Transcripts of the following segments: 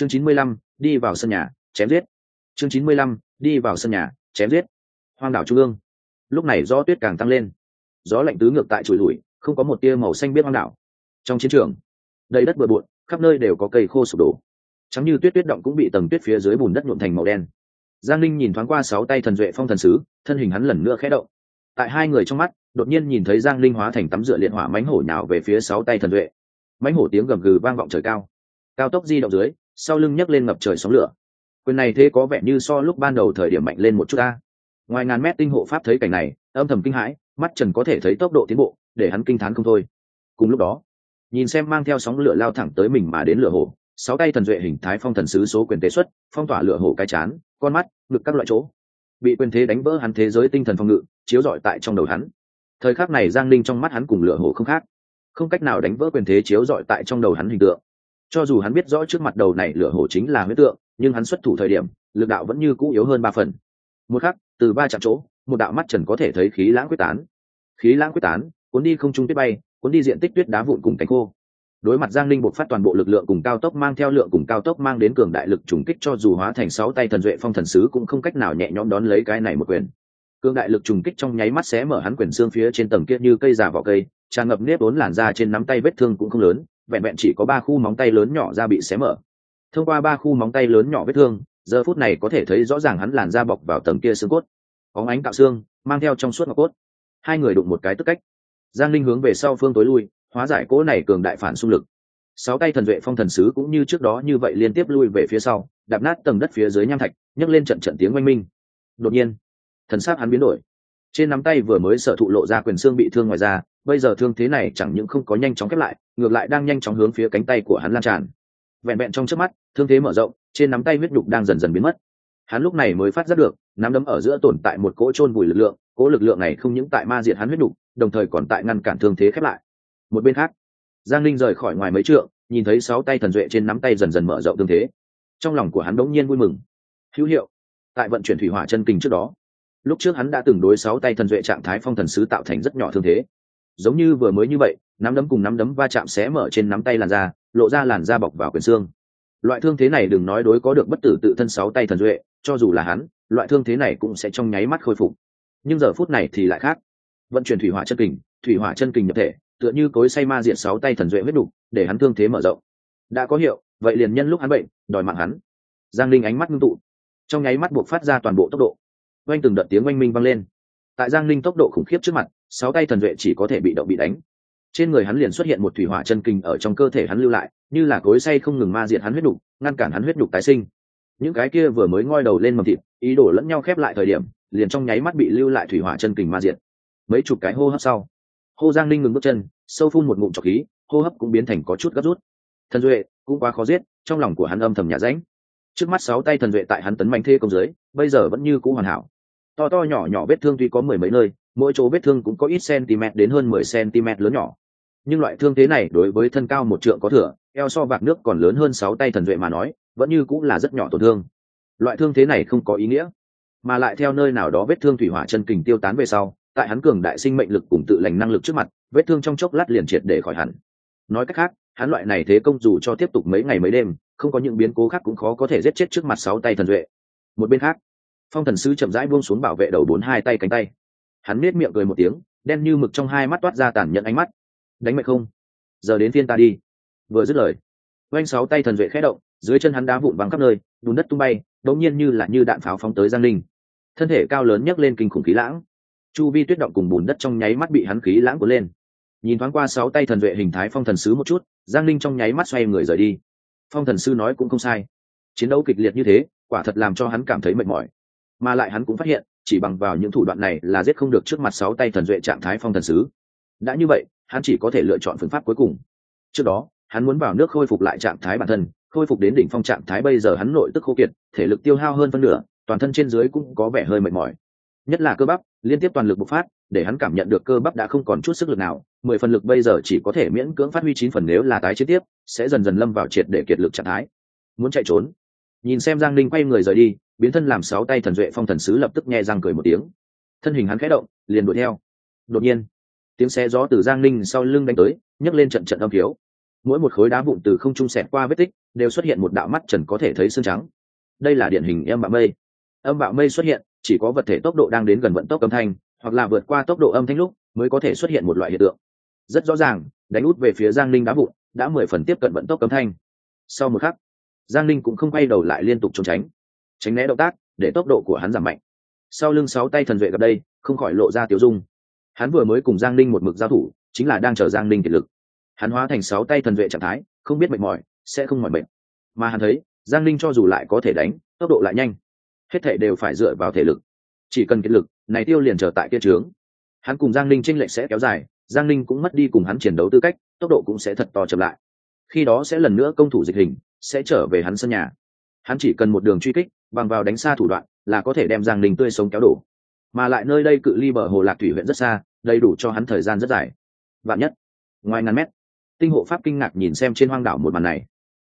chương chín mươi lăm, đi vào sân nhà, chém giết. Chương chín mươi lăm, đi vào sân nhà, chém giết. Hoang đảo trung ương. Lúc này gió tuyết càng tăng lên. Gió lạnh tứ ngược tại trụi lùi, không có một tia màu xanh biết hoang đảo. Trong chiến trường, đầy đất bừa bộn, khắp nơi đều có cây khô sụp đổ. Trắng như tuyết tuyết động cũng bị tầng tuyết phía dưới bùn đất nhuộm thành màu đen. Giang linh nhìn thoáng qua sáu tay thần duệ phong thần sứ, thân hình hắn lần nữa khẽ động. Tại hai người trong mắt, đột nhiên nhìn thấy giang linh hóa thành tắm rửa liệt hỏa mánh hổ nhào về phía sáu tay thần duệ. Mánh hổ tiếng gầm gừ vang vọng trời cao. Cao tốc di động dưới sau lưng nhấc lên ngập trời sóng lửa. Quyền này thế có vẻ như so lúc ban đầu thời điểm mạnh lên một chút ta. Ngoài ngàn mét tinh hộ pháp thấy cảnh này, âm thầm kinh hãi, mắt trần có thể thấy tốc độ tiến bộ, để hắn kinh t h á n không thôi. Cùng lúc đó, nhìn xem mang theo sóng lửa lao thẳng tới mình mà đến lửa hổ sáu tay thần duệ hình thái phong thần sứ số quyền tế xuất, phong tỏa lửa hổ cái chán, con mắt, ngực các loại chỗ. Bị quyền thế đánh vỡ hắn thế giới tinh thần phong ngự, chiếu rọi tại trong đầu hắn. Thời khắc này giang linh trong mắt hắn cùng lửa hổ không khác. Không cách nào đánh vỡ quyền thế chiếu rọi tại trong đầu hắn hình tượng cho dù hắn biết rõ trước mặt đầu này lửa hổ chính là huyết tượng, nhưng hắn xuất thủ thời điểm, lực đạo vẫn như cũ yếu hơn ba phần. Một khắc, từ ba chạm chỗ, một đạo mắt trần có thể thấy khí lãng quyết tán. Khí lãng quyết tán, cuốn đi không trung tuyết bay, cuốn đi diện tích tuyết đá vụn cùng cánh khô. Đối mặt giang linh buộc phát toàn bộ lực lượng cùng cao tốc mang theo lượng cùng cao tốc mang đến cường đại lực trùng kích cho dù hóa thành sáu tay thần duệ phong thần sứ cũng không cách nào nhẹ nhõm đón lấy cái này một quyền. Cường đại lực trùng kích trong nháy mắt xé mở hắn quyền xương phía trên tầng kia như cây già vỏ cây, tràn ngập nếp ốn làn da trên nắm tay vết thương cũng không lớn vẹn vẹn chỉ có ba khu móng tay lớn nhỏ ra bị xé mở. Thông qua ba khu móng tay lớn nhỏ vết thương, giờ phút này có thể thấy rõ ràng hắn làn da bọc vào tầng kia xương cốt. Có ánh tạo xương, mang theo trong suốt ngọc cốt. Hai người đụng một cái tức cách. Giang linh hướng về sau phương tối lui, hóa giải cỗ này cường đại phản xung lực. Sáu tay thần vệ phong thần sứ cũng như trước đó như vậy liên tiếp lui về phía sau, đạp nát tầng đất phía dưới nham thạch, nhấc lên trận trận tiếng oanh minh. Đột nhiên, thần sát hắn biến đổi. Trên nắm tay vừa mới sợ thụ lộ ra quyền xương bị thương ngoài ra bây giờ thương thế này chẳng những không có nhanh chóng khép lại, ngược lại đang nhanh chóng hướng phía cánh tay của hắn lan tràn. Vẹn vẹn trong trước mắt, thương thế mở rộng, trên nắm tay huyết nhục đang dần dần biến mất. Hắn lúc này mới phát giác được, nắm đấm ở giữa tồn tại một cỗ trôn vùi lực lượng, cỗ lực lượng này không những tại ma diệt hắn huyết nhục, đồng thời còn tại ngăn cản thương thế khép lại. Một bên khác, giang linh rời khỏi ngoài mấy trượng, nhìn thấy sáu tay thần duệ trên nắm tay dần dần mở rộng thương thế. Trong lòng của hắn đống nhiên vui mừng. Hữu hiệu, tại vận chuyển thủy hỏa chân kinh trước đó, lúc trước hắn đã từng đối sáu tay thần duệ trạng thái phong thần sứ tạo thành rất nhỏ thương thế giống như vừa mới như vậy, nắm đấm cùng nắm đấm va chạm xé mở trên nắm tay làn da, lộ ra làn da bọc vào quyền xương. Loại thương thế này đừng nói đối có được bất tử tự thân sáu tay thần duệ, cho dù là hắn, loại thương thế này cũng sẽ trong nháy mắt khôi phục. Nhưng giờ phút này thì lại khác. Vận chuyển thủy hỏa chân kình, thủy hỏa chân kình nhập thể, tựa như cối say ma diện sáu tay thần duệ huyết đục, để hắn thương thế mở rộng. Đã có hiệu, vậy liền nhân lúc hắn bệnh, đòi mạng hắn. Giang linh ánh mắt ngưng tụ. Trong nháy mắt buộc phát ra toàn bộ tốc độ. Oanh từng đợt tiếng oanh minh vang lên tại giang linh tốc độ khủng khiếp trước mặt, sáu tay thần duệ chỉ có thể bị động bị đánh. Trên người hắn liền xuất hiện một thủy hỏa chân kinh ở trong cơ thể hắn lưu lại, như là cối say không ngừng ma diện hắn huyết đục, ngăn cản hắn huyết đục tái sinh. Những cái kia vừa mới ngoi đầu lên mầm thịt, ý đồ lẫn nhau khép lại thời điểm, liền trong nháy mắt bị lưu lại thủy hỏa chân kình ma diện mấy chục cái hô hấp sau, hô giang linh ngừng bước chân, sâu phun một ngụm trọc khí, hô hấp cũng biến thành có chút gấp rút. Thần duệ cũng quá khó giết, trong lòng của hắn âm thầm nhà ránh trước mắt sáu tay thần duệ tại hắn tấn mạnh thê công dưới bây giờ vẫn như cũ hoàn hảo to to nhỏ nhỏ vết thương tuy có mười mấy nơi mỗi chỗ vết thương cũng có ít cm đến hơn mười cm lớn nhỏ. Nhưng loại thương thế này đối với thân cao một trượng có thửa, eo so vạc nước còn lớn hơn sáu tay thần duệ mà nói vẫn như cũng là rất nhỏ tổn thương. Loại thương thế này không có ý nghĩa. Mà lại theo nơi nào đó vết thương thủy hỏa chân kình tiêu tán về sau tại hắn cường đại sinh mệnh lực cùng tự lành năng lực trước mặt vết thương trong chốc lát liền triệt để khỏi hẳn. Nói cách khác hắn loại này thế công dù cho tiếp tục mấy ngày mấy đêm không có những biến cố khác cũng khó có thể giết chết trước mặt sáu tay thần duệ. Một bên khác phong thần sứ chậm rãi buông xuống bảo vệ đầu bốn hai tay cánh tay. Hắn nết miệng cười một tiếng, đen như mực trong hai mắt toát ra tàn nhẫn ánh mắt. Đánh mệt không? Giờ đến phiên ta đi. Vừa dứt lời, oanh sáu tay thần duệ khẽ động, dưới chân hắn đá vụn vắng khắp nơi, bùn đất tung bay, đống nhiên như là như đạn pháo phóng tới giang linh thân thể cao lớn nhấc lên kinh khủng khí lãng. Chu vi tuyết động cùng bùn đất trong nháy mắt bị hắn khí lãng cuốn lên. Nhìn thoáng qua sáu tay thần duệ hình thái phong thần sứ một chút, giang linh trong nháy mắt xoay người rời đi. Phong thần sư nói cũng không sai. Chiến đấu kịch liệt như thế, quả thật làm cho hắn cảm thấy mệt mỏi mà lại hắn cũng phát hiện, chỉ bằng vào những thủ đoạn này là giết không được trước mặt sáu tay thần duệ trạng thái phong thần sứ. Đã như vậy, hắn chỉ có thể lựa chọn phương pháp cuối cùng. Trước đó, hắn muốn vào nước khôi phục lại trạng thái bản thân, khôi phục đến đỉnh phong trạng thái bây giờ hắn nội tức khô kiệt, thể lực tiêu hao hơn phân nửa, toàn thân trên dưới cũng có vẻ hơi mệt mỏi. Nhất là cơ bắp, liên tiếp toàn lực bộc phát, để hắn cảm nhận được cơ bắp đã không còn chút sức lực nào, mười phần lực bây giờ chỉ có thể miễn cưỡng phát huy chín phần nếu là tái chiến tiếp, sẽ dần dần lâm vào triệt để kiệt lực trạng thái. Muốn chạy trốn nhìn xem giang linh quay người rời đi, biến thân làm sáu tay thần duệ phong thần sứ lập tức nghe răng cười một tiếng. Thân hình hắn khẽ động, liền đuổi theo. Đột nhiên, tiếng xe gió từ giang linh sau lưng đánh tới, nhấc lên trận trận âm thiếu mỗi một khối đá vụn từ không trung sẹt qua vết tích, đều xuất hiện một đạo mắt trần có thể thấy xương trắng. Đây là điển hình âm bạo mây. Âm bạo mây xuất hiện, chỉ có vật thể tốc độ đang đến gần vận tốc âm thanh, hoặc là vượt qua tốc độ âm thanh lúc, mới có thể xuất hiện một loại hiện tượng. Rất rõ ràng, đánh út về phía giang linh đá vụn, đã mười phần tiếp cận vận tốc âm thanh. Sau một khắc giang linh cũng không quay đầu lại liên tục trốn tránh. Tránh né động tác, để tốc độ của hắn giảm mạnh. Sau lưng sáu tay thần vệ gặp đây, không khỏi lộ ra tiểu dung. Hắn vừa mới cùng giang linh một mực giao thủ, chính là đang chờ giang linh kiệt lực. Hắn hóa thành sáu tay thần vệ trạng thái, không biết mệt mỏi, sẽ không mỏi mệt. Mà hắn thấy, giang linh cho dù lại có thể đánh, tốc độ lại nhanh. Hết thể đều phải dựa vào thể lực. Chỉ cần kiệt lực, này tiêu liền trở tại kia trướng. Hắn cùng giang linh tranh lệch sẽ kéo dài, giang linh cũng mất đi cùng hắn chiến đấu tư cách, tốc độ cũng sẽ thật to chậm lại. Khi đó sẽ lần nữa công thủ dịch hình sẽ trở về hắn sân nhà. Hắn chỉ cần một đường truy kích, bằng vào đánh xa thủ đoạn, là có thể đem giang Ninh tươi sống kéo đổ. Mà lại nơi đây cự ly bờ hồ lạc thủy huyện rất xa, đầy đủ cho hắn thời gian rất dài. Vạn nhất, ngoài ngàn mét, tinh hộ pháp kinh ngạc nhìn xem trên hoang đảo một màn này.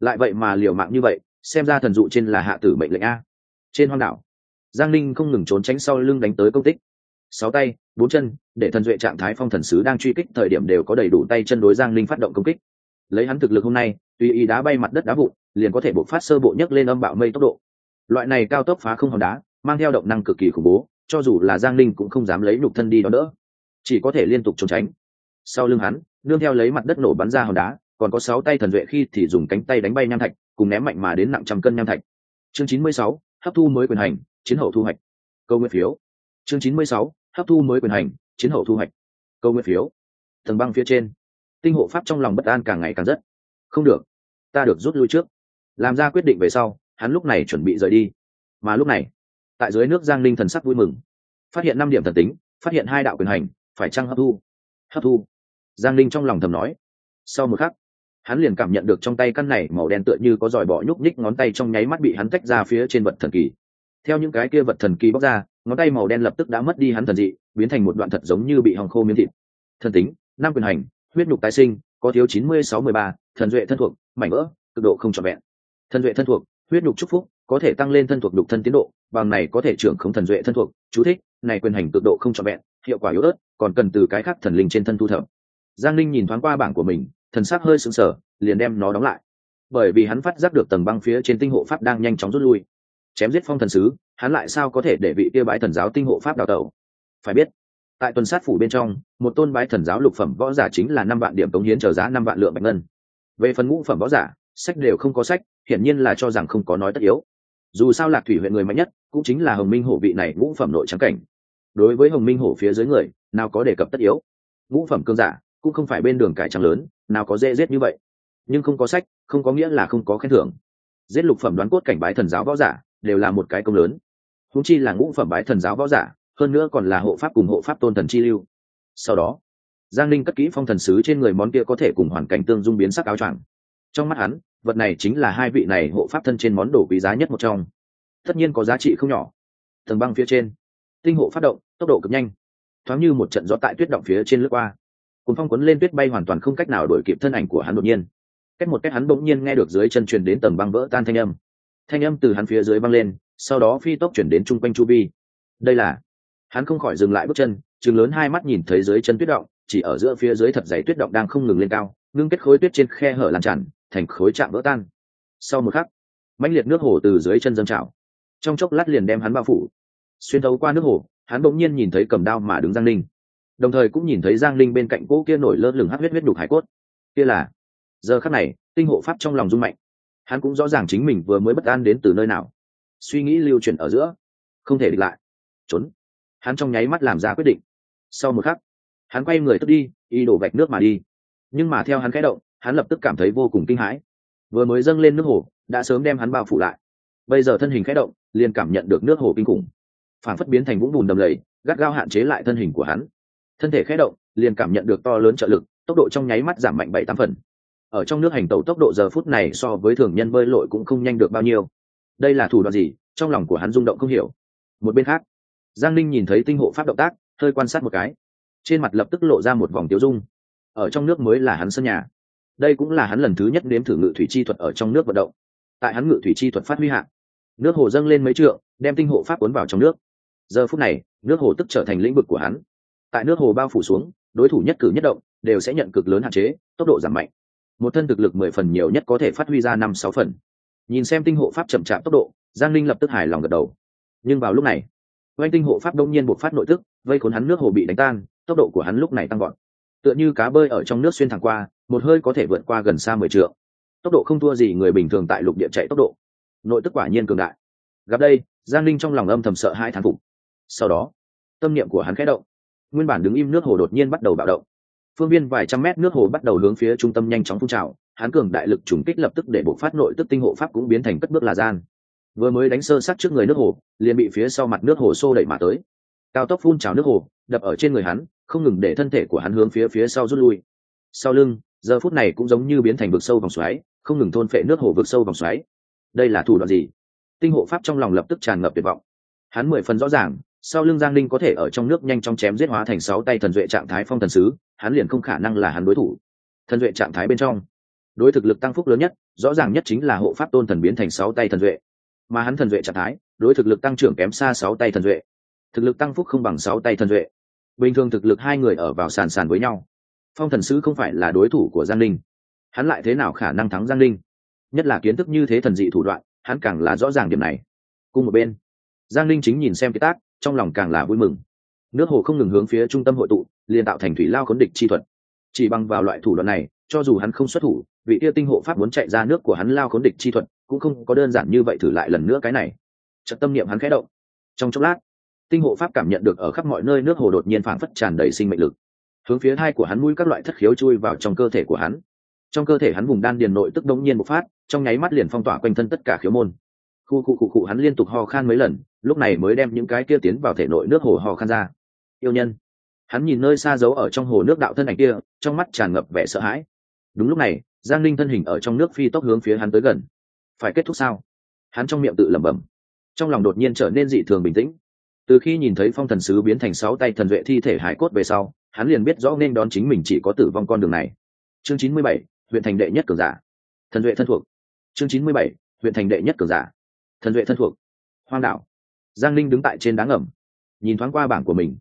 Lại vậy mà liều mạng như vậy, xem ra thần dụ trên là hạ tử mệnh lệnh a. Trên hoang đảo, giang Ninh không ngừng trốn tránh sau lưng đánh tới công tích. Sáu tay, bốn chân, để thần duệ trạng thái phong thần sứ đang truy kích thời điểm đều có đầy đủ tay chân đối giang linh phát động công kích. Lấy hắn thực lực hôm nay tùy ý đá bay mặt đất đá vụn, liền có thể bộc phát sơ bộ nhấc lên âm bạo mây tốc độ. Loại này cao tốc phá không hòn đá, mang theo động năng cực kỳ khủng bố, cho dù là giang linh cũng không dám lấy nhục thân đi đó nữa chỉ có thể liên tục trốn tránh. Sau lưng hắn, nương theo lấy mặt đất nổ bắn ra hòn đá, còn có sáu tay thần vệ khi thì dùng cánh tay đánh bay nham thạch, cùng ném mạnh mà đến nặng trăm cân nham thạch. Chương chín mươi sáu, hấp thu mới quyền hành, chiến hậu thu hoạch. Câu nguyên phiếu. Chương chín mươi sáu, hấp thu mới quyền hành, chiến hậu thu hoạch. Câu nguyên phiếu. Tầng băng phía trên. Tinh hộ pháp trong lòng bất an càng ngày càng rất. Không được ta được rút lui trước. Làm ra quyết định về sau, hắn lúc này chuẩn bị rời đi. Mà lúc này, tại dưới nước giang linh thần sắc vui mừng. Phát hiện năm điểm thần tính, phát hiện hai đạo quyền hành, phải chăng hấp thu? Hấp thu. Giang linh trong lòng thầm nói. Sau một khắc, hắn liền cảm nhận được trong tay căn này màu đen tựa như có giỏi bọ nhúc nhích ngón tay trong nháy mắt bị hắn tách ra phía trên vật thần kỳ. Theo những cái kia vật thần kỳ bóc ra, ngón tay màu đen lập tức đã mất đi hắn thần dị, biến thành một đoạn thật giống như bị hòng khô miếng thịt. Thần tính, năm quyền hành, huyết nhục tái sinh, có thiếu chín mươi sáu mười ba, thần duệ thân thuộc mảnh vỡ, cực độ không trọn vẹn. Thân duệ thân thuộc, huyết nhục chúc phúc, có thể tăng lên thân thuộc nhục thân tiến độ, bằng này có thể trưởng không thần duệ thân thuộc, chú thích, này quyền hành cực độ không trọn vẹn, hiệu quả yếu ớt, còn cần từ cái khác thần linh trên thân thu thập. Giang linh nhìn thoáng qua bảng của mình, thần sắc hơi sững sờ, liền đem nó đóng lại. Bởi vì hắn phát giác được tầng băng phía trên tinh hộ pháp đang nhanh chóng rút lui. Chém giết phong thần sứ, hắn lại sao có thể để vị kia bái thần giáo tinh hộ pháp đào tẩu? Phải biết, tại tuần sát phủ bên trong, một tôn bái thần giáo lục phẩm võ giả chính là năm vạn điểm cống hiến trở giá năm vạn lượng bạch ngân về phần ngũ phẩm võ giả, sách đều không có sách, hiển nhiên là cho rằng không có nói tất yếu. Dù sao lạc thủy huyện người mạnh nhất, cũng chính là hồng minh hổ vị này ngũ phẩm nội trắng cảnh. Đối với hồng minh hổ phía dưới người, nào có đề cập tất yếu. Ngũ phẩm cương giả, cũng không phải bên đường cải trắng lớn, nào có dễ giết như vậy. Nhưng không có sách, không có nghĩa là không có khen thưởng. Giết lục phẩm đoán cốt cảnh bái thần giáo võ giả, đều là một cái công lớn. Húng chi là ngũ phẩm bái thần giáo võ giả, hơn nữa còn là hộ pháp cùng hộ pháp tôn thần chi lưu. Sau đó giang linh cất kỹ phong thần sứ trên người món kia có thể cùng hoàn cảnh tương dung biến sắc áo choàng. Trong mắt hắn, vật này chính là hai vị này hộ pháp thân trên món đồ quý giá nhất một trong. Tất nhiên có giá trị không nhỏ. Tầng băng phía trên, tinh hộ phát động, tốc độ cực nhanh. Thoáng như một trận gió tại tuyết động phía trên lướt qua. Cùng phong cuốn lên tuyết bay hoàn toàn không cách nào đổi kịp thân ảnh của hắn đột nhiên. Cách một cách hắn bỗng nhiên nghe được dưới chân truyền đến tầng băng vỡ tan thanh âm. Thanh âm từ hắn phía dưới băng lên, sau đó phi tốc chuyển đến chung quanh chu vi. Đây là, hắn không khỏi dừng lại bước chân chừng lớn hai mắt nhìn thấy dưới chân tuyết động chỉ ở giữa phía dưới thật dày tuyết động đang không ngừng lên cao, ngưng kết khối tuyết trên khe hở làm tràn, thành khối chạm vỡ tan. Sau một khắc, mãnh liệt nước hồ từ dưới chân dâng trào. Trong chốc lát liền đem hắn bao phủ. Xuyên thấu qua nước hồ, hắn bỗng nhiên nhìn thấy cầm đao mà đứng giang linh đồng thời cũng nhìn thấy giang linh bên cạnh cỗ kia nổi lơ lửng hát huyết huyết đục hải cốt. Kia là, giờ khắc này, tinh hộ pháp trong lòng rung mạnh. Hắn cũng rõ ràng chính mình vừa mới bất an đến từ nơi nào. Suy nghĩ lưu chuyển ở giữa, không thể địch lại. Trốn. Hắn trong nháy mắt làm ra quyết định. Sau một khắc hắn quay người tức đi, y đổ vạch nước mà đi. Nhưng mà theo hắn khẽ động, hắn lập tức cảm thấy vô cùng kinh hãi. Vừa mới dâng lên nước hồ, đã sớm đem hắn bao phủ lại. Bây giờ thân hình khẽ động, liền cảm nhận được nước hồ kinh khủng. Phản phất biến thành vũng bùn đầm lầy, gắt gao hạn chế lại thân hình của hắn. Thân thể khẽ động, liền cảm nhận được to lớn trợ lực, tốc độ trong nháy mắt giảm mạnh bảy tám phần. Ở trong nước hành tàu tốc độ giờ phút này so với thường nhân bơi lội cũng không nhanh được bao nhiêu. Đây là thủ đoạn gì? Trong lòng của hắn rung động không hiểu. Một bên khác, giang linh nhìn thấy tinh hộ pháp động tác, hơi quan sát một cái trên mặt lập tức lộ ra một vòng tiêu dung. Ở trong nước mới là hắn sân nhà. Đây cũng là hắn lần thứ nhất nếm thử ngự thủy chi thuật ở trong nước vận động. Tại hắn ngự thủy chi thuật phát huy hạn nước hồ dâng lên mấy trượng, đem tinh hộ pháp cuốn vào trong nước. Giờ phút này, nước hồ tức trở thành lĩnh vực của hắn. Tại nước hồ bao phủ xuống, đối thủ nhất cử nhất động đều sẽ nhận cực lớn hạn chế, tốc độ giảm mạnh. Một thân thực lực mười phần nhiều nhất có thể phát huy ra năm sáu phần. Nhìn xem tinh hộ pháp chậm chạp tốc độ, giang linh lập tức hài lòng gật đầu. Nhưng vào lúc này, oanh tinh hộ pháp đông nhiên buộc phát nội tức, vây khốn hắn, nước hồ bị đánh tan tốc độ của hắn lúc này tăng gọn tựa như cá bơi ở trong nước xuyên thẳng qua, một hơi có thể vượt qua gần xa mười t tốc độ không thua gì người bình thường tại lục địa chạy tốc độ. Nội tức quả nhiên cường đại. Gặp đây, giang linh trong lòng âm thầm sợ hai thán phục. Sau đó, tâm niệm của hắn khẽ động. Nguyên bản đứng im nước hồ đột nhiên bắt đầu bạo động. Phương viên vài trăm mét nước hồ bắt đầu hướng phía trung tâm nhanh chóng phun trào, hắn cường đại lực trùng kích lập tức để bộ phát nội tức tinh hộ pháp cũng biến thành cất bước là gian. Vừa mới đánh sơ sát trước người nước hồ, liền bị phía sau mặt nước hồ xô đẩy mà tới. Cao tốc phun trào nước hồ đập ở trên người hắn, không ngừng để thân thể của hắn hướng phía phía sau rút lui. Sau lưng, giờ phút này cũng giống như biến thành vực sâu vòng xoáy, không ngừng thôn phệ nước hồ vực sâu vòng xoáy. Đây là thủ đoạn gì? Tinh hộ pháp trong lòng lập tức tràn ngập tuyệt vọng. Hắn mười phần rõ ràng, sau lưng giang linh có thể ở trong nước nhanh chóng chém giết hóa thành sáu tay thần duệ trạng thái phong thần sứ, hắn liền không khả năng là hắn đối thủ. Thần duệ trạng thái bên trong, đối thực lực tăng phúc lớn nhất, rõ ràng nhất chính là hộ pháp tôn thần biến thành sáu tay thần duệ. Mà hắn thần duệ trạng thái, đối thực lực tăng trưởng kém xa sáu tay thần duệ. Thực lực tăng phúc không bằng sáu tay thần duệ bình thường thực lực hai người ở vào sàn sàn với nhau. Phong thần sứ không phải là đối thủ của giang linh. Hắn lại thế nào khả năng thắng giang linh? Nhất là kiến thức như thế thần dị thủ đoạn, hắn càng là rõ ràng điểm này. Cùng một bên, giang linh chính nhìn xem cái tác, trong lòng càng là vui mừng. Nước hồ không ngừng hướng phía trung tâm hội tụ, liền tạo thành thủy lao khốn địch chi thuật. Chỉ bằng vào loại thủ đoạn này, cho dù hắn không xuất thủ, vị tiêu tinh hộ pháp muốn chạy ra nước của hắn lao khốn địch chi thuật cũng không có đơn giản như vậy thử lại lần nữa cái này. Trận tâm niệm hắn khẽ động. Trong chốc lát tinh hộ pháp cảm nhận được ở khắp mọi nơi nước hồ đột nhiên phảng phất tràn đầy sinh mệnh lực. Hướng phía hai của hắn mũi các loại thất khiếu chui vào trong cơ thể của hắn. Trong cơ thể hắn vùng đan điền nội tức đống nhiên bộc phát, trong nháy mắt liền phong tỏa quanh thân tất cả khiếu môn. Khu khu cụ cụ hắn liên tục ho khan mấy lần, lúc này mới đem những cái kia tiến vào thể nội nước hồ ho khan ra. Yêu nhân. Hắn nhìn nơi xa giấu ở trong hồ nước đạo thân ảnh kia, trong mắt tràn ngập vẻ sợ hãi. Đúng lúc này, giang linh thân hình ở trong nước phi tốc hướng phía hắn tới gần. Phải kết thúc sao? Hắn trong miệng tự lẩm bẩm. Trong lòng đột nhiên trở nên dị thường bình tĩnh từ khi nhìn thấy phong thần sứ biến thành sáu tay thần vệ thi thể hải cốt về sau, hắn liền biết rõ nên đón chính mình chỉ có tử vong con đường này. Chương chín mươi bảy, huyện thành đệ nhất cường giả. Thần vệ thân thuộc. Chương chín mươi bảy, huyện thành đệ nhất cường giả. Thần vệ thân thuộc. Hoang đạo giang linh đứng tại trên đá ngầm, nhìn thoáng qua bảng của mình.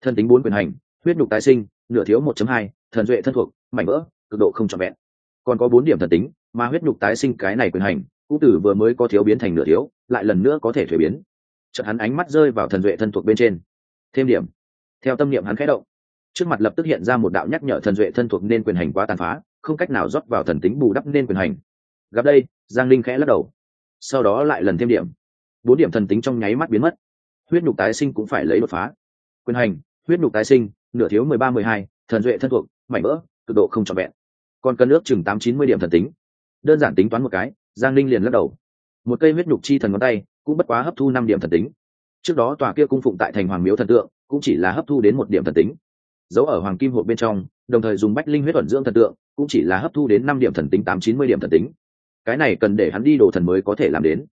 Thân tính bốn quyền hành, huyết nhục tái sinh, nửa thiếu một hai, thần duệ thân thuộc, mảnh vỡ, cực độ không trọn vẹn. Còn có bốn điểm thần tính, mà huyết nhục tái sinh cái này quyền hành cụ tử vừa mới có thiếu biến thành nửa thiếu, lại lần nữa có thể thuế biến chợt hắn ánh mắt rơi vào thần duệ thân thuộc bên trên. Thêm điểm. Theo tâm niệm hắn khẽ động, trước mặt lập tức hiện ra một đạo nhắc nhở thần duệ thân thuộc nên quyền hành quá tàn phá, không cách nào rót vào thần tính bù đắp nên quyền hành. Gặp đây, giang linh khẽ lắc đầu. Sau đó lại lần thêm điểm. Bốn điểm thần tính trong nháy mắt biến mất. Huyết nhục tái sinh cũng phải lấy đột phá. Quyền hành, huyết nhục tái sinh, nửa thiếu mười ba mười hai, thần duệ thân thuộc, mảnh mỡ cực độ không trọn vẹn. Còn cần ước chừng tám chín mươi điểm thần tính. Đơn giản tính toán một cái, giang linh liền lắc đầu. Một cây huyết nhục chi thần ngón tay cũng bất quá hấp thu năm điểm thần tính. Trước đó tòa kia cung phụng tại thành hoàng miếu thần tượng, cũng chỉ là hấp thu đến một điểm thần tính. Giấu ở hoàng kim hộp bên trong, đồng thời dùng bách linh huyết thuận dưỡng thần tượng, cũng chỉ là hấp thu đến năm điểm thần tính tám chín mươi điểm thần tính. Cái này cần để hắn đi đồ thần mới có thể làm đến.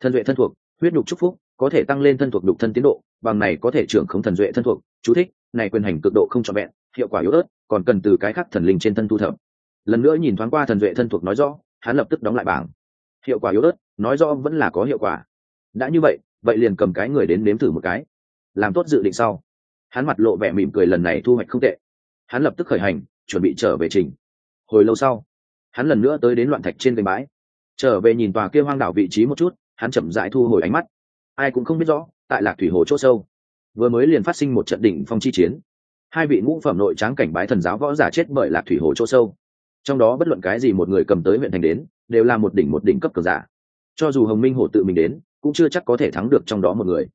Thân duệ thân thuộc, huyết nhục chúc phúc, có thể tăng lên thân thuộc đục thân tiến độ, bằng này có thể trưởng không thần duệ thân thuộc. Chú thích, này quyền hành cực độ không trọn vẹn, hiệu quả yếu ớt, còn cần từ cái khác thần linh trên thân thu thập. Lần nữa nhìn thoáng qua thần duệ thân thuộc nói rõ, hắn lập tức đóng lại bảng. Hiệu quả yếu ớt, nói rõ vẫn là có hiệu quả đã như vậy vậy liền cầm cái người đến nếm thử một cái. Làm tốt dự định sau. Hắn mặt lộ vẻ mỉm cười lần này thu hoạch không tệ. Hắn lập tức khởi hành, chuẩn bị trở về trình. Hồi lâu sau, hắn lần nữa tới đến loạn thạch trên kênh bãi. Trở về nhìn tòa kia hoang đảo vị trí một chút, hắn chậm dại thu hồi ánh mắt. Ai cũng không biết rõ, tại lạc thủy hồ c h ỗ sâu, vừa mới liền phát sinh một trận đỉnh phong chi chiến. Hai vị ngũ phẩm nội tráng cảnh bái thần giáo võ giả chết bởi lạc thủy hồ c h ỗ sâu. Trong đó bất luận cái gì một người cầm tới huyện thành đến, đều là một đỉnh một đỉnh cấp cờ giả. Cho dù hồng minh hồ tự mình đến cũng chưa chắc có thể thắng được trong đó một người.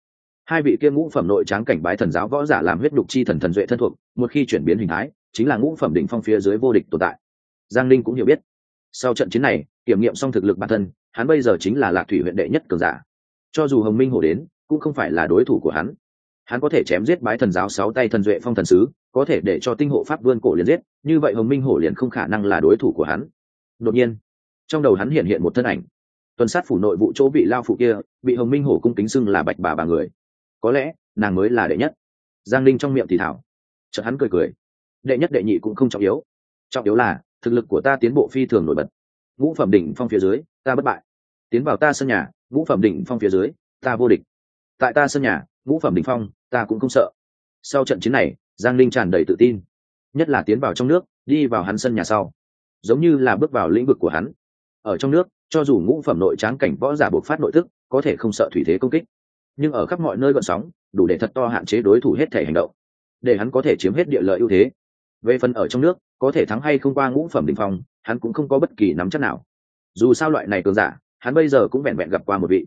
Hai vị kia ngũ phẩm nội tráng cảnh bái thần giáo võ giả làm huyết đục chi thần thần duệ thân thuộc, một khi chuyển biến hình thái, chính là ngũ phẩm đỉnh phong phía dưới vô địch tồn tại. Giang linh cũng hiểu biết. Sau trận chiến này, kiểm nghiệm xong thực lực bản thân, hắn bây giờ chính là lạc thủy huyện đệ nhất cường giả. Cho dù hồng minh hổ đến, cũng không phải là đối thủ của hắn. Hắn có thể chém giết bái thần giáo sáu tay thần duệ phong thần sứ, có thể để cho tinh hộ pháp vươn cổ liền giết, như vậy hồng minh hổ liền không khả năng là đối thủ của hắn. Đột nhiên, trong đầu hắn hiện hiện một thân ảnh tuần sát phủ nội vụ chỗ bị lao phụ kia bị hồng minh hổ cung kính xưng là bạch bà bà người. Có lẽ, nàng mới là đệ nhất. Giang linh trong miệng thì thảo. Chợt hắn cười cười. Đệ nhất đệ nhị cũng không trọng yếu. Trọng yếu là, thực lực của ta tiến bộ phi thường nổi bật. Ngũ phẩm đỉnh phong phía dưới, ta bất bại. Tiến vào ta sân nhà, ngũ phẩm đỉnh phong phía dưới, ta vô địch. Tại ta sân nhà, ngũ phẩm đỉnh phong, ta cũng không sợ. Sau trận chiến này, giang linh tràn đầy tự tin. Nhất là tiến vào trong nước, đi vào hắn sân nhà sau. Giống như là bước vào lĩnh vực của hắn ở trong nước, cho dù ngũ phẩm nội tráng cảnh võ giả buộc phát nội tức, có thể không sợ thủy thế công kích. Nhưng ở khắp mọi nơi gọn sóng, đủ để thật to hạn chế đối thủ hết thể hành động, để hắn có thể chiếm hết địa lợi ưu thế. Về phần ở trong nước, có thể thắng hay không qua ngũ phẩm đ ỉ n h phong, hắn cũng không có bất kỳ nắm chắc nào. Dù sao loại này cường giả, hắn bây giờ cũng vẹn vẹn gặp qua một vị.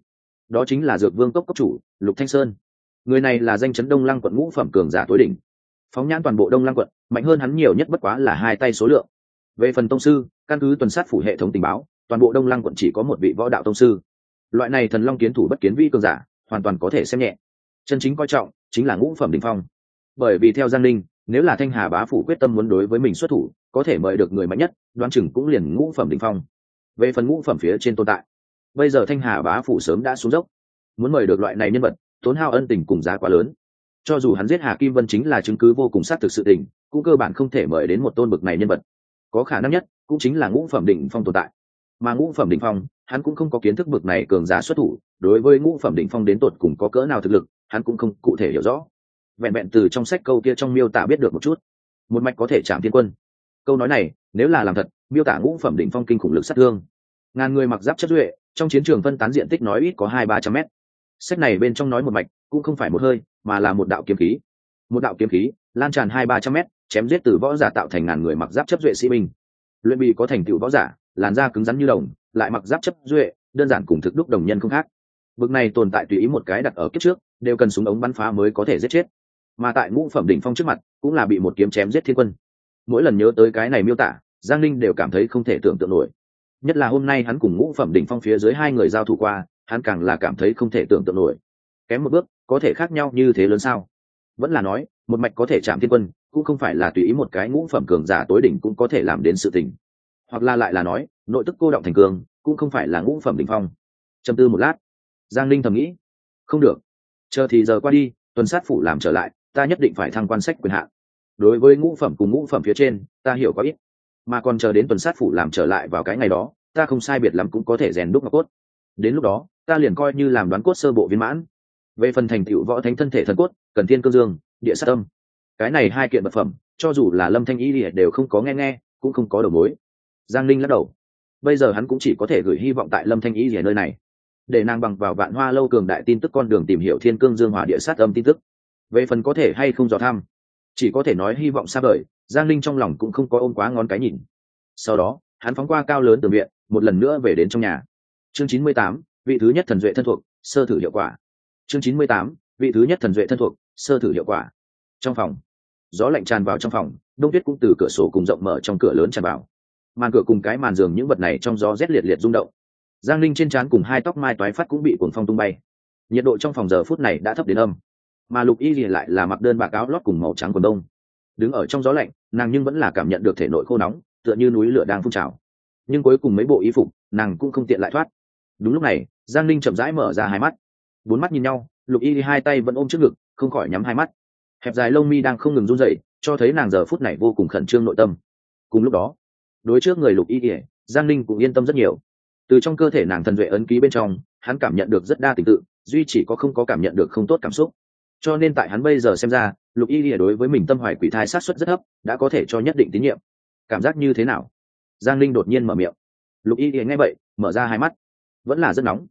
Đó chính là dược vương cốc cốc chủ, lục thanh sơn. Người này là danh chấn đông lăng quận ngũ phẩm cường giả tối đỉnh. Phóng nhãn toàn bộ đông lăng quận, mạnh hơn hắn nhiều nhất bất quá là hai tay số lượng. Về phần tông sư, căn cứ tuần sát phủ hệ thống tình báo toàn bộ đông lăng quận chỉ có một vị võ đạo tông sư loại này thần long kiến thủ bất kiến vi cường giả hoàn toàn có thể xem nhẹ chân chính coi trọng chính là ngũ phẩm đình phong bởi vì theo giang linh nếu là thanh hà bá phủ quyết tâm muốn đối với mình xuất thủ có thể mời được người mạnh nhất đoán chừng cũng liền ngũ phẩm đình phong về phần ngũ phẩm phía trên tồn tại bây giờ thanh hà bá phủ sớm đã xuống dốc muốn mời được loại này nhân vật tốn hao ân tình cùng giá quá lớn cho dù hắn giết hà kim vân chính là chứng cứ vô cùng xác thực sự tình cũng cơ bản không thể mời đến một tôn bực này nhân vật có khả năng nhất cũng chính là ngũ phẩm định phong tồn tại mà ngũ phẩm đỉnh phong, hắn cũng không có kiến thức bực này cường giá xuất thủ, đối với ngũ phẩm đỉnh phong đến tột cùng có cỡ nào thực lực, hắn cũng không cụ thể hiểu rõ. Vẹn vẹn từ trong sách câu kia trong miêu tả biết được một chút. Một mạch có thể chạm thiên quân. Câu nói này, nếu là làm thật, miêu tả ngũ phẩm đỉnh phong kinh khủng lực sát thương. Ngàn người mặc giáp chất duệ, trong chiến trường phân tán diện tích nói ít có hai ba trăm mét. Sách này bên trong nói một mạch, cũng không phải một hơi, mà là một đạo kiếm khí. Một đạo kiếm khí, lan tràn hai ba trăm mét, chém giết từ võ giả tạo thành ngàn người mặc giáp chấp duệ sĩ binh. Luyện bị có thành tựu võ giả làn da cứng rắn như đồng, lại mặc giáp chấp duệ, đơn giản cùng thực đúc đồng nhân không khác. Bực này tồn tại tùy ý một cái đặt ở kiếp trước, đều cần súng ống bắn phá mới có thể giết chết. Mà tại ngũ phẩm đỉnh phong trước mặt, cũng là bị một kiếm chém giết thiên quân. Mỗi lần nhớ tới cái này miêu tả, giang linh đều cảm thấy không thể tưởng tượng nổi. Nhất là hôm nay hắn cùng ngũ phẩm đỉnh phong phía dưới hai người giao thủ qua, hắn càng là cảm thấy không thể tưởng tượng nổi. Kém một bước, có thể khác nhau như thế lớn sao? Vẫn là nói, một mạch có thể chạm thiên quân, cũng không phải là tùy ý một cái ngũ phẩm cường giả tối đỉnh cũng có thể làm đến sự tình hoặc là lại là nói, nội tức cô động thành cường, cũng không phải là ngũ phẩm đỉnh phong. Trầm tư một lát, giang linh thầm nghĩ, không được, chờ thì giờ qua đi, tuần sát phủ làm trở lại, ta nhất định phải thăng quan sách quyền hạn đối với ngũ phẩm cùng ngũ phẩm phía trên, ta hiểu có ít, mà còn chờ đến tuần sát phủ làm trở lại vào cái ngày đó, ta không sai biệt lắm cũng có thể rèn đúc ngọc cốt. Đến lúc đó, ta liền coi như làm đoán cốt sơ bộ viên mãn. Về phần thành tựu võ thánh thân thể thần cốt, cần thiên cơ dương, địa sát tâm. Cái này hai kiện vật phẩm, cho dù là lâm thanh y lìa đều không có nghe nghe, cũng không có đầu mối giang linh lắc đầu. Bây giờ hắn cũng chỉ có thể gửi hy vọng tại lâm thanh y ở nơi này. Để nàng bằng vào vạn hoa lâu cường đại tin tức con đường tìm hiểu thiên cương dương hỏa địa sát âm tin tức. Về phần có thể hay không dò tham chỉ có thể nói hy vọng xa vời, giang linh trong lòng cũng không có ôm quá ngón cái nhìn. Sau đó, hắn phóng qua cao lớn từ viện, một lần nữa về đến trong nhà. Chương chín mươi tám, vị thứ nhất thần duệ thân thuộc, sơ thử hiệu quả. Chương chín mươi tám, vị thứ nhất thần duệ thân thuộc, sơ thử hiệu quả. Trong phòng, gió lạnh tràn vào trong phòng, đông tuyết cũng từ cửa sổ cùng rộng mở trong cửa lớn tràn vào màn cửa cùng cái màn giường những vật này trong gió rét liệt liệt rung động. Giang linh trên trán cùng hai tóc mai toái phát cũng bị cuồng phong tung bay. Nhiệt độ trong phòng giờ phút này đã thấp đến âm. Mà lục y thì lại là mặc đơn bạc áo lót cùng màu trắng quần đông. Đứng ở trong gió lạnh, nàng nhưng vẫn là cảm nhận được thể nội khô nóng, tựa như núi lửa đang phun trào. Nhưng cuối cùng mấy bộ y phục, nàng cũng không tiện lại thoát. Đúng lúc này, giang linh chậm rãi mở ra hai mắt. Bốn mắt nhìn nhau, lục y hai tay vẫn ôm trước ngực, không khỏi nhắm hai mắt. Hẹp dài lông mi đang không ngừng run dậy cho thấy nàng giờ phút này vô cùng khẩn trương nội tâm. Cùng lúc đó đối trước người lục y kỉa, giang linh cũng yên tâm rất nhiều. Từ trong cơ thể nàng thần duệ ấn ký bên trong, hắn cảm nhận được rất đa tình tự, duy chỉ có không có cảm nhận được không tốt cảm xúc. Cho nên tại hắn bây giờ xem ra, lục y ỉa đối với mình tâm hoài quỷ thai sát xuất rất thấp, đã có thể cho nhất định tín nhiệm. Cảm giác như thế nào? Giang linh đột nhiên mở miệng. Lục y ỉa nghe vậy, mở ra hai mắt. Vẫn là rất nóng.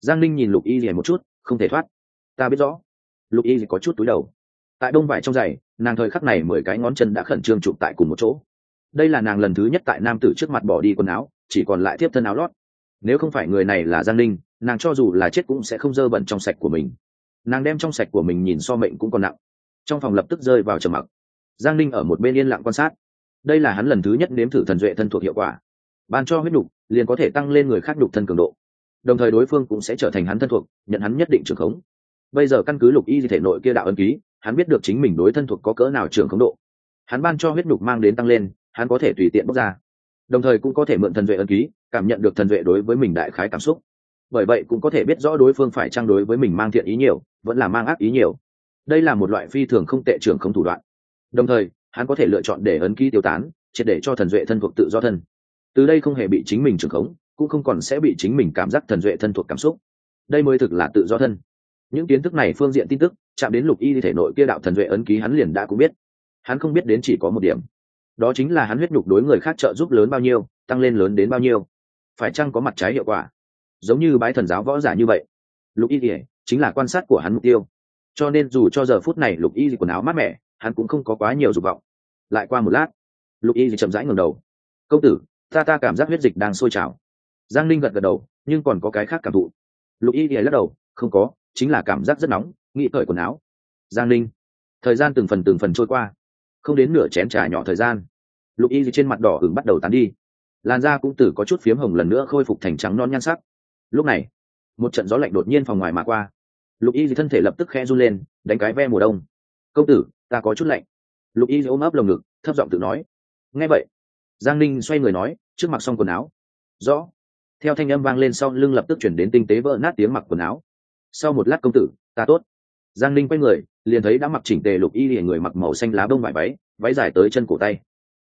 Giang linh nhìn lục y ỉa một chút, không thể thoát. Ta biết rõ. Lục y có chút túi đầu. Tại đông vải trong giày, nàng thời khắc này mười cái ngón chân đã khẩn trương chụp tại cùng một chỗ đây là nàng lần thứ nhất tại nam tử trước mặt bỏ đi quần áo, chỉ còn lại tiếp thân áo lót. Nếu không phải người này là giang linh nàng cho dù là chết cũng sẽ không dơ bẩn trong sạch của mình. Nàng đem trong sạch của mình nhìn so mệnh cũng còn nặng. Trong phòng lập tức rơi vào trầm mặc. Giang linh ở một bên yên lặng quan sát. Đây là hắn lần thứ nhất nếm thử thần duệ thân thuộc hiệu quả. Ban cho huyết đục liền có thể tăng lên người khác đục thân cường độ. Đồng thời đối phương cũng sẽ trở thành hắn thân thuộc, nhận hắn nhất định trường khống. Bây giờ căn cứ lục y thể nội kia đạo ân ký, hắn biết được chính mình đối thân thuộc có cỡ nào trường khống độ. Hắn ban cho huyết đục mang đến tăng lên hắn có thể tùy tiện bóc ra. Đồng thời cũng có thể mượn thần duệ ân ký, cảm nhận được thần duệ đối với mình đại khái cảm xúc. Bởi vậy cũng có thể biết rõ đối phương phải trang đối với mình mang thiện ý nhiều, vẫn là mang ác ý nhiều. Đây là một loại phi thường không tệ trường không thủ đoạn. Đồng thời, hắn có thể lựa chọn để ấn ký tiêu tán, triệt để cho thần duệ thân thuộc tự do thân. Từ đây không hề bị chính mình trường khống, cũng không còn sẽ bị chính mình cảm giác thần duệ thân thuộc cảm xúc. Đây mới thực là tự do thân. Những kiến thức này phương diện tin tức, chạm đến lục y thể nội kia đạo thần duệ ấn ký hắn liền đã cũng biết. Hắn không biết đến chỉ có một điểm đó chính là hắn huyết nhục đối người khác trợ giúp lớn bao nhiêu, tăng lên lớn đến bao nhiêu. Phải chăng có mặt trái hiệu quả? Giống như bái thần giáo võ giả như vậy. Lục y kỉa chính là quan sát của hắn mục tiêu. Cho nên dù cho giờ phút này lục y quần áo mát mẻ, hắn cũng không có quá nhiều dục vọng. Lại qua một lát, lục y chậm rãi ngầm đầu. Công tử, ta ta cảm giác huyết dịch đang sôi trào. Giang linh gật gật đầu, nhưng còn có cái khác cảm thụ. Lục y thì lắc đầu, không có, chính là cảm giác rất nóng, nghĩ cởi quần áo. Giang linh thời gian từng phần từng phần trôi qua không đến nửa chén trà nhỏ thời gian. Lục y trên mặt đỏ hứng bắt đầu tán đi. Làn da cũng từ có chút phiếm hồng lần nữa khôi phục thành trắng non nhan sắc. Lúc này, một trận gió lạnh đột nhiên phòng ngoài mà qua. Lục y thân thể lập tức khe run lên, đánh cái ve mùa đông. Công tử, ta có chút lạnh. Lục y ôm ấp lồng ngực, thấp giọng tự nói. Nghe vậy. Giang ninh xoay người nói, trước mặc xong quần áo. Rõ. Theo thanh âm vang lên sau lưng lập tức chuyển đến tinh tế vỡ nát tiếng mặc quần áo. Sau một lát công tử, ta tốt. Giang ninh quay người liền thấy đã mặc chỉnh tề lục y lìa người mặc màu xanh lá bông vải váy váy dài tới chân cổ tay.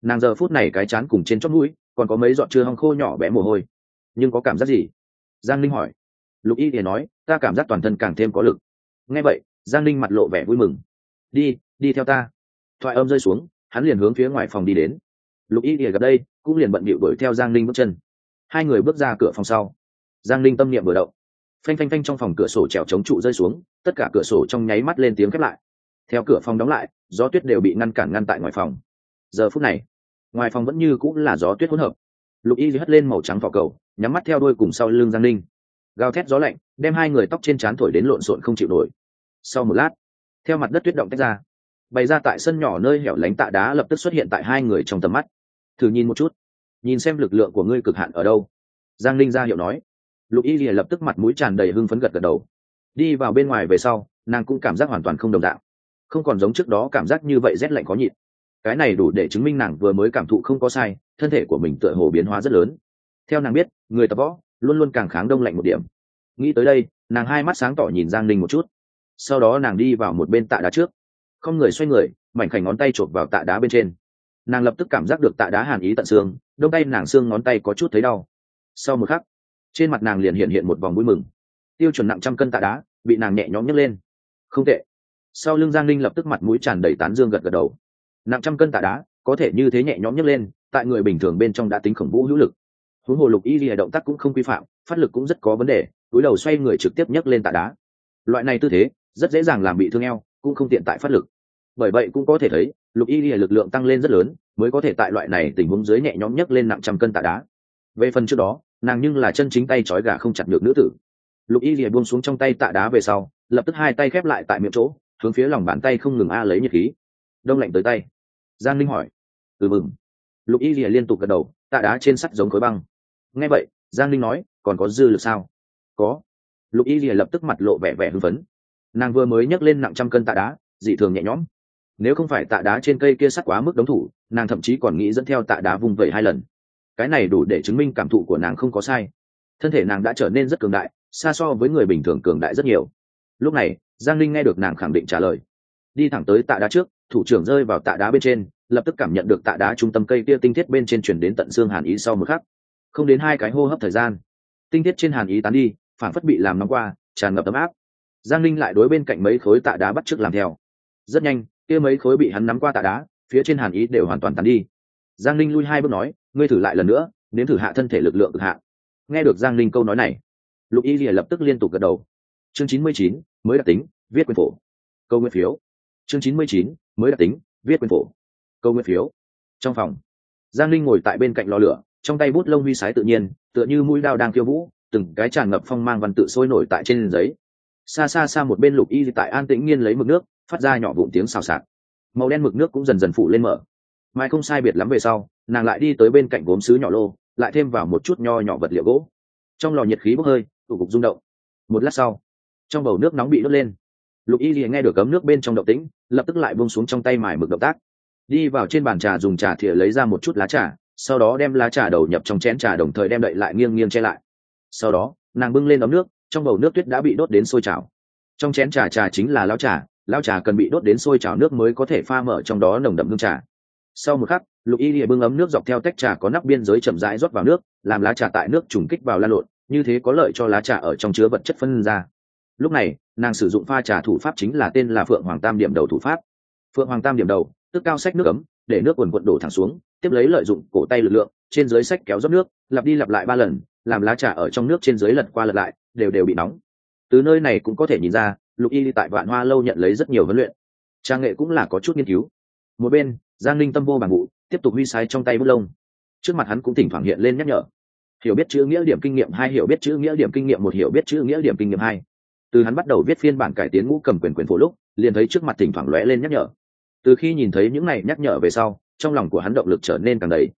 Nàng giờ phút này cái chán cùng trên chót mũi, còn có mấy giọt chưa hong khô nhỏ bé mồ hôi. Nhưng có cảm giác gì? Giang Linh hỏi. Lục y lìa nói, ta cảm giác toàn thân càng thêm có lực. Nghe vậy, giang Linh mặt lộ vẻ vui mừng. Đi đi theo ta. Thoại âm rơi xuống, hắn liền hướng phía ngoài phòng đi đến. Lục y lìa gặp đây, cũng liền bận bịu đuổi theo giang Linh bước chân. Hai người bước ra cửa phòng sau. Giang Linh tâm niệm vừa động. Phanh phanh phanh trong phòng cửa sổ trèo chống trụ rơi xuống tất cả cửa sổ trong nháy mắt lên tiếng khép lại. Theo cửa phòng đóng lại, gió tuyết đều bị ngăn cản ngăn tại ngoài phòng. Giờ phút này, ngoài phòng vẫn như cũng là gió tuyết hỗn hợp. Lục y hất lên màu trắng vào cầu, nhắm mắt theo đuôi cùng sau lưng giang ninh. Gào thét gió lạnh, đem hai người tóc trên trán thổi đến lộn xộn không chịu nổi. Sau một lát, theo mặt đất tuyết động tách ra, bày ra tại sân nhỏ nơi hẻo lánh tạ đá lập tức xuất hiện tại hai người trong tầm mắt. Thử nhìn một chút, nhìn xem lực lượng của ngươi cực hạn ở đâu. Giang ninh ra hiệu nói. Lục y lìa lập tức mặt mũi tràn đầy hưng phấn gật gật đầu đi vào bên ngoài về sau, nàng cũng cảm giác hoàn toàn không đồng đạo không còn giống trước đó cảm giác như vậy rét lạnh có nhịn. Cái này đủ để chứng minh nàng vừa mới cảm thụ không có sai, thân thể của mình tựa hồ biến hóa rất lớn. Theo nàng biết, người tập võ luôn luôn càng kháng đông lạnh một điểm. Nghĩ tới đây, nàng hai mắt sáng tỏ nhìn giang Ninh một chút. Sau đó nàng đi vào một bên tạ đá trước. Không người xoay người, mảnh khảnh ngón tay chộp vào tạ đá bên trên. Nàng lập tức cảm giác được tạ đá hàn ý tận xương, đông tay nàng xương ngón tay có chút thấy đau. Sau một khắc, trên mặt nàng liền hiện hiện một vòng vui mừng tiêu chuẩn nặng trăm cân tạ đá, bị nàng nhẹ nhõm nhấc lên. Không tệ. Sau lưng giang linh lập tức mặt mũi tràn đầy tán dương gật gật đầu. Nặng trăm cân tạ đá, có thể như thế nhẹ nhõm nhấc lên, tại người bình thường bên trong đã tính khổng vũ hữu lực. Huống hồ lục y ghi động tác cũng không quy phạm, phát lực cũng rất có vấn đề, túi đầu xoay người trực tiếp nhấc lên tạ đá. Loại này tư thế, rất dễ dàng làm bị thương eo, cũng không tiện tại phát lực. Bởi vậy cũng có thể thấy, lục y lìa lực lượng tăng lên rất lớn, mới có thể tại loại này tình huống dưới nhẹ nhõm nhấc lên nặng trăm cân tạ đá. Về phần trước đó, nàng nhưng là chân chính tay trói gà không chặt được nữ tử lục y lìa buông xuống trong tay tạ đá về sau, lập tức hai tay khép lại tại miệng chỗ, hướng phía lòng bàn tay không ngừng a lấy nhiệt khí. Đông lạnh tới tay. Giang linh hỏi. Ừ mừng lục y lìa liên tục gật đầu, tạ đá trên sắt giống khối băng. Nghe vậy, giang linh nói, còn có dư lực sao? Có. Lục y lìa lập tức mặt lộ vẻ vẻ hưng phấn. Nàng vừa mới nhấc lên nặng trăm cân tạ đá, dị thường nhẹ nhõm. Nếu không phải tạ đá trên cây kia sắt quá mức đống thủ, nàng thậm chí còn nghĩ dẫn theo tạ đá vùng vẩy hai lần. Cái này đủ để chứng minh cảm thụ của nàng không có sai. Thân thể nàng đã trở nên rất cường đại xa so với người bình thường cường đại rất nhiều. Lúc này, giang linh nghe được nàng khẳng định trả lời. Đi thẳng tới tạ đá trước, thủ trưởng rơi vào tạ đá bên trên, lập tức cảm nhận được tạ đá trung tâm cây kia tinh thiết bên trên chuyển đến tận xương hàn ý sau một khắc. Không đến hai cái hô hấp thời gian, tinh thiết trên hàn ý tán đi, phản phất bị làm nóng qua, tràn ngập ấm áp. Giang linh lại đối bên cạnh mấy khối tạ đá bắt t làm theo. Rất nhanh, kia mấy khối bị hắn nắm qua tạ đá, phía trên hàn ý đều hoàn toàn tán đi. Giang linh lui hai bước nói, ngươi thử lại lần nữa, nếm thử hạ thân thể lực lượng cực hạ nghe được giang linh câu nói này lục y lìa lập tức liên tục gật đầu. Chương chín mươi chín, mới đặc tính, viết quyền phổ. Câu nguyên phiếu. Chương chín mươi chín, mới đặc tính, viết quyền phổ. Câu nguyên phiếu. Trong phòng, giang linh ngồi tại bên cạnh lò lửa, trong tay bút lông huy sái tự nhiên, tựa như mũi đao đang khiêu vũ, từng cái tràn ngập phong mang văn tự sôi nổi tại trên giấy. Xa xa xa một bên lục y tại an tĩnh nghiên lấy mực nước, phát ra nhỏ vụn tiếng xào xạc. Màu đen mực nước cũng dần dần phủ lên mở. Mai không sai biệt lắm về sau, nàng lại đi tới bên cạnh gốm sứ nhỏ lô, lại thêm vào một chút nho nhỏ vật liệu gỗ. Trong lò nhiệt khí bốc hơi tủ cục rung động. Một lát sau, trong bầu nước nóng bị đốt lên. Lục y liền nghe được cấm nước bên trong động tĩnh, lập tức lại bông xuống trong tay mài mực động tác. Đi vào trên bàn trà dùng trà thìa lấy ra một chút lá trà, sau đó đem lá trà đầu nhập trong chén trà đồng thời đem đậy lại nghiêng nghiêng che lại. Sau đó, nàng bưng lên ấm nước, trong bầu nước tuyết đã bị đốt đến sôi trào. Trong chén trà trà chính là lao trà lao trà cần bị đốt đến sôi trào nước mới có thể pha mở trong đó nồng đậm hương trà. Sau một khắc, lục y lìa bưng ấm nước dọc theo tách trà có nắp biên giới chậm rãi rót vào nước, làm lá trà tại nước trùng kích vào lan lộn như thế có lợi cho lá trà ở trong chứa vật chất phân ra. Lúc này, nàng sử dụng pha trà thủ pháp chính là tên là phượng hoàng tam điểm đầu thủ pháp. Phượng hoàng tam điểm đầu, tức cao sách nước ấm, để nước quần quận đổ thẳng xuống, tiếp lấy lợi dụng cổ tay lực lượng, trên dưới sách kéo rót nước, lặp đi lặp lại ba lần, làm lá trà ở trong nước trên dưới lật qua lật lại, đều đều bị nóng. Từ nơi này cũng có thể nhìn ra, lục y tại vạn hoa lâu nhận lấy rất nhiều huấn luyện. Trang nghệ cũng là có chút nghiên cứu. Một bên, giang linh tâm vô bằng vụ tiếp tục huy sái trong tay bút lông. Trước mặt hắn cũng thỉnh thoảng hiện lên nhắc nhở hiểu biết chữ nghĩa điểm kinh nghiệm hai, hiểu biết chữ nghĩa điểm kinh nghiệm một, hiểu biết chữ nghĩa điểm kinh nghiệm hai. Từ hắn bắt đầu viết phiên bản cải tiến ngũ cầm quyền quyền phổ lúc, liền thấy trước mặt thỉnh thoảng lóe lên nhắc nhở. Từ khi nhìn thấy những này nhắc nhở về sau, trong lòng của hắn động lực trở nên càng đầy.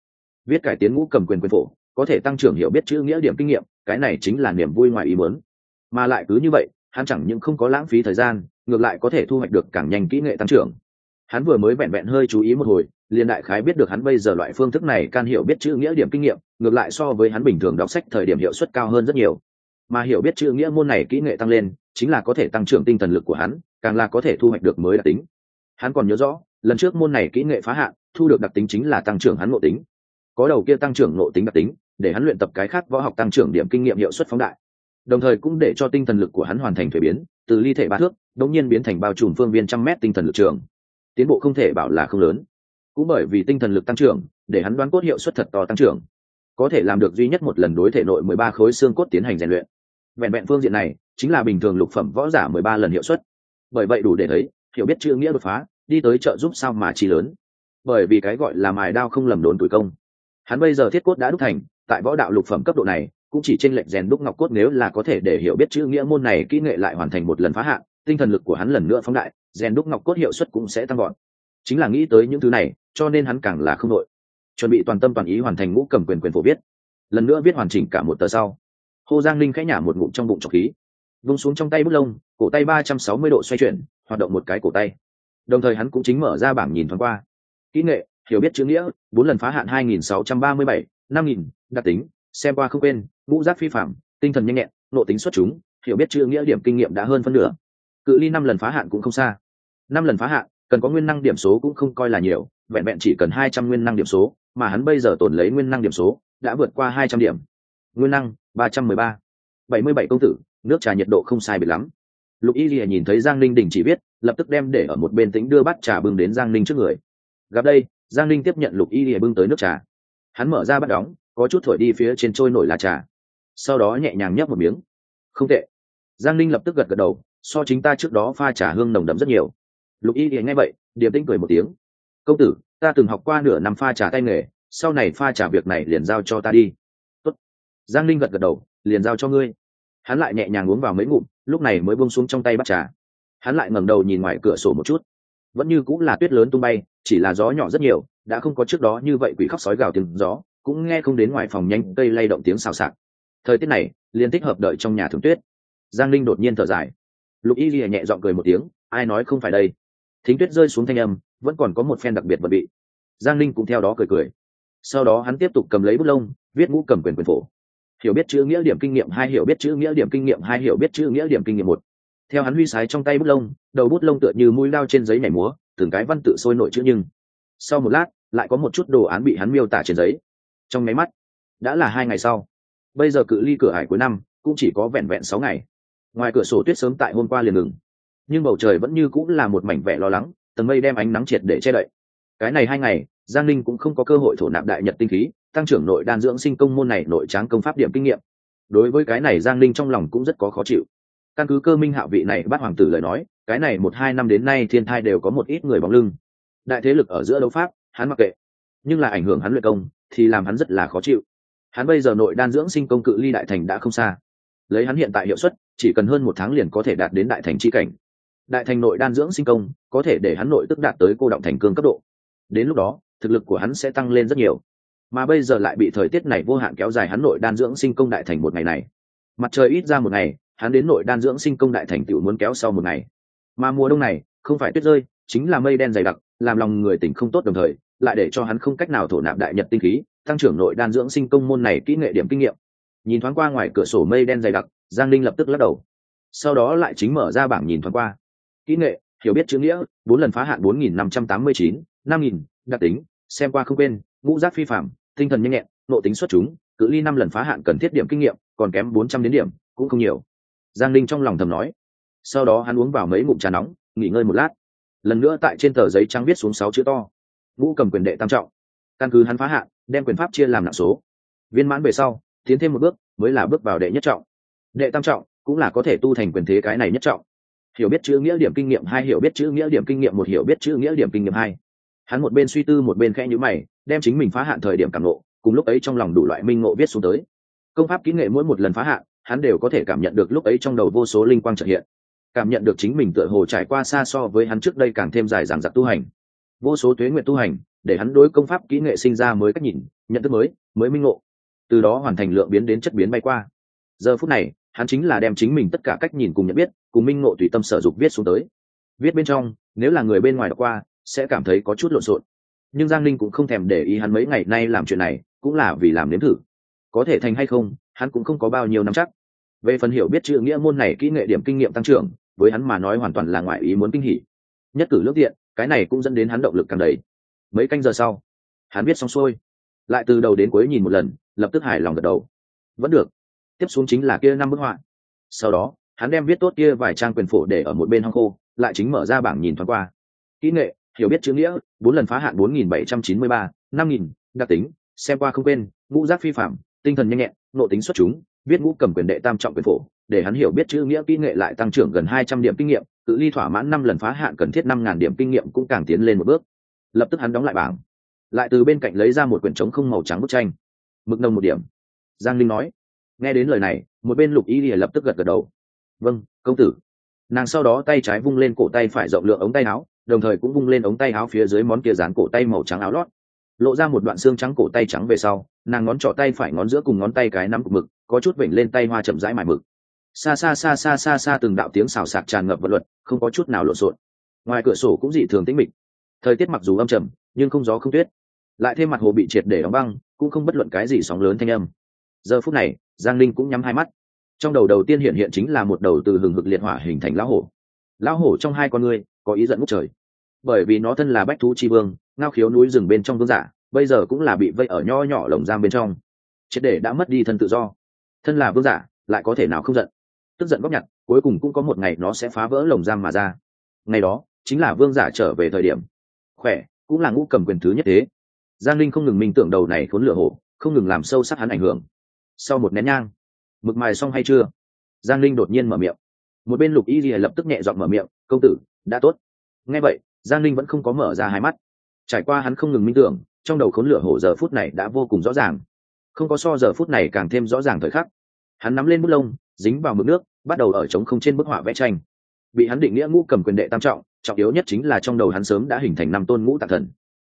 Viết cải tiến ngũ cầm quyền quyền phổ, có thể tăng trưởng hiểu biết chữ nghĩa điểm kinh nghiệm, cái này chính là niềm vui ngoài ý muốn. Mà lại cứ như vậy, hắn chẳng những không có lãng phí thời gian, ngược lại có thể thu hoạch được càng nhanh kỹ nghệ tăng trưởng. Hắn vừa mới vẹn vẹn hơi chú ý một hồi liền đại khái biết được hắn bây giờ loại phương thức này can hiểu biết chữ nghĩa điểm kinh nghiệm, ngược lại so với hắn bình thường đọc sách thời điểm hiệu suất cao hơn rất nhiều. Mà hiểu biết chữ nghĩa môn này kỹ nghệ tăng lên, chính là có thể tăng trưởng tinh thần lực của hắn, càng là có thể thu hoạch được mới đặc tính. Hắn còn nhớ rõ, lần trước môn này kỹ nghệ phá hạn, thu được đặc tính chính là tăng trưởng hắn ngộ tính. Có đầu kia tăng trưởng ngộ tính đặc tính, để hắn luyện tập cái khác võ học tăng trưởng điểm kinh nghiệm hiệu suất phóng đại. Đồng thời cũng để cho tinh thần lực của hắn hoàn thành thuế biến, từ ly thể ba thước đống nhiên biến thành bao trùm phương viên trăm mét tinh thần lực trường. Tiến bộ không thể bảo là không lớn cũng bởi vì tinh thần lực tăng trưởng, để hắn đoán cốt hiệu suất thật to tăng trưởng. Có thể làm được duy nhất một lần đối thể nội mười ba khối xương cốt tiến hành rèn luyện. Vẹn vẹn phương diện này, chính là bình thường lục phẩm võ giả mười ba lần hiệu suất. Bởi vậy đủ để thấy, hiểu biết chữ nghĩa đột phá, đi tới trợ giúp sao mà chi lớn. Bởi vì cái gọi là mài đao không lầm đốn tuổi công. Hắn bây giờ thiết cốt đã đúc thành, tại võ đạo lục phẩm cấp độ này, cũng chỉ trên lệnh rèn đúc ngọc cốt nếu là có thể để hiểu biết chữ nghĩa môn này kỹ nghệ lại hoàn thành một lần phá hạn, tinh thần lực của hắn lần nữa phóng đại, rèn đúc ngọc cốt hiệu suất cũng sẽ tăng gọn chính là nghĩ tới những thứ này cho nên hắn càng là không đội. Chuẩn bị toàn tâm toàn ý hoàn thành ngũ cầm quyền quyền phổ biết. Lần nữa viết hoàn chỉnh cả một tờ sau. Hồ giang linh khẽ nhả một ngụm trong bụng trọc khí. Vung xuống trong tay bút lông, cổ tay ba trăm sáu mươi độ xoay chuyển, hoạt động một cái cổ tay. Đồng thời hắn cũng chính mở ra bảng nhìn thoáng qua. Kỹ nghệ, hiểu biết chữ nghĩa, bốn lần phá hạn hai nghìn sáu trăm ba mươi bảy, năm nghìn, đặc tính, xem qua không quên, ngũ giác phi phạm, tinh thần nhanh nhẹn nộ tính xuất chúng, hiểu biết chữ nghĩa điểm kinh nghiệm đã hơn phân nửa. Cự ly năm lần phá hạn cũng không xa. Năm lần phá hạn cần có nguyên năng điểm số cũng không coi là nhiều, vẹn vẹn chỉ cần hai trăm nguyên năng điểm số, mà hắn bây giờ tồn lấy nguyên năng điểm số, đã vượt qua hai trăm điểm. Nguyên năng, ba trăm mười ba. Bảy mươi bảy công tử, nước trà nhiệt độ không sai biệt lắm. Lục y lìa nhìn thấy giang ninh đình chỉ biết, lập tức đem để ở một bên tính đưa bát trà bưng đến giang ninh trước người. Gặp đây, giang ninh tiếp nhận lục y lìa bưng tới nước trà. Hắn mở ra bắt đóng, có chút thổi đi phía trên trôi nổi là trà. Sau đó nhẹ nhàng nhấp một miếng. Không tệ. Giang ninh lập tức gật gật đầu, so chính ta trước đó pha trà hương nồng đậm rất nhiều lục y thì nghe vậy, điềm tĩnh cười một tiếng. Công tử, ta từng học qua nửa năm pha trà tay nghề, sau này pha trà việc này liền giao cho ta đi. Tốt. giang Linh gật gật đầu, liền giao cho ngươi. Hắn lại nhẹ nhàng uống vào mấy ngụm, lúc này mới buông xuống trong tay bắt trà. Hắn lại ngẩng đầu nhìn ngoài cửa sổ một chút. Vẫn như cũng là tuyết lớn tung bay, chỉ là gió nhỏ rất nhiều, đã không có trước đó như vậy quỷ khóc sói gào tiếng gió, cũng nghe không đến ngoài phòng nhanh cây lay động tiếng xào xạc. Thời tiết này liên thích hợp đợi trong nhà thường tuyết. Giang linh đột nhiên thở dài. Lục y ghi nhẹ giọng cười một tiếng, ai nói không phải đây? Thính tuyết rơi xuống thanh âm, vẫn còn có một phen đặc biệt vật bị giang linh cũng theo đó cười cười. Sau đó hắn tiếp tục cầm lấy bút lông, viết ngũ cầm quyền quyền phổ. Hiểu biết chữ nghĩa điểm kinh nghiệm hai, hiểu biết chữ nghĩa điểm kinh nghiệm hai, hiểu biết chữ nghĩa điểm kinh nghiệm một. Theo hắn huy sái trong tay bút lông, đầu bút lông tựa như mũi lao trên giấy nhảy múa, từng cái văn tự sôi nổi chữ nhưng. Sau một lát, lại có một chút đồ án bị hắn miêu tả trên giấy. Trong máy mắt, đã là hai ngày sau. Bây giờ cự ly cửa hải cuối năm, cũng chỉ có vẹn vẹn sáu ngày. Ngoài cửa sổ tuyết sớm tại hôm qua liền ngừng nhưng bầu trời vẫn như cũng là một mảnh vẻ lo lắng, tầng mây đem ánh nắng triệt để che đậy. Cái này hai ngày, giang linh cũng không có cơ hội thổ nạp đại nhật tinh khí, tăng trưởng nội đan dưỡng sinh công môn này nội tráng công pháp điểm kinh nghiệm. Đối với cái này giang linh trong lòng cũng rất có khó chịu. Căn cứ cơ minh hạ vị này bắt hoàng tử lời nói, cái này một hai năm đến nay thiên thai đều có một ít người bóng lưng. Đại thế lực ở giữa đấu pháp, hắn mặc kệ. Nhưng là ảnh hưởng hắn luyện công, thì làm hắn rất là khó chịu. Hắn bây giờ nội đan dưỡng sinh công cự ly đại thành đã không xa. Lấy hắn hiện tại hiệu suất, chỉ cần hơn một tháng liền có thể đạt đến đại thành c h i cảnh đại thành nội đan dưỡng sinh công, có thể để hắn nội tức đạt tới cô động thành cương cấp độ. Đến lúc đó, thực lực của hắn sẽ tăng lên rất nhiều. Mà bây giờ lại bị thời tiết này vô hạn kéo dài hắn nội đan dưỡng sinh công đại thành một ngày này. Mặt trời ít ra một ngày, hắn đến nội đan dưỡng sinh công đại thành tựu muốn kéo sau một ngày. Mà mùa đông này, không phải tuyết rơi, chính là mây đen dày đặc, làm lòng người tỉnh không tốt đồng thời, lại để cho hắn không cách nào thổ nạp đại nhật tinh khí, tăng trưởng nội đan dưỡng sinh công môn này kỹ nghệ điểm kinh nghiệm. Nhìn thoáng qua ngoài cửa sổ mây đen dày đặc, giang linh lập tức lắc đầu. Sau đó lại chính mở ra bảng nhìn thoáng qua kỹ nghệ, hiểu biết chữ nghĩa, bốn lần phá hạn bốn nghìn năm trăm tám mươi chín, năm nghìn, đặc tính, xem qua không quên, ngũ giác phi phạm tinh thần nhanh nhẹn nộ tính xuất chúng, cự ly năm lần phá hạn cần thiết điểm kinh nghiệm, còn kém bốn trăm đến điểm, cũng không nhiều. Giang linh trong lòng thầm nói. Sau đó hắn uống vào mấy ngụm trà nóng, nghỉ ngơi một lát. Lần nữa tại trên tờ giấy trắng viết xuống sáu chữ to. Ngũ cầm quyền đệ tam trọng. Căn cứ hắn phá hạn, đem quyền pháp chia làm nặng số. Viên mãn về sau, tiến thêm một bước, mới là bước vào đệ nhất trọng. Đệ tam trọng cũng là có thể tu thành quyền thế cái này nhất trọng hiểu biết chữ nghĩa điểm kinh nghiệm hai, hiểu biết chữ nghĩa điểm kinh nghiệm một, hiểu biết chữ nghĩa điểm kinh nghiệm hai. Hắn một bên suy tư một bên khẽ nhữ mày, đem chính mình phá hạn thời điểm cảm nộ cùng lúc ấy trong lòng đủ loại minh ngộ viết xuống tới. Công pháp kỹ nghệ mỗi một lần phá hạn, hắn đều có thể cảm nhận được lúc ấy trong đầu vô số linh quang trợ hiện. Cảm nhận được chính mình tựa hồ trải qua xa so với hắn trước đây càng thêm dài dằng dặc tu hành. Vô số tuế nguyện tu hành, để hắn đối công pháp kỹ nghệ sinh ra mới cách nhìn, nhận thức mới mới minh ngộ. Từ đó hoàn thành lượng biến đến chất biến bay qua. Giờ phút này hắn chính là đem chính mình tất cả cách nhìn cùng nhận biết, cùng minh ngộ tùy tâm sở dục viết xuống tới. Viết bên trong, nếu là người bên ngoài đọc qua, sẽ cảm thấy có chút lộn xộn. Nhưng giang linh cũng không thèm để ý hắn mấy ngày nay làm chuyện này, cũng là vì làm nếm thử. Có thể thành hay không, hắn cũng không có bao nhiêu năm chắc. Về phần hiểu biết chữ nghĩa môn này kỹ nghệ điểm kinh nghiệm tăng trưởng, với hắn mà nói hoàn toàn là ngoại ý muốn kinh hỉ. Nhất cử lước tiện cái này cũng dẫn đến hắn động lực càng đầy. Mấy canh giờ sau, hắn biết xong xuôi. Lại từ đầu đến cuối nhìn một lần, lập tức hài lòng gật đầu. Vẫn được tiếp xuống chính là kia năm bức họa. Sau đó, hắn đem viết tốt kia vài trang quyền phổ để ở một bên hong khô, lại chính mở ra bảng nhìn thoáng qua. Kỹ nghệ, hiểu biết chữ nghĩa, bốn lần phá hạn bốn nghìn bảy trăm chín mươi ba, năm nghìn, đặc tính, xem qua không quên, ngũ giác phi phạm, tinh thần nhanh nhẹn, nộ tính xuất chúng, viết ngũ cầm quyền đệ tam trọng quyền phổ, để hắn hiểu biết chữ nghĩa kỹ nghệ lại tăng trưởng gần hai trăm điểm kinh nghiệm, cự ly thỏa mãn năm lần phá hạn cần thiết năm ngàn điểm kinh nghiệm cũng càng tiến lên một bước. Lập tức hắn đóng lại bảng. Lại từ bên cạnh lấy ra một quyển trống không màu trắng bức tranh. Mực nồng một điểm. Giang linh nói nghe đến lời này, một bên lục y lìa lập tức gật gật đầu. Vâng công tử. Nàng sau đó tay trái vung lên cổ tay phải rộng lượng ống tay áo, đồng thời cũng vung lên ống tay áo phía dưới món kia dán cổ tay màu trắng áo lót. Lộ ra một đoạn xương trắng cổ tay trắng về sau, nàng ngón trỏ tay phải ngón giữa cùng ngón tay cái nắm của mực, có chút vểnh lên tay hoa chậm rãi mải mực. Xa xa xa xa xa xa từng đạo tiếng xào xạc tràn ngập vật luật, không có chút nào lộn xộn. Ngoài cửa sổ cũng dị thường tĩnh mịch. Thời tiết mặc dù âm trầm, nhưng không gió không tuyết. Lại thêm mặt hồ bị triệt để đóng băng, cũng không bất luận cái gì sóng lớn thanh âm. Giờ phút này giang linh cũng nhắm hai mắt. Trong đầu đầu tiên hiện hiện chính là một đầu từ hừng hực liệt hỏa hình thành lão hổ. Lão hổ trong hai con ngươi có ý giận ngút trời. Bởi vì nó thân là bách thú chi vương, ngao khiếu núi rừng bên trong vương giả, bây giờ cũng là bị vây ở nho nhỏ lồng giam bên trong. Triệt để đã mất đi thân tự do. Thân là vương giả, lại có thể nào không giận? Tức giận góp nhặt, cuối cùng cũng có một ngày nó sẽ phá vỡ lồng giam mà ra. Ngày đó, chính là vương giả trở về thời điểm. Khỏe, cũng là ngũ cầm quyền thứ nhất thế. Giang linh không ngừng minh tưởng đầu này khốn lửa hổ, không ngừng làm sâu sắc hắn ảnh hưởng sau một nén nhang. Mực mài xong hay chưa? Giang linh đột nhiên mở miệng. Một bên lục y ghi lập tức nhẹ dọn mở miệng, công tử, đã tốt. Nghe vậy, giang linh vẫn không có mở ra hai mắt. Trải qua hắn không ngừng minh tưởng, trong đầu khốn lửa hổ giờ phút này đã vô cùng rõ ràng. Không có so giờ phút này càng thêm rõ ràng thời khắc. Hắn nắm lên bút lông, dính vào mực nước, bắt đầu ở trống không trên bức họa vẽ tranh. Bị hắn định nghĩa ngũ cầm quyền đệ tam trọng trọng yếu nhất chính là trong đầu hắn sớm đã hình thành năm tôn ngũ tạc thần.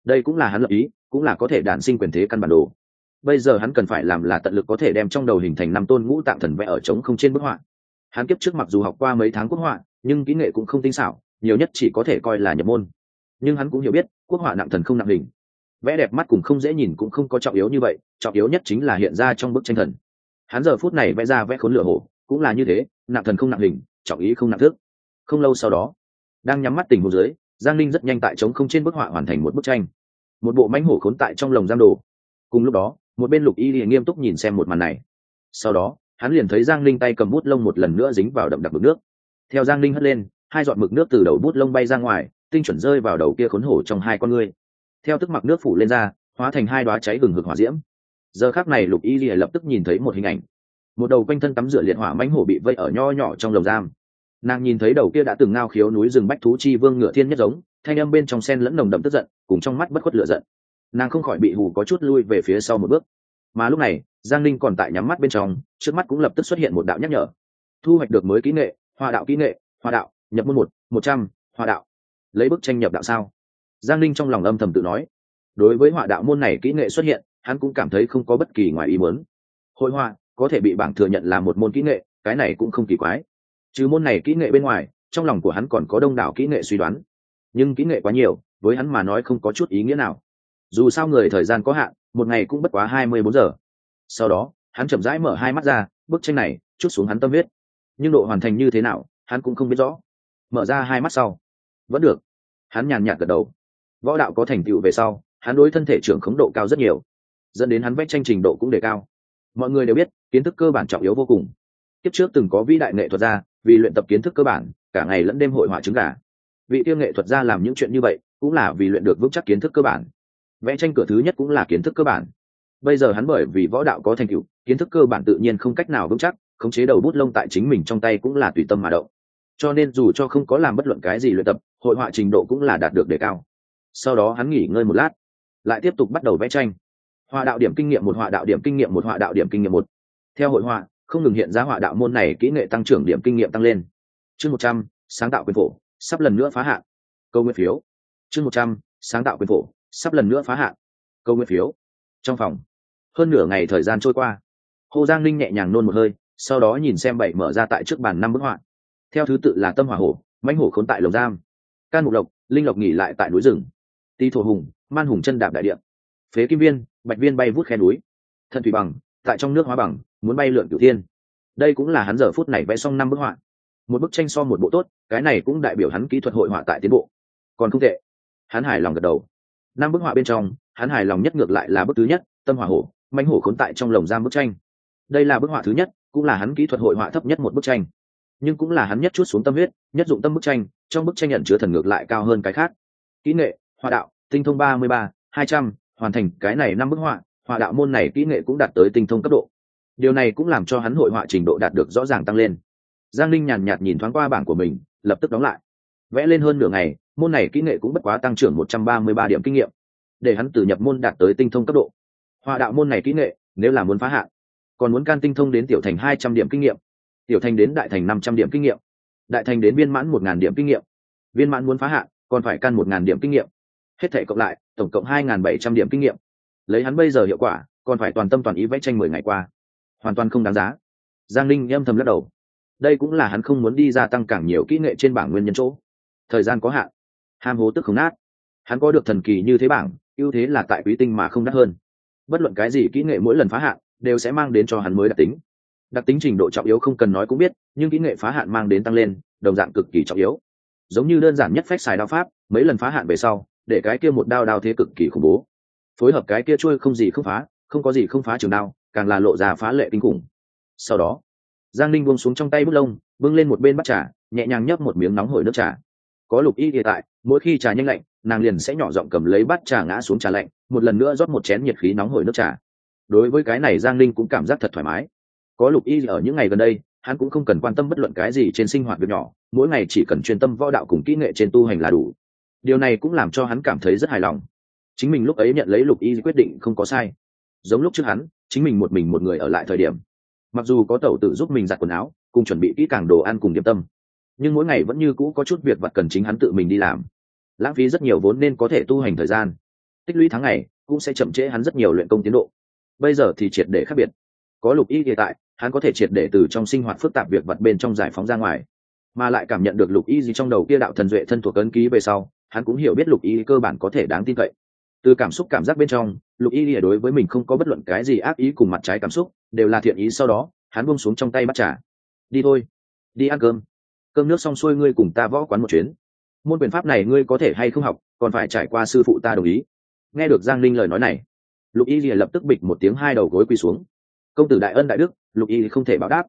Đây cũng là hắn lập ý, cũng là có thể đản sinh quyền thế căn bản đồ bây giờ hắn cần phải làm là tận lực có thể đem trong đầu hình thành năm tôn ngũ tạng thần vẽ ở trống không trên bức họa. Hắn kiếp trước mặc dù học qua mấy tháng quốc họa, nhưng kỹ nghệ cũng không tinh xảo, nhiều nhất chỉ có thể coi là nhập môn. Nhưng hắn cũng hiểu biết, quốc họa nặng thần không nặng hình. Vẽ đẹp mắt cùng không dễ nhìn cũng không có trọng yếu như vậy, trọng yếu nhất chính là hiện ra trong bức tranh thần. Hắn giờ phút này vẽ ra vẽ khốn lửa hổ, cũng là như thế, nặng thần không nặng hình, trọng ý không nặng thức không lâu sau đó, đang nhắm mắt tình hồ dưới, giang linh rất nhanh tại trống không trên bức họa hoàn thành một bức tranh. Một bộ mánh hổ khốn tại trong lồng giam đồ. Cùng lúc đó một bên lục y liền nghiêm túc nhìn xem một màn này. Sau đó, hắn liền thấy giang linh tay cầm bút lông một lần nữa dính vào đậm đặc mực nước. Theo giang linh hất lên, hai giọt mực nước từ đầu bút lông bay ra ngoài, tinh chuẩn rơi vào đầu kia khốn hổ trong hai con ngươi. Theo tức mặc nước phủ lên ra, hóa thành hai đoá cháy gừng hực hỏa diễm. Giờ khác này lục y lìa lập tức nhìn thấy một hình ảnh. Một đầu quanh thân tắm rửa liệt hỏa mãnh hổ bị vây ở nho nhỏ trong lồng giam. Nàng nhìn thấy đầu kia đã từng ngao khiếu núi rừng bách thú chi vương ngựa thiên nhất giống, thanh âm bên trong sen lẫn nồng đậm tức giận, cùng trong mắt bất khuất lựa giận nàng không khỏi bị hù có chút lui về phía sau một bước. Mà lúc này, giang linh còn tại nhắm mắt bên trong, trước mắt cũng lập tức xuất hiện một đạo nhắc nhở. Thu hoạch được mới kỹ nghệ hòa đạo kỹ nghệ hòa đạo, nhập môn một một trăm hòa đạo. Lấy bức tranh nhập đạo sao? Giang linh trong lòng âm thầm tự nói. Đối với họa đạo môn này kỹ nghệ xuất hiện, hắn cũng cảm thấy không có bất kỳ ngoài ý muốn. Hội họa, có thể bị bảng thừa nhận là một môn kỹ nghệ, cái này cũng không kỳ quái. Trừ môn này kỹ nghệ bên ngoài, trong lòng của hắn còn có đông đảo kỹ nghệ suy đoán. Nhưng kỹ nghệ quá nhiều, với hắn mà nói không có chút ý nghĩa nào dù sao người thời gian có hạn, một ngày cũng bất quá hai mươi bốn giờ. Sau đó, hắn chậm rãi mở hai mắt ra, bức tranh này, chút xuống hắn tâm huyết. Nhưng độ hoàn thành như thế nào, hắn cũng không biết rõ. Mở ra hai mắt sau. Vẫn được. Hắn nhàn nhạt gật đầu. Võ đạo có thành tựu về sau, hắn đối thân thể trưởng khống độ cao rất nhiều. Dẫn đến hắn vẽ tranh trình độ cũng đề cao. Mọi người đều biết, kiến thức cơ bản trọng yếu vô cùng. Tiếp trước từng có vĩ đại nghệ thuật gia vì luyện tập kiến thức cơ bản, cả ngày lẫn đêm hội họa trứng gà. Vị tiêu nghệ thuật gia làm những chuyện như vậy, cũng là vì luyện được vững chắc kiến thức cơ bản vẽ tranh cửa thứ nhất cũng là kiến thức cơ bản. Bây giờ hắn bởi vì võ đạo có thành tựu, kiến thức cơ bản tự nhiên không cách nào vững chắc, khống chế đầu bút lông tại chính mình trong tay cũng là tùy tâm mà động. Cho nên dù cho không có làm bất luận cái gì luyện tập, hội họa trình độ cũng là đạt được đề cao. Sau đó hắn nghỉ ngơi một lát, lại tiếp tục bắt đầu vẽ tranh. Họa đạo điểm kinh nghiệm một, họa đạo điểm kinh nghiệm một, họa đạo điểm kinh nghiệm một. Theo hội họa, không ngừng hiện ra họa đạo môn này, kỹ nghệ tăng trưởng điểm kinh nghiệm tăng lên. Chương một trăm, sáng tạo quyền phổ, sắp lần nữa phá hạn. Câu nguyên phiếu. Chương một trăm, sáng tạo quyền phổ sắp lần nữa phá hạn. Câu nguyện phiếu. Trong phòng, hơn nửa ngày thời gian trôi qua, hồ giang linh nhẹ nhàng nôn một hơi, sau đó nhìn xem bảy mở ra tại trước bàn năm bức họa. Theo thứ tự là tâm hỏa hổ, mãnh hổ khốn tại lồng giam, can mục lộc, linh lộc nghỉ lại tại núi rừng ti thổ hùng, man hùng chân đạp đại điện phế kim viên, bạch viên bay vút khe núi thần thủy bằng, tại trong nước hóa bằng, muốn bay lượn cửu thiên. Đây cũng là hắn giờ phút này vẽ xong năm bức họa. Một bức tranh so một bộ tốt, cái này cũng đại biểu hắn kỹ thuật hội họa tại tiến bộ. Còn không tệ. Hắn hài lòng gật đầu năm bức họa bên trong, hắn hài lòng nhất ngược lại là bức thứ nhất, tâm hỏa hổ mánh hổ khốn tại trong lồng giam bức tranh. Đây là bức họa thứ nhất, cũng là hắn kỹ thuật hội họa thấp nhất một bức tranh. Nhưng cũng là hắn nhất chút xuống tâm huyết, nhất dụng tâm bức tranh, trong bức tranh nhận chứa thần ngược lại cao hơn cái khác. Kỹ nghệ, họa đạo, tinh thông ba mươi ba, hai trăm, hoàn thành cái này năm bức họa họa đạo môn này kỹ nghệ cũng đạt tới tinh thông cấp độ. Điều này cũng làm cho hắn hội họa trình độ đạt được rõ ràng tăng lên. Giang linh nhàn nhạt nhìn thoáng qua bảng của mình, lập tức đóng lại vẽ lên hơn nửa ngày, môn này kỹ nghệ cũng bất quá tăng trưởng một trăm ba mươi ba điểm kinh nghiệm. Để hắn từ nhập môn đạt tới tinh thông cấp độ. Họa đạo môn này kỹ nghệ, nếu là muốn phá hạn, còn muốn can tinh thông đến tiểu thành hai trăm điểm kinh nghiệm. Tiểu thành đến đại thành năm trăm điểm kinh nghiệm. Đại thành đến viên mãn một ngàn điểm kinh nghiệm. Viên mãn muốn phá hạn, còn phải can một ngàn điểm kinh nghiệm. Hết thể cộng lại, tổng cộng hai ngàn bảy trăm điểm kinh nghiệm. Lấy hắn bây giờ hiệu quả, còn phải toàn tâm toàn ý vẽ tranh mười ngày qua. Hoàn toàn không đáng giá. Giang linh âm thầm lắc đầu. Đây cũng là hắn không muốn đi gia tăng càng nhiều kỹ nghệ trên bảng nguyên nhân chỗ thời gian có hạn. Ham hố tức không nát. Hắn có được thần kỳ như thế bảng, ưu thế là tại quý tinh mà không đắt hơn. Bất luận cái gì kỹ nghệ mỗi lần phá hạn, đều sẽ mang đến cho hắn mới đặc tính. Đặc tính trình độ trọng yếu không cần nói cũng biết, nhưng kỹ nghệ phá hạn mang đến tăng lên, đồng dạng cực kỳ trọng yếu. Giống như đơn giản nhất phép xài đao pháp, mấy lần phá hạn về sau, để cái kia một đao đao thế cực kỳ khủng bố. Phối hợp cái kia trôi không gì không phá, không có gì không phá trường đao, càng là lộ ra phá lệ kinh khủng. Sau đó, giang linh buông xuống trong tay bút lông, bưng lên một bên bắt trà, nhẹ nhàng nhấp một miếng nóng hổi nước trà có lục y hiện tại, mỗi khi trà nhanh lạnh, nàng liền sẽ nhỏ giọng cầm lấy bát trà ngã xuống trà lạnh, một lần nữa rót một chén nhiệt khí nóng hổi nước trà. Đối với cái này giang linh cũng cảm giác thật thoải mái. Có lục y ở những ngày gần đây, hắn cũng không cần quan tâm bất luận cái gì trên sinh hoạt việc nhỏ, mỗi ngày chỉ cần chuyên tâm võ đạo cùng kỹ nghệ trên tu hành là đủ. Điều này cũng làm cho hắn cảm thấy rất hài lòng. Chính mình lúc ấy nhận lấy lục y quyết định không có sai. Giống lúc trước hắn, chính mình một mình một người ở lại thời điểm. Mặc dù có tẩu tự giúp mình giặt quần áo, cùng chuẩn bị kỹ càng đồ ăn cùng điểm tâm nhưng mỗi ngày vẫn như cũ có chút việc vặt cần chính hắn tự mình đi làm. Lãng phí rất nhiều vốn nên có thể tu hành thời gian. Tích lũy tháng ngày cũng sẽ chậm trễ hắn rất nhiều luyện công tiến độ. Bây giờ thì triệt để khác biệt. Có lục y hiện tại, hắn có thể triệt để từ trong sinh hoạt phức tạp việc vặt bên trong giải phóng ra ngoài. Mà lại cảm nhận được lục y gì trong đầu kia đạo thần duệ thân thuộc ấn ký về sau, hắn cũng hiểu biết lục y cơ bản có thể đáng tin cậy. Từ cảm xúc cảm giác bên trong, lục y lìa đối với mình không có bất luận cái gì ác ý cùng mặt trái cảm xúc, đều là thiện ý sau đó, hắn buông xuống trong tay bắt trả đi thôi. Đi ăn cơm cơm nước xong xuôi ngươi cùng ta võ quán một chuyến. Môn quyền pháp này ngươi có thể hay không học, còn phải trải qua sư phụ ta đồng ý. Nghe được giang linh lời nói này, lục y lìa lập tức bịch một tiếng hai đầu gối quỳ xuống. Công tử đại ân đại đức, lục y không thể báo đáp.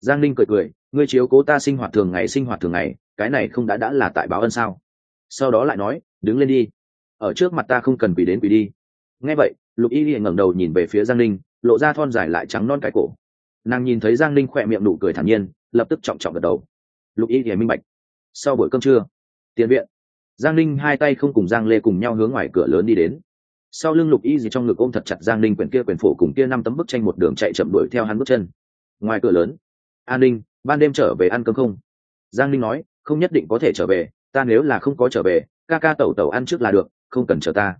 Giang linh cười cười, ngươi chiếu cố ta sinh hoạt thường ngày, sinh hoạt thường ngày, cái này không đã đã là tại báo ân sao? Sau đó lại nói, đứng lên đi, ở trước mặt ta không cần quỳ đến quỳ đi. Nghe vậy, lục y ngẩng đầu nhìn về phía giang linh lộ ra thon dài lại trắng non cái cổ. Nàng nhìn thấy giang linh khỏe miệng nụ cười thản nhiên, lập tức trọng trọng gật đầu lục y thì minh bạch. Sau buổi cơm trưa, tiền viện, giang linh hai tay không cùng giang lê cùng nhau hướng ngoài cửa lớn đi đến. Sau lưng lục y gì trong ngực ôm thật chặt giang linh quyển kia quyển phổ cùng kia năm tấm bức tranh một đường chạy chậm đuổi theo hắn bước chân. Ngoài cửa lớn, an ninh, ban đêm trở về ăn cơm không? Giang linh nói, không nhất định có thể trở về, ta nếu là không có trở về, ca ca tẩu tẩu ăn trước là được, không cần chờ ta.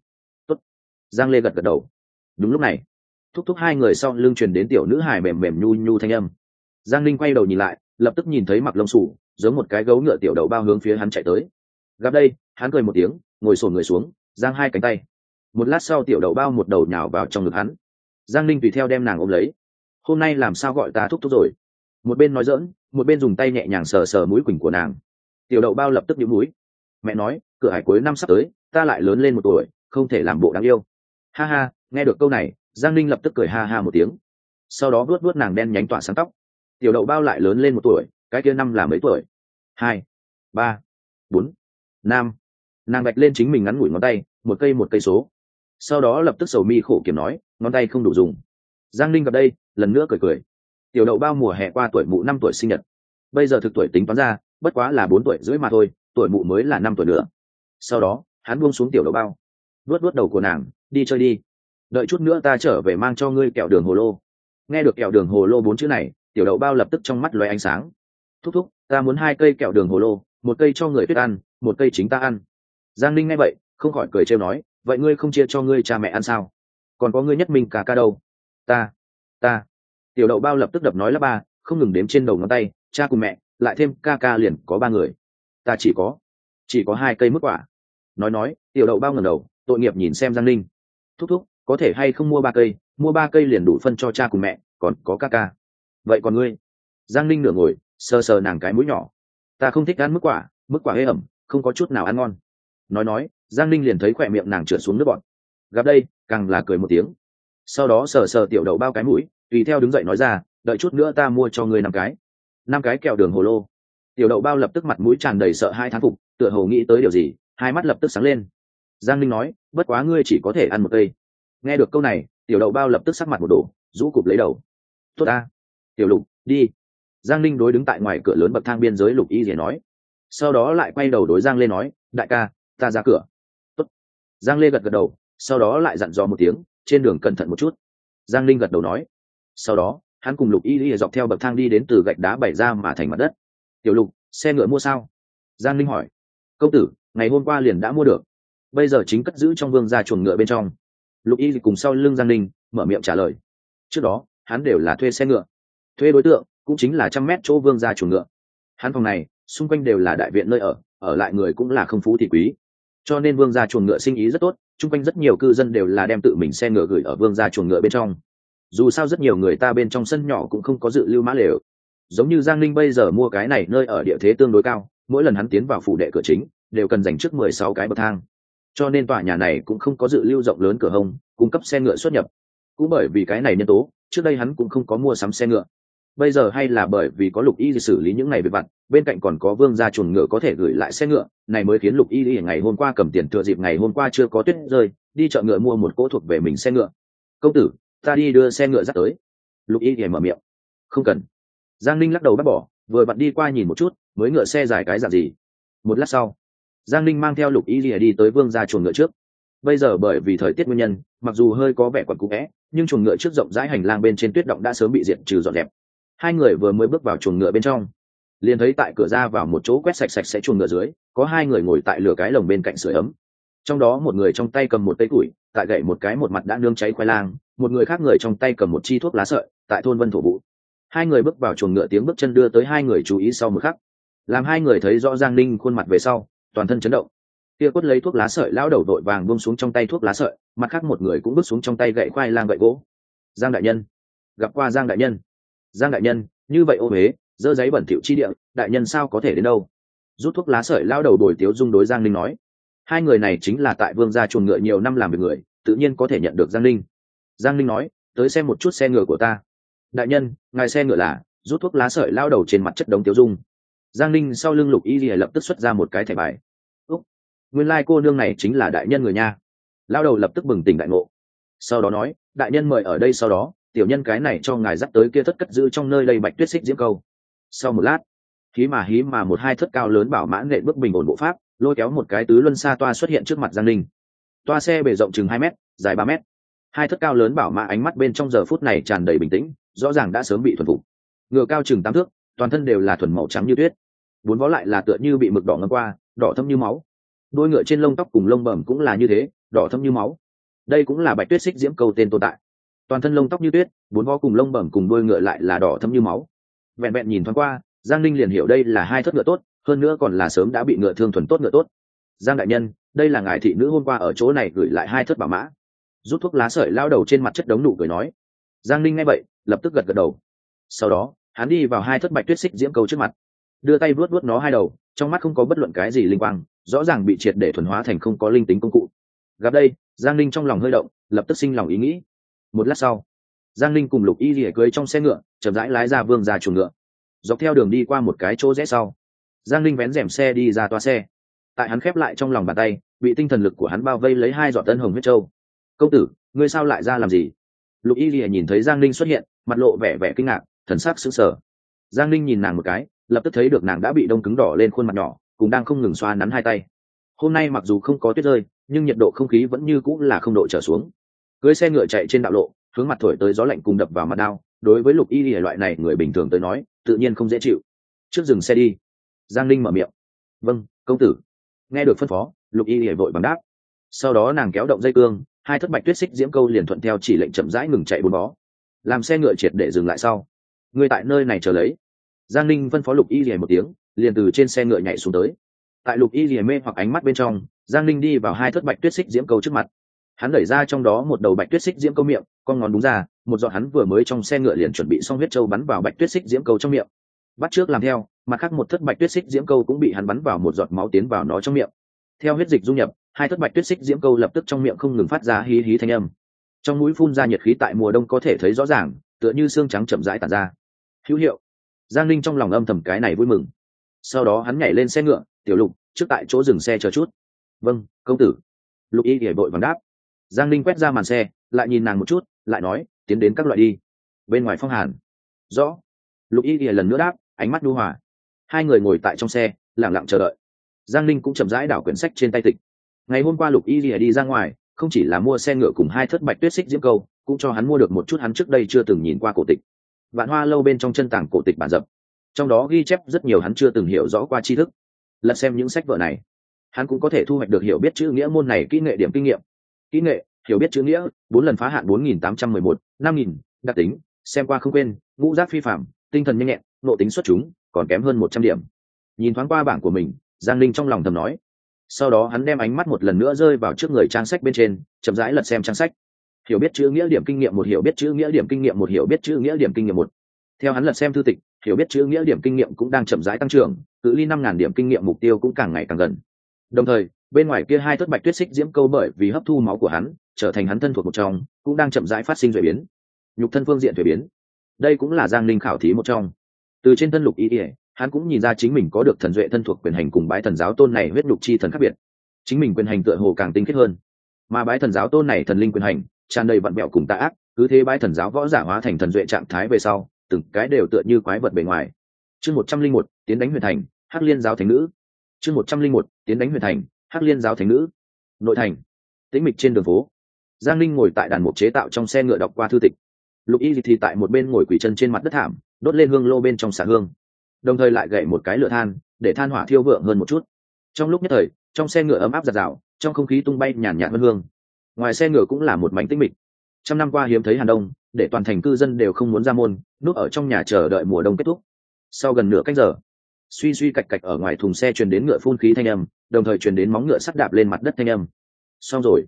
Tốt. giang lê gật gật đầu. Đúng lúc này, thúc thúc hai người sau lưng truyền đến tiểu nữ hài mềm mềm nhu nhu thanh âm. Giang linh quay đầu nhìn lại, lập tức nhìn thấy mặc lông sủ giống một cái gấu ngựa tiểu đầu bao hướng phía hắn chạy tới. Gặp đây, hắn cười một tiếng, ngồi sổn người xuống, giang hai cánh tay. Một lát sau tiểu đầu bao một đầu nhào vào trong ngực hắn. Giang linh tùy theo đem nàng ôm lấy. Hôm nay làm sao gọi ta thúc thúc rồi? Một bên nói dỡn một bên dùng tay nhẹ nhàng sờ sờ mũi quỳnh của nàng. Tiểu đậu bao lập tức nhũ mũi. Mẹ nói, cửa hải cuối năm sắp tới, ta lại lớn lên một tuổi, không thể làm bộ đáng yêu. Ha ha, nghe được câu này, giang linh lập tức cười ha ha một tiếng. Sau đó vuốt vuốt nàng đen nhánh tỏa sáng tóc. Tiểu đậu bao lại lớn lên một tuổi cái kia năm là mấy tuổi? Hai, ba, bốn. Năm nàng gạch lên chính mình ngắn ngủi ngón tay, một cây một cây số. Sau đó lập tức sầu mi khổ kiểm nói, ngón tay không đủ dùng. Giang Linh gặp đây, lần nữa cười cười. Tiểu đậu bao mùa hè qua tuổi mụ năm tuổi sinh nhật. Bây giờ thực tuổi tính toán ra, bất quá là bốn tuổi rưỡi mà thôi, tuổi mụ mới là năm tuổi nữa. Sau đó, hắn buông xuống tiểu đậu bao. Vớt vớt đầu của nàng, đi chơi đi. Đợi chút nữa ta trở về mang cho ngươi kẹo đường hồ lô. Nghe được kẹo đường hồ lô bốn chữ này, tiểu đậu bao lập tức trong mắt loay ánh sáng thúc thúc, ta muốn hai cây kẹo đường hồ lô, một cây cho người tuyết ăn, một cây chính ta ăn. Giang ninh nghe vậy, không khỏi cười trêu nói, vậy ngươi không chia cho ngươi cha mẹ ăn sao? Còn có ngươi nhất mình cả ca đâu? Ta ta. Tiểu đậu bao lập tức đập nói là ba, không ngừng đếm trên đầu ngón tay, cha cùng mẹ, lại thêm ca ca liền có ba người. Ta chỉ có chỉ có hai cây mức quả. Nói nói, tiểu đậu bao ngần đầu, tội nghiệp nhìn xem giang ninh. Thúc thúc, có thể hay không mua ba cây? Mua ba cây liền đủ phân cho cha cùng mẹ, còn có ca ca. Vậy còn ngươi? Giang ninh nửa ngồi sờ sờ nàng cái mũi nhỏ. Ta không thích ăn mức quả mức quả hê ẩm, không có chút nào ăn ngon. Nói nói, giang ninh liền thấy khỏe miệng nàng trượt xuống nước bọn gặp đây, càng là cười một tiếng. Sau đó sờ sờ tiểu đậu bao cái mũi, tùy theo đứng dậy nói ra, đợi chút nữa ta mua cho ngươi năm cái. Năm cái kẹo đường hồ lô. Tiểu đậu bao lập tức mặt mũi tràn đầy sợ hai thán phục, tựa hồ nghĩ tới điều gì, hai mắt lập tức sáng lên. Giang ninh nói, bất quá ngươi chỉ có thể ăn một cây. Nghe được câu này, tiểu đậu bao lập tức sắc mặt một đồ rũ cụp lấy đầu. Tốt ta. Tiểu lục, đi giang ninh đối đứng tại ngoài cửa lớn bậc thang biên giới lục y rỉa nói. Sau đó lại quay đầu đối giang lê nói, đại ca, ta ra cửa. Tốt. giang lê gật gật đầu, sau đó lại dặn dò một tiếng, trên đường cẩn thận một chút. Giang linh gật đầu nói. Sau đó, hắn cùng lục y y dọc theo bậc thang đi đến từ gạch đá bày ra mà thành mặt đất. Tiểu lục, xe ngựa mua sao? Giang linh hỏi. Công tử, ngày hôm qua liền đã mua được. Bây giờ chính cất giữ trong vương gia chuồng ngựa bên trong. Lục y cùng sau lưng giang linh mở miệng trả lời. Trước đó, hắn đều là thuê xe ngựa. Thuê đối tượng cũng chính là trăm mét chỗ vương gia chuồng ngựa. Hắn phòng này, xung quanh đều là đại viện nơi ở ở lại người cũng là không phú thì quý. Cho nên vương gia chuồng ngựa sinh ý rất tốt, chung quanh rất nhiều cư dân đều là đem tự mình xe ngựa gửi ở vương gia chuồng ngựa bên trong. Dù sao rất nhiều người ta bên trong sân nhỏ cũng không có dự lưu mã lều. Giống như giang linh bây giờ mua cái này nơi ở địa thế tương đối cao, mỗi lần hắn tiến vào phủ đệ cửa chính, đều cần dành trước mười sáu cái bậc thang. Cho nên tòa nhà này cũng không có dự lưu rộng lớn cửa hông, cung cấp xe ngựa xuất nhập. Cũng bởi vì cái này nhân tố, trước đây hắn cũng không có mua sắm xe ngựa bây giờ hay là bởi vì có lục y xử lý những ngày về vặt, bên cạnh còn có vương gia chuồn ngựa có thể gửi lại xe ngựa, này mới khiến lục y ngày hôm qua cầm tiền thừa dịp ngày hôm qua chưa có tuyết rơi, đi chợ ngựa mua một cỗ thuộc về mình xe ngựa. Công tử, ta đi đưa xe ngựa dắt tới. Lục y thì mở miệng. Không cần. Giang ninh lắc đầu bắt bỏ, vừa vặn đi qua nhìn một chút, mới ngựa xe dài cái dạng gì? Một lát sau, giang ninh mang theo lục y lìa đi tới vương gia chuồng ngựa trước. Bây giờ bởi vì thời tiết nguyên nhân, mặc dù hơi có vẻ còn cũ vẽ nhưng chuồng ngựa trước rộng rãi hành lang bên trên tuyết động đã sớm bị diện trừ dọn dẹp hai người vừa mới bước vào chuồng ngựa bên trong. Liền thấy tại cửa ra vào một chỗ quét sạch sạch sẽ chuồng ngựa dưới, có hai người ngồi tại lửa cái lồng bên cạnh sưởi ấm. Trong đó một người trong tay cầm một tay củi, tại gậy một cái một mặt đã nương cháy khoai lang, một người khác người trong tay cầm một chi thuốc lá sợi, tại thôn vân thổ vũ. Hai người bước vào chuồng ngựa tiếng bước chân đưa tới hai người chú ý sau một khắc. Làm hai người thấy rõ giang ninh khuôn mặt về sau, toàn thân chấn động. Kia quất lấy thuốc lá sợi, lão đầu đội vàng buông xuống trong tay thuốc lá sợi, mặt khác một người cũng bước xuống trong tay gậy khoai lang gậy gỗ. Giang đại nhân. Gặp qua giang đại nhân giang đại nhân, như vậy ô huế dơ giấy bẩn thỉu chi địa, đại nhân sao có thể đến đâu? Rút thuốc lá sợi lao đầu đổi tiếu dung đối giang linh nói. Hai người này chính là tại vương gia chuồng ngựa nhiều năm làm việc người, tự nhiên có thể nhận được giang linh giang linh nói, tới xem một chút xe ngựa của ta. Đại nhân, ngài xe ngựa là, rút thuốc lá sợi lao đầu trên mặt chất đống tiếu dung. Giang linh sau lưng lục y lìa lập tức xuất ra một cái thẻ bài. Úc, nguyên lai、like、cô nương này chính là đại nhân người nha. Lao đầu lập tức bừng tỉnh đại ngộ. Sau đó nói, đại nhân mời ở đây sau đó tiểu nhân cái này cho ngài dắt tới kia thất cất giữ trong nơi đây bạch tuyết xích diễm câu. Sau một lát khí mà hí mà một hai thất cao lớn bảo mãn nghệ bước bình ổn bộ pháp, lôi kéo một cái tứ luân xa toa xuất hiện trước mặt giang linh toa xe bề rộng chừng hai m dài ba m hai thất cao lớn bảo mã ánh mắt bên trong giờ phút này tràn đầy bình tĩnh, rõ ràng đã sớm bị thuần phục. Ngựa cao chừng tám thước, toàn thân đều là thuần màu trắng như tuyết. Bốn vó lại là tựa như bị mực đỏ ngâm qua, đỏ thâm như máu. Đôi ngựa trên lông tóc cùng lông bẩm cũng là như thế, đỏ thâm như máu. Đây cũng là bạch tuyết xích diễm câu tên tồn tại toàn thân lông tóc như tuyết, bốn vó cùng lông bẩm cùng đôi ngựa lại là đỏ thâm như máu. Vẹn vẹn nhìn thoáng qua, giang ninh liền hiểu đây là hai thất ngựa tốt, hơn nữa còn là sớm đã bị ngựa thương thuần tốt ngựa tốt. Giang đại nhân, đây là ngài thị nữ hôm qua ở chỗ này gửi lại hai thất bảo mã. Rút thuốc lá sợi lao đầu trên mặt chất đống nụ cười nói. Giang ninh nghe vậy, lập tức gật gật đầu. Sau đó, hắn đi vào hai thất bạch tuyết xích diễm cầu trước mặt. Đưa tay vuốt vuốt nó hai đầu, trong mắt không có bất luận cái gì linh quang, rõ ràng bị triệt để thuần hóa thành không có linh tính công cụ. Gặp đây, giang ninh trong lòng hơi động, lập tức sinh lòng ý nghĩ một lát sau, giang linh cùng lục y rỉa cưới trong xe ngựa, chậm rãi lái ra vương ra chuồng ngựa. Dọc theo đường đi qua một cái chỗ rẽ sau, giang linh vén rèm xe đi ra toa xe. Tại hắn khép lại trong lòng bàn tay, bị tinh thần lực của hắn bao vây lấy hai giọt tân hồng huyết châu. Công tử, ngươi sao lại ra làm gì? Lục y lìa nhìn thấy giang linh xuất hiện, mặt lộ vẻ vẻ kinh ngạc, thần sắc sững sờ. Giang linh nhìn nàng một cái, lập tức thấy được nàng đã bị đông cứng đỏ lên khuôn mặt nhỏ, cũng đang không ngừng xoa nắn hai tay. Hôm nay mặc dù không có tuyết rơi, nhưng nhiệt độ không khí vẫn như cũng là không độ trở xuống cưới xe ngựa chạy trên đạo lộ, hướng mặt thổi tới gió lạnh cùng đập vào mặt đao, đối với lục y lìa loại này người bình thường tới nói, tự nhiên không dễ chịu. Trước dừng xe đi. Giang linh mở miệng. Vâng công tử. Nghe được phân phó, lục y lìa vội bằng đáp. Sau đó nàng kéo động dây cương, hai thất bạch tuyết xích diễm câu liền thuận theo chỉ lệnh chậm rãi ngừng chạy bốn bó. Làm xe ngựa triệt để dừng lại sau. Người tại nơi này chờ lấy. Giang linh phân phó lục y lìa một tiếng, liền từ trên xe ngựa nhảy xuống tới. Tại lục y lìa mê hoặc ánh mắt bên trong, giang linh đi vào hai thất bạch tuyết xích diễm câu trước mặt hắn đẩy ra trong đó một đầu bạch tuyết xích diễm câu miệng, con ngón đúng ra, một giọt hắn vừa mới trong xe ngựa liền chuẩn bị xong huyết châu bắn vào bạch tuyết xích diễm câu trong miệng. Bắt trước làm theo, mặt khác một thất bạch tuyết xích diễm câu cũng bị hắn bắn vào một giọt máu tiến vào nó trong miệng. Theo huyết dịch du nhập, hai thất bạch tuyết xích diễm câu lập tức trong miệng không ngừng phát ra hí hí thanh âm. Trong mũi phun ra nhiệt khí tại mùa đông có thể thấy rõ ràng, tựa như xương trắng chậm rãi tàn ra. Hữu hiệu. Giang linh trong lòng âm thầm cái này vui mừng. Sau đó hắn nhảy lên xe ngựa, tiểu lục, trước tại chỗ dừng xe chờ chút. Vâng công tử. Lục y để vội vàng đáp giang linh quét ra màn xe, lại nhìn nàng một chút, lại nói, tiến đến các loại đi. Bên ngoài phong hàn. Rõ. Lục y ỉa lần nữa đáp, ánh mắt đu hòa. Hai người ngồi tại trong xe lẳng lặng chờ đợi. Giang linh cũng chậm rãi đảo quyển sách trên tay tịch. Ngày hôm qua lục y ỉa đi ra ngoài, không chỉ là mua xe ngựa cùng hai thất bạch tuyết xích diễm câu, cũng cho hắn mua được một chút hắn trước đây chưa từng nhìn qua cổ tịch. Vạn hoa lâu bên trong chân tảng cổ tịch bản dập. Trong đó ghi chép rất nhiều hắn chưa từng hiểu rõ qua tri thức. Lật xem những sách vở này, hắn cũng có thể thu hoạch được hiểu biết chữ nghĩa môn này kỹ nghệ điểm kinh nghiệm kỹ nghệ, hiểu biết chữ nghĩa, bốn lần phá hạn bốn nghìn tám trăm mười một, năm nghìn, đặc tính, xem qua không quên, ngũ giác phi phạm tinh thần nhanh nhẹn nộ tính xuất chúng, còn kém hơn một trăm điểm. Nhìn thoáng qua bảng của mình, giang linh trong lòng thầm nói. Sau đó hắn đem ánh mắt một lần nữa rơi vào trước người trang sách bên trên, chậm rãi lật xem trang sách. Hiểu biết chữ nghĩa điểm kinh nghiệm một, hiểu biết chữ nghĩa điểm kinh nghiệm một, hiểu biết chữ nghĩa điểm kinh nghiệm một. Theo hắn lật xem thư tịch, hiểu biết chữ nghĩa điểm kinh nghiệm cũng đang chậm rãi tăng trưởng, cự ly năm ngàn điểm kinh nghiệm mục tiêu cũng càng ngày càng gần. Đồng thời bên ngoài kia hai thất bạch tuyết xích diễm câu bởi vì hấp thu máu của hắn, trở thành hắn thân thuộc một trong, cũng đang chậm rãi phát sinh thuế biến. Nhục thân phương diện thuế biến. Đây cũng là giang linh khảo thí một trong. Từ trên thân lục ý ỉa hắn cũng nhìn ra chính mình có được thần duệ thân thuộc quyền hành cùng bái thần giáo tôn này huyết lục chi thần khác biệt. Chính mình quyền hành tựa hồ càng tinh khiết hơn. Mà bái thần giáo tôn này thần linh quyền hành, tràn đầy vặn mẹo cùng tạ ác, cứ thế bái thần giáo võ giả hóa thành thần duệ trạng thái về sau, từng cái đều tựa như quái vật bề ngoài. Chương một trăm linh một, tiến đánh huyền thành, hắc liên giáo thánh nữ. Chương một trăm linh một, tiến đánh huyền thành hắc liên giáo thánh nữ. Nội thành. Tĩnh mịch trên đường phố. Giang linh ngồi tại đàn mục chế tạo trong xe ngựa đọc qua thư tịch. Lục y thì tại một bên ngồi quỷ chân trên mặt đất thảm, đốt lên hương lô bên trong xả hương. Đồng thời lại gậy một cái lửa than, để than hỏa thiêu vượng hơn một chút. Trong lúc nhất thời, trong xe ngựa ấm áp giặt rào, trong không khí tung bay nhàn nhạt hơn hương. Ngoài xe ngựa cũng là một mảnh tĩnh mịch. Trăm năm qua hiếm thấy hàn đông, để toàn thành cư dân đều không muốn ra môn, núp ở trong nhà chờ đợi mùa đông kết thúc. Sau gần nửa cách giờ suy suy cạch cạch ở ngoài thùng xe truyền đến ngựa phun khí thanh âm, đồng thời truyền đến móng ngựa sắt đạp lên mặt đất thanh âm. Xong rồi.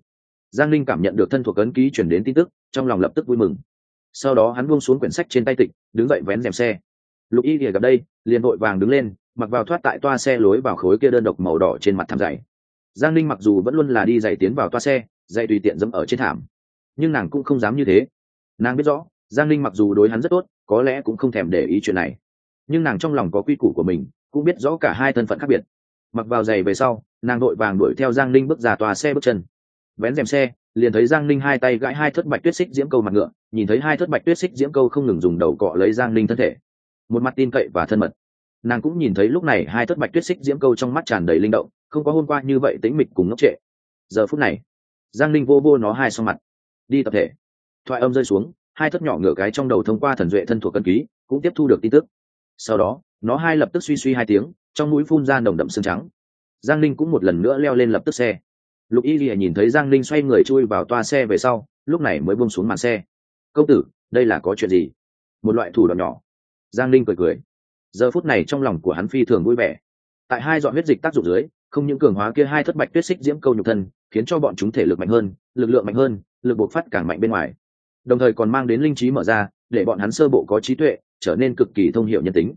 Giang linh cảm nhận được thân thuộc ấn ký truyền đến tin tức, trong lòng lập tức vui mừng. Sau đó hắn buông xuống quyển sách trên tay tịch, đứng dậy vén rèm xe. Lục y thì gặp đây, liền vội vàng đứng lên, mặc vào thoát tại toa xe lối vào khối kia đơn độc màu đỏ trên mặt thảm dày. Giang linh mặc dù vẫn luôn là đi giày tiến vào toa xe dạy tùy tiện dẫm ở trên thảm, nhưng nàng cũng không dám như thế. Nàng biết rõ, giang linh mặc dù đối hắn rất tốt, có lẽ cũng không thèm để ý chuyện này nhưng nàng trong lòng có quy củ của mình, cũng biết rõ cả hai thân phận khác biệt. Mặc vào giày về sau, nàng đội vàng đuổi theo giang linh bước ra tòa xe bước chân. Vén rèm xe, liền thấy giang linh hai tay gãi hai thất bạch tuyết xích diễm câu mặt ngựa, nhìn thấy hai thất bạch tuyết xích diễm câu không ngừng dùng đầu cọ lấy giang linh thân thể. Một mặt tin cậy và thân mật. Nàng cũng nhìn thấy lúc này hai thất bạch tuyết xích diễm câu trong mắt tràn đầy linh động, không có hôm qua như vậy tính mịch cùng ngốc trệ. Giờ phút này, giang linh vô vô nó hai sau mặt. Đi tập thể. Thoại âm rơi xuống, hai thất nhỏ ngựa cái trong đầu thông qua thần duệ thân thuộc cân ký, cũng tiếp thu được tin tức sau đó, nó hai lập tức suy suy hai tiếng, trong mũi phun ra nồng đậm xương trắng. Giang linh cũng một lần nữa leo lên lập tức xe. Lục y lìa nhìn thấy giang linh xoay người chui vào toa xe về sau, lúc này mới bông xuống màn xe. Công tử, đây là có chuyện gì? Một loại thủ đoạn nhỏ. Giang linh cười cười. Giờ phút này trong lòng của hắn phi thường vui vẻ. Tại hai dọn huyết dịch tác dụng dưới, không những cường hóa kia hai thất bạch tuyết xích diễm câu nhục thân, khiến cho bọn chúng thể lực mạnh hơn, lực lượng mạnh hơn, lực bộc phát càng mạnh bên ngoài. Đồng thời còn mang đến linh trí mở ra, để bọn hắn sơ bộ có trí tuệ trở nên cực kỳ thông hiệu nhân tính.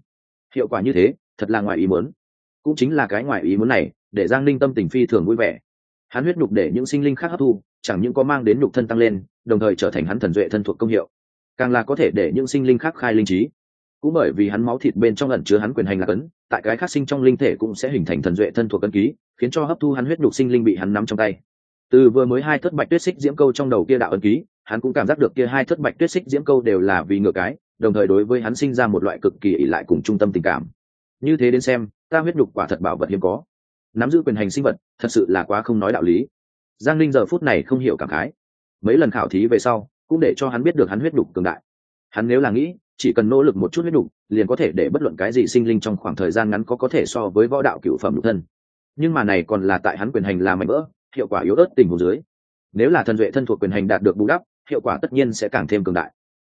Hiệu quả như thế, thật là ngoài ý muốn. Cũng chính là cái ngoài ý muốn này, để giang linh tâm tình phi thường vui vẻ. Hắn huyết nhục để những sinh linh khác hấp thu, chẳng những có mang đến nhục thân tăng lên, đồng thời trở thành hắn thần duệ thân thuộc công hiệu. Càng là có thể để những sinh linh khác khai linh trí. Cũng bởi vì hắn máu thịt bên trong ẩn chứa hắn quyền hành là cấn tại cái khác sinh trong linh thể cũng sẽ hình thành thần duệ thân thuộc cân ký, khiến cho hấp thu hắn huyết nhục sinh linh bị hắn nắm trong tay. Từ vừa mới hai thất bạch tuyết xích diễm câu trong đầu kia đạo ân ký, hắn cũng cảm giác được kia hai thất bạch tuyết xích diễm câu đều là vì ngược cái đồng thời đối với hắn sinh ra một loại cực kỳ ỷ lại cùng trung tâm tình cảm. Như thế đến xem, ta huyết nhục quả thật bảo vật hiếm có. Nắm giữ quyền hành sinh vật, thật sự là quá không nói đạo lý. Giang linh giờ phút này không hiểu cảm khái. Mấy lần khảo thí về sau, cũng để cho hắn biết được hắn huyết nhục cường đại. Hắn nếu là nghĩ, chỉ cần nỗ lực một chút huyết nhục, liền có thể để bất luận cái gì sinh linh trong khoảng thời gian ngắn có có thể so với võ đạo cựu phẩm nhục thân. Nhưng mà này còn là tại hắn quyền hành là mạnh mỡ hiệu quả yếu ớt tình hồ dưới. Nếu là thần duệ thân thuộc quyền hành đạt được bù đắp, hiệu quả tất nhiên sẽ càng thêm cường đại.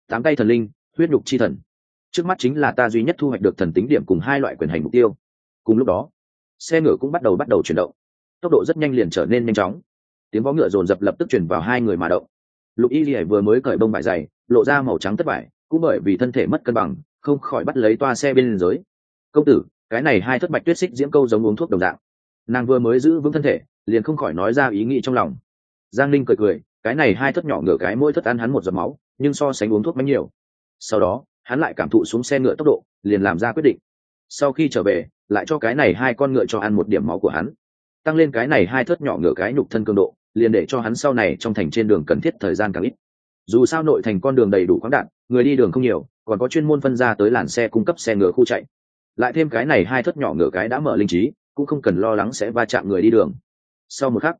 Tám tay thần linh huyết nhục chi thần. Trước mắt chính là ta duy nhất thu hoạch được thần tính điểm cùng hai loại quyền hành mục tiêu. Cùng lúc đó, xe ngựa cũng bắt đầu bắt đầu chuyển động. Tốc độ rất nhanh liền trở nên nhanh chóng. Tiếng vó ngựa dồn dập lập tức chuyển vào hai người mà động. Lục y lìa vừa mới cởi bông vải dày, lộ ra màu trắng tất vải cũng bởi vì thân thể mất cân bằng, không khỏi bắt lấy toa xe bên dưới. Công tử, cái này hai thất bạch tuyết xích diễm câu giống uống thuốc đồng dạng. Nàng vừa mới giữ vững thân thể, liền không khỏi nói ra ý nghĩ trong lòng. Giang linh cười cười, cái này hai thất nhỏ ngựa cái mỗi thất ăn hắn một giọt máu, nhưng so sánh uống thuốc bánh nhiều sau đó, hắn lại cảm thụ xuống xe ngựa tốc độ, liền làm ra quyết định. Sau khi trở về, lại cho cái này hai con ngựa cho ăn một điểm máu của hắn. Tăng lên cái này hai thớt nhỏ ngựa cái nhục thân cường độ, liền để cho hắn sau này trong thành trên đường cần thiết thời gian càng ít. Dù sao nội thành con đường đầy đủ khoáng đạn, người đi đường không nhiều, còn có chuyên môn phân ra tới làn xe cung cấp xe ngựa khu chạy. Lại thêm cái này hai thất nhỏ ngựa cái đã mở linh trí, cũng không cần lo lắng sẽ va chạm người đi đường. Sau một khắc,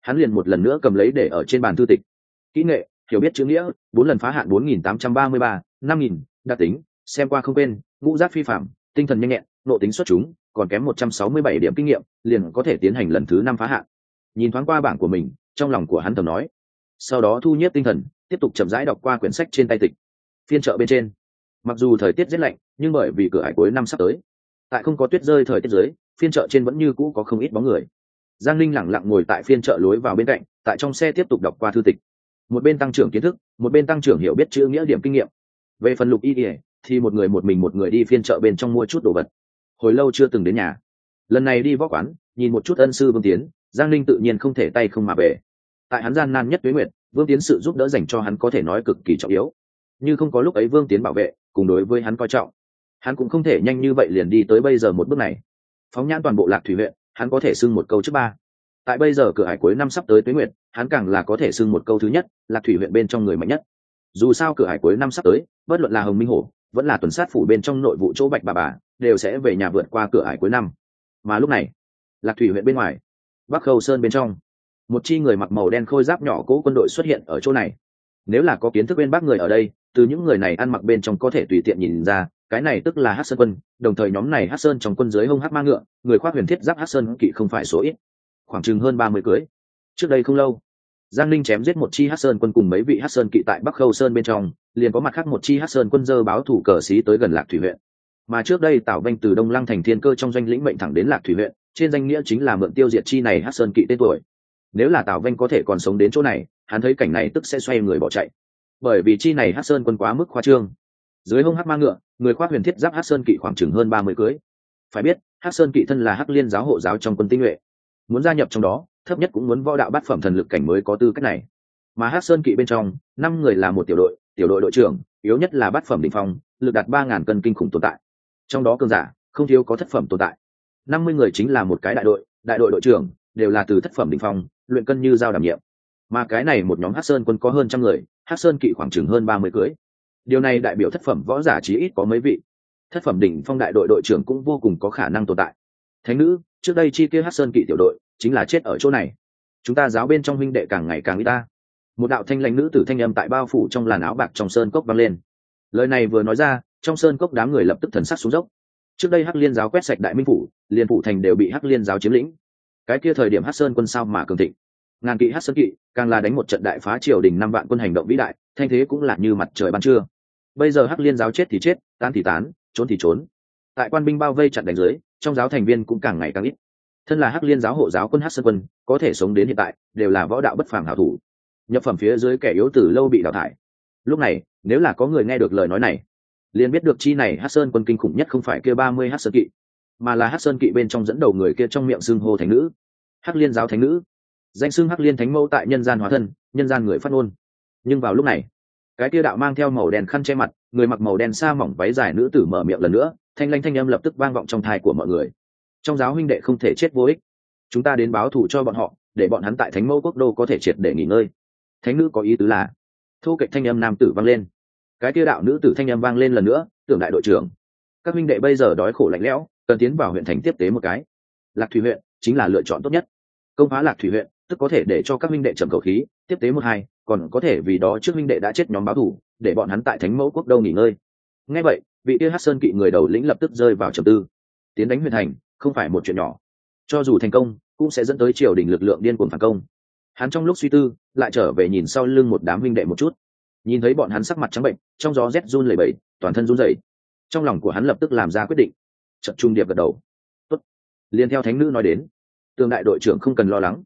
hắn liền một lần nữa cầm lấy để ở trên bàn thư tịch. Kỹ nghệ hiểu biết chữ nghĩa, bốn lần phá hạn bốn nghìn tám trăm ba mươi ba, năm nghìn, đặc tính, xem qua không quên, ngũ giác phi phạm, tinh thần nhanh nhẹn nộ tính xuất chúng, còn kém một trăm sáu mươi bảy điểm kinh nghiệm, liền có thể tiến hành lần thứ năm phá hạn. Nhìn thoáng qua bảng của mình, trong lòng của hắn tầm nói. Sau đó thu nhếp tinh thần, tiếp tục chậm rãi đọc qua quyển sách trên tay tịch. Phiên chợ bên trên. Mặc dù thời tiết rét lạnh, nhưng bởi vì cửa hải cuối năm sắp tới. Tại không có tuyết rơi thời tiết dưới, phiên chợ trên vẫn như cũ có không ít bóng người. Giang linh lẳng lặng ngồi tại phiên chợ lối vào bên cạnh, tại trong xe tiếp tục đọc qua thư tịch một bên tăng trưởng kiến thức một bên tăng trưởng hiểu biết chữ nghĩa điểm kinh nghiệm. Về phần lục y ỉa thì một người một mình một người đi phiên chợ bên trong mua chút đồ vật. Hồi lâu chưa từng đến nhà. Lần này đi võ quán nhìn một chút ân sư vương tiến giang linh tự nhiên không thể tay không mà về. Tại hắn gian nan nhất tuế nguyệt, vương tiến sự giúp đỡ dành cho hắn có thể nói cực kỳ trọng yếu. Như không có lúc ấy vương tiến bảo vệ cùng đối với hắn coi trọng. Hắn cũng không thể nhanh như vậy liền đi tới bây giờ một bước này. Phóng nhãn toàn bộ lạc thủy huyện hắn có thể xưng một câu trước ba tại bây giờ cửa hải cuối năm sắp tới tuế nguyệt, hắn càng là có thể xưng một câu thứ nhất lạc thủy huyện bên trong người mạnh nhất. Dù sao cửa hải cuối năm sắp tới, bất luận là hồng minh hổ, vẫn là tuần sát phủ bên trong nội vụ chỗ bạch bà bà, đều sẽ về nhà vượt qua cửa hải cuối năm. Mà lúc này lạc thủy huyện bên ngoài, bắc khâu sơn bên trong. Một chi người mặc màu đen khôi giáp nhỏ cố quân đội xuất hiện ở chỗ này. Nếu là có kiến thức bên bác người ở đây, từ những người này ăn mặc bên trong có thể tùy tiện nhìn ra, cái này tức là hát sơn quân, đồng thời nhóm này hát sơn trong quân giới hông hát ma ngựa, người khoác huyền thiết giáp hát sơn kỵ không phải số ít khoảng chừng hơn ba mươi cưới. Trước đây không lâu, giang linh chém giết một chi hát sơn quân cùng mấy vị hát sơn kỵ tại bắc khâu sơn bên trong, liền có mặt khác một chi hát sơn quân dơ báo thủ cờ xí tới gần lạc thủy huyện. Mà trước đây tảo vanh từ đông lăng thành thiên cơ trong doanh lĩnh mệnh thẳng đến lạc thủy huyện, trên danh nghĩa chính là mượn tiêu diệt chi này hát sơn kỵ tên tuổi. Nếu là tảo vanh có thể còn sống đến chỗ này, hắn thấy cảnh này tức sẽ xoay người bỏ chạy. Bởi vì chi này hát sơn quân quá mức khoa trương. Dưới hông hát ma ngựa, người khoác huyền thiết giáp hát sơn kỵ khoảng chừng hơn ba mươi cưới. Phải biết hát sơn kỵ thân là hắc liên giáo hộ giáo trong quân tinh nhuệ muốn gia nhập trong đó, thấp nhất cũng muốn võ đạo bát phẩm thần lực cảnh mới có tư cách này. Mà hát sơn kỵ bên trong, năm người là một tiểu đội tiểu đội đội trưởng, yếu nhất là bát phẩm đ ỉ n h phong, lực đạt ba ngàn cân kinh khủng tồn tại. Trong đó cơn giả, không thiếu có thất phẩm tồn tại. năm mươi người chính là một cái đại đội đại đội đội trưởng, đều là từ thất phẩm đ ỉ n h phong, luyện cân như giao đảm nhiệm. Mà cái này một nhóm hát sơn quân có hơn trăm người hát sơn kỵ khoảng chừng hơn ba mươi cưới. Điều này đại biểu thất phẩm võ giả chí ít có mấy vị. Thất phẩm đỉnh phong đại đội đội trưởng cũng vô cùng có khả năng tồn tại. Thánh nữ trước đây chi kia hát sơn kỵ tiểu đội chính là chết ở chỗ này. Chúng ta giáo bên trong huynh đệ càng ngày càng y ta. Một đạo thanh lãnh nữ tử thanh âm tại bao phủ trong làn áo bạc trong sơn cốc vang lên. Lời này vừa nói ra, trong sơn cốc đám người lập tức thần sắc xuống dốc. Trước đây hắc liên giáo quét sạch đại minh phủ liền phủ thành đều bị hắc liên giáo chiếm lĩnh. Cái kia thời điểm hắc sơn quân sao mà cường thịnh. Ngàn kỵ hắc sơn kỵ, càng là đánh một trận đại phá triều đình năm vạn quân hành động vĩ đại, thanh thế cũng là như mặt trời ban trưa. Bây giờ hắc liên giáo chết thì chết tan thì tán, trốn thì trốn. Tại quan binh bao vây chặn đánh dưới trong giáo thành viên cũng càng ngày càng ít. Thân là hắc liên giáo hộ giáo quân hắc sơn quân, có thể sống đến hiện tại, đều là võ đạo bất phàm hảo thủ. Nhập phẩm phía dưới kẻ yếu từ lâu bị đào thải. Lúc này, nếu là có người nghe được lời nói này, liền biết được chi này hắc sơn quân kinh khủng nhất không phải kia ba mươi hắc sơn kỵ, mà là hắc sơn kỵ bên trong dẫn đầu người kia trong miệng xưng hô thánh nữ. Hắc liên giáo thánh nữ. Danh xưng hắc liên thánh mẫu tại nhân gian hóa thân, nhân gian người phát ngôn. Nhưng vào lúc này, cái kia đạo mang theo màu đen khăn che mặt, người mặc màu đen xa mỏng váy dài nữ tử mở miệng lần nữa thanh lanh thanh âm lập tức vang vọng trong thai của mọi người. Trong giáo huynh đệ không thể chết vô ích. Chúng ta đến báo thù cho bọn họ, để bọn hắn tại thánh mẫu quốc đô có thể triệt để nghỉ ngơi. Thánh nữ có ý tứ là thu kịch thanh âm nam tử vang lên. Cái kia đạo nữ tử thanh âm vang lên lần nữa, tưởng đại đội trưởng. Các huynh đệ bây giờ đói khổ lạnh lẽo, cần tiến vào huyện thành tiếp tế một cái. Lạc thủy huyện chính là lựa chọn tốt nhất. Công phá lạc thủy huyện, tức có thể để cho các huynh đệ trầm cầu khí, tiếp tế một hai, còn có thể vì đó trước huynh đệ đã chết nhóm báo thủ để bọn hắn tại thánh mẫu quốc đâu nghỉ ngơi. Ngay vậy vị kia hát sơn kỵ người đầu lĩnh lập tức rơi vào trầm tư. Tiến đánh huyền thành, không phải một chuyện nhỏ. Cho dù thành công, cũng sẽ dẫn tới triều đình lực lượng điên cuồng phản công. Hắn trong lúc suy tư, lại trở về nhìn sau lưng một đám huynh đệ một chút. Nhìn thấy bọn hắn sắc mặt trắng bệnh, trong gió rét run lẩy bẩy, toàn thân run rẩy. Trong lòng của hắn lập tức làm ra quyết định. Trận trung điệp gật đầu. Tốt. liền theo thánh nữ nói đến, tương đại đội trưởng không cần lo lắng.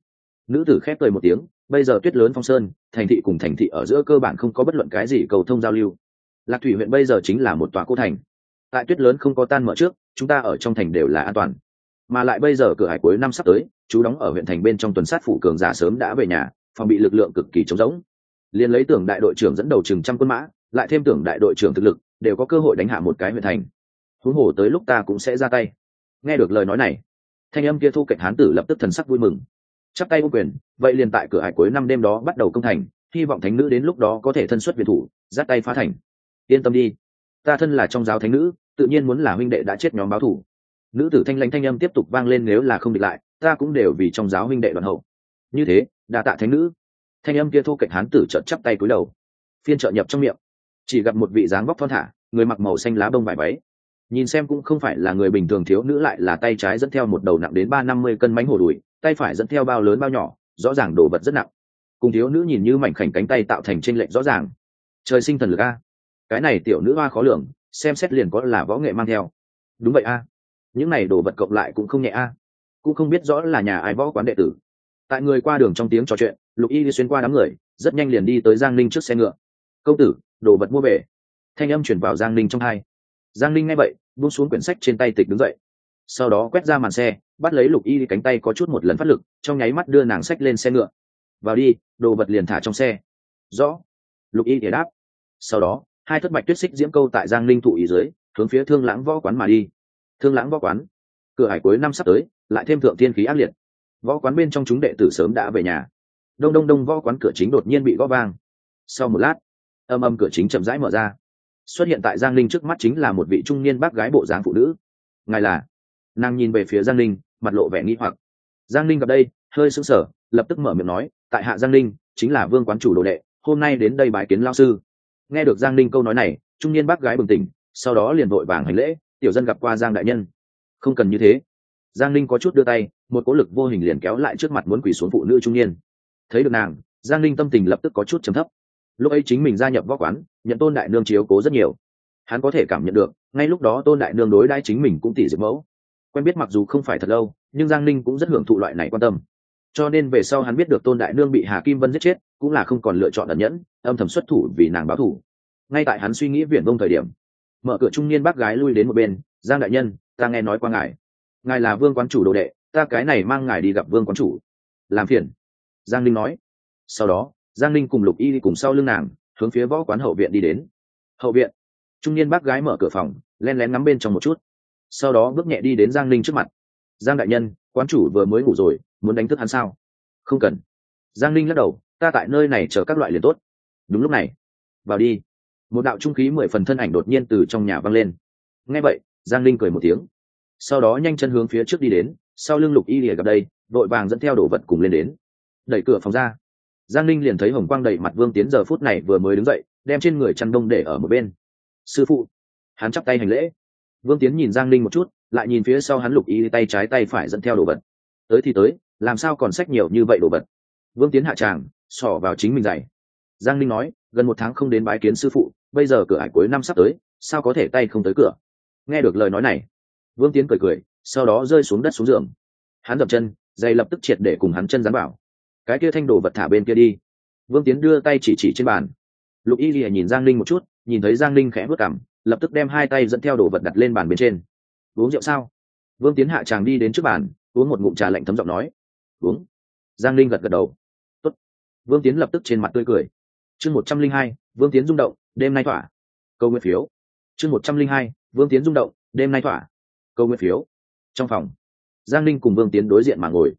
Nữ tử khép cười một tiếng, bây giờ tuyết lớn phong sơn, thành thị cùng thành thị ở giữa cơ bản không có bất luận cái gì cầu thông giao lưu lạc thủy huyện bây giờ chính là một tòa cô thành. Tại tuyết lớn không có tan mở trước, chúng ta ở trong thành đều là an toàn. Mà lại bây giờ cửa hải cuối năm sắp tới, chú đóng ở huyện thành bên trong tuần sát phủ cường giả sớm đã về nhà, phòng bị lực lượng cực kỳ trống rỗng. Liền lấy tưởng đại đội trưởng dẫn đầu chừng trăm quân mã, lại thêm tưởng đại đội trưởng thực lực, đều có cơ hội đánh hạ một cái huyện thành. Huống hồ tới lúc ta cũng sẽ ra tay. Nghe được lời nói này, thanh âm kia thu cạnh hán tử lập tức thần sắc vui mừng. Chắp tay ô quyền, vậy liền tại cửa hải cuối năm đêm đó bắt đầu công thành, hy vọng thánh nữ đến lúc đó có thể thân xuất việt thủ, giáp tay phá thành yên tâm đi. Ta thân là trong giáo thánh nữ, tự nhiên muốn là huynh đệ đã chết nhóm báo thủ. Nữ tử thanh lãnh thanh âm tiếp tục vang lên nếu là không địch lại, ta cũng đều vì trong giáo huynh đệ đoàn hậu. Như thế, đa tạ thánh nữ. Thanh âm kia thô cạnh hán tử trợn chắp tay cúi đầu. Phiên trợ nhập trong miệng. Chỉ gặp một vị dáng vóc thon thả, người mặc màu xanh lá bông vải váy. Nhìn xem cũng không phải là người bình thường thiếu nữ lại là tay trái dẫn theo một đầu nặng đến ba năm mươi cân mánh hổ đùi, tay phải dẫn theo bao lớn bao nhỏ, rõ ràng đồ vật rất nặng. Cùng thiếu nữ nhìn như mảnh khảnh cánh tay tạo thành tranh lệch rõ ràng. Trời sinh thần lực a cái này tiểu nữ hoa khó lường, xem xét liền có là võ nghệ mang theo. Đúng vậy a. Những này đồ vật cộng lại cũng không nhẹ a. Cũng không biết rõ là nhà ai võ quán đệ tử. Tại người qua đường trong tiếng trò chuyện, lục y đi xuyên qua đám người, rất nhanh liền đi tới giang ninh trước xe ngựa. Công tử, đồ vật mua về. Thanh âm chuyển vào giang ninh trong hai. Giang ninh nghe vậy, buông xuống quyển sách trên tay tịch đứng dậy. Sau đó quét ra màn xe, bắt lấy lục y cánh tay có chút một lần phát lực, trong nháy mắt đưa nàng sách lên xe ngựa. Vào đi, đồ vật liền thả trong xe. Rõ. Lục y để đáp. Sau đó hai thất bạch tuyết xích diễm câu tại giang linh thụ ý dưới, hướng phía thương lãng võ quán mà đi. Thương lãng võ quán. Cửa hải cuối năm sắp tới, lại thêm thượng thiên khí ác liệt. Võ quán bên trong chúng đệ tử sớm đã về nhà. Đông đông đông võ quán cửa chính đột nhiên bị gõ vang. Sau một lát, âm âm cửa chính chậm rãi mở ra. Xuất hiện tại giang linh trước mắt chính là một vị trung niên bác gái bộ dáng phụ nữ. Ngài là? Nàng nhìn về phía giang linh mặt lộ vẻ nghi hoặc. Giang linh gặp đây, hơi sững sờ, lập tức mở miệng nói, tại hạ giang linh chính là vương quán chủ đồ đệ, hôm nay đến đây bài kiến lao sư nghe được giang linh câu nói này, trung niên bác gái bừng tỉnh, sau đó liền vội vàng hành lễ, tiểu dân gặp qua giang đại nhân. Không cần như thế. Giang linh có chút đưa tay, một cố lực vô hình liền kéo lại trước mặt muốn quỳ xuống phụ nữ trung niên. Thấy được nàng, giang linh tâm tình lập tức có chút trầm thấp. Lúc ấy chính mình gia nhập võ quán, nhận tôn đại nương chiếu cố rất nhiều. Hắn có thể cảm nhận được, ngay lúc đó tôn đại nương đối đãi chính mình cũng tỉ diệt mẫu. Quen biết mặc dù không phải thật lâu, nhưng giang ninh cũng rất hưởng thụ loại này quan tâm cho nên về sau hắn biết được tôn đại nương bị hà kim vân giết chết, cũng là không còn lựa chọn ẩn nhẫn, âm thầm xuất thủ vì nàng báo thủ. Ngay tại hắn suy nghĩ viển vông thời điểm, mở cửa trung niên bác gái lui đến một bên, giang đại nhân, ta nghe nói qua ngài. Ngài là vương quán chủ đồ đệ, ta cái này mang ngài đi gặp vương quán chủ. Làm phiền. Giang Linh nói. Sau đó, giang Linh cùng lục y đi cùng sau lưng nàng, hướng phía võ quán hậu viện đi đến. Hậu viện. Trung niên bác gái mở cửa phòng, len lén ngắm bên trong một chút. Sau đó bước nhẹ đi đến giang Linh trước mặt giang đại nhân, quán chủ vừa mới ngủ rồi, muốn đánh thức hắn sao? Không cần. Giang Linh lắc đầu, ta tại nơi này chờ các loại liền tốt. Đúng lúc này, vào đi. Một đạo trung khí mười phần thân ảnh đột nhiên từ trong nhà văng lên. Nghe vậy, giang Linh cười một tiếng. Sau đó nhanh chân hướng phía trước đi đến, sau lưng lục y lìa gặp đây, vội vàng dẫn theo đồ vật cùng lên đến. Đẩy cửa phòng ra. Giang Linh liền thấy hồng quang đầy mặt vương tiến giờ phút này vừa mới đứng dậy, đem trên người chăn đông để ở một bên. Sư phụ. Hắn chắp tay hành lễ. Vương tiến nhìn giang Linh một chút lại nhìn phía sau hắn lục y tay trái tay phải dẫn theo đồ vật. Tới thì tới, làm sao còn sách nhiều như vậy đồ vật? Vương tiến hạ tràng xỏ vào chính mình dạy giang ninh nói, gần một tháng không đến bái kiến sư phụ, bây giờ cửa ải cuối năm sắp tới, sao có thể tay không tới cửa? Nghe được lời nói này, vương tiến cười cười, sau đó rơi xuống đất xuống giường. Hắn dập chân dây lập tức triệt để cùng hắn chân dán bảo cái kia thanh đồ vật thả bên kia đi. Vương tiến đưa tay chỉ chỉ trên bàn. Lục y lìa nhìn giang linh một chút, nhìn thấy giang linh khẽ vớt cảm lập tức đem hai tay dẫn theo đồ vật đặt lên bàn bên trên uống rượu sao? Vương tiến hạ chàng đi đến trước bàn, uống một ngụm trà lạnh thấm giọng nói. Uống. Giang linh gật gật đầu. Tốt. vương tiến lập tức trên mặt tươi cười. Chương một trăm linh hai, vương tiến rung động, đêm nay thỏa. Câu nguyên phiếu. Chương một trăm linh hai, vương tiến rung động, đêm nay thỏa. Câu nguyên phiếu. Trong phòng, giang linh cùng vương tiến đối diện mà ngồi.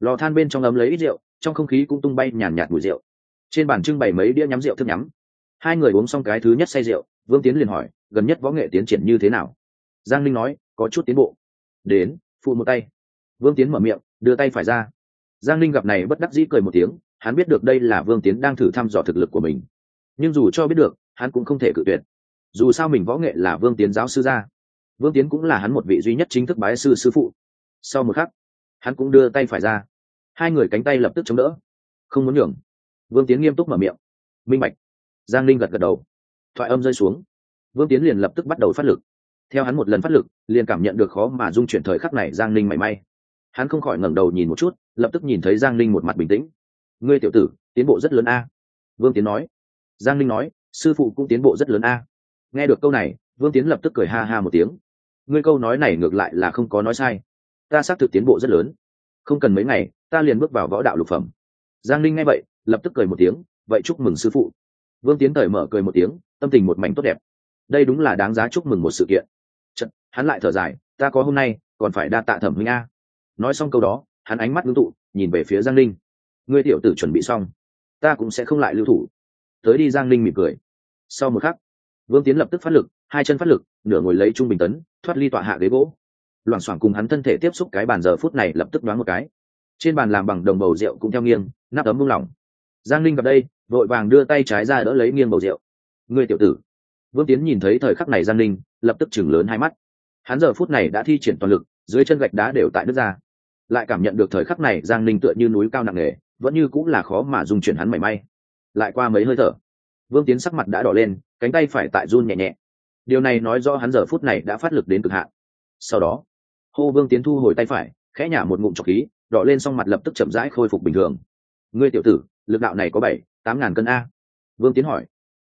Lò than bên trong ấm lấy ít rượu, trong không khí cũng tung bay nhàn nhạt mùi rượu. Trên bàn trưng bày mấy đĩa nhắm rượu thức nhắm. Hai người uống xong cái thứ nhất say rượu, vương tiến liền hỏi, gần nhất võ nghệ tiến triển như thế nào? Giang linh nói có chút tiến bộ. Đến, phụ một tay. Vương tiến mở miệng, đưa tay phải ra. Giang linh gặp này bất đắc dĩ cười một tiếng, hắn biết được đây là vương tiến đang thử thăm dò thực lực của mình. Nhưng dù cho biết được, hắn cũng không thể cự tuyệt. Dù sao mình võ nghệ là vương tiến giáo sư gia vương tiến cũng là hắn một vị duy nhất chính thức bái sư sư phụ. Sau một khắc, hắn cũng đưa tay phải ra. Hai người cánh tay lập tức chống đỡ. Không muốn nhường. Vương tiến nghiêm túc mở miệng. Minh bạch. Giang linh gật gật đầu. Thoại âm rơi xuống. Vương tiến liền lập tức bắt đầu phát lực theo hắn một lần phát lực, liền cảm nhận được khó mà dung chuyển thời khắc này giang Ninh mảy may. Hắn không khỏi ngẩng đầu nhìn một chút, lập tức nhìn thấy giang Ninh một mặt bình tĩnh. Ngươi tiểu tử, tiến bộ rất lớn a. Vương tiến nói. Giang Ninh nói, sư phụ cũng tiến bộ rất lớn a. Nghe được câu này, vương tiến lập tức cười ha ha một tiếng. Ngươi câu nói này ngược lại là không có nói sai. Ta xác thực tiến bộ rất lớn. Không cần mấy ngày, ta liền bước vào võ đạo lục phẩm. Giang Ninh nghe vậy, lập tức cười một tiếng, vậy chúc mừng sư phụ. Vương tiến thời mở cười một tiếng, tâm tình một mảnh tốt đẹp. Đây đúng là đáng giá chúc mừng một sự kiện hắn lại thở dài, ta có hôm nay, còn phải đa tạ thẩm huynh a. Nói xong câu đó, hắn ánh mắt ngưng tụ, nhìn về phía giang linh ngươi tiểu tử chuẩn bị xong, ta cũng sẽ không lại lưu thủ. Tới đi giang linh mỉm cười. Sau một khắc, vương tiến lập tức phát lực, hai chân phát lực, nửa ngồi lấy trung bình tấn, thoát ly tọa hạ ghế gỗ. Loảng xoảng cùng hắn thân thể tiếp xúc cái bàn giờ phút này lập tức đoán một cái. Trên bàn làm bằng đồng bầu rượu cũng theo nghiêng, nắp ấm buông lỏng. Giang linh gặp đây, vội vàng đưa tay trái ra đỡ lấy nghiêng bầu rượu. Người tiểu tử. Vương tiến nhìn thấy thời khắc này giang linh lập tức chừng lớn hai mắt hắn giờ phút này đã thi triển toàn lực, dưới chân gạch đá đều tại nước ra. Lại cảm nhận được thời khắc này giang ninh tựa như núi cao nặng nề, vẫn như cũng là khó mà dùng chuyển hắn mảy may. Lại qua mấy hơi thở, vương tiến sắc mặt đã đỏ lên, cánh tay phải tại run nhẹ nhẹ. Điều này nói do hắn giờ phút này đã phát lực đến cực hạn. Sau đó, hô vương tiến thu hồi tay phải, khẽ nhả một ngụm trọc khí, đỏ lên xong mặt lập tức chậm rãi khôi phục bình thường. Ngươi tiểu tử, lực đạo này có bảy, tám ngàn cân a? Vương tiến hỏi.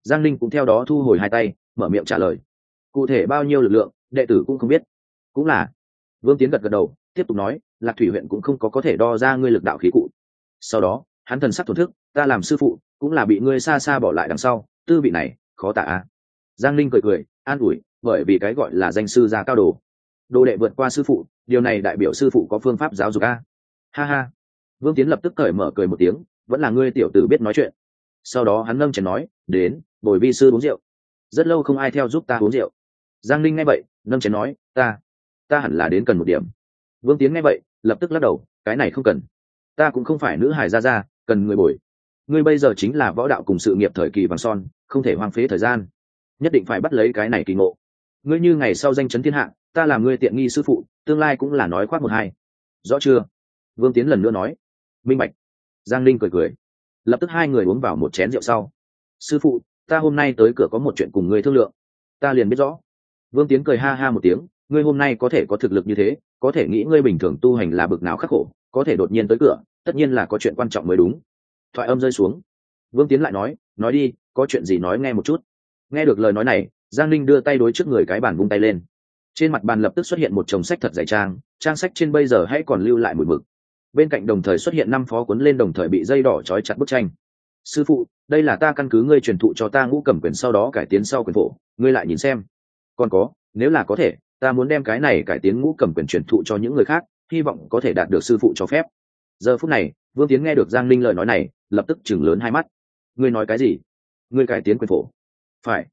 Giang linh cũng theo đó thu hồi hai tay, mở miệng trả lời. Cụ thể bao nhiêu lực lượng đệ tử cũng không biết. Cũng là, vương tiến gật gật đầu, tiếp tục nói, lạc thủy huyện cũng không có có thể đo ra ngươi lực đạo khí cụ. Sau đó, hắn thần sắc thổn thức, ta làm sư phụ, cũng là bị ngươi xa xa bỏ lại đằng sau, tư vị này, khó tả. Giang linh cười cười, an ủi, bởi vì cái gọi là danh sư gia cao đồ. Đồ đệ vượt qua sư phụ, điều này đại biểu sư phụ có phương pháp giáo dục a. Ha ha. Vương tiến lập tức cởi mở cười một tiếng, vẫn là ngươi tiểu tử biết nói chuyện. Sau đó hắn nâng chén nói, đến, bồi vi sư uống rượu. Rất lâu không ai theo giúp ta uống rượu. Giang linh nghe vậy nâng chén nói, ta ta hẳn là đến cần một điểm. Vương tiến nghe vậy, lập tức lắc đầu, cái này không cần. Ta cũng không phải nữ hài gia gia, cần người bồi. Ngươi bây giờ chính là võ đạo cùng sự nghiệp thời kỳ vàng son, không thể hoang phế thời gian. Nhất định phải bắt lấy cái này kỳ ngộ. Ngươi như ngày sau danh chấn thiên hạ, ta làm ngươi tiện nghi sư phụ, tương lai cũng là nói khoác một hai. Rõ chưa? Vương tiến lần nữa nói. Minh bạch. Giang linh cười cười. Lập tức hai người uống vào một chén rượu sau. Sư phụ, ta hôm nay tới cửa có một chuyện cùng ngươi thương lượng. Ta liền biết rõ vương tiến cười ha ha một tiếng, ngươi hôm nay có thể có thực lực như thế, có thể nghĩ ngươi bình thường tu hành là bực nào khắc khổ, có thể đột nhiên tới cửa, tất nhiên là có chuyện quan trọng mới đúng. Thoại âm rơi xuống. Vương tiến lại nói nói đi, có chuyện gì nói nghe một chút. Nghe được lời nói này, giang linh đưa tay đối trước người cái bàn vung tay lên. Trên mặt bàn lập tức xuất hiện một chồng sách thật dày trang trang sách trên bây giờ hãy còn lưu lại một mực. Bên cạnh đồng thời xuất hiện năm phó cuốn lên đồng thời bị dây đỏ trói chặt bức tranh. Sư phụ, đây là ta căn cứ ngươi truyền thụ cho ta ngũ cầm quyền sau đó cải tiến sau quyền phổ, ngươi lại nhìn xem còn có, nếu là có thể, ta muốn đem cái này cải tiến ngũ cầm quyền truyền thụ cho những người khác, hy vọng có thể đạt được sư phụ cho phép. Giờ phút này, vương tiến nghe được giang linh lời nói này, lập tức chừng lớn hai mắt. Ngươi nói cái gì? Ngươi cải tiến quyền phổ. Phải.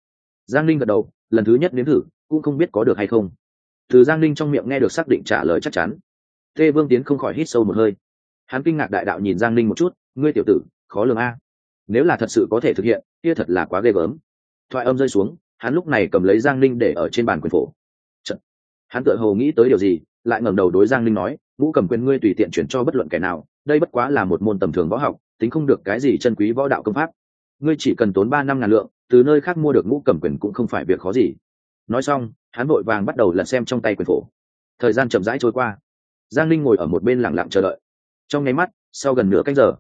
Giang linh gật đầu, lần thứ nhất nếm thử, cũng không biết có được hay không. Từ giang linh trong miệng nghe được xác định trả lời chắc chắn. Tê vương tiến không khỏi hít sâu một hơi. Hắn kinh ngạc đại đạo nhìn giang linh một chút, ngươi tiểu tử, khó lường a. Nếu là thật sự có thể thực hiện, kia thật là quá ghê gớm. Thoại âm rơi xuống hắn lúc này cầm lấy giang linh để ở trên bàn quyền phổ. Chật. hắn tự hồ nghĩ tới điều gì, lại ngẩng đầu đối giang linh nói ngũ cầm quyền ngươi tùy tiện chuyển cho bất luận kẻ nào, đây bất quá là một môn tầm thường võ học, tính không được cái gì chân quý võ đạo công pháp. Ngươi chỉ cần tốn ba năm ngàn lượng, từ nơi khác mua được ngũ cầm quyền cũng không phải việc khó gì. Nói xong, hắn vội vàng bắt đầu lật xem trong tay quyền phổ. Thời gian chậm rãi trôi qua. Giang linh ngồi ở một bên lặng lặng chờ đợi. Trong nháy mắt, sau gần nửa canh giờ,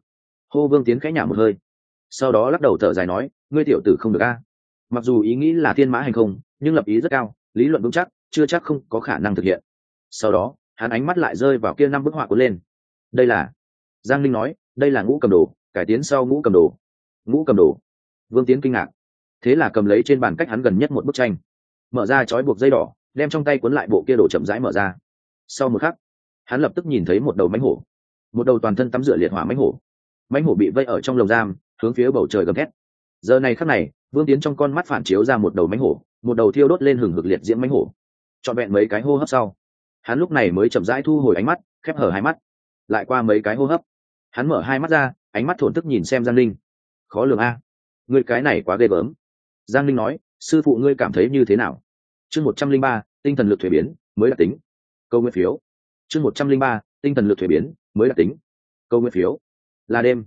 hô vương tiến khẽ nhả một hơi. Sau đó lắc đầu thở dài nói, ngươi tiểu tử không được a mặc dù ý nghĩ là thiên mã hành không, nhưng lập ý rất cao, lý luận vững chắc, chưa chắc không có khả năng thực hiện. Sau đó, hắn ánh mắt lại rơi vào kia năm bức họa cuốn lên. Đây là, giang linh nói, đây là ngũ cầm đồ, cải tiến sau ngũ cầm đồ. Ngũ cầm đồ. Vương tiến kinh ngạc. Thế là cầm lấy trên bàn cách hắn gần nhất một bức tranh. Mở ra trói buộc dây đỏ, đem trong tay cuốn lại bộ kia đổ chậm rãi mở ra. Sau một khắc, hắn lập tức nhìn thấy một đầu mánh hổ. Một đầu toàn thân tắm rửa liệt hỏa mánh hổ. Mánh hổ bị vây ở trong lồng giam, hướng phía bầu trời gầm thét. Giờ này khắc này vương tiến trong con mắt phản chiếu ra một đầu mánh hổ, một đầu thiêu đốt lên hừng hực liệt diễm mánh hổ. Trọn vẹn mấy cái hô hấp sau, hắn lúc này mới chậm rãi thu hồi ánh mắt, khép hở hai mắt. Lại qua mấy cái hô hấp, hắn mở hai mắt ra, ánh mắt thổn thức nhìn xem giang linh khó lường a, người cái này quá ghê gớm. Giang linh nói, sư phụ ngươi cảm thấy như thế nào? Chương một trăm linh ba, tinh thần lực thuế biến, mới đặc tính. Câu nguyên phiếu. Chương một trăm linh ba, tinh thần lực thuế biến, mới đặc tính. Câu nguyên phiếu. Là đêm.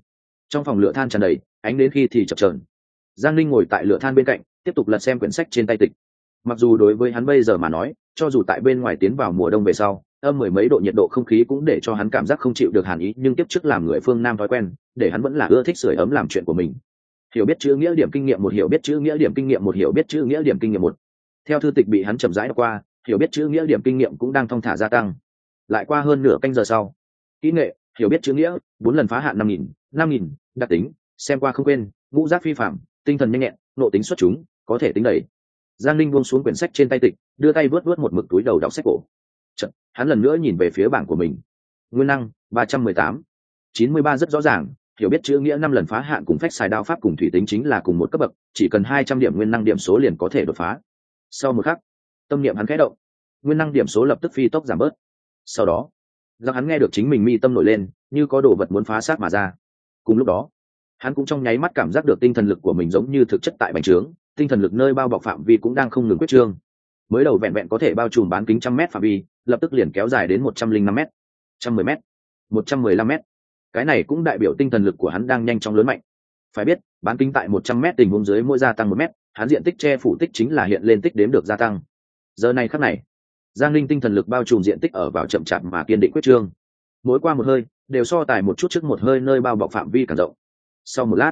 Trong phòng lửa than tràn đầy, ánh đến khi thì chập trờn giang linh ngồi tại lửa than bên cạnh, tiếp tục lật xem quyển sách trên tay tịch. Mặc dù đối với hắn bây giờ mà nói, cho dù tại bên ngoài tiến vào mùa đông về sau, âm mười mấy độ nhiệt độ không khí cũng để cho hắn cảm giác không chịu được hàn ý, nhưng tiếp trước làm người phương nam thói quen, để hắn vẫn là ưa thích sưởi ấm làm chuyện của mình. Hiểu biết chữ nghĩa điểm kinh nghiệm một, hiểu biết chữ nghĩa điểm kinh nghiệm một, hiểu biết chữ nghĩa điểm kinh nghiệm một. Theo thư tịch bị hắn chậm rãi qua, hiểu biết chữ nghĩa điểm kinh nghiệm cũng đang thong thả gia tăng. Lại qua hơn nửa canh giờ sau, kỹ nghệ, hiểu biết chữ nghĩa, bốn lần phá hạn năm nghìn năm nghìn, đặc tính, xem qua không quên, ngũ giác phi phạm tinh thần nhanh nhẹn nộ tính xuất chúng có thể tính đầy. Giang linh buông xuống quyển sách trên tay tịch đưa tay vớt vớt một mực túi đầu đọc sách cổ. Chật, hắn lần nữa nhìn về phía bảng của mình. Nguyên năng ba trăm mười tám. chín mươi ba rất rõ ràng hiểu biết chữ nghĩa năm lần phá hạn cùng phách xài đao pháp cùng thủy tính chính là cùng một cấp bậc chỉ cần hai trăm điểm nguyên năng điểm số liền có thể đột phá. Sau một khắc tâm niệm hắn khẽ động. Nguyên năng điểm số lập tức phi tốc giảm bớt. Sau đó do hắn nghe được chính mình mi tâm nổi lên như có đồ vật muốn phá sát mà ra. Cùng lúc đó hắn cũng trong nháy mắt cảm giác được tinh thần lực của mình giống như thực chất tại bành trướng, tinh thần lực nơi bao bọc phạm vi cũng đang không ngừng quyết trương. Mới đầu vẹn vẹn có thể bao trùm bán kính trăm mét phạm vi, lập tức liền kéo dài đến một trăm linh năm m trăm mười m một trăm mười lăm m cái này cũng đại biểu tinh thần lực của hắn đang nhanh chóng lớn mạnh. Phải biết, bán kính tại một trăm m tình huống dưới mỗi gia tăng một m hắn diện tích che phủ tích chính là hiện lên tích đếm được gia tăng. Giờ này khắc này, giang linh tinh thần lực bao trùm diện tích ở vào chậm chạp mà kiên định quyết trương. Mỗi qua một hơi, đều so tài một chút trước một hơi nơi bao bọc phạm vi càng rộng sau một lát,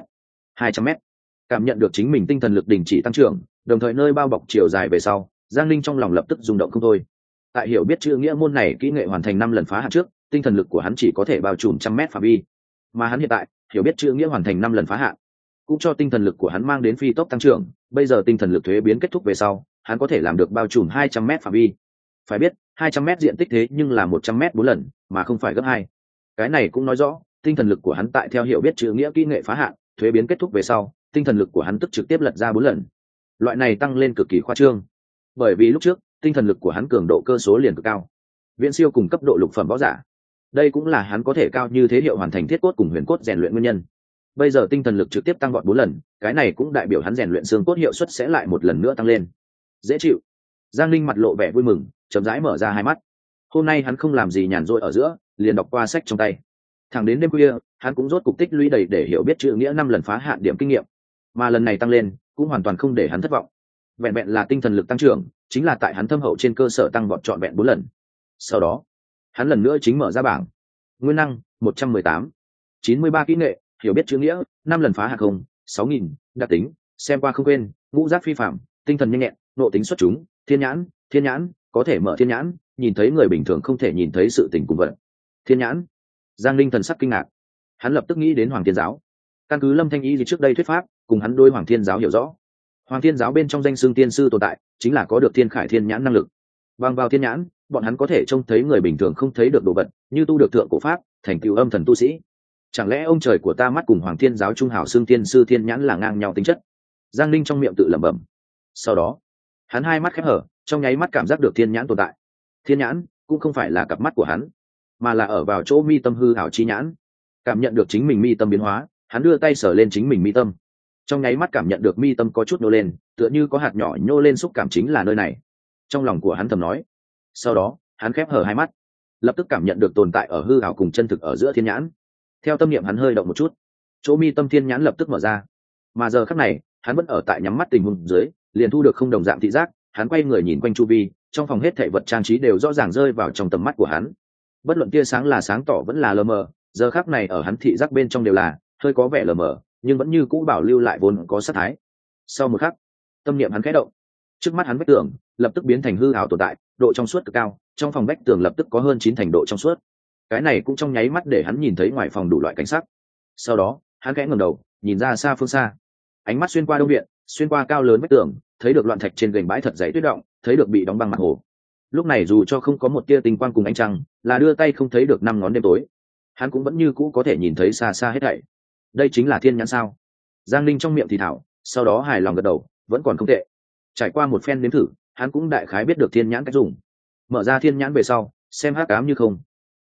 hai trăm mét, cảm nhận được chính mình tinh thần lực đình chỉ tăng trưởng, đồng thời nơi bao bọc chiều dài về sau, giang linh trong lòng lập tức rung động không thôi. Tại hiểu biết chữ nghĩa môn này kỹ nghệ hoàn thành năm lần phá hạn trước, tinh thần lực của hắn chỉ có thể bao trùm trăm mét phạm vi. Mà hắn hiện tại, hiểu biết chữ nghĩa hoàn thành năm lần phá hạn, cũng cho tinh thần lực của hắn mang đến phi tốc tăng trưởng. Bây giờ tinh thần lực thuế biến kết thúc về sau, hắn có thể làm được bao trùm hai trăm mét phạm vi. Phải biết, hai trăm mét diện tích thế nhưng là một trăm mét bốn lần, mà không phải gấp hai. Cái này cũng nói rõ tinh thần lực của hắn tại theo hiểu biết chữ nghĩa kỹ nghệ phá hạn, thuế biến kết thúc về sau, tinh thần lực của hắn tức trực tiếp lật ra bốn lần. Loại này tăng lên cực kỳ khoa trương. Bởi vì lúc trước, tinh thần lực của hắn cường độ cơ số liền cực cao. Viễn siêu cùng cấp độ lục phẩm võ giả. Đây cũng là hắn có thể cao như thế hiệu hoàn thành thiết cốt cùng huyền cốt rèn luyện nguyên nhân. Bây giờ tinh thần lực trực tiếp tăng gọn bốn lần, cái này cũng đại biểu hắn rèn luyện xương cốt hiệu suất sẽ lại một lần nữa tăng lên. Dễ chịu. Giang linh mặt lộ vẻ vui mừng, chậm rãi mở ra hai mắt. Hôm nay hắn không làm gì nhàn rỗi ở giữa, liền đọc qua sách trong tay thẳng đến đêm khuya, hắn cũng rốt cục tích lũy đầy để hiểu biết chữ nghĩa năm lần phá hạn điểm kinh nghiệm. Mà lần này tăng lên, cũng hoàn toàn không để hắn thất vọng. Vẹn vẹn là tinh thần lực tăng trưởng, chính là tại hắn thâm hậu trên cơ sở tăng vọt trọn vẹn bốn lần. Sau đó, hắn lần nữa chính mở ra bảng. Nguyên năng, một trăm mười tám. chín mươi ba kỹ nghệ, hiểu biết chữ nghĩa, năm lần phá hạ không, sáu nghìn, đặc tính, xem qua không quên, ngũ giác phi phạm, tinh thần nhanh nhẹn nộ tính xuất chúng, thiên nhãn thiên nhãn, có thể mở thiên nhãn, nhìn thấy người bình thường không thể nhìn thấy sự tình cùng vận thiên nhãn giang linh thần sắc kinh ngạc. Hắn lập tức nghĩ đến hoàng thiên giáo. Căn cứ lâm thanh y gì trước đây thuyết pháp, cùng hắn đôi hoàng thiên giáo hiểu rõ. Hoàng thiên giáo bên trong danh xương tiên sư tồn tại, chính là có được thiên khải thiên nhãn năng lực. Bằng vào thiên nhãn, bọn hắn có thể trông thấy người bình thường không thấy được đồ vật, như tu được thượng cổ pháp, thành cựu âm thần tu sĩ. Chẳng lẽ ông trời của ta mắt cùng hoàng thiên giáo trung hảo xương tiên sư thiên nhãn là ngang nhau tính chất? Giang linh trong miệng tự lẩm bẩm. Sau đó, hắn hai mắt khép hở, trong nháy mắt cảm giác được thiên nhãn tồn tại. Thiên nhãn cũng không phải là cặp mắt của hắn mà là ở vào chỗ mi tâm hư hảo chi nhãn. Cảm nhận được chính mình mi tâm biến hóa, hắn đưa tay sờ lên chính mình mi tâm. Trong nháy mắt cảm nhận được mi tâm có chút nô lên, tựa như có hạt nhỏ nhô lên xúc cảm chính là nơi này. Trong lòng của hắn thầm nói. Sau đó, hắn khép hở hai mắt. Lập tức cảm nhận được tồn tại ở hư hảo cùng chân thực ở giữa thiên nhãn. Theo tâm niệm hắn hơi động một chút, chỗ mi tâm thiên nhãn lập tức mở ra. Mà giờ khắc này, hắn vẫn ở tại nhắm mắt tình huống dưới, liền thu được không đồng dạng thị giác, hắn quay người nhìn quanh chu vi, trong phòng hết thảy vật trang trí đều rõ ràng rơi vào trong tầm mắt của hắn bất luận tia sáng là sáng tỏ vẫn là lờ mờ, giờ khắc này ở hắn thị giác bên trong đều là hơi có vẻ lờ mờ, nhưng vẫn như cũ bảo lưu lại vốn có sát thái. Sau một khắc, tâm niệm hắn khẽ động. Trước mắt hắn vách tường lập tức biến thành hư ảo tồn tại, độ trong suốt cực cao, trong phòng vách tường lập tức có hơn chín thành độ trong suốt. Cái này cũng trong nháy mắt để hắn nhìn thấy ngoài phòng đủ loại cảnh sắc. Sau đó, hắn khẽ ngầm đầu, nhìn ra xa phương xa. Ánh mắt xuyên qua đông viện, xuyên qua cao lớn vách tường, thấy được loạn thạch trên gành bãi thật dày tuyết động, thấy được bị đóng băng mặt hồ lúc này dù cho không có một tia tinh quang cùng ánh trăng, là đưa tay không thấy được năm ngón đêm tối. Hắn cũng vẫn như cũ có thể nhìn thấy xa xa hết thảy. Đây chính là thiên nhãn sao? Giang linh trong miệng thì thảo, sau đó hài lòng gật đầu, vẫn còn không tệ. Trải qua một phen nếm thử, hắn cũng đại khái biết được thiên nhãn cách dùng. Mở ra thiên nhãn về sau, xem hát cám như không.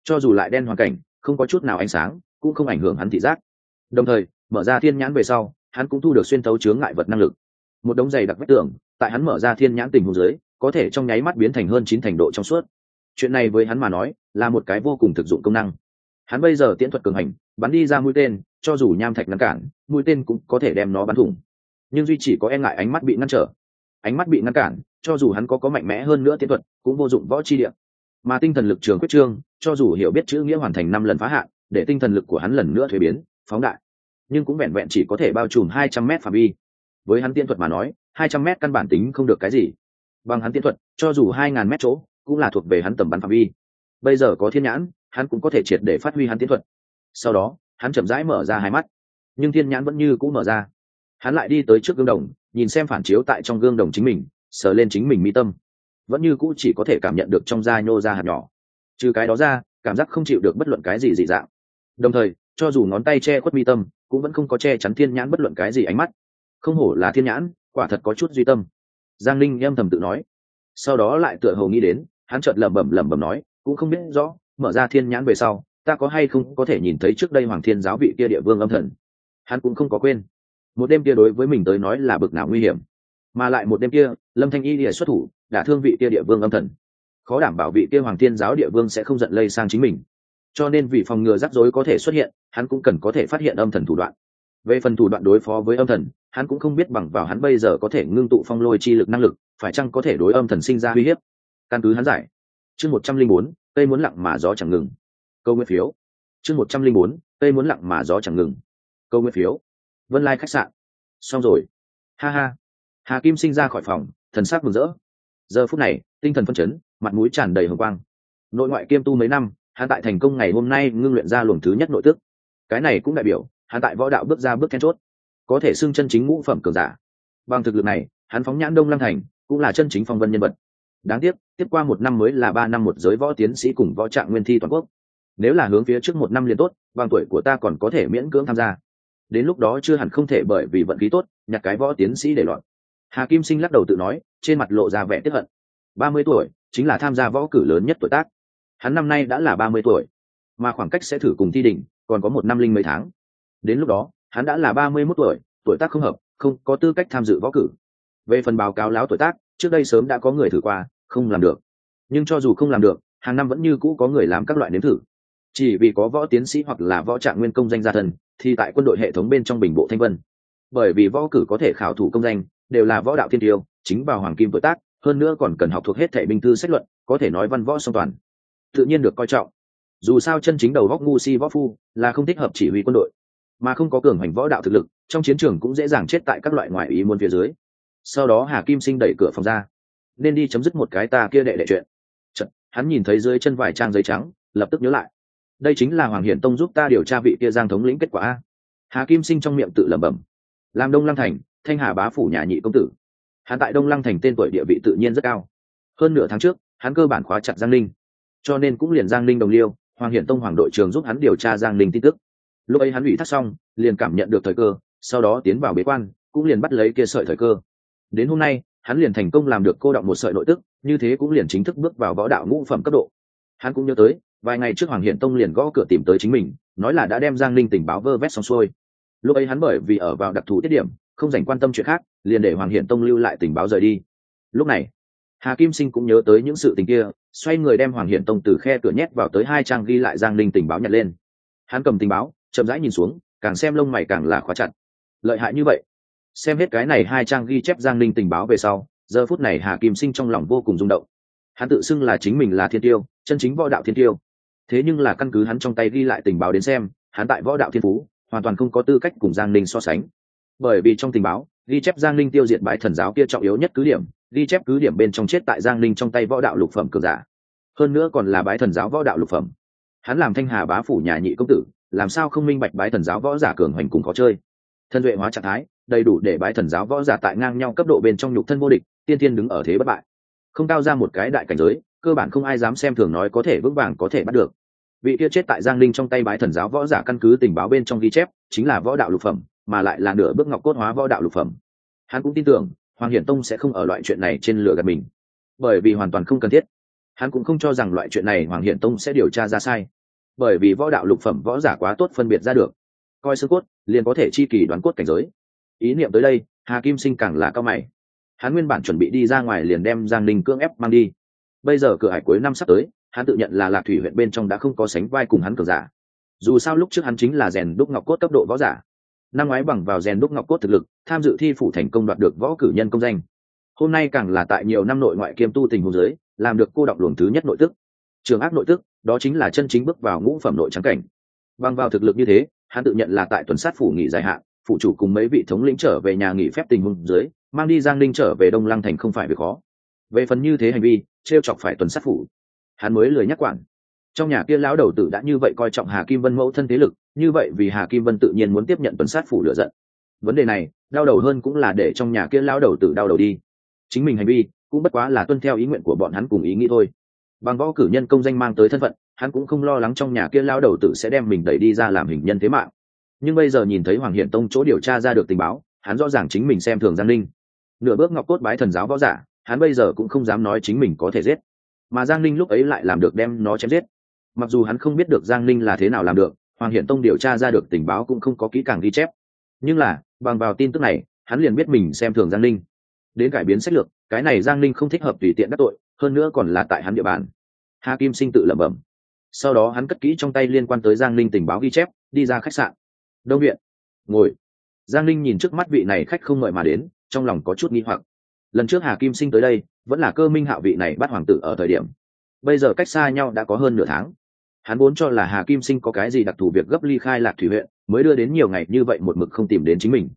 Cho dù lại đen hoàn cảnh, không có chút nào ánh sáng, cũng không ảnh hưởng hắn thị giác. Đồng thời, mở ra thiên nhãn về sau, hắn cũng thu được xuyên tấu chướng ngại vật năng lực. Một đống giày đặc vách tường, tại hắn mở ra thiên nhãn tình hồ dưới có thể trong nháy mắt biến thành hơn chín thành độ trong suốt. Chuyện này với hắn mà nói, là một cái vô cùng thực dụng công năng. Hắn bây giờ tiễn thuật cường hành, bắn đi ra mũi tên, cho dù nham thạch ngăn cản, mũi tên cũng có thể đem nó bắn thủng. Nhưng duy chỉ có e ngại ánh mắt bị ngăn trở. Ánh mắt bị ngăn cản, cho dù hắn có có mạnh mẽ hơn nữa tiễn thuật, cũng vô dụng võ chi địa. Mà tinh thần lực trường quyết trương, cho dù hiểu biết chữ nghĩa hoàn thành năm lần phá hạn, để tinh thần lực của hắn lần nữa thuế biến, phóng đại. Nhưng cũng vẹn vẹn chỉ có thể bao trùm hai trăm m phạm vi. Với hắn tiên thuật mà nói, hai trăm m căn bản tính không được cái gì bằng hắn tiến thuật, cho dù hai ngàn mét chỗ, cũng là thuộc về hắn tầm bắn phạm vi. Bây giờ có thiên nhãn, hắn cũng có thể triệt để phát huy hắn tiến thuật. Sau đó, hắn chậm rãi mở ra hai mắt. Nhưng thiên nhãn vẫn như cũ mở ra. Hắn lại đi tới trước gương đồng, nhìn xem phản chiếu tại trong gương đồng chính mình, sờ lên chính mình mi tâm. Vẫn như cũ chỉ có thể cảm nhận được trong da nhô ra hạt nhỏ. Trừ cái đó ra, cảm giác không chịu được bất luận cái gì dị dạng. Đồng thời, cho dù ngón tay che khuất mi tâm, cũng vẫn không có che chắn thiên nhãn bất luận cái gì ánh mắt. Không hổ là thiên nhãn, quả thật có chút duy tâm giang Ninh âm thầm tự nói. Sau đó lại tựa hồ nghĩ đến, hắn chợt lẩm bẩm lẩm bẩm nói, cũng không biết rõ, mở ra thiên nhãn về sau, ta có hay không có thể nhìn thấy trước đây hoàng thiên giáo vị kia địa vương âm thần. Hắn cũng không có quên. Một đêm kia đối với mình tới nói là bực nào nguy hiểm. Mà lại một đêm kia, lâm thanh y địa xuất thủ đã thương vị kia địa vương âm thần. Khó đảm bảo vị kia hoàng thiên giáo địa vương sẽ không giận lây sang chính mình. Cho nên vì phòng ngừa rắc rối có thể xuất hiện, hắn cũng cần có thể phát hiện âm thần thủ đoạn về phần thủ đoạn đối phó với âm thần, hắn cũng không biết bằng vào hắn bây giờ có thể ngưng tụ phong lôi chi lực năng lực, phải chăng có thể đối âm thần sinh ra uy hiếp. Căn cứ hắn giải. Chương một trăm linh bốn, cây muốn lặng mà gió chẳng ngừng. Câu nguyên phiếu. Chương một trăm linh bốn, cây muốn lặng mà gió chẳng ngừng. Câu nguyên phiếu. Vân lai khách sạn. Xong rồi. Ha ha. Hà kim sinh ra khỏi phòng, thần sắc mừng rỡ. Giờ phút này, tinh thần phân chấn, mặt mũi tràn đầy hồng quang. Nội ngoại kiêm tu mấy năm, hắn tại thành công ngày hôm nay ngưng luyện ra luồng thứ nhất nội tức. Cái này cũng đại biểu hắn tại võ đạo bước ra bước then chốt, có thể xưng chân chính ngũ phẩm cường giả. Bằng thực lực này, hắn phóng nhãn đông lăng thành, cũng là chân chính phong vân nhân vật. Đáng tiếc, tiếp qua một năm mới là ba năm một giới võ tiến sĩ cùng võ trạng nguyên thi toàn quốc. Nếu là hướng phía trước một năm liền tốt, bằng tuổi của ta còn có thể miễn cưỡng tham gia. Đến lúc đó chưa hẳn không thể bởi vì vận khí tốt, nhặt cái võ tiến sĩ để loạn. Hà kim sinh lắc đầu tự nói, trên mặt lộ ra vẻ tiếp hận. Ba mươi tuổi, chính là tham gia võ cử lớn nhất tuổi tác. Hắn năm nay đã là ba mươi tuổi, mà khoảng cách sẽ thử cùng thi đỉnh, còn có một năm linh mấy tháng đến lúc đó hắn đã là ba mươi mốt tuổi tuổi tác không hợp không có tư cách tham dự võ cử. Về phần báo cáo láo tuổi tác trước đây sớm đã có người thử qua không làm được. Nhưng cho dù không làm được hàng năm vẫn như cũ có người làm các loại nếm thử. Chỉ vì có võ tiến sĩ hoặc là võ trạng nguyên công danh gia thần, thì tại quân đội hệ thống bên trong bình bộ thanh vân. Bởi vì võ cử có thể khảo thủ công danh đều là võ đạo thiên tiêu chính vào hoàng kim tuổi tác hơn nữa còn cần học thuộc hết thể binh thư sách luận có thể nói văn võ song toàn. Tự nhiên được coi trọng. Dù sao chân chính đầu góc ngu si võ phu là không thích hợp chỉ huy quân đội mà không có cường hành võ đạo thực lực trong chiến trường cũng dễ dàng chết tại các loại ngoại ý muôn phía dưới. Sau đó hà kim sinh đẩy cửa phòng ra nên đi chấm dứt một cái ta kia đệ đệ chuyện. Chật, hắn nhìn thấy dưới chân vài trang giấy trắng lập tức nhớ lại. Đây chính là hoàng hiển tông giúp ta điều tra vị kia giang thống lĩnh kết quả a. Hà kim sinh trong miệng tự lẩm bẩm. Làm đông lăng thành thanh hà bá phủ nhà nhị công tử. Hắn tại đông lăng thành tên tuổi địa vị tự nhiên rất cao. Hơn nửa tháng trước hắn cơ bản khóa chặt giang Linh, cho nên cũng liền giang Linh đồng liêu hoàng hiển tông hoàng đội trường giúp hắn điều tra giang Linh tin tức lúc ấy hắn ủy thác xong, liền cảm nhận được thời cơ, sau đó tiến vào bế quan, cũng liền bắt lấy kia sợi thời cơ. Đến hôm nay, hắn liền thành công làm được cô động một sợi nội tức, như thế cũng liền chính thức bước vào võ đạo ngũ phẩm cấp độ. Hắn cũng nhớ tới, vài ngày trước hoàng hiển tông liền gõ cửa tìm tới chính mình, nói là đã đem giang linh tình báo vơ vét xong xuôi. Lúc ấy hắn bởi vì ở vào đặc thù tiết điểm, không dành quan tâm chuyện khác, liền để hoàng hiển tông lưu lại tình báo rời đi. Lúc này, hà kim sinh cũng nhớ tới những sự tình kia, xoay người đem hoàng hiển tông từ khe cửa nhét vào tới hai trang ghi lại giang linh tình báo nhặt lên. Hắn cầm tình báo chậm rãi nhìn xuống, càng xem lông mày càng là khóa chặt. Lợi hại như vậy. Xem hết cái này hai trang ghi chép giang Ninh tình báo về sau, giờ phút này hà kim sinh trong lòng vô cùng rung động. Hắn tự xưng là chính mình là thiên tiêu, chân chính võ đạo thiên tiêu. Thế nhưng là căn cứ hắn trong tay ghi lại tình báo đến xem, hắn tại võ đạo thiên phú, hoàn toàn không có tư cách cùng giang Ninh so sánh. Bởi vì trong tình báo, ghi chép giang Ninh tiêu diệt bãi thần giáo kia trọng yếu nhất cứ điểm, ghi chép cứ điểm bên trong chết tại giang Ninh trong tay võ đạo lục phẩm cường giả. Hơn nữa còn là bái thần giáo võ đạo lục phẩm. Hắn làm thanh hà bá phủ nhà nhị công tử làm sao không minh bạch bái thần giáo võ giả cường hoành cùng khó chơi? Thân duệ hóa trạng thái, đầy đủ để bái thần giáo võ giả tại ngang nhau cấp độ bên trong nhục thân vô địch, tiên tiên đứng ở thế bất bại. Không cao ra một cái đại cảnh giới, cơ bản không ai dám xem thường nói có thể vững vàng có thể bắt được. Vị kia chết tại giang linh trong tay bái thần giáo võ giả căn cứ tình báo bên trong ghi chép, chính là võ đạo lục phẩm, mà lại là nửa bước ngọc cốt hóa võ đạo lục phẩm. Hắn cũng tin tưởng, hoàng hiển tông sẽ không ở loại chuyện này trên lửa gạt mình. Bởi vì hoàn toàn không cần thiết. Hắn cũng không cho rằng loại chuyện này hoàng hiển tông sẽ điều tra ra sai bởi vì võ đạo lục phẩm võ giả quá tốt phân biệt ra được. Coi xương cốt, liền có thể chi kỳ đoán cốt cảnh giới. Ý niệm tới đây, hà kim sinh càng là cao mày. Hắn nguyên bản chuẩn bị đi ra ngoài liền đem giang ninh cưỡng ép mang đi. Bây giờ cửa hải cuối năm sắp tới, hắn tự nhận là lạc thủy huyện bên trong đã không có sánh vai cùng hắn cờ giả. Dù sao lúc trước hắn chính là rèn đúc ngọc cốt cấp độ võ giả. Năm ngoái bằng vào rèn đúc ngọc cốt thực lực, tham dự thi phủ thành công đoạt được võ cử nhân công danh. Hôm nay càng là tại nhiều năm nội ngoại kiêm tu tình hồ giới làm được cô đọc luồng thứ nhất nội tức trường ác nội tức, đó chính là chân chính bước vào ngũ phẩm nội trắng cảnh. Bằng vào thực lực như thế, hắn tự nhận là tại tuần sát phủ nghỉ dài hạn phụ chủ cùng mấy vị thống lĩnh trở về nhà nghỉ phép tình huống dưới, mang đi giang ninh trở về đông lăng thành không phải việc khó. Về phần như thế hành vi t r e o chọc phải tuần sát phủ. Hắn mới lười nhắc quản. Trong nhà kia lão đầu tử đã như vậy coi trọng hà kim vân mẫu thân thế lực, như vậy vì hà kim vân tự nhiên muốn tiếp nhận tuần sát phủ lựa giận. Vấn đề này, đau đầu hơn cũng là để trong nhà kia lão đầu tử đau đầu đi. Chính mình hành vi, cũng bất quá là tuân theo ý nguyện của bọn hắn cùng ý nghĩ thôi bằng võ cử nhân công danh mang tới thân phận, hắn cũng không lo lắng trong nhà kia lao đầu tử sẽ đem mình đẩy đi ra làm hình nhân thế mạng. Nhưng bây giờ nhìn thấy hoàng hiển tông chỗ điều tra ra được tình báo, hắn rõ ràng chính mình xem thường giang linh nửa bước ngọc cốt bái thần giáo võ giả, hắn bây giờ cũng không dám nói chính mình có thể giết. Mà giang linh lúc ấy lại làm được đem nó chém giết. Mặc dù hắn không biết được giang linh là thế nào làm được, hoàng hiển tông điều tra ra được tình báo cũng không có kỹ càng ghi chép. Nhưng là, bằng vào tin tức này, hắn liền biết mình xem thường giang linh đến cải biến sách lược, cái này giang linh không thích hợp tùy tiện đắc tội hơn nữa còn là tại hắn địa bàn. Hà kim sinh tự lẩm bẩm. Sau đó hắn cất kỹ trong tay liên quan tới giang linh tình báo ghi chép, đi ra khách sạn. Đông viện. Ngồi. Giang linh nhìn trước mắt vị này khách không ngợi mà đến, trong lòng có chút nghi hoặc. Lần trước hà kim sinh tới đây, vẫn là cơ minh hạo vị này bắt hoàng tử ở thời điểm. Bây giờ cách xa nhau đã có hơn nửa tháng. Hắn vốn cho là hà kim sinh có cái gì đặc thù việc gấp ly khai lạc thủy huyện, mới đưa đến nhiều ngày như vậy một mực không tìm đến chính mình.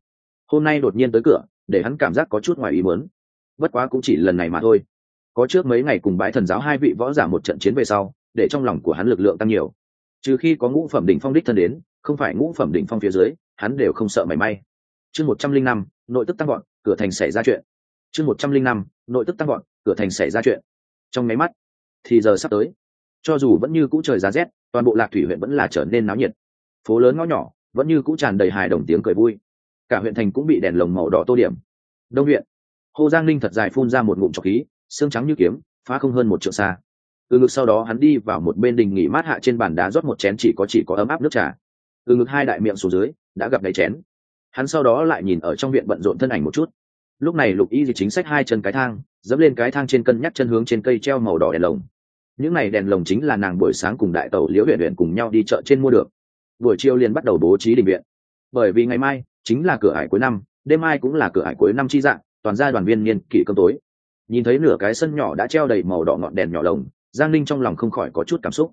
Hôm nay đột nhiên tới cửa, để hắn cảm giác có chút ngoài ý muốn. Bất quá cũng chỉ lần này mà thôi có trước mấy ngày cùng bái thần giáo hai vị võ giả một trận chiến về sau, để trong lòng của hắn lực lượng tăng nhiều. Trừ khi có ngũ phẩm đỉnh phong đích thân đến, không phải ngũ phẩm đỉnh phong phía dưới, hắn đều không sợ mảy may. Chương một trăm linh năm, nội tức tăng gọn cửa thành xảy ra chuyện. Chương một trăm linh năm, nội tức tăng gọn cửa thành xảy ra chuyện. Trong máy mắt, thì giờ sắp tới. Cho dù vẫn như cũ trời giá rét, toàn bộ lạc thủy huyện vẫn là trở nên náo nhiệt. Phố lớn ngõ nhỏ, vẫn như cũ tràn đầy hài đồng tiếng cười vui. Cả huyện thành cũng bị đèn lồng màu đỏ tô điểm. Đông huyện, hồ giang linh thật dài phun ra một ngụm trọc khí xương trắng như kiếm, phá không hơn một trượng xa. Từ ngực sau đó hắn đi vào một bên đình nghỉ mát hạ trên bàn đá rót một chén chỉ có chỉ có ấm áp nước trà. Từ ngực hai đại miệng xuống dưới, đã gặp đầy chén. Hắn sau đó lại nhìn ở trong viện bận rộn thân ảnh một chút. Lúc này lục y di chính sách hai chân cái thang, dẫm lên cái thang trên cân nhắc chân hướng trên cây treo màu đỏ đèn lồng. Những n à y đèn lồng chính là nàng buổi sáng cùng đại tàu liễu huyện huyện cùng nhau đi chợ trên mua được. Buổi chiều liền bắt đầu bố trí định viện. Bởi vì ngày mai chính là cửa ải cuối năm, đêm mai cũng là cửa ải cuối năm chi dạng, toàn gia đoàn viên niên kỷ cơm tối nhìn thấy nửa cái sân nhỏ đã treo đầy màu đỏ ngọn đèn nhỏ lồng, giang ninh trong lòng không khỏi có chút cảm xúc.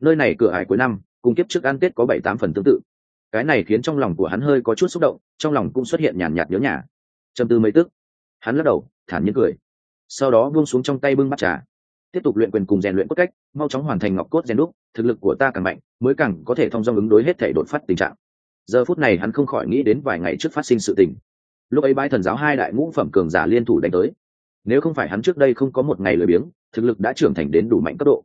Nơi này cửa ải cuối năm, cùng kiếp trước ăn tết có bảy tám phần tương tự. Cái này khiến trong lòng của hắn hơi có chút xúc động, trong lòng cũng xuất hiện nhàn nhạt nhớ nhà. Châm tư mấy tức, hắn lắc đầu, thản nhiên cười. Sau đó buông xuống trong tay bưng bắt trà. Tiếp tục luyện quyền cùng rèn luyện cốt cách, mau chóng hoàn thành ngọc cốt rèn đúc, thực lực của ta càng mạnh, mới càng có thể thông dong ứng đối hết thể đột phát tình trạng. Giờ phút này hắn không khỏi nghĩ đến vài ngày trước phát sinh sự tình. Lúc ấy bãi thần giáo hai đại ngũ phẩm cường giả liên thủ đánh tới nếu không phải hắn trước đây không có một ngày lười biếng, thực lực đã trưởng thành đến đủ mạnh cấp độ.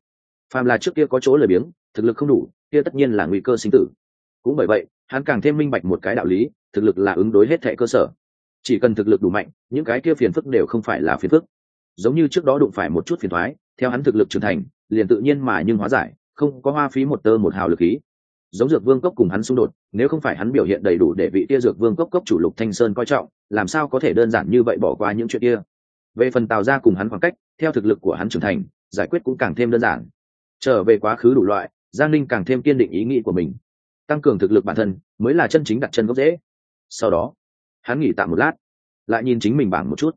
Phàm là trước kia có chỗ lười biếng, thực lực không đủ, kia tất nhiên là nguy cơ sinh tử. Cũng bởi vậy, hắn càng thêm minh bạch một cái đạo lý, thực lực là ứng đối hết thệ cơ sở. Chỉ cần thực lực đủ mạnh, những cái kia phiền phức đều không phải là phiền phức. Giống như trước đó đụng phải một chút phiền thoái, theo hắn thực lực trưởng thành, liền tự nhiên mà nhưng hóa giải, không có hoa phí một tơ một hào lực ý. giống dược vương cốc cùng hắn xung đột, nếu không phải hắn biểu hiện đầy đủ để vị tia dược vương cốc cốc chủ lục thanh sơn coi trọng, làm sao có thể đơn giản như vậy bỏ qua những chuyện kia? Về phần tào ra cùng hắn khoảng cách, theo thực lực của hắn trưởng thành, giải quyết cũng càng thêm đơn giản. Trở về quá khứ đủ loại, giang ninh càng thêm kiên định ý nghĩ của mình. Tăng cường thực lực bản thân, mới là chân chính đặt chân gốc dễ sau đó, hắn nghỉ tạm một lát, lại nhìn chính mình bảng một chút.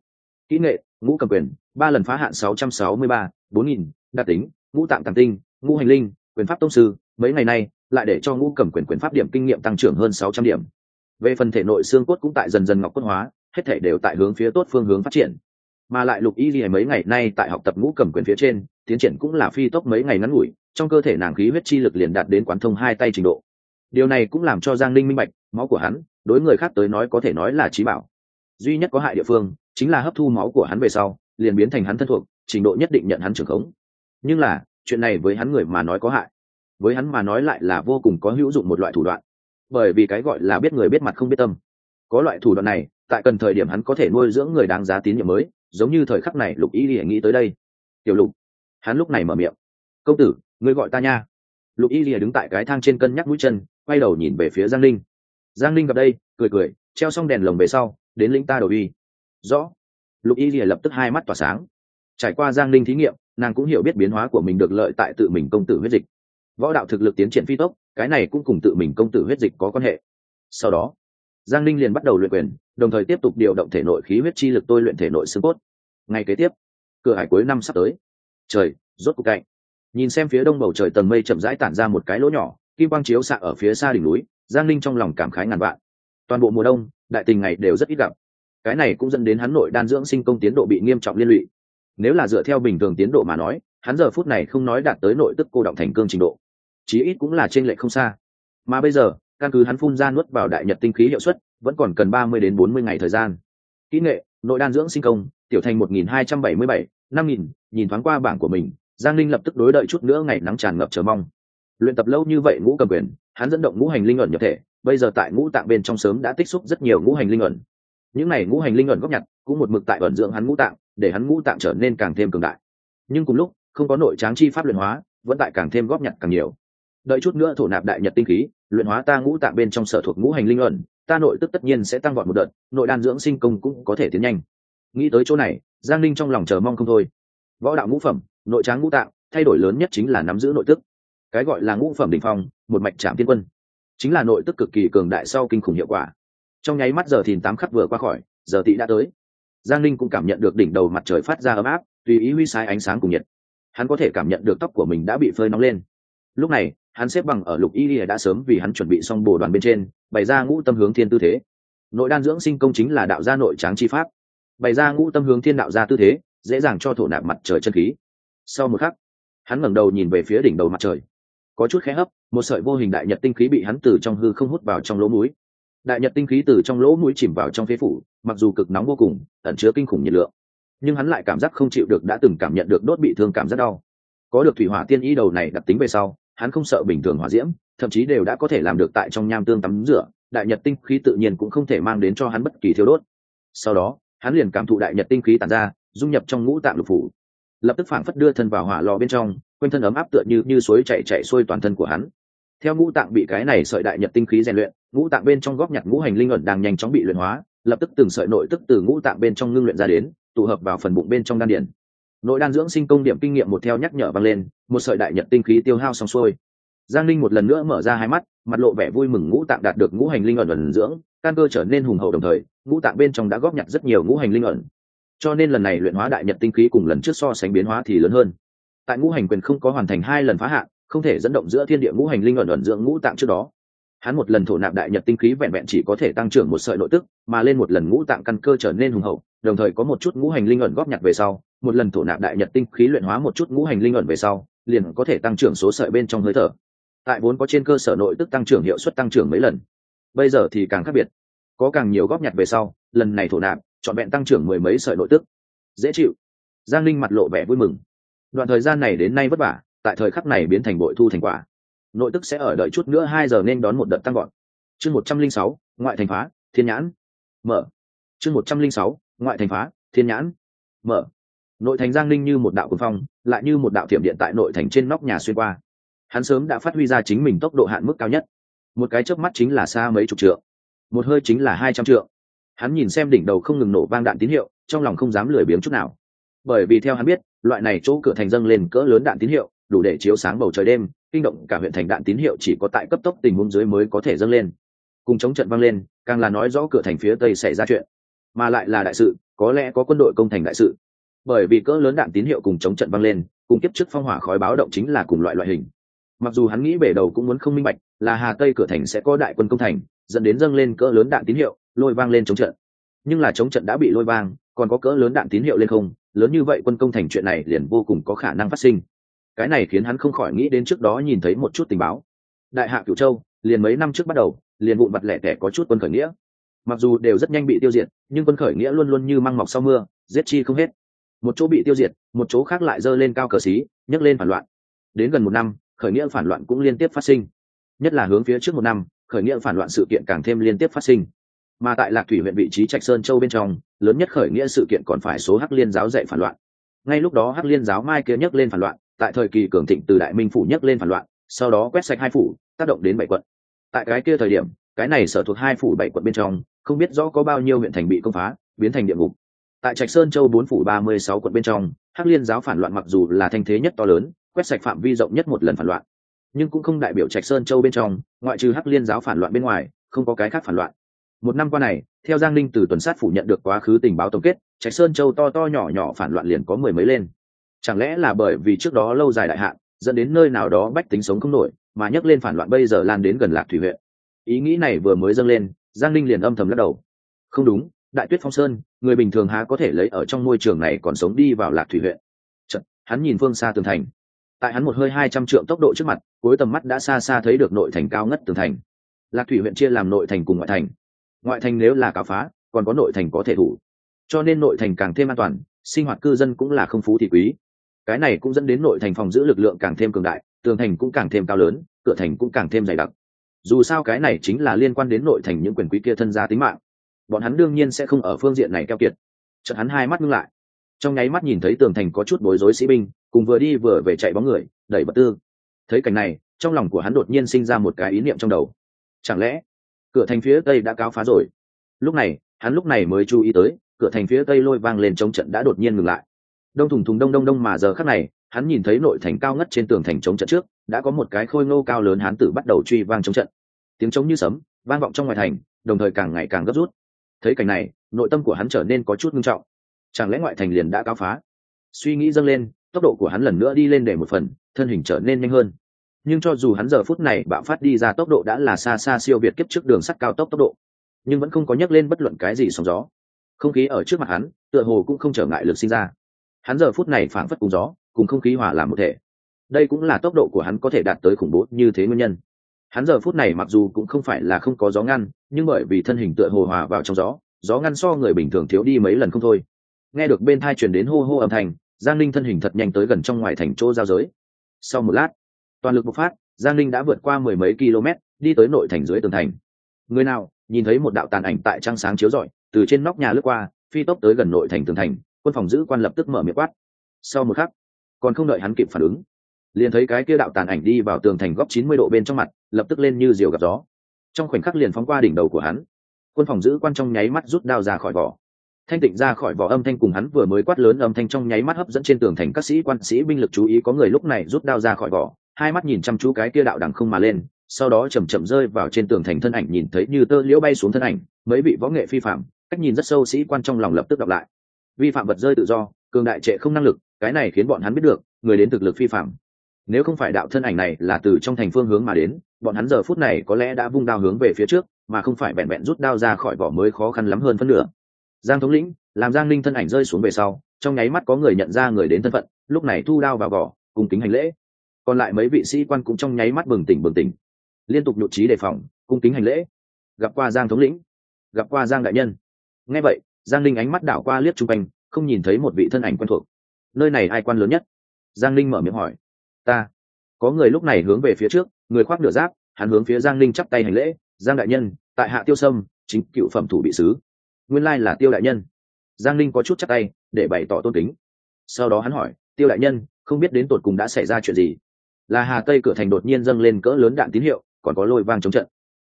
Kỹ nghệ, ngũ cầm quyền, ba lần phá hạn sáu trăm sáu mươi ba, bốn nghìn, đặc tính, ngũ tạm tàng tinh, ngũ hành linh, quyền pháp tông sư, mấy ngày nay, lại để cho ngũ cầm quyền quyền pháp điểm kinh nghiệm tăng trưởng hơn sáu trăm điểm. Về phần thể nội xương cốt cũng tại dần dần ngọc cốt hóa, hết thể đều tại hướng phía tốt phương hướng phát triển mà lại lục y ghi mấy ngày nay tại học tập ngũ cầm quyền phía trên, tiến triển cũng là phi tốc mấy ngày ngắn ngủi, trong cơ thể nàng khí huyết chi lực liền đạt đến quán thông hai tay trình độ. Điều này cũng làm cho giang linh minh bạch, máu của hắn, đối người khác tới nói có thể nói là trí bảo. Duy nhất có hại địa phương, chính là hấp thu máu của hắn về sau, liền biến thành hắn thân thuộc, trình độ nhất định nhận hắn trưởng khống. Nhưng là, chuyện này với hắn người mà nói có hại. Với hắn mà nói lại là vô cùng có hữu dụng một loại thủ đoạn. Bởi vì cái gọi là biết người biết mặt không biết tâm. Có loại thủ đoạn này, tại cần thời điểm hắn có thể nuôi dưỡng người đáng giá tín nhiệm mới giống như thời khắc này lục y lìa nghĩ tới đây. Tiểu lục. Hắn lúc này mở miệng. Công tử, ngươi gọi ta nha. Lục y lìa đứng tại cái thang trên cân nhắc mũi chân, quay đầu nhìn về phía giang linh giang linh gặp đây, cười cười, treo xong đèn lồng về sau, đến lĩnh ta đầu y rõ. Lục y lìa lập tức hai mắt tỏa sáng. Trải qua giang linh thí nghiệm, nàng cũng hiểu biết biến hóa của mình được lợi tại tự mình công tử huyết dịch. Võ đạo thực lực tiến triển phi tốc, cái này cũng cùng tự mình công tử huyết dịch có quan hệ. Sau đó giang linh liền bắt đầu luyện quyền, đồng thời tiếp tục điều động thể nội khí huyết chi lực tôi luyện thể nội xương cốt. Ngay kế tiếp, cửa hải cuối năm sắp tới. Trời, rốt cục cạnh. Nhìn xem phía đông bầu trời tầng mây chậm rãi tản ra một cái lỗ nhỏ, kim quang chiếu xạ ở phía xa đỉnh núi, giang linh trong lòng cảm khái ngàn vạn. Toàn bộ mùa đông, đại tình ngày đều rất ít gặp. Cái này cũng dẫn đến hắn nội đan dưỡng sinh công tiến độ bị nghiêm trọng liên lụy. Nếu là dựa theo bình thường tiến độ mà nói, hắn giờ phút này không nói đạt tới nội tức cô động thành cương trình độ. Chí ít cũng là trên lệ không xa. Mà bây giờ căn cứ hắn phun ra nuốt vào đại nhật tinh khí hiệu suất, vẫn còn cần ba mươi đến bốn mươi ngày thời gian. Kỹ nghệ, nội đan dưỡng sinh công, tiểu thành một nghìn hai trăm bảy mươi bảy, năm nghìn, nhìn thoáng qua bảng của mình, giang linh lập tức đối đợi chút nữa ngày nắng tràn ngập chờ mong. Luyện tập lâu như vậy ngũ cầm quyền, hắn dẫn động ngũ hành linh ẩn nhập thể, bây giờ tại ngũ tạng bên trong sớm đã tích xúc rất nhiều ngũ hành linh ẩn. Những này ngũ hành linh ẩn góp nhặt, cũng một mực tại ẩn dưỡng hắn ngũ tạng, để hắn ngũ tạng trở nên càng thêm cường đại. Nhưng cùng lúc, không có nội tráng chi pháp luyện hóa, vẫn tại càng thêm góp nhặt càng nhiều đợi chút nữa thổ nạp đại nhật tinh khí, luyện hóa ta ngũ tạng bên trong sở thuộc ngũ hành linh ẩn ta nội tức tất nhiên sẽ tăng vọt một đợt, nội đan dưỡng sinh công cũng có thể tiến nhanh. Nghĩ tới chỗ này, giang linh trong lòng chờ mong không thôi. Võ đạo ngũ phẩm, nội tráng ngũ tạng, thay đổi lớn nhất chính là nắm giữ nội tức. Cái gọi là ngũ phẩm đ ỉ n h phong, một mạch trạm tiên quân. Chính là nội tức cực kỳ cường đại sau kinh khủng hiệu quả. Trong nháy mắt giờ thìn tám khắc vừa qua khỏi, giờ tị đã tới. Giang linh cũng cảm nhận được đỉnh đầu mặt trời phát ra ấm áp, tùy ý huy sai ánh sáng cùng nhiệt. Hắn có thể cảm nhận được tóc của mình đã bị phơi nóng lên. Lúc này hắn xếp bằng ở lục y lìa đã sớm vì hắn chuẩn bị xong bồ đoàn bên trên, bày ra ngũ tâm hướng thiên tư thế. Nội đan dưỡng sinh công chính là đạo gia nội tráng chi pháp. Bày ra ngũ tâm hướng thiên đạo gia tư thế, dễ dàng cho thổ nạp mặt trời chân khí. Sau một khắc, hắn ngẩng đầu nhìn về phía đỉnh đầu mặt trời. Có chút khẽ hấp, một sợi vô hình đại nhật tinh khí bị hắn từ trong hư không hút vào trong lỗ mũi. Đại nhật tinh khí từ trong lỗ mũi chìm vào trong phế phủ, mặc dù cực nóng vô cùng, ẩn chứa kinh khủng nhiệt lượng. Nhưng hắn lại cảm giác không chịu được đã từng cảm nhận được đốt bị thương cảm rất đau. Có được thủy hỏa tiên y đầu này đặc tính về sau hắn không sợ bình thường hỏa diễm, thậm chí đều đã có thể làm được tại trong nham tương tắm rửa, đại nhật tinh khí tự nhiên cũng không thể mang đến cho hắn bất kỳ thiếu đốt. Sau đó, hắn liền cảm thụ đại nhật tinh khí tàn ra, dung nhập trong ngũ tạng lục phủ. Lập tức phảng phất đưa thân vào hỏa lò bên trong, quanh thân ấm áp tựa như như suối chạy chạy xuôi toàn thân của hắn. Theo ngũ tạng bị cái này sợi đại nhật tinh khí rèn luyện, ngũ tạng bên trong góp nhặt ngũ hành linh ẩn đang nhanh chóng bị luyện hóa, lập tức từng sợi nội tức từ ngũ tạng bên trong ngưng luyện ra đến, tụ hợp vào phần bụng bên trong đan điển nội đan dưỡng sinh công điểm kinh nghiệm một theo nhắc nhở vang lên, một sợi đại nhật tinh khí tiêu hao xong xuôi. Giang linh một lần nữa mở ra hai mắt, mặt lộ vẻ vui mừng ngũ tạng đạt được ngũ hành linh ẩn ẩn dưỡng, căn cơ trở nên hùng hậu đồng thời, ngũ tạng bên trong đã góp nhặt rất nhiều ngũ hành linh ẩn. Cho nên lần này luyện hóa đại nhật tinh khí cùng lần trước so sánh biến hóa thì lớn hơn. Tại ngũ hành quyền không có hoàn thành hai lần phá hạn, không thể dẫn động giữa thiên địa ngũ hành linh ẩn ẩn dưỡng ngũ tạng trước đó. Hắn một lần thổ nạp đại nhật tinh khí vẹn vẹn chỉ có thể tăng trưởng một sợi nội tức, mà lên một lần ngũ tạng căn cơ trở nên hùng hậu, đồng thời có một chút ngũ hành linh ẩn góp nhặt về sau một lần thổ nạp đại nhật tinh khí luyện hóa một chút ngũ hành linh ẩn về sau, liền có thể tăng trưởng số sợi bên trong hơi thở. Tại vốn có trên cơ sở nội tức tăng trưởng hiệu suất tăng trưởng mấy lần. Bây giờ thì càng khác biệt. Có càng nhiều góp nhặt về sau, lần này thổ nạp chọn vẹn tăng trưởng mười mấy sợi nội tức. Dễ chịu. Giang linh mặt lộ vẻ vui mừng. Đoạn thời gian này đến nay vất vả, tại thời khắc này biến thành bội thu thành quả. Nội tức sẽ ở đợi chút nữa hai giờ nên đón một đợt tăng gọn chương một trăm linh sáu, ngoại thành phá, thiên nhãn. Mở. Chương một trăm linh sáu, ngoại thành phá, thiên nhãn. Mở nội thành giang linh như một đạo quân phong, lại như một đạo thiểm điện tại nội thành trên nóc nhà xuyên qua. Hắn sớm đã phát huy ra chính mình tốc độ hạn mức cao nhất. Một cái chớp mắt chính là xa mấy chục trượng, một hơi chính là hai trăm trượng. Hắn nhìn xem đỉnh đầu không ngừng nổ vang đạn tín hiệu, trong lòng không dám lười biếng chút nào. Bởi vì theo hắn biết, loại này chỗ cửa thành dâng lên cỡ lớn đạn tín hiệu, đủ để chiếu sáng bầu trời đêm, kinh động cả huyện thành đạn tín hiệu chỉ có tại cấp tốc tình huống dưới mới có thể dâng lên. Cùng chống trận vang lên, càng là nói rõ cửa thành phía tây xảy ra chuyện. Mà lại là đại sự, có lẽ có quân đội công thành đại sự bởi vì cỡ lớn đạn tín hiệu cùng chống trận vang lên, cùng kiếp trước phong hỏa khói báo động chính là cùng loại loại hình. Mặc dù hắn nghĩ bể đầu cũng muốn không minh bạch, là hà tây cửa thành sẽ có đại quân công thành, dẫn đến dâng lên cỡ lớn đạn tín hiệu, lôi vang lên chống trận. Nhưng là chống trận đã bị lôi vang, còn có cỡ lớn đạn tín hiệu lên không, lớn như vậy quân công thành chuyện này liền vô cùng có khả năng phát sinh. Cái này khiến hắn không khỏi nghĩ đến trước đó nhìn thấy một chút tình báo. Đại hạ cửu châu, liền mấy năm trước bắt đầu, liền vụn vặt lẻ tẻ có chút quân khởi nghĩa. Mặc dù đều rất nhanh bị tiêu diệt, nhưng quân khởi nghĩa luôn luôn như măng mọc sau mưa, giết chi không hết một chỗ bị tiêu diệt, một chỗ khác lại dơ lên cao cờ xí, nhấc lên phản loạn. Đến gần một năm, khởi nghĩa phản loạn cũng liên tiếp phát sinh. Nhất là hướng phía trước một năm, khởi nghĩa phản loạn sự kiện càng thêm liên tiếp phát sinh. Mà tại lạc thủy huyện vị trí trạch sơn châu bên trong, lớn nhất khởi nghĩa sự kiện còn phải số hắc liên giáo dạy phản loạn. Ngay lúc đó hắc liên giáo mai kia nhấc lên phản loạn, tại thời kỳ cường thịnh từ đại minh phủ nhấc lên phản loạn, sau đó quét sạch hai phủ, tác động đến bảy quận. Tại cái kia thời điểm, cái này sở thuộc hai phủ bảy quận bên trong, không biết rõ có bao nhiêu huyện thành bị công phá, biến thành địa ngục tại trạch sơn châu bốn phủ ba mươi sáu quận bên trong, hắc liên giáo phản loạn mặc dù là thanh thế nhất to lớn, quét sạch phạm vi rộng nhất một lần phản loạn. Nhưng cũng không đại biểu trạch sơn châu bên trong, ngoại trừ hắc liên giáo phản loạn bên ngoài, không có cái khác phản loạn. Một năm qua này, theo giang ninh từ tuần sát phủ nhận được quá khứ tình báo tổng kết, trạch sơn châu to to nhỏ nhỏ phản loạn liền có mười mấy lên. Chẳng lẽ là bởi vì trước đó lâu dài đại hạn, dẫn đến nơi nào đó bách tính sống không nổi, mà nhắc lên phản loạn bây giờ lan đến gần lạc thủy huyện? Ý nghĩ này vừa mới dâng lên, giang ninh liền âm thầm lắc đầu. Không đúng đại tuyết phong sơn người bình thường há có thể lấy ở trong môi trường này còn sống đi vào lạc thủy huyện. Chật, hắn nhìn phương xa tường thành. Tại hắn một hơi hai trăm trượng tốc độ trước mặt cuối tầm mắt đã xa xa thấy được nội thành cao ngất tường thành. Lạc thủy huyện chia làm nội thành cùng ngoại thành. Ngoại thành nếu là cáo phá còn có nội thành có thể thủ. Cho nên nội thành càng thêm an toàn sinh hoạt cư dân cũng là không phú thị quý. Cái này cũng dẫn đến nội thành phòng giữ lực lượng càng thêm cường đại tường thành cũng càng thêm cao lớn cửa thành cũng càng thêm dày đặc. Dù sao cái này chính là liên quan đến nội thành những quyền quý kia thân gia tính mạng bọn hắn đương nhiên sẽ không ở phương diện này keo kiệt. Chợt hắn hai mắt ngưng lại. Trong nháy mắt nhìn thấy tường thành có chút bối rối sĩ binh, cùng vừa đi vừa về chạy bóng người, đẩy bật tư. Thấy cảnh này, trong lòng của hắn đột nhiên sinh ra một cái ý niệm trong đầu. Chẳng lẽ, cửa thành phía tây đã cáo phá rồi? Lúc này, hắn lúc này mới chú ý tới, cửa thành phía tây lôi vang lên chống trận đã đột nhiên ngừng lại. Đông thùng thùng đông đông đông mà giờ khắc này, hắn nhìn thấy nội thành cao ngất trên tường thành chống trận trước, đã có một cái khôi ngô cao lớn hán tử bắt đầu truy vang chống trận. Tiếng trống như sấm, vang vọng trong ngoài thành, đồng thời càng ngày càng gấp rút thấy cảnh này, nội tâm của hắn trở nên có chút nghiêm trọng. Chẳng lẽ ngoại thành liền đã cao phá? Suy nghĩ dâng lên, tốc độ của hắn lần nữa đi lên để một phần, thân hình trở nên nhanh hơn. Nhưng cho dù hắn giờ phút này bạo phát đi ra tốc độ đã là xa xa siêu việt kiếp trước đường sắt cao tốc tốc độ, nhưng vẫn không có nhắc lên bất luận cái gì sóng gió. Không khí ở trước mặt hắn, tựa hồ cũng không trở ngại lực sinh ra. Hắn giờ phút này phảng phất cùng gió, cùng không khí hòa làm một thể. Đây cũng là tốc độ của hắn có thể đạt tới khủng bố như thế nguyên nhân hắn giờ phút này mặc dù cũng không phải là không có gió ngăn, nhưng bởi vì thân hình tựa hồ hòa vào trong gió gió ngăn so người bình thường thiếu đi mấy lần không thôi. Nghe được bên thai truyền đến hô hô âm thanh, giang linh thân hình thật nhanh tới gần trong ngoài thành chỗ giao giới. Sau một lát, toàn lực bộc phát, giang linh đã vượt qua mười mấy km, đi tới nội thành dưới tường thành. Người nào, nhìn thấy một đạo tàn ảnh tại trăng sáng chiếu rọi, từ trên nóc nhà lướt qua, phi tốc tới gần nội thành tường thành, quân phòng giữ quan lập tức mở miệng quát. Sau một khắc, còn không đợi hắn kịp phản ứng, liền thấy cái kia đạo tàn ảnh đi vào tường thành góc chín mươi độ bên trong mặt lập tức lên như diều gặp gió. Trong khoảnh khắc liền phóng qua đỉnh đầu của hắn. Quân phòng giữ quan trong nháy mắt rút đao ra khỏi vỏ. Thanh tịnh ra khỏi vỏ âm thanh cùng hắn vừa mới quát lớn âm thanh trong nháy mắt hấp dẫn trên tường thành các sĩ quan, sĩ binh lực chú ý có người lúc này rút đao ra khỏi vỏ, hai mắt nhìn chăm chú cái kia đạo đằng không mà lên, sau đó chầm chậm rơi vào trên tường thành thân ảnh nhìn thấy như tơ liễu bay xuống thân ảnh, mấy vị võ nghệ phi phạm, cách nhìn rất sâu sĩ quan trong lòng lập tức đọc lại. Vi phạm vật rơi tự do, cường đại trệ không năng lực, cái này khiến bọn hắn biết được, người đến thực lực phi phạm nếu không phải đạo thân ảnh này là từ trong thành phương hướng mà đến, bọn hắn giờ phút này có lẽ đã vung đao hướng về phía trước, mà không phải bẹn bẹn rút đao ra khỏi vỏ mới khó khăn lắm hơn phân nửa. Giang thống lĩnh, làm giang linh thân ảnh rơi xuống về sau, trong nháy mắt có người nhận ra người đến thân phận, lúc này thu đao vào vỏ, cùng kính hành lễ. Còn lại mấy vị sĩ quan cũng trong nháy mắt bừng tỉnh bừng tỉnh. Liên tục nhụt trí đề phòng cung kính hành lễ. Gặp qua giang thống lĩnh, gặp qua giang đại nhân. Nghe vậy, giang linh ánh mắt đảo qua liếc chung quanh, không nhìn thấy một vị thân ảnh quen thuộc. Nơi này ai quan lớn nhất? Giang linh mở miệng hỏi ta. Có người lúc này hướng về phía trước, người khoác nửa giáp, hắn hướng phía giang linh chắp tay hành lễ, giang đại nhân, tại hạ tiêu sâm, chính cựu phẩm thủ bị sứ. Nguyên lai là tiêu đại nhân. Giang linh có chút chắp tay, để bày tỏ tôn kính. Sau đó hắn hỏi, tiêu đại nhân, không biết đến tột cùng đã xảy ra chuyện gì? Là hà tây cửa thành đột nhiên dâng lên cỡ lớn đạn tín hiệu, còn có lôi vang chống trận.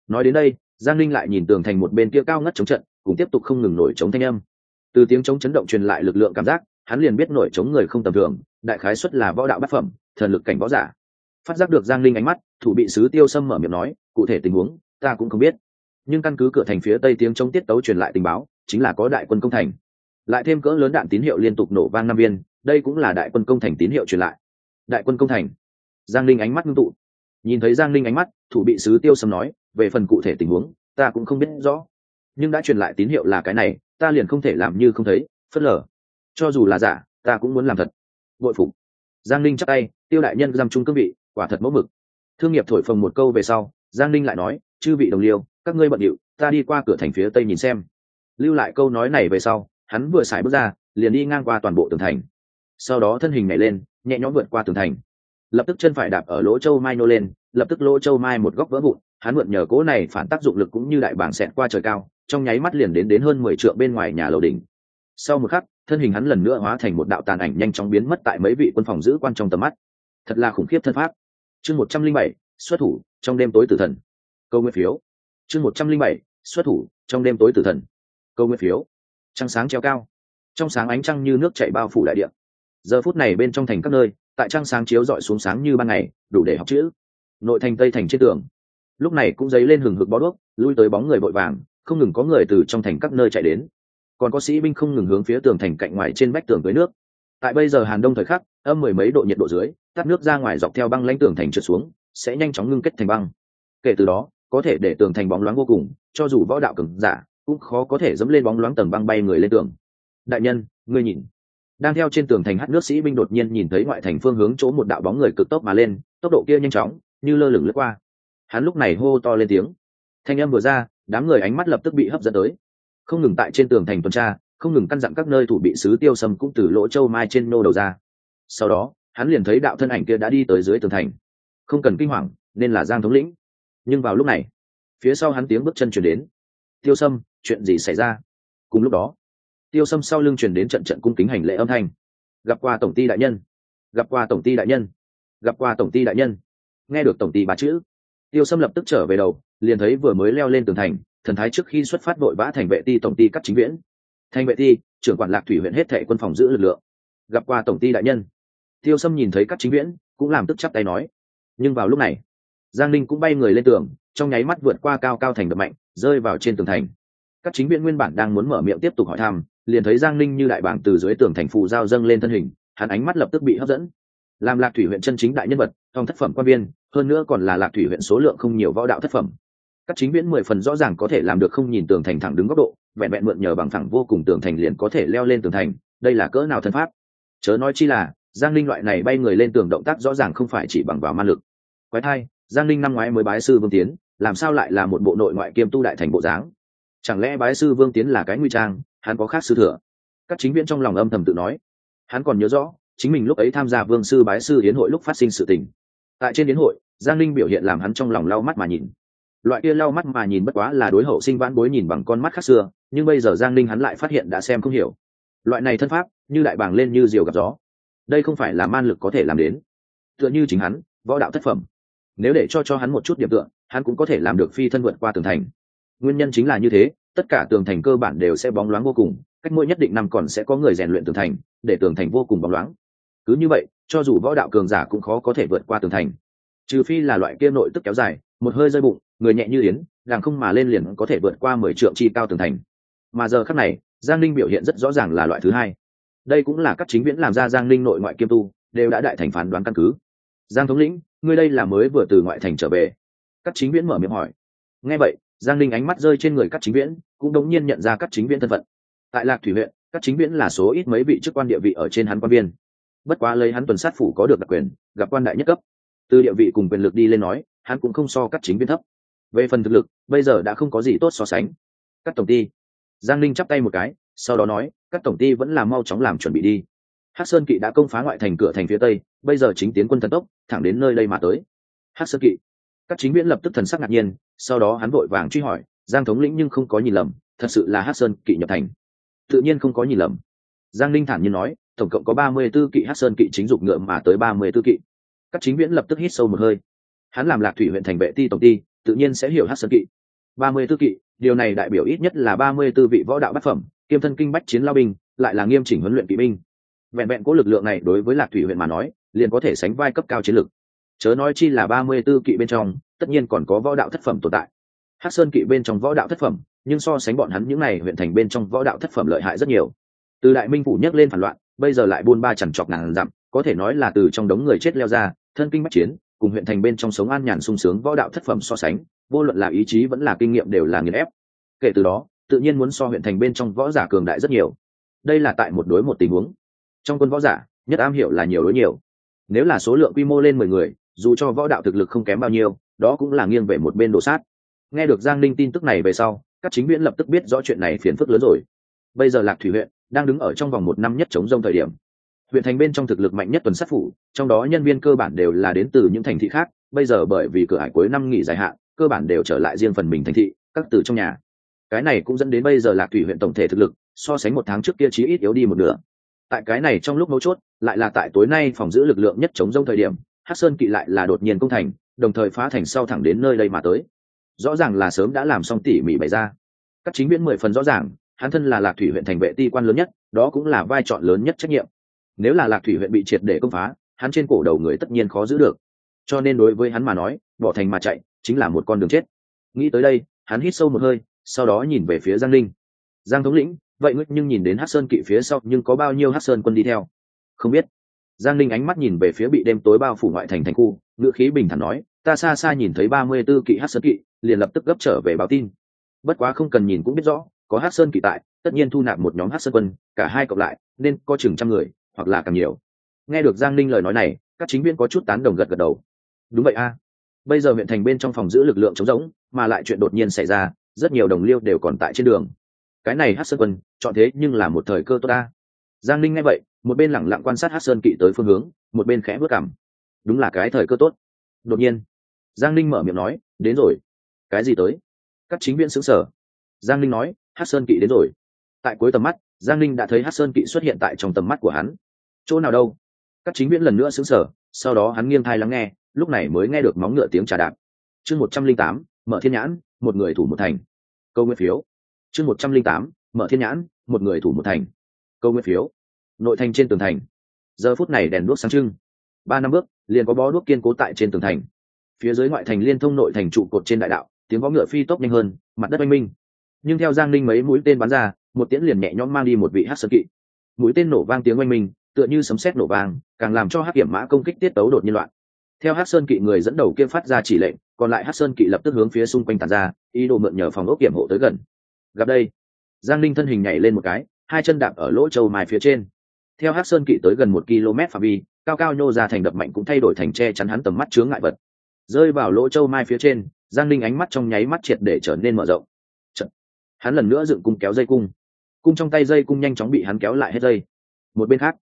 Nói đến đây, giang linh lại nhìn tường thành một bên kia cao ngất chống trận, cùng tiếp tục không ngừng nổi chống thanh âm. Từ tiếng chống chấn động truyền lại lực lượng cảm giác, hắn liền biết nổi chống người không tầm thường, đại khái xuất là võ đạo bát phẩm thần lực cảnh võ giả. Phát giác được giang linh ánh mắt, thủ bị sứ tiêu sâm mở miệng nói, cụ thể tình huống, ta cũng không biết. Nhưng căn cứ cửa thành phía tây tiếng chống tiết tấu truyền lại tình báo, chính là có đại quân công thành. Lại thêm cỡ lớn đạn tín hiệu liên tục nổ vang năm viên, đây cũng là đại quân công thành tín hiệu truyền lại. Đại quân công thành. Giang linh ánh mắt ngưng tụ. Nhìn thấy giang linh ánh mắt, thủ bị sứ tiêu sâm nói, về phần cụ thể tình huống, ta cũng không biết rõ. Nhưng đã truyền lại tín hiệu là cái này, ta liền không thể làm như không thấy, phớt lờ. Cho dù là giả, ta cũng muốn làm thật. Bội phục. Giang linh chắc tay tiêu đại nhân giam trung cương vị, quả thật mẫu mực. Thương nghiệp thổi phồng một câu về sau, giang Ninh lại nói, chư vị đồng liêu, các ngươi bận điệu, ta đi qua cửa thành phía tây nhìn xem. Lưu lại câu nói này về sau, hắn vừa xài bước ra, liền đi ngang qua toàn bộ tường thành. Sau đó thân hình nhảy lên, nhẹ nhõm vượt qua tường thành. Lập tức chân phải đạp ở lỗ châu mai nô lên, lập tức lỗ châu mai một góc vỡ vụn, hắn mượn nhờ cố này phản tác dụng lực cũng như đại bảng xẹt qua trời cao, trong nháy mắt liền đến đến hơn mười trượng bên ngoài nhà lầu đỉnh. Sau một khắc, thân hình hắn lần nữa hóa thành một đạo tàn ảnh nhanh chóng biến mất tại mấy vị quân phòng giữ quan trong tầm mắt thật là khủng khiếp thân pháp. Chương một trăm linh bảy, xuất thủ, trong đêm tối tử thần. Câu nguyên phiếu. Chương một trăm linh bảy, xuất thủ, trong đêm tối tử thần. Câu nguyên phiếu. Trăng sáng treo cao. Trong sáng ánh trăng như nước chảy bao phủ đại điện giờ phút này bên trong thành các nơi, tại trăng sáng chiếu rọi xuống sáng như ban ngày, đủ để học chữ. Nội thành, tây thành trên tường. Lúc này cũng dấy lên hừng hực bó đuốc, lui tới bóng người vội vàng, không ngừng có người từ trong thành các nơi chạy đến. Còn có sĩ binh không ngừng hướng phía tường thành cạnh ngoài trên vách tường tới nước tại bây giờ hàn đông thời khắc, âm mười mấy độ nhiệt độ dưới, tắt nước ra ngoài dọc theo băng lãnh tường thành trượt xuống, sẽ nhanh chóng ngưng kết thành băng. Kể từ đó, có thể để tường thành bóng loáng vô cùng, cho dù võ đạo cứng giả, cũng khó có thể dẫm lên bóng loáng tầng băng bay người lên tường. Đại nhân, ngươi nhìn. Đang theo trên tường thành hát nước sĩ binh đột nhiên nhìn thấy ngoại thành phương hướng chỗ một đạo bóng người cực tốc mà lên, tốc độ kia nhanh chóng, như lơ lửng lướt qua. Hắn lúc này hô to lên tiếng. Thanh âm vừa ra, đám người ánh mắt lập tức bị hấp dẫn tới. Không ngừng tại trên tường thành tuần tra không ngừng căn dặn các nơi thủ bị sứ tiêu sầm cũng từ lỗ châu mai trên nô đầu ra. Sau đó, hắn liền thấy đạo thân ảnh kia đã đi tới dưới tường thành. Không cần kinh hoàng, nên là giang thống lĩnh. Nhưng vào lúc này, phía sau hắn tiếng bước chân chuyển đến. Tiêu sâm, chuyện gì xảy ra? Cùng lúc đó, tiêu sâm sau lưng chuyển đến trận trận cung kính hành lễ âm thanh. Gặp qua tổng ty đại nhân, gặp qua tổng ty đại nhân, gặp qua tổng ty đại nhân. Nghe được tổng ty ba chữ, tiêu sâm lập tức trở về đầu, liền thấy vừa mới leo lên tường thành, thần thái trước khi xuất phát vội vã thành vệ ti tổng ty cắt chính viễn. Thanh vệ thi, trưởng quản lạc thủy huyện hết thệ quân phòng giữ lực lượng. Gặp qua tổng ty đại nhân. Tiêu sâm nhìn thấy các chính viễn cũng làm tức chắp tay nói. Nhưng vào lúc này giang linh cũng bay người lên tường trong nháy mắt vượt qua cao cao thành đập mạnh rơi vào trên tường thành. Các chính viện nguyên bản đang muốn mở miệng tiếp tục hỏi thăm liền thấy giang linh như đại bảng từ dưới tường thành phù giao dâng lên thân hình hắn ánh mắt lập tức bị hấp dẫn. Làm lạc thủy huyện chân chính đại nhân vật trong thất phẩm quan viên hơn nữa còn là lạc thủy huyện số lượng không nhiều võ đạo thất phẩm. Các chính viễn mười phần rõ ràng có thể làm được không nhìn tường thành thẳng đứng góc độ vẹn vẹn mượn nhờ bằng thẳng vô cùng tường thành liền có thể leo lên tường thành, đây là cỡ nào thân pháp? Chớ nói chi là, giang linh loại này bay người lên tường động tác rõ ràng không phải chỉ bằng vào ma lực. Quái thai, giang linh năm ngoái mới bái sư vương tiến, làm sao lại là một bộ nội ngoại kiêm tu đại thành bộ dáng? Chẳng lẽ bái sư vương tiến là cái nguy trang, hắn có khác sư thừa? Các chính viên trong lòng âm thầm tự nói. Hắn còn nhớ rõ, chính mình lúc ấy tham gia vương sư bái sư hiến hội lúc phát sinh sự tình. Tại trên hiến hội, giang linh biểu hiện làm hắn trong lòng lau mắt mà nhìn loại kia lau mắt mà nhìn bất quá là đối hậu sinh vãn bối nhìn bằng con mắt khác xưa, nhưng bây giờ giang linh hắn lại phát hiện đã xem không hiểu. Loại này thân pháp, như đại bàng lên như diều gặp gió. Đây không phải là man lực có thể làm đến. Tựa như chính hắn, võ đạo thất phẩm. Nếu để cho cho hắn một chút điểm tựa, hắn cũng có thể làm được phi thân vượt qua tường thành. Nguyên nhân chính là như thế, tất cả tường thành cơ bản đều sẽ bóng loáng vô cùng, cách mỗi nhất định năm còn sẽ có người rèn luyện tường thành, để tường thành vô cùng bóng loáng. Cứ như vậy, cho dù võ đạo cường giả cũng khó có thể vượt qua tường thành. Trừ phi là loại kia nội tức kéo dài, một hơi rơi bụng người nhẹ như yến đàng không mà lên liền có thể vượt qua mười trượng chi cao tường thành. Mà giờ khắc này, giang ninh biểu hiện rất rõ ràng là loại thứ hai. Đây cũng là các chính viễn làm ra giang ninh nội ngoại kiêm tu, đều đã đại thành phán đoán căn cứ. Giang thống lĩnh, ngươi đây là mới vừa từ ngoại thành trở về. Các chính viễn mở miệng hỏi. Nghe vậy, giang ninh ánh mắt rơi trên người các chính viễn, cũng đống nhiên nhận ra các chính viễn thân phận. Tại lạc thủy huyện, các chính viễn là số ít mấy vị chức quan địa vị ở trên hắn quan viên. Bất quá lấy hắn tuần sát phủ có được đặc quyền, gặp quan đại nhất cấp. Từ địa vị cùng quyền lực đi lên nói, hắn cũng không so các chính viễn thấp về phần thực lực, bây giờ đã không có gì tốt so sánh. Các tổng ty. Giang linh chắp tay một cái, sau đó nói, các tổng ty vẫn là mau chóng làm chuẩn bị đi. Hắc sơn kỵ đã công phá ngoại thành cửa thành phía tây, bây giờ chính tiến quân thần tốc, thẳng đến nơi đây mà tới. Hắc sơn kỵ. Các chính viễn lập tức thần sắc ngạc nhiên, sau đó hắn vội vàng truy hỏi, giang thống lĩnh nhưng không có nhìn lầm, thật sự là hắc sơn kỵ nhập thành. Tự nhiên không có nhìn lầm. Giang linh thản nhiên nói, tổng cộng có ba mươi b ố kỵ hắc sơn kỵ chính dục ngựa mà tới ba mươi b ố kỵ. Các chính viễn lập tức hít sâu một hơi. Hắn làm lạc thủy huyện thành vệ ti tổng ty tự nhiên sẽ hiểu hắc sơn kỵ. Ba mươi tư kỵ, điều này đại biểu ít nhất là ba mươi tư vị võ đạo bát phẩm, kiêm thân kinh bách chiến lao binh, lại là nghiêm chỉnh huấn luyện kỵ binh. Vẹn vẹn cố lực lượng này đối với lạc thủy huyện mà nói, liền có thể sánh vai cấp cao chiến lực chớ nói chi là ba mươi tư kỵ bên trong, tất nhiên còn có võ đạo thất phẩm tồn tại. Hắc sơn kỵ bên trong võ đạo thất phẩm, nhưng so sánh bọn hắn những n à y huyện thành bên trong võ đạo thất phẩm lợi hại rất nhiều. Từ đại minh phủ nhấc lên phản loạn, bây giờ lại buôn ba chẳng chọc ngàn dặm, có thể nói là từ trong đống người chết leo ra, thân kinh bắc chiến cùng huyện thành bên trong sống an nhàn sung sướng võ đạo thất phẩm so sánh, vô luận là ý chí vẫn là kinh nghiệm đều là nghiền ép. Kể từ đó, tự nhiên muốn so huyện thành bên trong võ giả cường đại rất nhiều. Đây là tại một đối một tình huống. Trong quân võ giả, nhất am hiểu là nhiều đối nhiều. Nếu là số lượng quy mô lên mười người, dù cho võ đạo thực lực không kém bao nhiêu, đó cũng là nghiêng về một bên đổ sát. Nghe được giang ninh tin tức này về sau, các chính viễn lập tức biết rõ chuyện này phiền phức lớn rồi. Bây giờ lạc thủy huyện đang đứng ở trong vòng một năm nhất chống rông thời điểm huyện thành bên trong thực lực mạnh nhất tuần sát phủ, trong đó nhân viên cơ bản đều là đến từ những thành thị khác, bây giờ bởi vì cửa hải cuối năm nghỉ dài hạn, cơ bản đều trở lại riêng phần mình thành thị, các từ trong nhà. Cái này cũng dẫn đến bây giờ lạc thủy huyện tổng thể thực lực, so sánh một tháng trước kia chí ít yếu đi một nửa. Tại cái này trong lúc mấu chốt, lại là tại tối nay phòng giữ lực lượng nhất chống dông thời điểm hát sơn kỵ lại là đột nhiên công thành, đồng thời phá thành sau thẳng đến nơi đây mà tới. Rõ ràng là sớm đã làm xong tỉ mỉ bày ra. Các chính viễn mười phần rõ ràng, hắn thân là lạc thủy huyện thành vệ ti quan lớn nhất, đó cũng là vai trò lớn nhất trách nhiệm nếu là lạc thủy huyện bị triệt để công phá, hắn trên cổ đầu người tất nhiên khó giữ được. Cho nên đối với hắn mà nói, bỏ thành mà chạy, chính là một con đường chết. Nghĩ tới đây, hắn hít sâu một hơi, sau đó nhìn về phía giang linh giang thống lĩnh, vậy ngươi nhưng nhìn đến hát sơn kỵ phía sau nhưng có bao nhiêu hát sơn quân đi theo? Không biết. Giang linh ánh mắt nhìn về phía bị đêm tối bao phủ ngoại thành thành khu ngựa khí bình thản nói, ta xa xa nhìn thấy ba mươi b ố kỵ hát sơn kỵ, liền lập tức gấp trở về báo tin. Bất quá không cần nhìn cũng biết rõ, có hát sơn kỵ tại, tất nhiên thu nạp một nhóm hát sơn quân, cả hai cộng lại, nên có chừng trăm người hoặc là càng nhiều. Nghe được giang linh lời nói này, các chính viên có chút tán đồng gật gật đầu. Đúng vậy a. Bây giờ huyện thành bên trong phòng giữ lực lượng chống rỗng, mà lại chuyện đột nhiên xảy ra, rất nhiều đồng liêu đều còn tại trên đường. Cái này hát sơn quân, chọn thế nhưng là một thời cơ tốt ta giang linh nghe vậy, một bên lẳng lặng quan sát hát sơn kỵ tới phương hướng, một bên khẽ bước cảm đúng là cái thời cơ tốt. Đột nhiên, giang linh mở miệng nói, đến rồi. Cái gì tới? Các chính viên xứng sở giang linh nói hát sơn kỵ đến rồi. Tại cuối tầm mắt, giang linh đã thấy hát sơn kỵ xuất hiện tại trong tầm mắt của hắn chỗ nào đâu? Các chính viễn lần nữa xứng sở sau đó hắn nghiêng thai lắng nghe, lúc này mới nghe được móng ngựa tiếng trà đạp. Chương một trăm linh tám, mở thiên nhãn, một người thủ một thành. Câu nguyên phiếu. Chương một trăm linh tám, mở thiên nhãn, một người thủ một thành. Câu nguyên phiếu. Nội thành trên tường thành. Giờ phút này đèn đuốc sáng trưng. Ba năm bước, liền có bó đuốc kiên cố tại trên tường thành. Phía dưới ngoại thành liên thông nội thành trụ cột trên đại đạo, tiếng võ ngựa phi tốc nhanh hơn, mặt đất oanh minh. Nhưng theo giang linh mấy mũi tên bắn ra, một tiễn liền nhẹ nhõm mang đi một vị hát sơn kỵ. Mũi tên nổ vang tiếng oanh minh tựa như sấm sét nổ vang, càng làm cho hắc kiểm mã công kích tiết tấu đột nhiên loạn. Theo hắc sơn kỵ người dẫn đầu kia phát ra chỉ lệnh, còn lại hắc sơn kỵ lập tức hướng phía xung quanh tàn ra, ý đồ mượn nhờ phòng ốc kiểm hộ tới gần. Gặp đây, giang linh thân hình nhảy lên một cái, hai chân đạp ở lỗ châu mai phía trên. Theo hắc sơn kỵ tới gần một km phạm vi, cao cao nhô ra thành đập mạnh cũng thay đổi thành che chắn hắn tầm mắt chướng ngại vật. Rơi vào lỗ châu mai phía trên, giang linh ánh mắt trong nháy mắt triệt để trở nên mở rộng. Chật. hắn lần nữa dựng cung kéo dây cung. Cung trong tay dây cung nhanh chóng bị hắn kéo lại hết dây. Một bên khác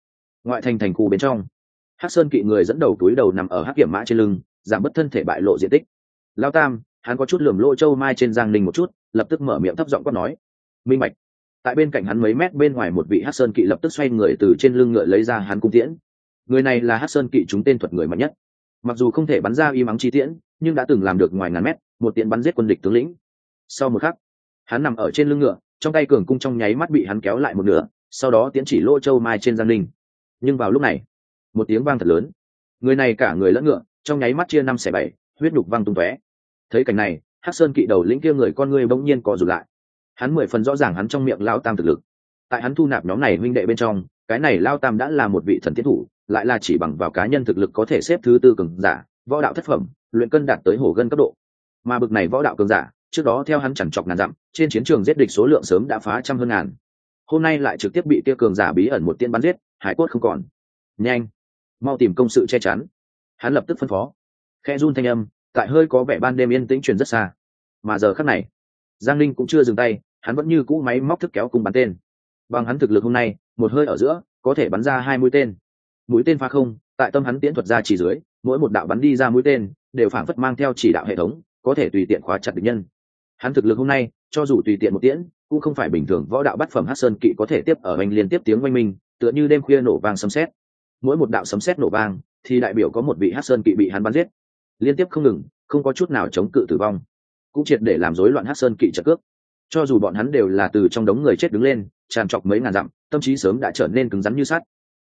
ngoại thành thành khu bên trong. Hắc sơn kỵ người dẫn đầu túi đầu nằm ở hắc kiểm mã trên lưng, giảm bớt thân thể bại lộ diện tích. Lao tam, hắn có chút lườm lỗ châu mai trên giang ninh một chút, lập tức mở miệng thấp giọng quát nói. Minh bạch. Tại bên cạnh hắn mấy mét bên ngoài một vị hắc sơn kỵ lập tức xoay người từ trên lưng ngựa lấy ra hắn cung tiễn. Người này là hắc sơn kỵ chúng tên thuật người mạnh nhất. Mặc dù không thể bắn ra y mắng chi tiễn, nhưng đã từng làm được ngoài ngàn mét, một tiễn bắn giết quân địch tướng lĩnh. Sau một khắc, hắn nằm ở trên lưng ngựa, trong tay cường cung trong nháy mắt bị hắn kéo lại một nửa, sau đó tiễn chỉ lỗ châu mai trên giang ninh nhưng vào lúc này, một tiếng vang thật lớn. Người này cả người lẫn ngựa, trong nháy mắt chia năm xẻ bảy, huyết nhục văng tung tóe. Thấy cảnh này, hắc sơn kỵ đầu lĩnh kia người con người bỗng nhiên co rụt lại. Hắn mười phần rõ ràng hắn trong miệng lao tam thực lực. Tại hắn thu nạp nhóm này huynh đệ bên trong, cái này lao tam đã là một vị thần thiết thủ, lại là chỉ bằng vào cá nhân thực lực có thể xếp thứ tư cường giả, võ đạo thất phẩm, luyện cân đạt tới hổ gân cấp độ. Mà bực này võ đạo cường giả, trước đó theo hắn chẳng chọc ngàn dặm, trên chiến trường giết địch số lượng sớm đã phá trăm hơn ngàn. Hôm nay lại trực tiếp bị Tia cường giả bí ẩn một tiên bắn giết hải cốt không còn. Nhanh, mau tìm công sự che chắn. Hắn lập tức phân phó. Khe run thanh âm, tại hơi có vẻ ban đêm yên tĩnh truyền rất xa. Mà giờ khắc này, giang linh cũng chưa dừng tay, hắn vẫn như cũ máy móc thức kéo cùng bắn tên. Bằng hắn thực lực hôm nay, một hơi ở giữa, có thể bắn ra hai mũi tên. Mũi tên pha không, tại tâm hắn tiễn thuật ra chỉ dưới, mỗi một đạo bắn đi ra mũi tên, đều phảng phất mang theo chỉ đạo hệ thống, có thể tùy tiện khóa chặt địch nhân. Hắn thực lực hôm nay, cho dù tùy tiện một tiễn, cũng không phải bình thường võ đạo bát phẩm hát sơn kỵ có thể tiếp ở anh liên tiếp tiếng oanh minh tựa như đêm khuya nổ vang sấm sét. Mỗi một đạo sấm sét nổ vang, thì đại biểu có một vị hát sơn kỵ bị hắn bắn giết. Liên tiếp không ngừng, không có chút nào chống cự tử vong, cũng triệt để làm rối loạn hát sơn kỵ trợ cước. Cho dù bọn hắn đều là từ trong đống người chết đứng lên, tràn trọc mấy ngàn dặm, tâm trí sớm đã trở nên cứng rắn như sắt.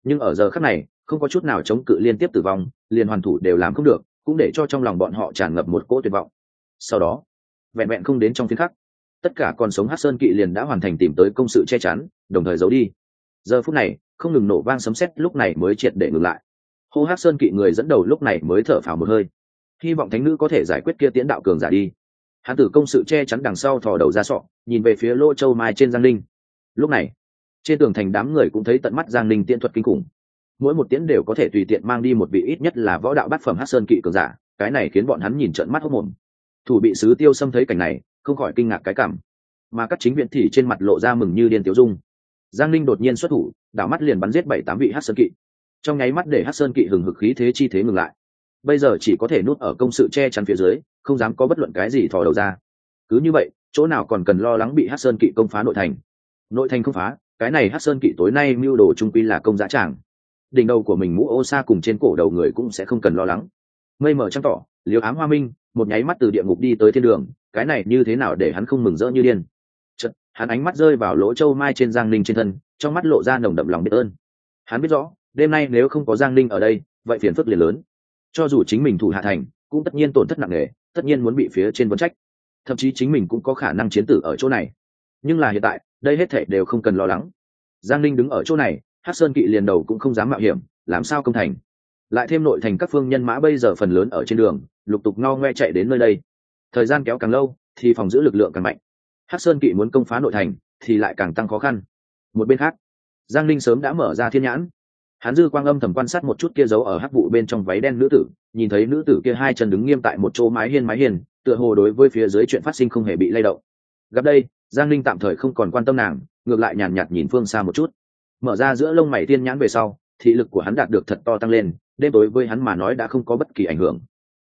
Nhưng ở giờ khắc này, không có chút nào chống cự liên tiếp tử vong, liền hoàn thủ đều làm không được, cũng để cho trong lòng bọn họ tràn ngập một cỗ tuyệt vọng. Sau đó, vẹn vẹn không đến trong phiên khắc, tất cả con sống hát sơn kỵ liền đã hoàn thành tìm tới công sự che chắn, đồng thời giấu đi giờ phút này, không ngừng nổ vang sấm sét, lúc này mới triệt để ngừng lại. Hô hát sơn kỵ người dẫn đầu lúc này mới thở phào một hơi. Hy vọng thánh nữ có thể giải quyết kia tiến đạo cường giả đi. Hắn tử công sự che chắn đằng sau thò đầu ra sọ, nhìn về phía lô châu mai trên giang linh. Lúc này, trên tường thành đám người cũng thấy tận mắt giang linh tiễn thuật kinh khủng. Mỗi một tiễn đều có thể tùy tiện mang đi một vị ít nhất là võ đạo bát phẩm hát sơn kỵ cường giả, cái này khiến bọn hắn nhìn trận mắt hốc mồm thủ bị sứ tiêu xâm thấy cảnh này, không khỏi kinh ngạc cái cảm. Mà các chính viện thì trên mặt lộ ra mừng như điên tiêu dung giang linh đột nhiên xuất thủ, đảo mắt liền bắn giết bảy tám vị hát sơn kỵ. Trong nháy mắt để hát sơn kỵ hừng hực khí thế chi thế ngừng lại. Bây giờ chỉ có thể nuốt ở công sự che chắn phía dưới, không dám có bất luận cái gì thò đầu ra. Cứ như vậy, chỗ nào còn cần lo lắng bị hát sơn kỵ công phá nội thành? Nội thành không phá, cái này hát sơn kỵ tối nay mưu đồ trung quy là công giá tràng. Đỉnh đầu của mình mũ ô xa cùng trên cổ đầu người cũng sẽ không cần lo lắng. Mây mở trăng tỏ liều ám hoa minh, một nháy mắt từ địa ngục đi tới thiên đường, cái này như thế nào để hắn không mừng rỡ như điên? Hắn ánh mắt rơi vào lỗ châu mai trên giang ninh trên thân, trong mắt lộ ra nồng đậm lòng biết ơn. Hắn biết rõ, đêm nay nếu không có giang ninh ở đây, vậy phiền phức liền lớn. Cho dù chính mình thủ hạ thành, cũng tất nhiên tổn thất nặng nề, tất nhiên muốn bị phía trên vấn trách. Thậm chí chính mình cũng có khả năng chiến tử ở chỗ này. Nhưng là hiện tại, đây hết thể đều không cần lo lắng. Giang ninh đứng ở chỗ này hát sơn kỵ liền đầu cũng không dám mạo hiểm, làm sao công thành? Lại thêm nội thành các phương nhân mã bây giờ phần lớn ở trên đường, lục tục ngao ngoe chạy đến nơi đây. Thời gian kéo càng lâu, thì phòng giữ lực lượng càng mạnh. Hắc sơn kỵ muốn công phá nội thành, thì lại càng tăng khó khăn. Một bên khác, giang Linh sớm đã mở ra thiên nhãn. Hắn dư quang âm thầm quan sát một chút kia giấu ở hắc vụ bên trong váy đen nữ tử, nhìn thấy nữ tử kia hai chân đứng nghiêm tại một chỗ mái hiên mái hiên tựa hồ đối với phía dưới chuyện phát sinh không hề bị lay động. Gặp đây, giang linh tạm thời không còn quan tâm nàng, ngược lại nhàn nhạt nhìn phương xa một chút. Mở ra giữa lông mày tiên nhãn về sau, thị lực của hắn đạt được thật to tăng lên, đêm tối với hắn mà nói đã không có bất kỳ ảnh hưởng.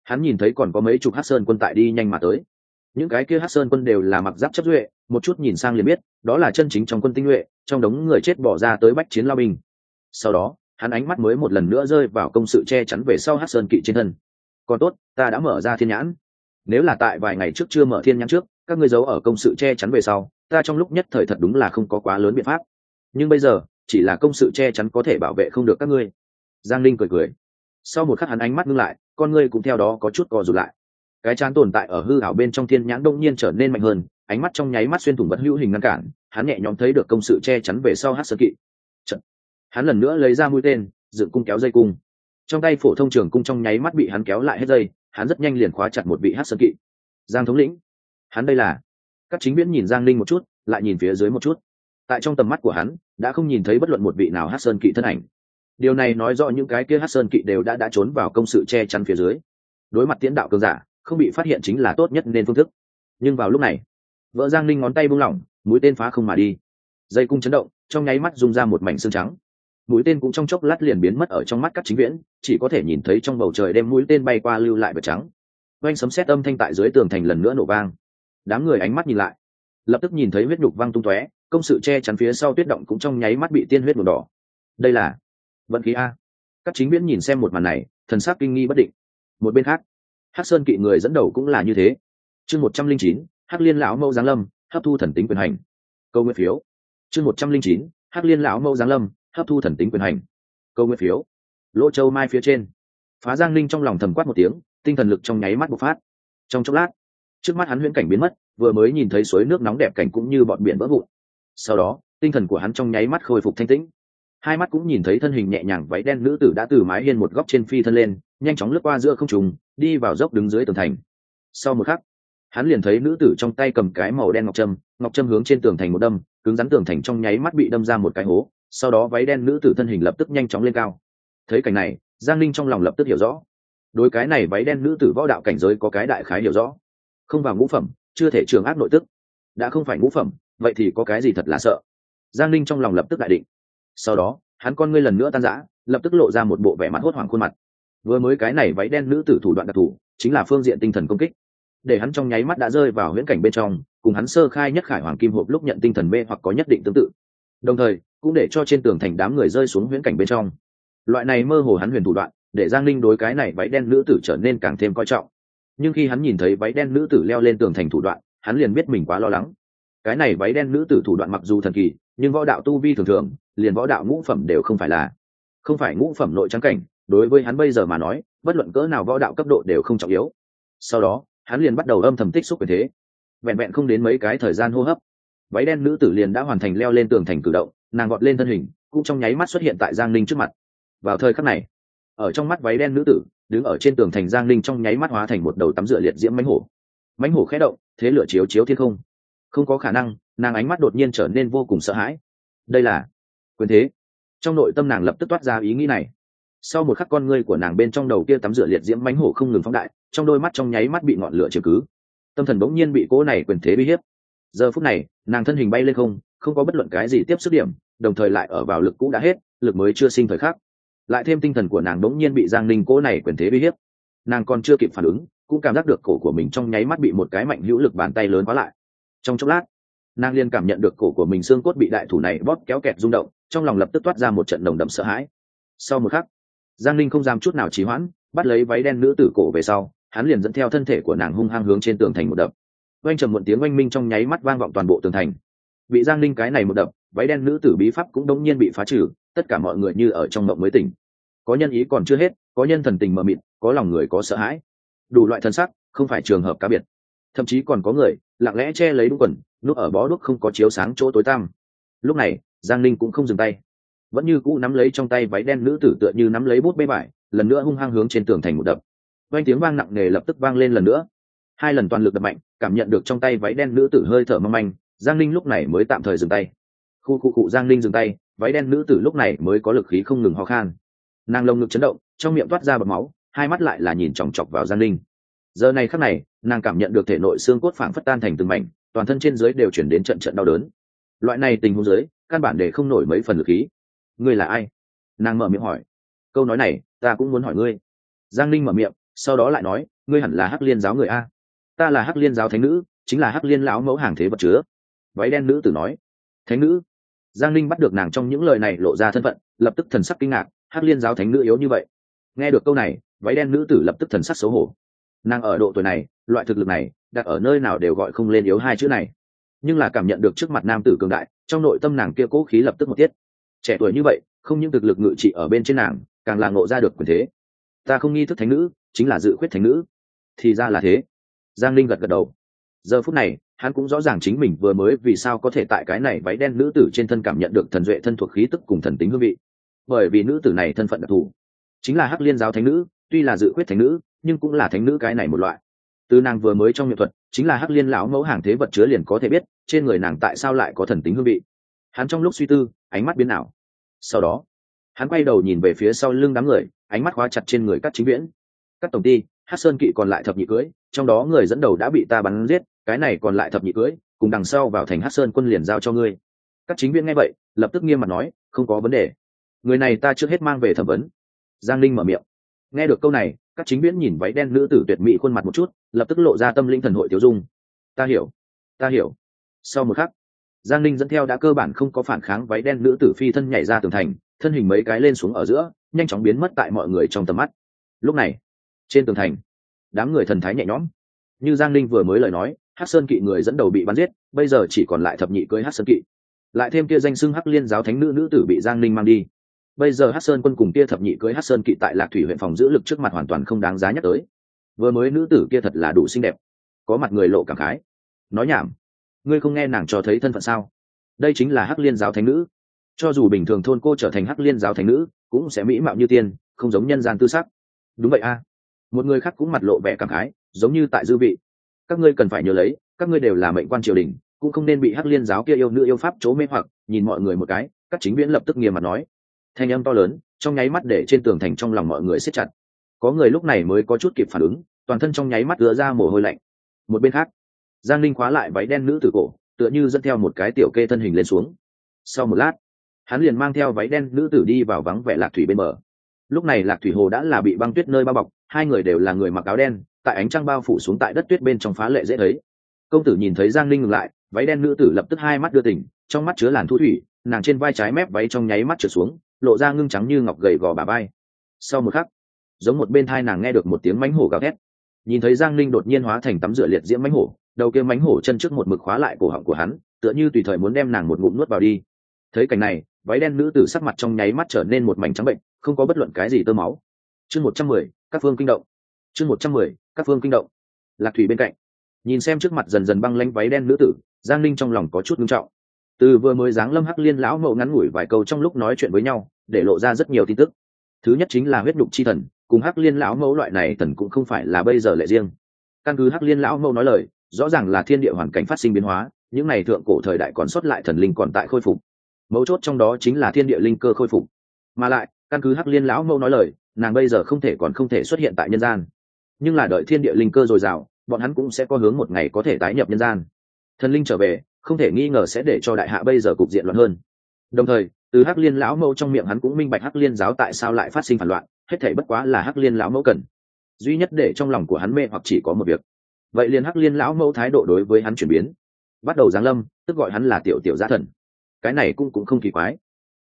Hắn nhìn thấy còn có mấy chục hát sơn quân tại đi nhanh mà tới những cái kia hát sơn quân đều là mặc giáp chấp duệ, một chút nhìn sang liền biết, đó là chân chính trong quân tinh nhuệ, trong đống người chết bỏ ra tới bách chiến lao binh. Sau đó, hắn ánh mắt mới một lần nữa rơi vào công sự che chắn về sau hát sơn kỵ trên thân. Còn tốt, ta đã mở ra thiên nhãn. Nếu là tại vài ngày trước chưa mở thiên nhãn trước, các ngươi giấu ở công sự che chắn về sau, ta trong lúc nhất thời thật đúng là không có quá lớn biện pháp. Nhưng bây giờ, chỉ là công sự che chắn có thể bảo vệ không được các ngươi. Giang linh cười cười. Sau một khắc hắn ánh mắt ngưng lại, con ngươi cũng theo đó có chút co rụt lại cái chán tồn tại ở hư ảo bên trong thiên nhãn đông nhiên trở nên mạnh hơn, ánh mắt trong nháy mắt xuyên thủng bất hữu hình ngăn cản, hắn nhẹ nhõm thấy được công sự che chắn về sau hát sơ kỵ. Trận. hắn lần nữa lấy ra mũi tên, dựng cung kéo dây cung. Trong tay phổ thông trường cung trong nháy mắt bị hắn kéo lại hết dây, hắn rất nhanh liền khóa chặt một vị hát sơn kỵ. Giang thống lĩnh, hắn đây là? Các chính viễn nhìn giang linh một chút, lại nhìn phía dưới một chút. Tại trong tầm mắt của hắn, đã không nhìn thấy bất luận một vị nào hát sơn kỵ thân ảnh. Điều này nói rõ những cái kia hát sơn kỵ đều đã đã trốn vào công sự che chắn phía dưới. Đối mặt tiễn đạo cường giả không bị phát hiện chính là tốt nhất nên phương thức. Nhưng vào lúc này, vợ giang Ninh ngón tay buông lỏng, mũi tên phá không mà đi. Dây cung chấn động, trong nháy mắt rung ra một mảnh xương trắng. Mũi tên cũng trong chốc lát liền biến mất ở trong mắt các chính viễn, chỉ có thể nhìn thấy trong bầu trời đem mũi tên bay qua lưu lại vật trắng. Oanh sấm xét âm thanh tại dưới tường thành lần nữa nổ vang. Đám người ánh mắt nhìn lại, lập tức nhìn thấy huyết nhục văng tung tóe, công sự che chắn phía sau tuyết động cũng trong nháy mắt bị tiên huyết nổ đỏ. Đây là vận khí a. Các chính viễn nhìn xem một màn này, thần sắc kinh nghi bất định. Một bên khác hắc sơn kỵ người dẫn đầu cũng là như thế. Chương một trăm linh chín, hắc liên lão mẫu giáng lâm, hấp thu thần tính quyền hành. Câu nguyên phiếu. Chương một trăm linh chín, hắc liên lão mẫu giáng lâm, hấp thu thần tính quyền hành. Câu nguyên phiếu. Lỗ châu mai phía trên. Phá giang linh trong lòng thầm quát một tiếng, tinh thần lực trong nháy mắt bộc phát. Trong chốc lát, trước mắt hắn huyễn cảnh biến mất, vừa mới nhìn thấy suối nước nóng đẹp cảnh cũng như bọn biển vỡ vụn. Sau đó, tinh thần của hắn trong nháy mắt khôi phục thanh tĩnh. Hai mắt cũng nhìn thấy thân hình nhẹ nhàng váy đen nữ tử đã từ mái hiên một góc trên phi thân lên nhanh chóng lướt qua giữa không trùng đi vào dốc đứng dưới tường thành. Sau một khắc, hắn liền thấy nữ tử trong tay cầm cái màu đen ngọc trâm ngọc trâm hướng trên tường thành một đâm, cứng rắn tường thành trong nháy mắt bị đâm ra một cái hố, sau đó váy đen nữ tử thân hình lập tức nhanh chóng lên cao. Thấy cảnh này, giang linh trong lòng lập tức hiểu rõ. Đối cái này váy đen nữ tử võ đạo cảnh giới có cái đại khái hiểu rõ. Không vào ngũ phẩm, chưa thể trường ác nội tức. Đã không phải ngũ phẩm, vậy thì có cái gì thật là sợ? Giang linh trong lòng lập tức đại định. Sau đó, hắn con ngươi lần nữa tan rã, lập tức lộ ra một bộ vẻ mặt hốt hoảng khuôn mặt vừa mới cái này váy đen nữ tử thủ đoạn đặc thù, chính là phương diện tinh thần công kích. Để hắn trong nháy mắt đã rơi vào huyễn cảnh bên trong, cùng hắn sơ khai nhất khải hoàng kim hộp lúc nhận tinh thần mê hoặc có nhất định tương tự. Đồng thời, cũng để cho trên tường thành đám người rơi xuống huyễn cảnh bên trong. Loại này mơ hồ hắn huyền thủ đoạn, để giang linh đối cái này váy đen nữ tử trở nên càng thêm coi trọng. Nhưng khi hắn nhìn thấy váy đen nữ tử leo lên tường thành thủ đoạn, hắn liền biết mình quá lo lắng. Cái này váy đen nữ tử thủ đoạn mặc dù thần kỳ, nhưng võ đạo tu vi thường thường, liền võ đạo ngũ phẩm đều không phải là. Không phải ngũ phẩm nội trắng cảnh đối với hắn bây giờ mà nói, bất luận cỡ nào võ đạo cấp độ đều không trọng yếu. Sau đó, hắn liền bắt đầu âm thầm tích xúc về thế. Vẹn vẹn không đến mấy cái thời gian hô hấp, váy đen nữ tử liền đã hoàn thành leo lên tường thành cử động, nàng gọt lên thân hình, cũng trong nháy mắt xuất hiện tại giang ninh trước mặt. Vào thời khắc này, ở trong mắt váy đen nữ tử, đứng ở trên tường thành giang ninh trong nháy mắt hóa thành một đầu tắm rửa liệt diễm mánh hổ. Mánh hổ khẽ động, thế lửa chiếu chiếu thiên không. Không có khả năng, nàng ánh mắt đột nhiên trở nên vô cùng sợ hãi. Đây là quyền thế. Trong nội tâm nàng lập tức toát ra ý nghĩ này sau một khắc con ngươi của nàng bên trong đầu kia tắm rửa liệt diễm mánh hổ không ngừng phóng đại, trong đôi mắt trong nháy mắt bị ngọn lửa chiếm cứ. Tâm thần bỗng nhiên bị cỗ này quyền thế uy hiếp. Giờ phút này, nàng thân hình bay lên không không có bất luận cái gì tiếp sức điểm, đồng thời lại ở vào lực cũ đã hết, lực mới chưa sinh thời khắc. Lại thêm tinh thần của nàng bỗng nhiên bị giang ninh cỗ này quyền thế uy hiếp. Nàng còn chưa kịp phản ứng, cũng cảm giác được cổ của mình trong nháy mắt bị một cái mạnh hữu lực bàn tay lớn quá lại. Trong chốc lát, nàng liên cảm nhận được cổ của mình xương cốt bị đại thủ này bóp kéo kẹt rung động, trong lòng lập tức toát ra một trận nồng đậm sợ hãi. Sau một khắc giang linh không dám chút nào trì hoãn, bắt lấy váy đen nữ tử cổ về sau, hắn liền dẫn theo thân thể của nàng hung hăng hướng trên tường thành một đập. Oanh trầm một tiếng oanh minh trong nháy mắt vang vọng toàn bộ tường thành. Bị giang linh cái này một đập, váy đen nữ tử bí pháp cũng đống nhiên bị phá trừ, tất cả mọi người như ở trong mộng mới tỉnh. Có nhân ý còn chưa hết, có nhân thần tình mờ mịt, có lòng người có sợ hãi. Đủ loại thân sắc, không phải trường hợp cá biệt. Thậm chí còn có người, lặng lẽ che lấy đúng quần, núp ở bó đuốc không có chiếu sáng chỗ tối tăm. Lúc này, giang linh cũng không dừng tay vẫn như cũ nắm lấy trong tay váy đen nữ tử tựa như nắm lấy bút bê vải lần nữa hung hăng hướng trên tường thành một đập. Vang tiếng vang nặng nề lập tức vang lên lần nữa. Hai lần toàn lực đập mạnh, cảm nhận được trong tay váy đen nữ tử hơi thở mong manh, giang linh lúc này mới tạm thời dừng tay. Khu cụ cụ giang linh dừng tay, váy đen nữ tử lúc này mới có lực khí không ngừng ho khan. Nàng lồng ngực chấn động, trong miệng toát ra bọt máu, hai mắt lại là nhìn chòng chọc vào giang linh giờ này khắc này, nàng cảm nhận được thể nội xương cốt phảng phất tan thành từng mảnh, toàn thân trên dưới đều chuyển đến trận trận đau đớn. Loại này tình huống dưới, căn bản để không nổi mấy phần lực khí ngươi là ai? Nàng mở miệng hỏi. Câu nói này, ta cũng muốn hỏi ngươi. Giang Ninh mở miệng, sau đó lại nói, ngươi hẳn là hắc liên giáo người a. Ta là hắc liên giáo thánh nữ, chính là hắc liên lão mẫu hàng thế vật chứa. Váy đen nữ tử nói. Thánh nữ? Giang Ninh bắt được nàng trong những lời này lộ ra thân phận, lập tức thần sắc kinh ngạc, hắc liên giáo thánh nữ yếu như vậy. Nghe được câu này, váy đen nữ tử lập tức thần sắc xấu hổ. Nàng ở độ tuổi này, loại thực lực này, đặt ở nơi nào đều gọi không lên yếu hai chữ này. Nhưng là cảm nhận được trước mặt nam tử cường đại, trong nội tâm nàng kia cố khí lập tức một tiết trẻ tuổi như vậy, không những thực lực ngự trị ở bên trên nàng, càng là ngộ ra được quyền thế. Ta không nghi thức thánh nữ, chính là dự khuyết thánh nữ. Thì ra là thế. Giang linh gật gật đầu. Giờ phút này, hắn cũng rõ ràng chính mình vừa mới vì sao có thể tại cái này váy đen nữ tử trên thân cảm nhận được thần duệ thân thuộc khí tức cùng thần tính hương vị. Bởi vì nữ tử này thân phận đặc thù. Chính là hắc liên giáo thánh nữ, tuy là dự khuyết thánh nữ, nhưng cũng là thánh nữ cái này một loại. Từ nàng vừa mới trong nghệ thuật, chính là hắc liên lão mẫu hàng thế vật chứa liền có thể biết, trên người nàng tại sao lại có thần tính hương vị hắn trong lúc suy tư, ánh mắt biến ảo. Sau đó, hắn quay đầu nhìn về phía sau lưng đám người, ánh mắt khóa chặt trên người các chính viễn. Các tổng ty, hát sơn kỵ còn lại thập nhị cưỡi trong đó người dẫn đầu đã bị ta bắn giết, cái này còn lại thập nhị cưỡi cùng đằng sau vào thành hát sơn quân liền giao cho ngươi. Các chính viên nghe vậy, lập tức nghiêm mặt nói, không có vấn đề. Người này ta trước hết mang về thẩm vấn. Giang linh mở miệng. Nghe được câu này, các chính viễn nhìn váy đen nữ tử tuyệt mỹ khuôn mặt một chút, lập tức lộ ra tâm linh thần hội tiêu dung. Ta hiểu ta hiểu. Sau một khắc giang Ninh dẫn theo đã cơ bản không có phản kháng váy đen nữ tử phi thân nhảy ra tường thành, thân hình mấy cái lên xuống ở giữa, nhanh chóng biến mất tại mọi người trong tầm mắt. Lúc này, trên tường thành, đám người thần thái nhẹ nhõm. Như giang Ninh vừa mới lời nói hát sơn kỵ người dẫn đầu bị bắn giết, bây giờ chỉ còn lại thập nhị cưới hát sơn kỵ. Lại thêm kia danh xưng hắc liên giáo thánh nữ nữ tử bị giang Ninh mang đi. Bây giờ hát sơn quân cùng kia thập nhị cưới hát sơn kỵ tại lạc thủy huyện phòng giữ lực trước mặt hoàn toàn không đáng giá nhắc tới. Vừa mới nữ tử kia thật là đủ xinh đẹp, có mặt người lộ cảm khái. Nói nhảm ngươi không nghe nàng cho thấy thân phận sao? Đây chính là hắc liên giáo thánh nữ. Cho dù bình thường thôn cô trở thành hắc liên giáo thánh nữ, cũng sẽ mỹ mạo như tiên, không giống nhân gian tư sắc. Đúng vậy a. Một người khác cũng mặt lộ vẻ cảm khái, giống như tại dư vị. Các ngươi cần phải nhớ lấy, các ngươi đều là mệnh quan triều đình, cũng không nên bị hắc liên giáo kia yêu nữ yêu pháp chỗ mê hoặc, nhìn mọi người một cái, các chính viễn lập tức nghiêm mặt nói. Thanh âm to lớn, trong nháy mắt để trên tường thành trong lòng mọi người siết chặt. Có người lúc này mới có chút kịp phản ứng, toàn thân trong nháy mắt ứa ra mồ hôi lạnh. Một bên khác giang linh khóa lại váy đen nữ tử cổ, tựa như dẫn theo một cái tiểu kê thân hình lên xuống. Sau một lát, hắn liền mang theo váy đen nữ tử đi vào vắng vẻ lạc thủy bên bờ. Lúc này lạc thủy hồ đã là bị băng tuyết nơi bao bọc, hai người đều là người mặc áo đen, tại ánh trăng bao phủ xuống tại đất tuyết bên trong phá lệ dễ thấy. Công tử nhìn thấy giang linh ngừng lại, váy đen nữ tử lập tức hai mắt đưa tỉnh, trong mắt chứa làn thu thủy, nàng trên vai trái mép váy trong nháy mắt trở xuống, lộ ra ngưng trắng như ngọc gầy gò bà vai. Sau một khắc, giống một bên thai nàng nghe được một tiếng mánh hổ gào thét. Nhìn thấy giang linh đột nhiên hóa thành tắm rửa liệt diễm mánh hổ đầu kia mánh hổ chân trước một mực khóa lại cổ họng của hắn, tựa như tùy thời muốn đem nàng một ngụm nuốt vào đi. Thấy cảnh này, váy đen nữ tử sắc mặt trong nháy mắt trở nên một mảnh trắng bệnh, không có bất luận cái gì tơ máu. Chương một trăm mười, các phương kinh động. Chương một trăm mười, các phương kinh động. Lạc thủy bên cạnh. Nhìn xem trước mặt dần dần băng lanh váy đen nữ tử, giang linh trong lòng có chút nghiêm trọng. Từ vừa mới dáng lâm hắc liên lão mậu ngắn ngủi vài câu trong lúc nói chuyện với nhau, để lộ ra rất nhiều tin tức. Thứ nhất chính là huyết nhục chi thần, cùng hắc liên lão mẫu loại này thần cũng không phải là bây giờ lệ riêng. Căn cứ hắc liên lão mẫu nói lời rõ ràng là thiên địa hoàn cảnh phát sinh biến hóa, những này thượng cổ thời đại còn sót lại thần linh còn tại khôi phục. Mấu chốt trong đó chính là thiên địa linh cơ khôi phục. Mà lại, căn cứ hắc liên lão mẫu nói lời, nàng bây giờ không thể còn không thể xuất hiện tại nhân gian. Nhưng là đợi thiên địa linh cơ dồi dào, bọn hắn cũng sẽ có hướng một ngày có thể tái nhập nhân gian. Thần linh trở về, không thể nghi ngờ sẽ để cho đại hạ bây giờ cục diện loạn hơn. Đồng thời, từ hắc liên lão mẫu trong miệng hắn cũng minh bạch hắc liên giáo tại sao lại phát sinh phản loạn, hết thể bất quá là hắc liên lão mẫu cần. Duy nhất để trong lòng của hắn mê hoặc chỉ có một việc vậy liền hắc liên lão mẫu thái độ đối với hắn chuyển biến. Bắt đầu giáng lâm, tức gọi hắn là tiểu tiểu gia thần. Cái này cũng cũng không kỳ quái.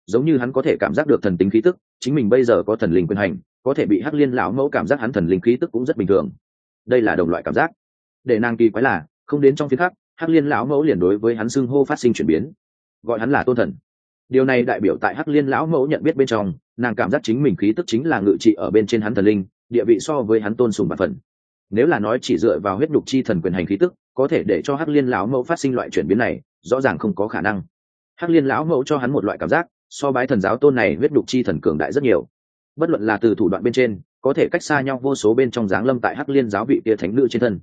Giống như hắn có thể cảm giác được thần tính khí tức, chính mình bây giờ có thần linh quyền hành, có thể bị hắc liên lão mẫu cảm giác hắn thần linh khí tức cũng rất bình thường. Đây là đồng loại cảm giác. Để nàng kỳ quái là, không đến trong phía khác hắc liên lão mẫu liền đối với hắn xưng hô phát sinh chuyển biến. Gọi hắn là tôn thần. Điều này đại biểu tại hắc liên lão mẫu nhận biết bên trong, nàng cảm giác chính mình khí tức chính là ngự trị ở bên trên hắn thần linh, địa vị so với hắn tôn sùng bản phần nếu là nói chỉ dựa vào huyết nhục chi thần quyền hành khí tức, có thể để cho hắc liên lão mẫu phát sinh loại chuyển biến này, rõ ràng không có khả năng. Hắc liên lão mẫu cho hắn một loại cảm giác, so bái thần giáo tôn này huyết nhục chi thần cường đại rất nhiều. Bất luận là từ thủ đoạn bên trên, có thể cách xa nhau vô số bên trong giáng lâm tại hắc liên giáo vị tia thánh nữ trên thân.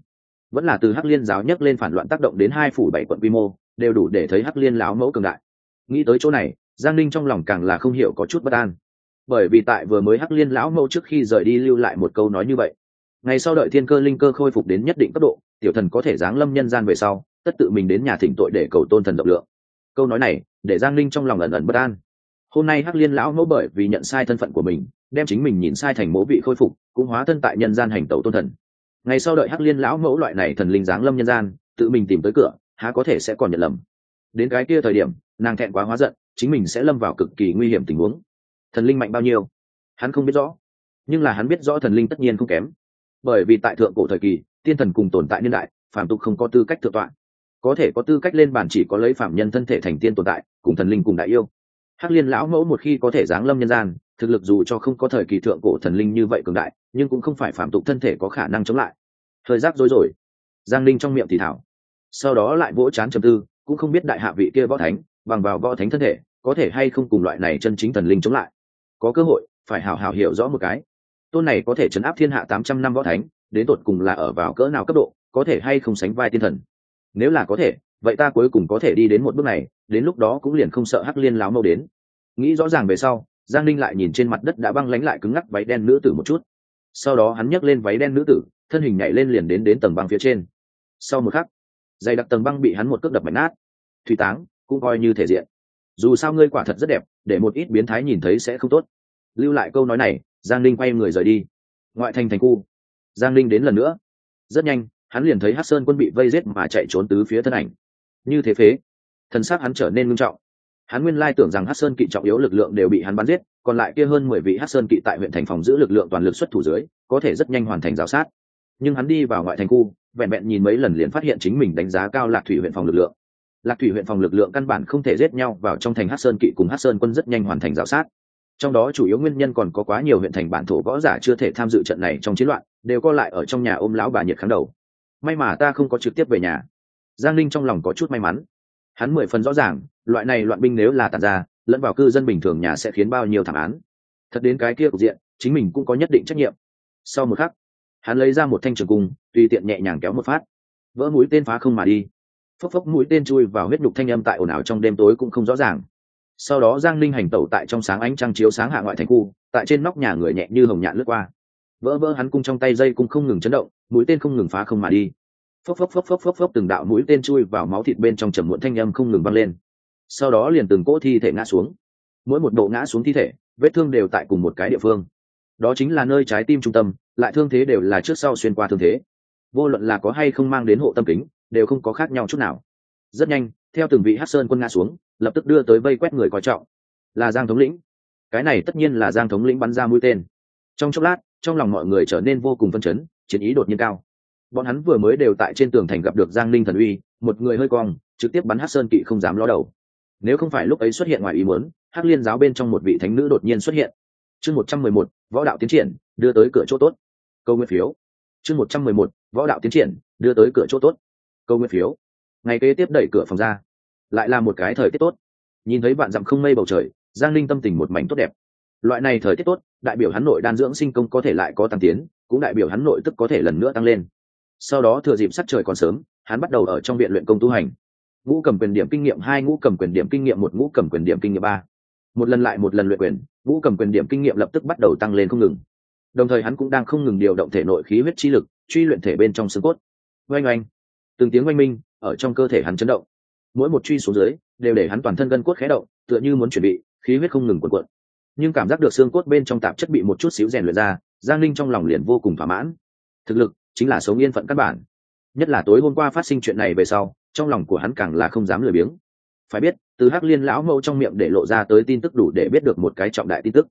Vẫn là từ hắc liên giáo nhấc lên phản loạn tác động đến hai phủ bảy quận quy mô, đều đủ để thấy hắc liên lão mẫu cường đại. Nghĩ tới chỗ này, giang ninh trong lòng càng là không hiểu có chút bất an. Bởi vì tại vừa mới hắc liên lão mẫu trước khi rời đi lưu lại một câu nói như vậy ngày sau đợi thiên cơ linh cơ khôi phục đến nhất định cấp độ, tiểu thần có thể giáng lâm nhân gian về sau, tất tự mình đến nhà thỉnh tội để cầu tôn thần động lượng. Câu nói này, để giang linh trong lòng ẩn ẩn bất an. Hôm nay hắc liên lão mẫu bởi vì nhận sai thân phận của mình, đem chính mình nhìn sai thành mẫu vị khôi phục, cũng hóa thân tại nhân gian hành tẩu tôn thần. Ngày sau đợi hắc liên lão mẫu loại này thần linh giáng lâm nhân gian, tự mình tìm tới cửa, há có thể sẽ còn nhận lầm. Đến cái kia thời điểm, nàng thẹn quá hóa giận, chính mình sẽ lâm vào cực kỳ nguy hiểm tình huống. Thần linh mạnh bao nhiêu? Hắn không biết rõ. Nhưng là hắn biết rõ thần linh tất nhiên không kém bởi vì tại thượng cổ thời kỳ, tiên thần cùng tồn tại niên đại phạm tục không có tư cách thượng tọa. Có thể có tư cách lên bản chỉ có lấy phạm nhân thân thể thành tiên tồn tại, cùng thần linh cùng đại yêu. Hắc liên lão mẫu một khi có thể giáng lâm nhân gian, thực lực dù cho không có thời kỳ thượng cổ thần linh như vậy cường đại, nhưng cũng không phải phạm tục thân thể có khả năng chống lại. Thời giác dối rồi. Giang linh trong miệng thì thảo. Sau đó lại vỗ chán trầm tư, cũng không biết đại hạ vị kia võ thánh, bằng vào võ thánh thân thể, có thể hay không cùng loại này chân chính thần linh chống lại. Có cơ hội, phải hào hào hiểu rõ một cái tôn này có thể chấn áp thiên hạ tám trăm năm võ thánh, đến tột cùng là ở vào cỡ nào cấp độ, có thể hay không sánh vai tiên thần? Nếu là có thể, vậy ta cuối cùng có thể đi đến một bước này, đến lúc đó cũng liền không sợ hắc liên láo mâu đến. Nghĩ rõ ràng về sau, giang linh lại nhìn trên mặt đất đã băng lánh lại cứng ngắc váy đen nữ tử một chút. Sau đó hắn nhấc lên váy đen nữ tử, thân hình nhảy lên liền đến đến tầng băng phía trên. Sau một khắc, dày đặc tầng băng bị hắn một cước đập mạnh nát. Thủy táng, cũng coi như thể diện. Dù sao ngươi quả thật rất đẹp, để một ít biến thái nhìn thấy sẽ không tốt. Lưu lại câu nói này giang linh quay người rời đi. Ngoại thành thành khu. Giang linh đến lần nữa. Rất nhanh, hắn liền thấy hát sơn quân bị vây giết mà chạy trốn tứ phía thân ảnh. Như thế phế, thần sắc hắn trở nên nghiêm trọng. Hắn nguyên lai tưởng rằng hát sơn kỵ trọng yếu lực lượng đều bị hắn bắn giết, còn lại kia hơn mười vị hát sơn kỵ tại huyện thành phòng giữ lực lượng toàn lực xuất thủ dưới, có thể rất nhanh hoàn thành giáo sát. Nhưng hắn đi vào ngoại thành khu, vẹn vẹn nhìn mấy lần liền phát hiện chính mình đánh giá cao lạc thủy huyện phòng lực lượng. Lạc thủy huyện phòng lực lượng căn bản không thể giết nhau vào trong thành hát sơn kỵ cùng hát sơn quân rất nhanh hoàn thành giáo sát trong đó chủ yếu nguyên nhân còn có quá nhiều huyện thành bản thổ võ giả chưa thể tham dự trận này trong chiến loạn, đều co lại ở trong nhà ôm lão bà nhiệt kháng đầu. May mà ta không có trực tiếp về nhà. Giang linh trong lòng có chút may mắn. Hắn mười phần rõ ràng, loại này loạn binh nếu là tàn ra, lẫn vào cư dân bình thường nhà sẽ khiến bao nhiêu thảm án. Thật đến cái kia cục diện, chính mình cũng có nhất định trách nhiệm. Sau một khắc, hắn lấy ra một thanh trường cung, tùy tiện nhẹ nhàng kéo một phát. Vỡ mũi tên phá không mà đi. Phốc phốc mũi tên chui vào huyết nhục thanh âm tại ồn ào trong đêm tối cũng không rõ ràng sau đó giang linh hành tẩu tại trong sáng ánh trăng chiếu sáng hạ ngoại thành khu, tại trên nóc nhà người nhẹ như hồng nhạn lướt qua. Vỡ vỡ hắn cung trong tay dây cũng không ngừng chấn động, mũi tên không ngừng phá không mà đi. Phốc phốc phốc phốc phốc phốc từng đạo mũi tên chui vào máu thịt bên trong trầm muộn thanh âm không ngừng văng lên. Sau đó liền từng cỗ thi thể ngã xuống. Mỗi một độ ngã xuống thi thể, vết thương đều tại cùng một cái địa phương. Đó chính là nơi trái tim trung tâm, lại thương thế đều là trước sau xuyên qua thương thế. Vô luận là có hay không mang đến hộ tâm kính, đều không có khác nhau chút nào. Rất nhanh, theo từng vị hát sơn quân ngã xuống lập tức đưa tới vây quét người coi trọng. Là giang thống lĩnh. Cái này tất nhiên là giang thống lĩnh bắn ra mũi tên. Trong chốc lát, trong lòng mọi người trở nên vô cùng phân chấn, chiến ý đột nhiên cao. Bọn hắn vừa mới đều tại trên tường thành gặp được giang ninh thần uy, một người hơi cong, trực tiếp bắn hát sơn kỵ không dám ló đầu. Nếu không phải lúc ấy xuất hiện ngoài ý muốn, hắc liên giáo bên trong một vị thánh nữ đột nhiên xuất hiện. Chương một trăm mười một, võ đạo tiến triển, đưa tới cửa chỗ tốt. Câu nguyên phiếu. Chương một trăm mười một, võ đạo tiến triển, đưa tới cửa chỗ tốt. Câu nguyên phiếu. Ngày kế tiếp đẩy cửa phòng ra lại là một cái thời tiết tốt. Nhìn thấy bạn dặm không mây bầu trời, giang linh tâm tình một mảnh tốt đẹp. Loại này thời tiết tốt, đại biểu hắn nội đan dưỡng sinh công có thể lại có tăng tiến, cũng đại biểu hắn nội tức có thể lần nữa tăng lên. Sau đó thừa dịp sắc trời còn sớm, hắn bắt đầu ở trong viện luyện công tu hành. Ngũ cầm quyền điểm kinh nghiệm hai, ngũ cầm quyền điểm kinh nghiệm một, ngũ cầm quyền điểm kinh nghiệm ba. Một lần lại một lần luyện quyền, ngũ cầm quyền điểm kinh nghiệm lập tức bắt đầu tăng lên không ngừng. Đồng thời hắn cũng đang không ngừng điều động thể nội khí huyết chi lực, truy luyện thể bên trong xương cốt. Oanh oanh. Từng tiếng oanh minh, ở trong cơ thể hắn chấn động mỗi một truy xuống dưới, đều để hắn toàn thân gân cốt khé động, tựa như muốn chuẩn bị, khí huyết không ngừng quần quận nhưng cảm giác được xương cốt bên trong tạp chất bị một chút xíu rèn luyện ra, giang linh trong lòng liền vô cùng thỏa mãn. Thực lực chính là sống yên phận căn bản. Nhất là tối hôm qua phát sinh chuyện này về sau, trong lòng của hắn càng là không dám lười biếng. Phải biết, từ hắc liên lão mẫu trong miệng để lộ ra tới tin tức đủ để biết được một cái trọng đại tin tức.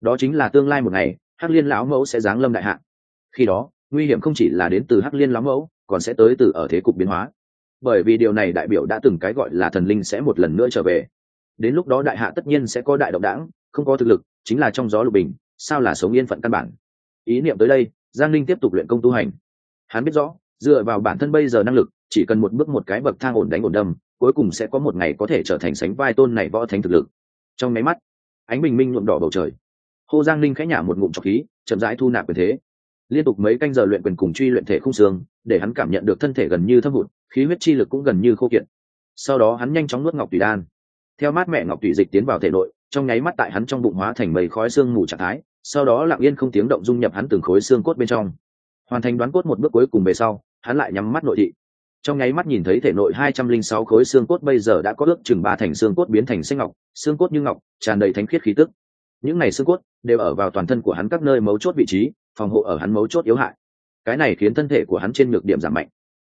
Đó chính là tương lai một ngày, hắc liên lão mẫu sẽ giáng lâm đại hạ. Khi đó, nguy hiểm không chỉ là đến từ hắc liên lão mẫu, còn sẽ tới từ ở thế cục biến hóa bởi vì điều này đại biểu đã từng cái gọi là thần linh sẽ một lần nữa trở về. Đến lúc đó đại hạ tất nhiên sẽ có đại động đảng, không có thực lực, chính là trong gió lục bình, sao là sống yên phận căn bản? Ý niệm tới đây, giang linh tiếp tục luyện công tu hành. Hắn biết rõ, dựa vào bản thân bây giờ năng lực, chỉ cần một bước một cái bậc thang ổn đánh ổn đâm, cuối cùng sẽ có một ngày có thể trở thành sánh vai tôn này võ thánh thực lực. Trong máy mắt, ánh bình minh nhuộm đỏ bầu trời. Hô giang linh khẽ nhả một ngụm trọc khí, chậm rãi thu nạp quyền thế. Liên tục mấy canh giờ luyện quyền cùng truy luyện thể không xương, để hắn cảm nhận được thân thể gần như thâm hụt khí huyết chi lực cũng gần như khô kiệt. Sau đó hắn nhanh chóng nuốt ngọc tùy đan. Theo mát mẹ ngọc tùy dịch tiến vào thể nội, trong nháy mắt tại hắn trong bụng hóa thành mây khói xương mù trạng thái, sau đó lặng yên không tiếng động dung nhập hắn từng khối xương cốt bên trong. Hoàn thành đoán cốt một bước cuối cùng về sau, hắn lại nhắm mắt nội thị. Trong nháy mắt nhìn thấy thể nội hai trăm linh sáu khối xương cốt bây giờ đã có ước chừng ba thành xương cốt biến thành xanh ngọc, xương cốt như ngọc, tràn đầy thánh khiết khí tức. Những này xương cốt đều ở vào toàn thân của hắn các nơi mấu chốt vị trí, phòng hộ ở hắn mấu chốt yếu hại. Cái này khiến thân thể của hắn trên nhược điểm giảm mạnh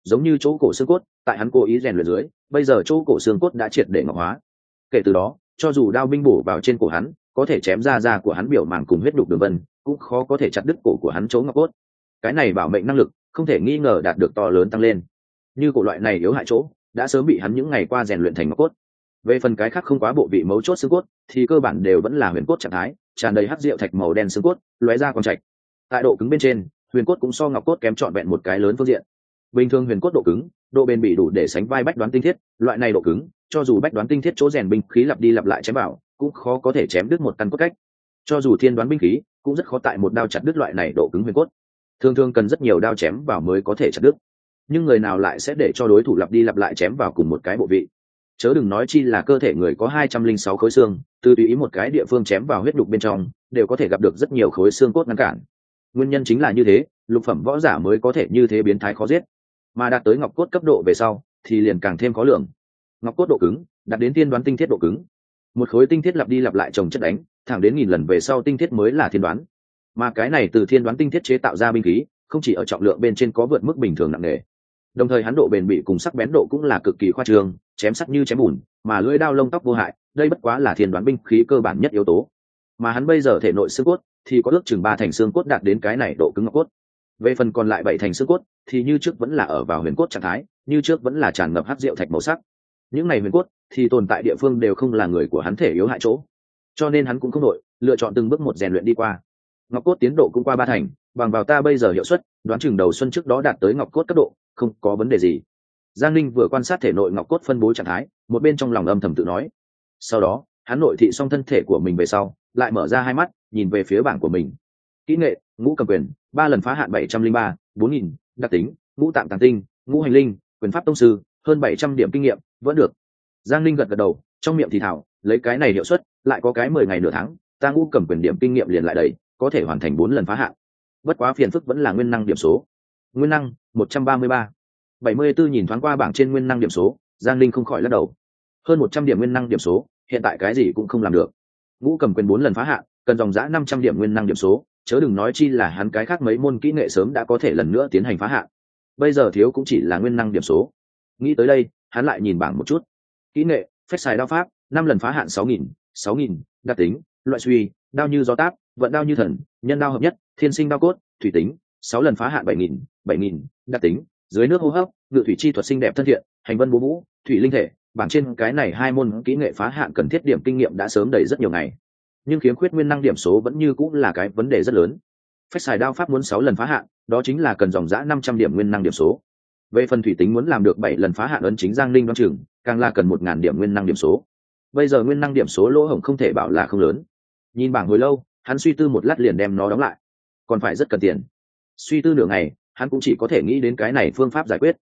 giống như chỗ cổ xương cốt, tại hắn cố ý rèn luyện dưới, bây giờ chỗ cổ xương cốt đã triệt để ngọc hóa. Kể từ đó, cho dù đao binh bổ vào trên cổ hắn, có thể chém ra da của hắn biểu màng cùng huyết đục đường vân, cũng khó có thể chặt đứt cổ của hắn chỗ ngọc cốt. Cái này bảo mệnh năng lực, không thể nghi ngờ đạt được to lớn tăng lên. Như cổ loại này yếu hại chỗ, đã sớm bị hắn những ngày qua rèn luyện thành ngọc cốt. Về phần cái khác không quá bộ vị mấu chốt xương cốt, thì cơ bản đều vẫn là huyền cốt trạng thái, tràn đầy hắc rượu thạch màu đen xương cốt, lóe ra còn trạch. Tại độ cứng bên trên, huyền cốt cũng so ngọc cốt kém trọn vẹn một cái lớn phương diện bình thường huyền cốt độ cứng, độ bền bị đủ để sánh vai bách đoán tinh thiết, loại này độ cứng, cho dù bách đoán tinh thiết chỗ rèn binh khí lặp đi lặp lại chém vào, cũng khó có thể chém đứt một căn cốt cách. Cho dù thiên đoán binh khí, cũng rất khó tại một đao chặt đứt loại này độ cứng huyền cốt. Thường thường cần rất nhiều đao chém vào mới có thể chặt đứt. Nhưng người nào lại sẽ để cho đối thủ lặp đi lặp lại chém vào cùng một cái bộ vị? Chớ đừng nói chi là cơ thể người có hai trăm linh sáu khối xương, từ tùy ý một cái địa phương chém vào huyết đục bên trong, đều có thể gặp được rất nhiều khối xương cốt ngăn cản. Nguyên nhân chính là như thế, lục phẩm võ giả mới có thể như thế biến thái khó giết mà đạt tới ngọc cốt cấp độ về sau, thì liền càng thêm khó lường ngọc cốt độ cứng, đạt đến tiên đoán tinh thiết độ cứng. Một khối tinh thiết lặp đi lặp lại trồng chất đánh, thẳng đến nghìn lần về sau tinh thiết mới là thiên đoán. Mà cái này từ thiên đoán tinh thiết chế tạo ra binh khí, không chỉ ở trọng lượng bên trên có vượt mức bình thường nặng nề. Đồng thời hắn độ bền bị cùng sắc bén độ cũng là cực kỳ khoa trương, chém sắc như chém bùn, mà lưỡi đao lông tóc vô hại, đây bất quá là thiên đoán binh khí cơ bản nhất yếu tố. Mà hắn bây giờ thể nội xương cốt, thì có ước chừng ba thành xương cốt đạt đến cái này độ cứng ngọc cốt về phần còn lại bảy thành xương cốt, thì như trước vẫn là ở vào huyền cốt trạng thái, như trước vẫn là tràn ngập hát rượu thạch màu sắc. Những này huyền cốt thì tồn tại địa phương đều không là người của hắn thể yếu hại chỗ. Cho nên hắn cũng không đội lựa chọn từng bước một rèn luyện đi qua. Ngọc cốt tiến độ cũng qua ba thành, bằng vào ta bây giờ hiệu suất, đoán chừng đầu xuân trước đó đạt tới ngọc cốt cấp độ, không có vấn đề gì. Giang linh vừa quan sát thể nội ngọc cốt phân bố trạng thái, một bên trong lòng âm thầm tự nói. Sau đó, hắn nội thị xong thân thể của mình về sau, lại mở ra hai mắt, nhìn về phía bảng của mình kỹ nghệ, ngũ cầm quyền, ba lần phá hạn bảy trăm linh ba, bốn nghìn, đặc tính, ngũ tạng tàng tinh, ngũ hành linh, quyền pháp tông sư, hơn bảy trăm điểm kinh nghiệm, vẫn được. Giang linh gật gật đầu, trong miệng thì thảo, lấy cái này hiệu suất, lại có cái mười ngày nửa tháng, ta ngũ cầm quyền điểm kinh nghiệm liền lại đầy, có thể hoàn thành bốn lần phá hạn. Bất quá phiền phức vẫn là nguyên năng điểm số. Nguyên năng, một trăm ba mươi ba. bảy mươi bốn nhìn thoáng qua bảng trên nguyên năng điểm số, giang linh không khỏi lắc đầu. Hơn một trăm điểm nguyên năng điểm số, hiện tại cái gì cũng không làm được. Ngũ cầm quyền bốn lần phá hạn, cần dòng giã năm trăm điểm nguyên năng điểm số chớ đừng nói chi là hắn cái khác mấy môn kỹ nghệ sớm đã có thể lần nữa tiến hành phá hạn. Bây giờ thiếu cũng chỉ là nguyên năng điểm số. Nghĩ tới đây, hắn lại nhìn bảng một chút. Kỹ nghệ, phép xài đao pháp, năm lần phá hạn sáu nghìn sáu nghìn, đặc tính, loại suy, đao như gió táp, vận đao như thần, nhân đao hợp nhất, thiên sinh đao cốt, thủy tính, sáu lần phá hạn bảy nghìn bảy nghìn, đặc tính, dưới nước hô hấp, ngự thủy chi thuật xinh đẹp thân thiện, hành vân bố vũ, thủy linh thể. Bảng trên cái này hai môn kỹ nghệ phá hạn cần thiết điểm kinh nghiệm đã sớm đầy rất nhiều ngày nhưng khiếm khuyết nguyên năng điểm số vẫn như cũng là cái vấn đề rất lớn. Phép xài đao pháp muốn sáu lần phá hạn, đó chính là cần dòng giã năm trăm điểm nguyên năng điểm số. Về phần thủy tính muốn làm được bảy lần phá hạn ấn chính giang Ninh đoan chừng, càng là cần một ngàn điểm nguyên năng điểm số. Bây giờ nguyên năng điểm số lỗ hổng không thể bảo là không lớn. Nhìn bảng hồi lâu, hắn suy tư một lát liền đem nó đóng lại. Còn phải rất cần tiền. Suy tư nửa ngày, hắn cũng chỉ có thể nghĩ đến cái này phương pháp giải quyết.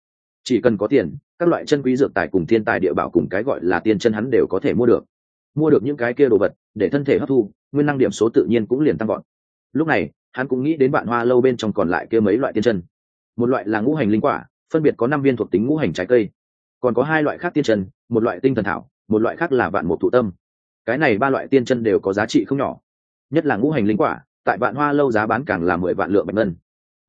Chỉ cần có tiền, các loại chân quý dược tài cùng thiên tài địa bảo cùng cái gọi là tiên chân hắn đều có thể mua được mua được những cái kia đồ vật, để thân thể hấp thu, nguyên năng điểm số tự nhiên cũng liền tăng gọn lúc này, hắn cũng nghĩ đến bạn hoa lâu bên trong còn lại kia mấy loại tiên chân. Một loại là ngũ hành linh quả, phân biệt có năm viên thuộc tính ngũ hành trái cây. Còn có hai loại khác tiên chân, một loại tinh thần thảo, một loại khác là vạn một thụ tâm. Cái này ba loại tiên chân đều có giá trị không nhỏ. Nhất là ngũ hành linh quả, tại vạn hoa lâu giá bán càng là mười vạn lượng bạch ngân.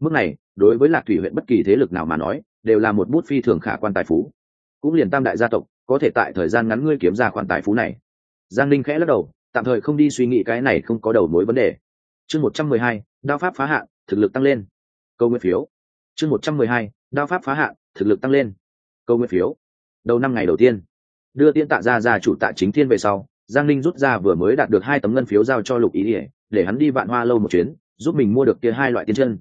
Mức này, đối với lạc thủy huyện bất kỳ thế lực nào mà nói, đều là một bút phi thường khả quan tài phú. Cũng liền tam đại gia tộc, có thể tại thời gian ngắn ngươi kiếm ra khoản tài phú này giang linh khẽ lắc đầu tạm thời không đi suy nghĩ cái này không có đầu mối vấn đề. Chương một trăm mười hai đao pháp phá hạ, thực lực tăng lên. Câu nguyên phiếu. Chương một trăm mười hai đao pháp phá hạ, thực lực tăng lên. Câu nguyên phiếu. Đầu năm ngày đầu tiên. Đưa tiên tạ ra ra chủ tạ chính thiên về sau giang linh rút ra vừa mới đạt được hai tấm ngân phiếu giao cho lục ý ỉa để hắn đi vạn hoa lâu một chuyến giúp mình mua được kia hai loại tiên chân.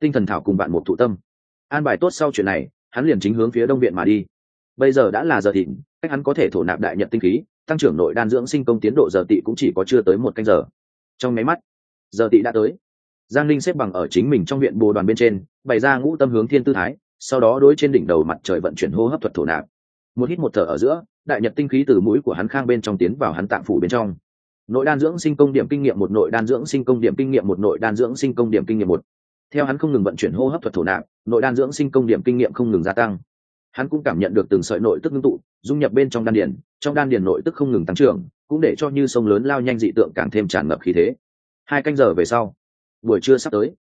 Tinh thần thảo cùng bạn một thụ tâm. An bài tốt sau chuyện này hắn liền chính hướng phía đông viện mà đi. Bây giờ đã là giờ thịnh cách hắn có thể thổ nạp đại nhận tinh khí tăng trưởng nội đan dưỡng sinh công tiến độ giờ tị cũng chỉ có chưa tới một canh giờ. Trong máy mắt, giờ tị đã tới. Giang linh xếp bằng ở chính mình trong huyện bồ đoàn bên trên, bày ra ngũ tâm hướng thiên tư thái, sau đó đối trên đỉnh đầu mặt trời vận chuyển hô hấp thuật thổ nạp. Một hít một thở ở giữa, đại nhật tinh khí từ mũi của hắn khang bên trong tiến vào hắn tạng phủ bên trong. Nội đan dưỡng sinh công điểm kinh nghiệm một, nội đan dưỡng sinh công điểm kinh nghiệm một, nội đan dưỡng sinh công điểm kinh nghiệm một. Theo hắn không ngừng vận chuyển hô hấp thuật thổ nạp, nội đan dưỡng sinh công điểm kinh nghiệm không ngừng gia tăng hắn cũng cảm nhận được từng sợi nội tức ngưng tụ, dung nhập bên trong đan điền, trong đan điền nội tức không ngừng tăng trưởng, cũng để cho như sông lớn lao nhanh dị tượng càng thêm tràn ngập khí thế. Hai canh giờ về sau, buổi trưa sắp tới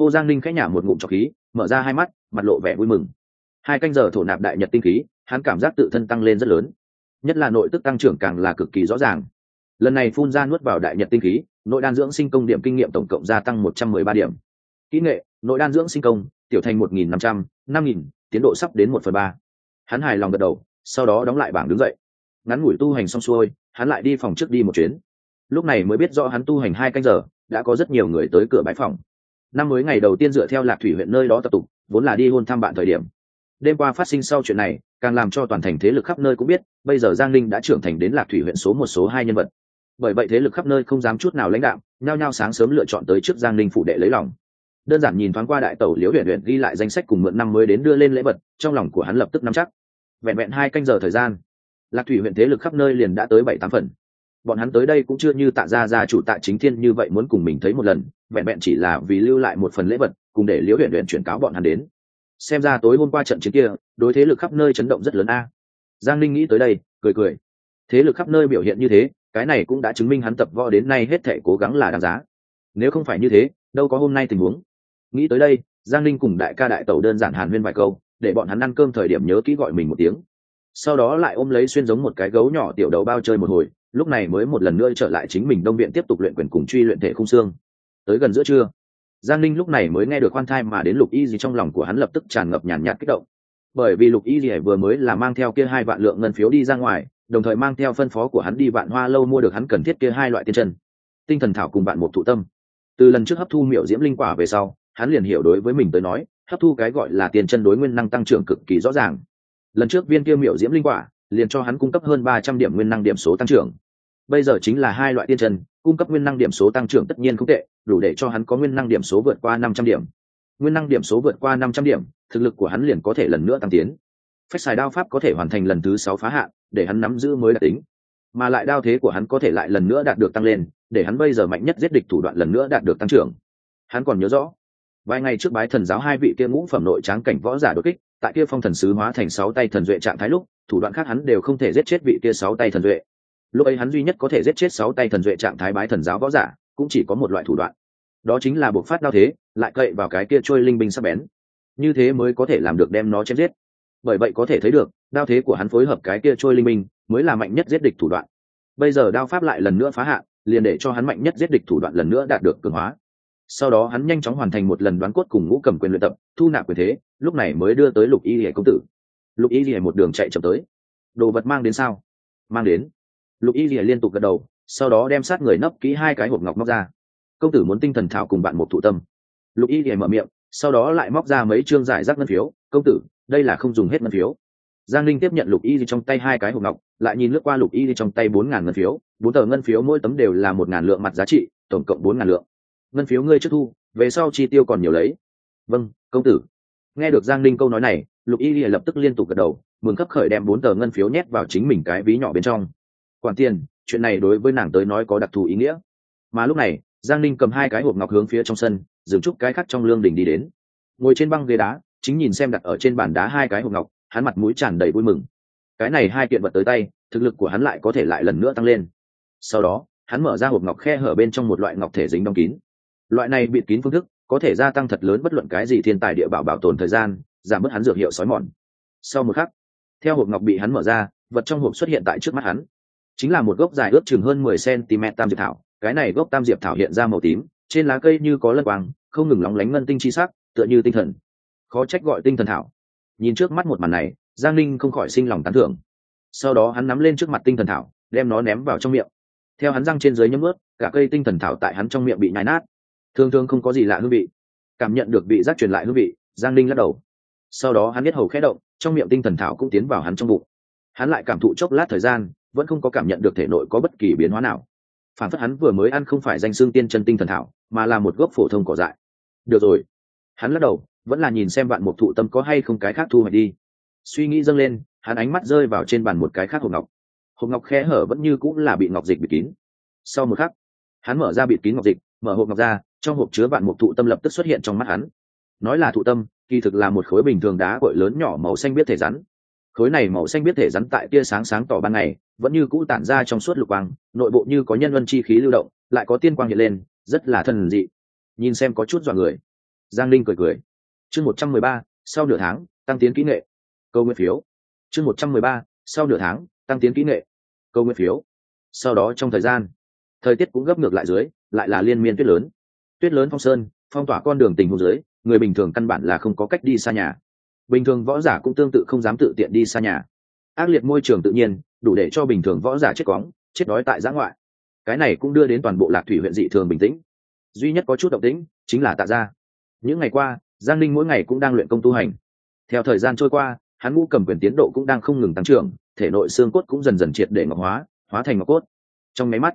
hô giang ninh khẽ nhả một ngụm trọc khí, mở ra hai mắt, mặt lộ vẻ vui mừng. Hai canh giờ thổ nạp đại nhật tinh khí, hắn cảm giác tự thân tăng lên rất lớn. Nhất là nội tức tăng trưởng càng là cực kỳ rõ ràng. Lần này phun ra nuốt vào đại nhật tinh khí, nội đan dưỡng sinh công điểm kinh nghiệm tổng cộng gia tăng một trăm mười ba điểm. Kỹ nghệ, nội đan dưỡng sinh công, tiểu thành một nghìn năm trăm, năm nghìn tiến độ sắp đến một phần ba. Hắn hài lòng gật đầu, sau đó đóng lại bảng đứng dậy. Ngắn ngủi tu hành xong xuôi, hắn lại đi phòng trước đi một chuyến. Lúc này mới biết rõ hắn tu hành hai canh giờ, đã có rất nhiều người tới cửa bãi phòng. Năm mới ngày đầu tiên dựa theo lạc thủy huyện nơi đó tập tục, vốn là đi hôn thăm bạn thời điểm. Đêm qua phát sinh sau chuyện này, càng làm cho toàn thành thế lực khắp nơi cũng biết, bây giờ giang linh đã trưởng thành đến lạc thủy huyện số một, số hai nhân vật. Bởi vậy thế lực khắp nơi không dám chút nào lãnh đạo, nhao nhao sáng sớm lựa chọn tới trước giang linh phụ đệ lấy lòng đơn giản nhìn thoáng qua đại tẩu liễu huyện huyện ghi lại danh sách cùng mượn năm mới đến đưa lên lễ vật, trong lòng của hắn lập tức nắm chắc. Vẹn vẹn hai canh giờ thời gian, lạc thủy huyện thế lực khắp nơi liền đã tới bảy tám phần. Bọn hắn tới đây cũng chưa như tạ gia gia chủ tạ chính thiên như vậy muốn cùng mình thấy một lần, vẹn vẹn chỉ là vì lưu lại một phần lễ vật, cùng để liễu huyện huyện chuyển cáo bọn hắn đến. Xem ra tối hôm qua trận chiến kia, đối thế lực khắp nơi chấn động rất lớn a. Giang linh nghĩ tới đây, cười cười. Thế lực khắp nơi biểu hiện như thế, cái này cũng đã chứng minh hắn tập võ đến nay hết thể cố gắng là đáng giá. Nếu không phải như thế, đâu có hôm nay tình huống nghĩ tới đây, giang linh cùng đại ca đại tẩu đơn giản hàn huyên vài câu, để bọn hắn ăn cơm thời điểm nhớ kỹ gọi mình một tiếng. Sau đó lại ôm lấy xuyên giống một cái gấu nhỏ tiểu đầu bao chơi một hồi, lúc này mới một lần nữa trở lại chính mình đông viện tiếp tục luyện quyền cùng truy luyện thể khung xương. Tới gần giữa trưa, giang linh lúc này mới nghe được khoan thai mà đến lục y gì trong lòng của hắn lập tức tràn ngập nhàn nhạt kích động. Bởi vì lục y gì vừa mới là mang theo kia hai vạn lượng ngân phiếu đi ra ngoài, đồng thời mang theo phân phó của hắn đi vạn hoa lâu mua được hắn cần thiết kia hai loại tiên chân. Tinh thần thảo cùng bạn một thụ tâm. Từ lần trước hấp thu miệu diễm linh quả về sau hắn liền hiểu đối với mình tới nói, hấp thu cái gọi là tiền chân đối nguyên năng tăng trưởng cực kỳ rõ ràng. Lần trước viên kia miểu diễm linh quả, liền cho hắn cung cấp hơn ba trăm điểm nguyên năng điểm số tăng trưởng. Bây giờ chính là hai loại tiên chân, cung cấp nguyên năng điểm số tăng trưởng tất nhiên không tệ, đủ để cho hắn có nguyên năng điểm số vượt qua năm trăm điểm. Nguyên năng điểm số vượt qua năm trăm điểm, thực lực của hắn liền có thể lần nữa tăng tiến. Phách xài đao pháp có thể hoàn thành lần thứ sáu phá hạn, để hắn nắm giữ mới đặc tính. Mà lại đao thế của hắn có thể lại lần nữa đạt được tăng lên, để hắn bây giờ mạnh nhất giết địch thủ đoạn lần nữa đạt được tăng trưởng. Hắn còn nhớ rõ vài ngày trước bái thần giáo hai vị kia ngũ phẩm nội tráng cảnh võ giả đột kích, tại kia phong thần sứ hóa thành sáu tay thần duệ trạng thái lúc, thủ đoạn khác hắn đều không thể giết chết vị kia sáu tay thần duệ. Lúc ấy hắn duy nhất có thể giết chết sáu tay thần duệ trạng thái bái thần giáo võ giả, cũng chỉ có một loại thủ đoạn. Đó chính là buộc phát đao thế, lại cậy vào cái kia trôi linh binh sắp bén. Như thế mới có thể làm được đem nó chém giết. Bởi vậy có thể thấy được, đao thế của hắn phối hợp cái kia trôi linh binh, mới là mạnh nhất giết địch thủ đoạn. Bây giờ đao pháp lại lần nữa phá hạn liền để cho hắn mạnh nhất giết địch thủ đoạn lần nữa đạt được cường hóa sau đó hắn nhanh chóng hoàn thành một lần đoán cốt cùng ngũ cầm quyền luyện tập, thu nạp quyền thế, lúc này mới đưa tới lục y lìa công tử. Lục y lìa một đường chạy chậm tới. Đồ vật mang đến sao? Mang đến. Lục y lìa liên tục gật đầu, sau đó đem sát người nấp kỹ hai cái hộp ngọc móc ra. Công tử muốn tinh thần thảo cùng bạn một thụ tâm. Lục y lìa mở miệng, sau đó lại móc ra mấy chương giải rác ngân phiếu. Công tử, đây là không dùng hết ngân phiếu. Giang linh tiếp nhận lục y trong tay hai cái hộp ngọc, lại nhìn lướt qua lục y trong tay bốn ngàn ngân phiếu. Bốn tờ ngân phiếu mỗi tấm đều là một ngàn lượng mặt giá trị, tổng cộng bốn ngàn lượng ngân phiếu ngươi trước thu, về sau chi tiêu còn nhiều lấy. Vâng công tử. Nghe được giang Ninh câu nói này, lục y lập tức liên tục gật đầu, mừng khấp khởi đem bốn tờ ngân phiếu nhét vào chính mình cái ví nhỏ bên trong. Quản tiền, chuyện này đối với nàng tới nói có đặc thù ý nghĩa. Mà lúc này, giang Ninh cầm hai cái hộp ngọc hướng phía trong sân, dừng chút cái khác trong lương đình đi đến. Ngồi trên băng ghế đá, chính nhìn xem đặt ở trên bàn đá hai cái hộp ngọc, hắn mặt mũi tràn đầy vui mừng. Cái này hai kiện vật tới tay, thực lực của hắn lại có thể lại lần nữa tăng lên. Sau đó, hắn mở ra hộp ngọc khe hở bên trong một loại ngọc thể dính đóng kín loại này bịt kín phương thức có thể gia tăng thật lớn bất luận cái gì thiên tài địa bảo bảo tồn thời gian, giảm bớt hắn dược hiệu sói mòn. Sau một khắc, theo hộp ngọc bị hắn mở ra, vật trong hộp xuất hiện tại trước mắt hắn. Chính là một gốc dài ước chừng hơn mười cm tam diệp thảo, cái này gốc tam diệp thảo hiện ra màu tím, trên lá cây như có lân quang, không ngừng lóng lánh ngân tinh chi sắc, tựa như tinh thần. Khó trách gọi tinh thần thảo. Nhìn trước mắt một màn này, giang Ninh không khỏi sinh lòng tán thưởng. Sau đó hắn nắm lên trước mặt tinh thần thảo, đem nó ném vào trong miệng. Theo hắn răng trên dưới nhấm ướt, cả cây tinh thần thảo tại hắn trong miệng bị nhái nát thường thường không có gì lạ hương vị. Cảm nhận được vị giác truyền lại hương vị, giang linh lắc đầu. Sau đó hắn biết hầu khẽ động, trong miệng tinh thần thảo cũng tiến vào hắn trong bụng. Hắn lại cảm thụ chốc lát thời gian, vẫn không có cảm nhận được thể nội có bất kỳ biến hóa nào. Phản phất hắn vừa mới ăn không phải danh xương tiên chân tinh thần thảo, mà là một gốc phổ thông cỏ dại. Được rồi. Hắn lắc đầu, vẫn là nhìn xem bạn một thụ tâm có hay không cái khác thu hoạch đi. Suy nghĩ dâng lên, hắn ánh mắt rơi vào trên bàn một cái khác hộp ngọc. Hộp ngọc khe hở vẫn như cũng là bị ngọc dịch bịt kín. Sau một khắc, hắn mở ra bịt kín ngọc dịch, mở hộp ngọc ra trong hộp chứa vạn mục thụ tâm lập tức xuất hiện trong mắt hắn. Nói là thụ tâm, kỳ thực là một khối bình thường đá cội lớn nhỏ màu xanh biết thể rắn. Khối này màu xanh biết thể rắn tại tia sáng sáng tỏ ban ngày, vẫn như cũ tản ra trong suốt lục quang, nội bộ như có nhân vân chi khí lưu động, lại có tiên quang hiện lên, rất là thần dị. Nhìn xem có chút dọa người. Giang linh cười cười. Chương một trăm mười ba, sau nửa tháng, tăng tiến kỹ nghệ. Câu nguyên phiếu. Chương một trăm mười ba, sau nửa tháng, tăng tiến kỹ nghệ. Câu nguyên phiếu. Sau đó trong thời gian, thời tiết cũng gấp ngược lại dưới, lại là liên miên tuyết lớn tuyết lớn phong sơn, phong tỏa con đường tình hồ dưới, người bình thường căn bản là không có cách đi xa nhà. Bình thường võ giả cũng tương tự không dám tự tiện đi xa nhà. Ác liệt môi trường tự nhiên, đủ để cho bình thường võ giả chết cóng, chết đói tại giã ngoại. Cái này cũng đưa đến toàn bộ lạc thủy huyện dị thường bình tĩnh. Duy nhất có chút động tĩnh, chính là tạ gia. Những ngày qua, giang ninh mỗi ngày cũng đang luyện công tu hành. Theo thời gian trôi qua, hắn ngũ cầm quyền tiến độ cũng đang không ngừng tăng trưởng, thể nội xương cốt cũng dần dần triệt để ngọc hóa hóa thành ngọc cốt. Trong máy mắt,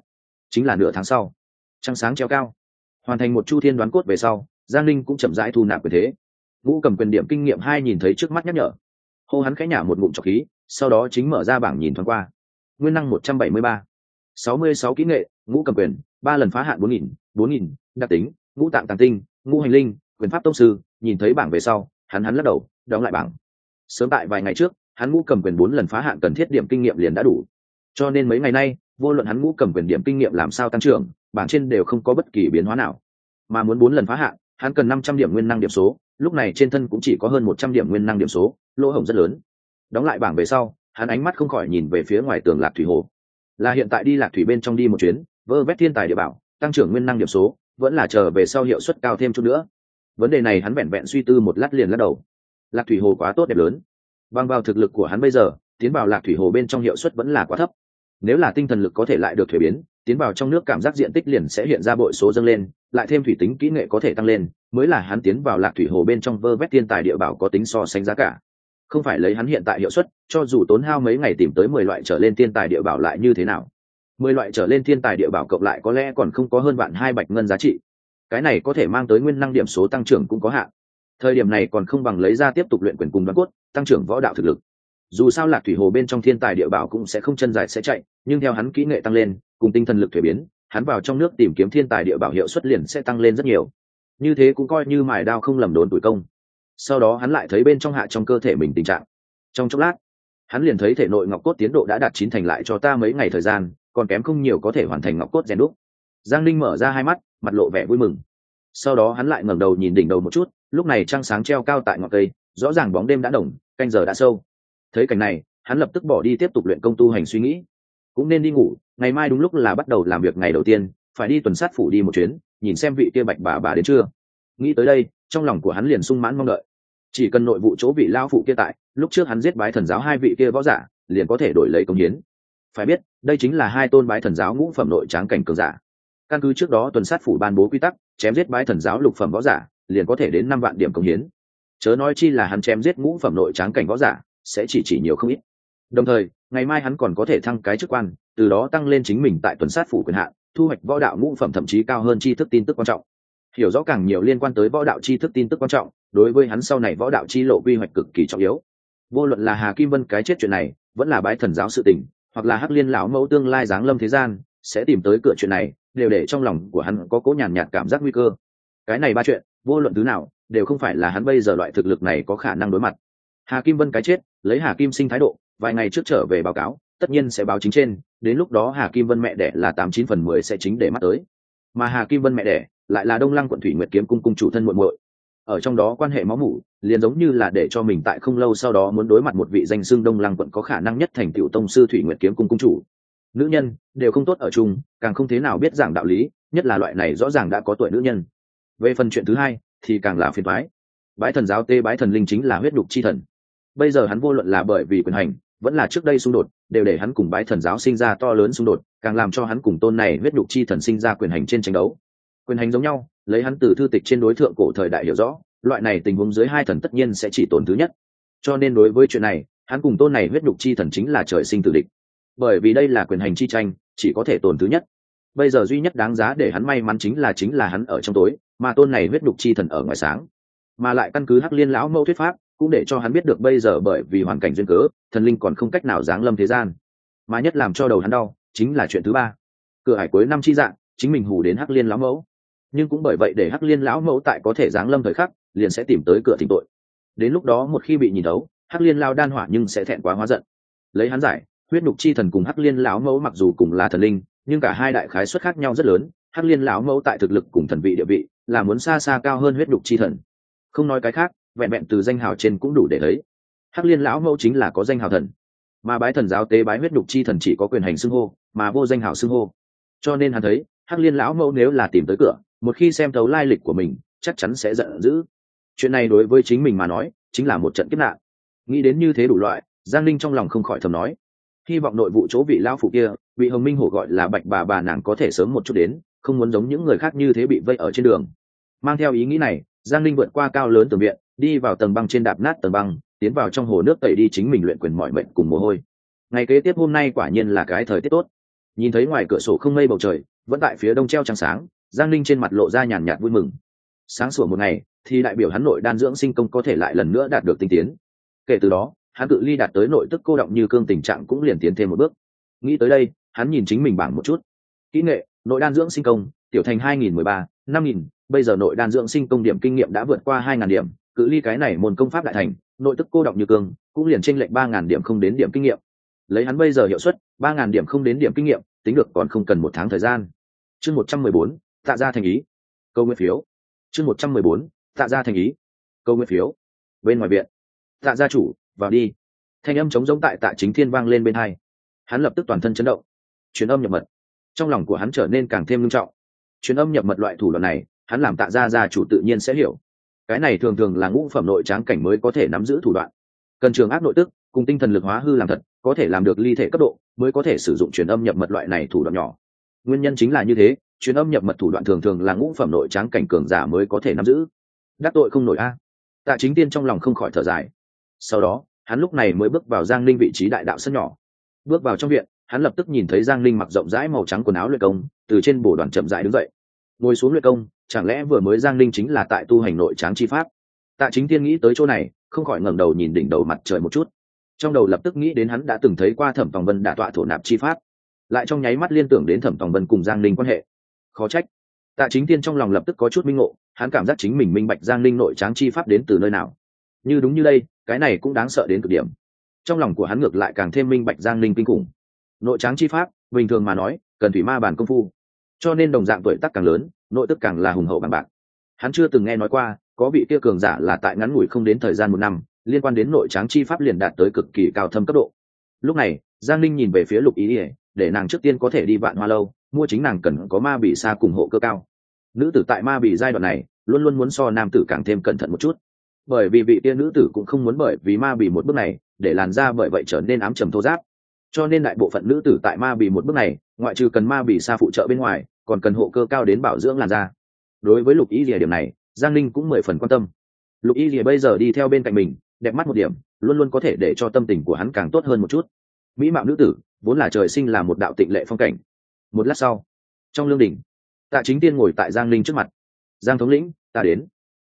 chính là nửa tháng sau. Trăng sáng treo cao hoàn thành một chu thiên đoán cốt về sau, giang linh cũng chậm rãi thu nạp quyền thế. Ngũ cầm quyền điểm kinh nghiệm hai nhìn thấy trước mắt nhắc nhở. Hô hắn khẽ nhả một ngụm trọc khí, sau đó chính mở ra bảng nhìn thoáng qua. Nguyên năng một trăm bảy mươi ba. Sáu mươi sáu kỹ nghệ, ngũ cầm quyền, ba lần phá hạn bốn nghìn bốn nghìn, đặc tính, ngũ tạng tàng tinh, ngũ hành linh, quyền pháp tông sư, nhìn thấy bảng về sau, hắn hắn lắc đầu, đóng lại bảng. Sớm tại vài ngày trước, hắn ngũ cầm quyền bốn lần phá hạn cần thiết điểm kinh nghiệm liền đã đủ. Cho nên mấy ngày nay, vô luận hắn ngũ cầm quyền điểm kinh nghiệm làm sao tăng trưởng bảng trên đều không có bất kỳ biến hóa nào. Mà muốn bốn lần phá hạn hắn cần năm trăm điểm nguyên năng điểm số, lúc này trên thân cũng chỉ có hơn một trăm điểm nguyên năng điểm số, lỗ hổng rất lớn. Đóng lại bảng về sau, hắn ánh mắt không khỏi nhìn về phía ngoài tường lạc thủy hồ. Là hiện tại đi lạc thủy bên trong đi một chuyến, vơ vét thiên tài địa bảo, tăng trưởng nguyên năng điểm số, vẫn là chờ về sau hiệu suất cao thêm chút nữa. Vấn đề này hắn vẹn vẹn suy tư một lát liền lắc đầu. Lạc thủy hồ quá tốt đẹp lớn. Bằng vào thực lực của hắn bây giờ, tiến vào lạc thủy hồ bên trong hiệu suất vẫn là quá thấp. Nếu là tinh thần lực có thể lại được thuế biến tiến vào trong nước cảm giác diện tích liền sẽ hiện ra bội số dâng lên, lại thêm thủy tính kỹ nghệ có thể tăng lên, mới là hắn tiến vào lạc thủy hồ bên trong vơ vét thiên tài địa bảo có tính so sánh giá cả. Không phải lấy hắn hiện tại hiệu suất, cho dù tốn hao mấy ngày tìm tới mười loại trở lên thiên tài địa bảo lại như thế nào. Mười loại trở lên thiên tài địa bảo cộng lại có lẽ còn không có hơn bạn hai bạch ngân giá trị. Cái này có thể mang tới nguyên năng điểm số tăng trưởng cũng có hạn. Thời điểm này còn không bằng lấy ra tiếp tục luyện quyền cùng đoán cốt, tăng trưởng võ đạo thực lực dù sao lạc thủy hồ bên trong thiên tài địa bảo cũng sẽ không chân dài sẽ chạy, nhưng theo hắn kỹ nghệ tăng lên, cùng tinh thần lực thuế biến, hắn vào trong nước tìm kiếm thiên tài địa bảo hiệu xuất liền sẽ tăng lên rất nhiều. Như thế cũng coi như mài đao không lầm đồn tuổi công. Sau đó hắn lại thấy bên trong hạ trong cơ thể mình tình trạng. Trong chốc lát, hắn liền thấy thể nội ngọc cốt tiến độ đã đạt chín thành lại cho ta mấy ngày thời gian, còn kém không nhiều có thể hoàn thành ngọc cốt rèn đúc. Giang linh mở ra hai mắt, mặt lộ vẻ vui mừng. Sau đó hắn lại ngẩng đầu nhìn đỉnh đầu một chút, lúc này trăng sáng treo cao tại ngọn cây, rõ ràng bóng đêm đã đồng, canh giờ đã sâu thấy cảnh này, hắn lập tức bỏ đi tiếp tục luyện công tu hành suy nghĩ. Cũng nên đi ngủ, ngày mai đúng lúc là bắt đầu làm việc ngày đầu tiên, phải đi tuần sát phủ đi một chuyến, nhìn xem vị kia bạch bà bà đến chưa. Nghĩ tới đây, trong lòng của hắn liền sung mãn mong đợi. Chỉ cần nội vụ chỗ vị lao phụ kia tại, lúc trước hắn giết bái thần giáo hai vị kia võ giả, liền có thể đổi lấy công hiến. Phải biết, đây chính là hai tôn bái thần giáo ngũ phẩm nội tráng cảnh cường giả. Căn cứ trước đó tuần sát phủ ban bố quy tắc, chém giết bái thần giáo lục phẩm võ giả, liền có thể đến năm vạn điểm công hiến. Chớ nói chi là hắn chém giết ngũ phẩm nội tráng cảnh võ giả sẽ chỉ chỉ nhiều không ít. Đồng thời, ngày mai hắn còn có thể thăng cái chức quan, từ đó tăng lên chính mình tại tuần sát phủ quyền hạn, thu hoạch võ đạo ngũ phẩm thậm chí cao hơn tri thức tin tức quan trọng. Hiểu rõ càng nhiều liên quan tới võ đạo tri thức tin tức quan trọng, đối với hắn sau này võ đạo chi lộ quy hoạch cực kỳ trọng yếu. Vô luận là hà kim vân cái chết chuyện này, vẫn là bái thần giáo sự tình, hoặc là hắc liên lão mẫu tương lai giáng lâm thế gian, sẽ tìm tới cửa chuyện này, đều để trong lòng của hắn có cố nhàn nhạt cảm giác nguy cơ. Cái này ba chuyện, vô luận thứ nào, đều không phải là hắn bây giờ loại thực lực này có khả năng đối mặt hà kim vân cái chết, lấy hà kim sinh thái độ, vài ngày trước trở về báo cáo, tất nhiên sẽ báo chính trên, đến lúc đó hà kim vân mẹ đẻ là tám chín phần mười sẽ chính để mắt tới. Mà hà kim vân mẹ đẻ lại là đông lăng quận thủy nguyệt kiếm cung cung chủ thân muội muội. Ở trong đó quan hệ máu mủ, liền giống như là để cho mình tại không lâu sau đó muốn đối mặt một vị danh xưng đông lăng quận có khả năng nhất thành tựu tông sư thủy nguyệt kiếm cung cung chủ. Nữ nhân, đều không tốt ở chung, càng không thế nào biết giảng đạo lý, nhất là loại này rõ ràng đã có tuổi nữ nhân. Về phần chuyện thứ hai, thì càng là phiền thoái bái thần giáo tê bái thần linh chính là huyết đục chi thần bây giờ hắn vô luận là bởi vì quyền hành, vẫn là trước đây xung đột, đều để hắn cùng bái thần giáo sinh ra to lớn xung đột, càng làm cho hắn cùng tôn này huyết đục chi thần sinh ra quyền hành trên tranh đấu. Quyền hành giống nhau, lấy hắn từ thư tịch trên đối tượng cổ thời đại hiểu rõ, loại này tình huống dưới hai thần tất nhiên sẽ chỉ tổn thứ nhất. Cho nên đối với chuyện này, hắn cùng tôn này huyết đục chi thần chính là trời sinh tử địch. Bởi vì đây là quyền hành chi tranh, chỉ có thể tổn thứ nhất. Bây giờ duy nhất đáng giá để hắn may mắn chính là chính là hắn ở trong tối, mà tôn này huyết đục chi thần ở ngoài sáng. Mà lại căn cứ hắc liên lão mẫu thuyết pháp cũng để cho hắn biết được bây giờ bởi vì hoàn cảnh duyên cớ, thần linh còn không cách nào giáng lâm thế gian. Mà nhất làm cho đầu hắn đau, chính là chuyện thứ ba. Cửa hải cuối năm chi dạng, chính mình hù đến hắc liên lão mẫu. Nhưng cũng bởi vậy để hắc liên lão mẫu tại có thể giáng lâm thời khắc, liền sẽ tìm tới cửa thỉnh tội. Đến lúc đó một khi bị nhìn đấu hắc liên lao đan hỏa nhưng sẽ thẹn quá hóa giận. Lấy hắn giải, huyết nhục chi thần cùng hắc liên lão mẫu mặc dù cùng là thần linh, nhưng cả hai đại khái xuất khác nhau rất lớn. Hắc liên lão mẫu tại thực lực cùng thần vị địa vị là muốn xa xa cao hơn huyết nhục chi thần. Không nói cái khác vẹn vẹn từ danh hào trên cũng đủ để thấy. Hắc liên lão mẫu chính là có danh hào thần. Mà bái thần giáo tế bái huyết đục chi thần chỉ có quyền hành xưng hô, mà vô danh hào xưng hô. Cho nên hắn thấy, hắc liên lão mẫu nếu là tìm tới cửa, một khi xem thấu lai lịch của mình, chắc chắn sẽ giận dữ. Chuyện này đối với chính mình mà nói, chính là một trận kiếp nạn. Nghĩ đến như thế đủ loại, giang linh trong lòng không khỏi thầm nói. Hy vọng nội vụ chỗ vị lão phụ kia, vị hồng minh hổ gọi là bạch bà bà nàng có thể sớm một chút đến, không muốn giống những người khác như thế bị vây ở trên đường. Mang theo ý nghĩ này, giang linh vượt qua cao lớn từ viện đi vào tầng băng trên đạp nát tầng băng, tiến vào trong hồ nước tẩy đi chính mình luyện quyền mọi mệnh cùng mồ hôi. Ngày kế tiếp hôm nay quả nhiên là cái thời tiết tốt. Nhìn thấy ngoài cửa sổ không mây bầu trời, vẫn tại phía đông treo trăng sáng, giang linh trên mặt lộ ra nhàn nhạt vui mừng. Sáng sủa một ngày, thì đại biểu hắn nội đan dưỡng sinh công có thể lại lần nữa đạt được tinh tiến. Kể từ đó, hắn cự ly đạt tới nội tức cô động như cương tình trạng cũng liền tiến thêm một bước. Nghĩ tới đây, hắn nhìn chính mình bảng một chút. Kỹ nghệ, nội đan dưỡng sinh công, tiểu thành hai nghìn mười ba, năm nghìn, bây giờ nội đan dưỡng sinh công điểm kinh nghiệm đã vượt qua hai ngàn điểm cự ly cái này môn công pháp đại thành, nội tức cô đọc như cương, cũng liền tranh lệch ba ngàn điểm không đến điểm kinh nghiệm. Lấy hắn bây giờ hiệu suất, ba ngàn điểm không đến điểm kinh nghiệm, tính được còn không cần một tháng thời gian. Chương một trăm mười bốn, tạ ra thành ý. Câu nguyên phiếu. Chương một trăm mười bốn, tạ ra thành ý. Câu nguyên phiếu. Bên ngoài viện. Tạ gia chủ, vào đi. Thanh âm chống giống tại tạ chính thiên vang lên bên hai. Hắn lập tức toàn thân chấn động. Truyền âm nhập mật. Trong lòng của hắn trở nên càng thêm nghiêm trọng. Truyền âm nhập mật loại thủ đoạn này, hắn làm tạ gia gia chủ tự nhiên sẽ hiểu cái này thường thường là ngũ phẩm nội tráng cảnh mới có thể nắm giữ thủ đoạn. Cần trường áp nội tức, cùng tinh thần lực hóa hư làm thật, có thể làm được ly thể cấp độ, mới có thể sử dụng truyền âm nhập mật loại này thủ đoạn nhỏ. Nguyên nhân chính là như thế, truyền âm nhập mật thủ đoạn thường thường là ngũ phẩm nội tráng cảnh cường giả mới có thể nắm giữ. Đắc tội không nổi a. Tạ chính tiên trong lòng không khỏi thở dài. Sau đó, hắn lúc này mới bước vào giang linh vị trí đại đạo sân nhỏ. Bước vào trong viện, hắn lập tức nhìn thấy giang linh mặc rộng rãi màu trắng quần áo luyện công, từ trên bồ đoàn chậm rãi đứng dậy ngồi xuống luyện công, chẳng lẽ vừa mới giang linh chính là tại tu hành nội tráng chi pháp? Tạ chính tiên nghĩ tới chỗ này, không khỏi ngẩng đầu nhìn đỉnh đầu mặt trời một chút. Trong đầu lập tức nghĩ đến hắn đã từng thấy qua thẩm tòng vân đả tọa thổ nạp chi pháp. Lại trong nháy mắt liên tưởng đến thẩm tòng vân cùng giang linh quan hệ. Khó trách. Tạ chính tiên trong lòng lập tức có chút minh ngộ, hắn cảm giác chính mình minh bạch giang linh nội tráng chi pháp đến từ nơi nào. Như đúng như đây, cái này cũng đáng sợ đến cực điểm. Trong lòng của hắn ngược lại càng thêm minh bạch giang linh kinh khủng. Nội tráng chi pháp, bình thường mà nói, cần thủy ma bản công phu cho nên đồng dạng tuổi tác càng lớn, nội tức càng là hùng hậu bằng bạc. Hắn chưa từng nghe nói qua, có vị kia cường giả là tại ngắn ngủi không đến thời gian một năm, liên quan đến nội tráng chi pháp liền đạt tới cực kỳ cao thâm cấp độ. Lúc này, giang linh nhìn về phía lục ý ỉa để nàng trước tiên có thể đi vạn hoa lâu, mua chính nàng cần có ma bị xa cùng hộ cơ cao. Nữ tử tại ma bị giai đoạn này, luôn luôn muốn so nam tử càng thêm cẩn thận một chút. Bởi vì vị kia nữ tử cũng không muốn bởi vì ma bị một bước này, để làn da bởi vậy trở nên ám trầm thô giáp cho nên đại bộ phận nữ tử tại ma bị một bước này, ngoại trừ cần ma bị xa phụ trợ bên ngoài còn cần hộ cơ cao đến bảo dưỡng làn da. Đối với lục y rìa điểm này, giang linh cũng mười phần quan tâm. Lục y rìa bây giờ đi theo bên cạnh mình, đẹp mắt một điểm, luôn luôn có thể để cho tâm tình của hắn càng tốt hơn một chút. Mỹ mạo nữ tử, vốn là trời sinh là một đạo tịnh lệ phong cảnh. Một lát sau, trong lương đình tạ chính tiên ngồi tại giang linh trước mặt. Giang thống lĩnh, ta đến.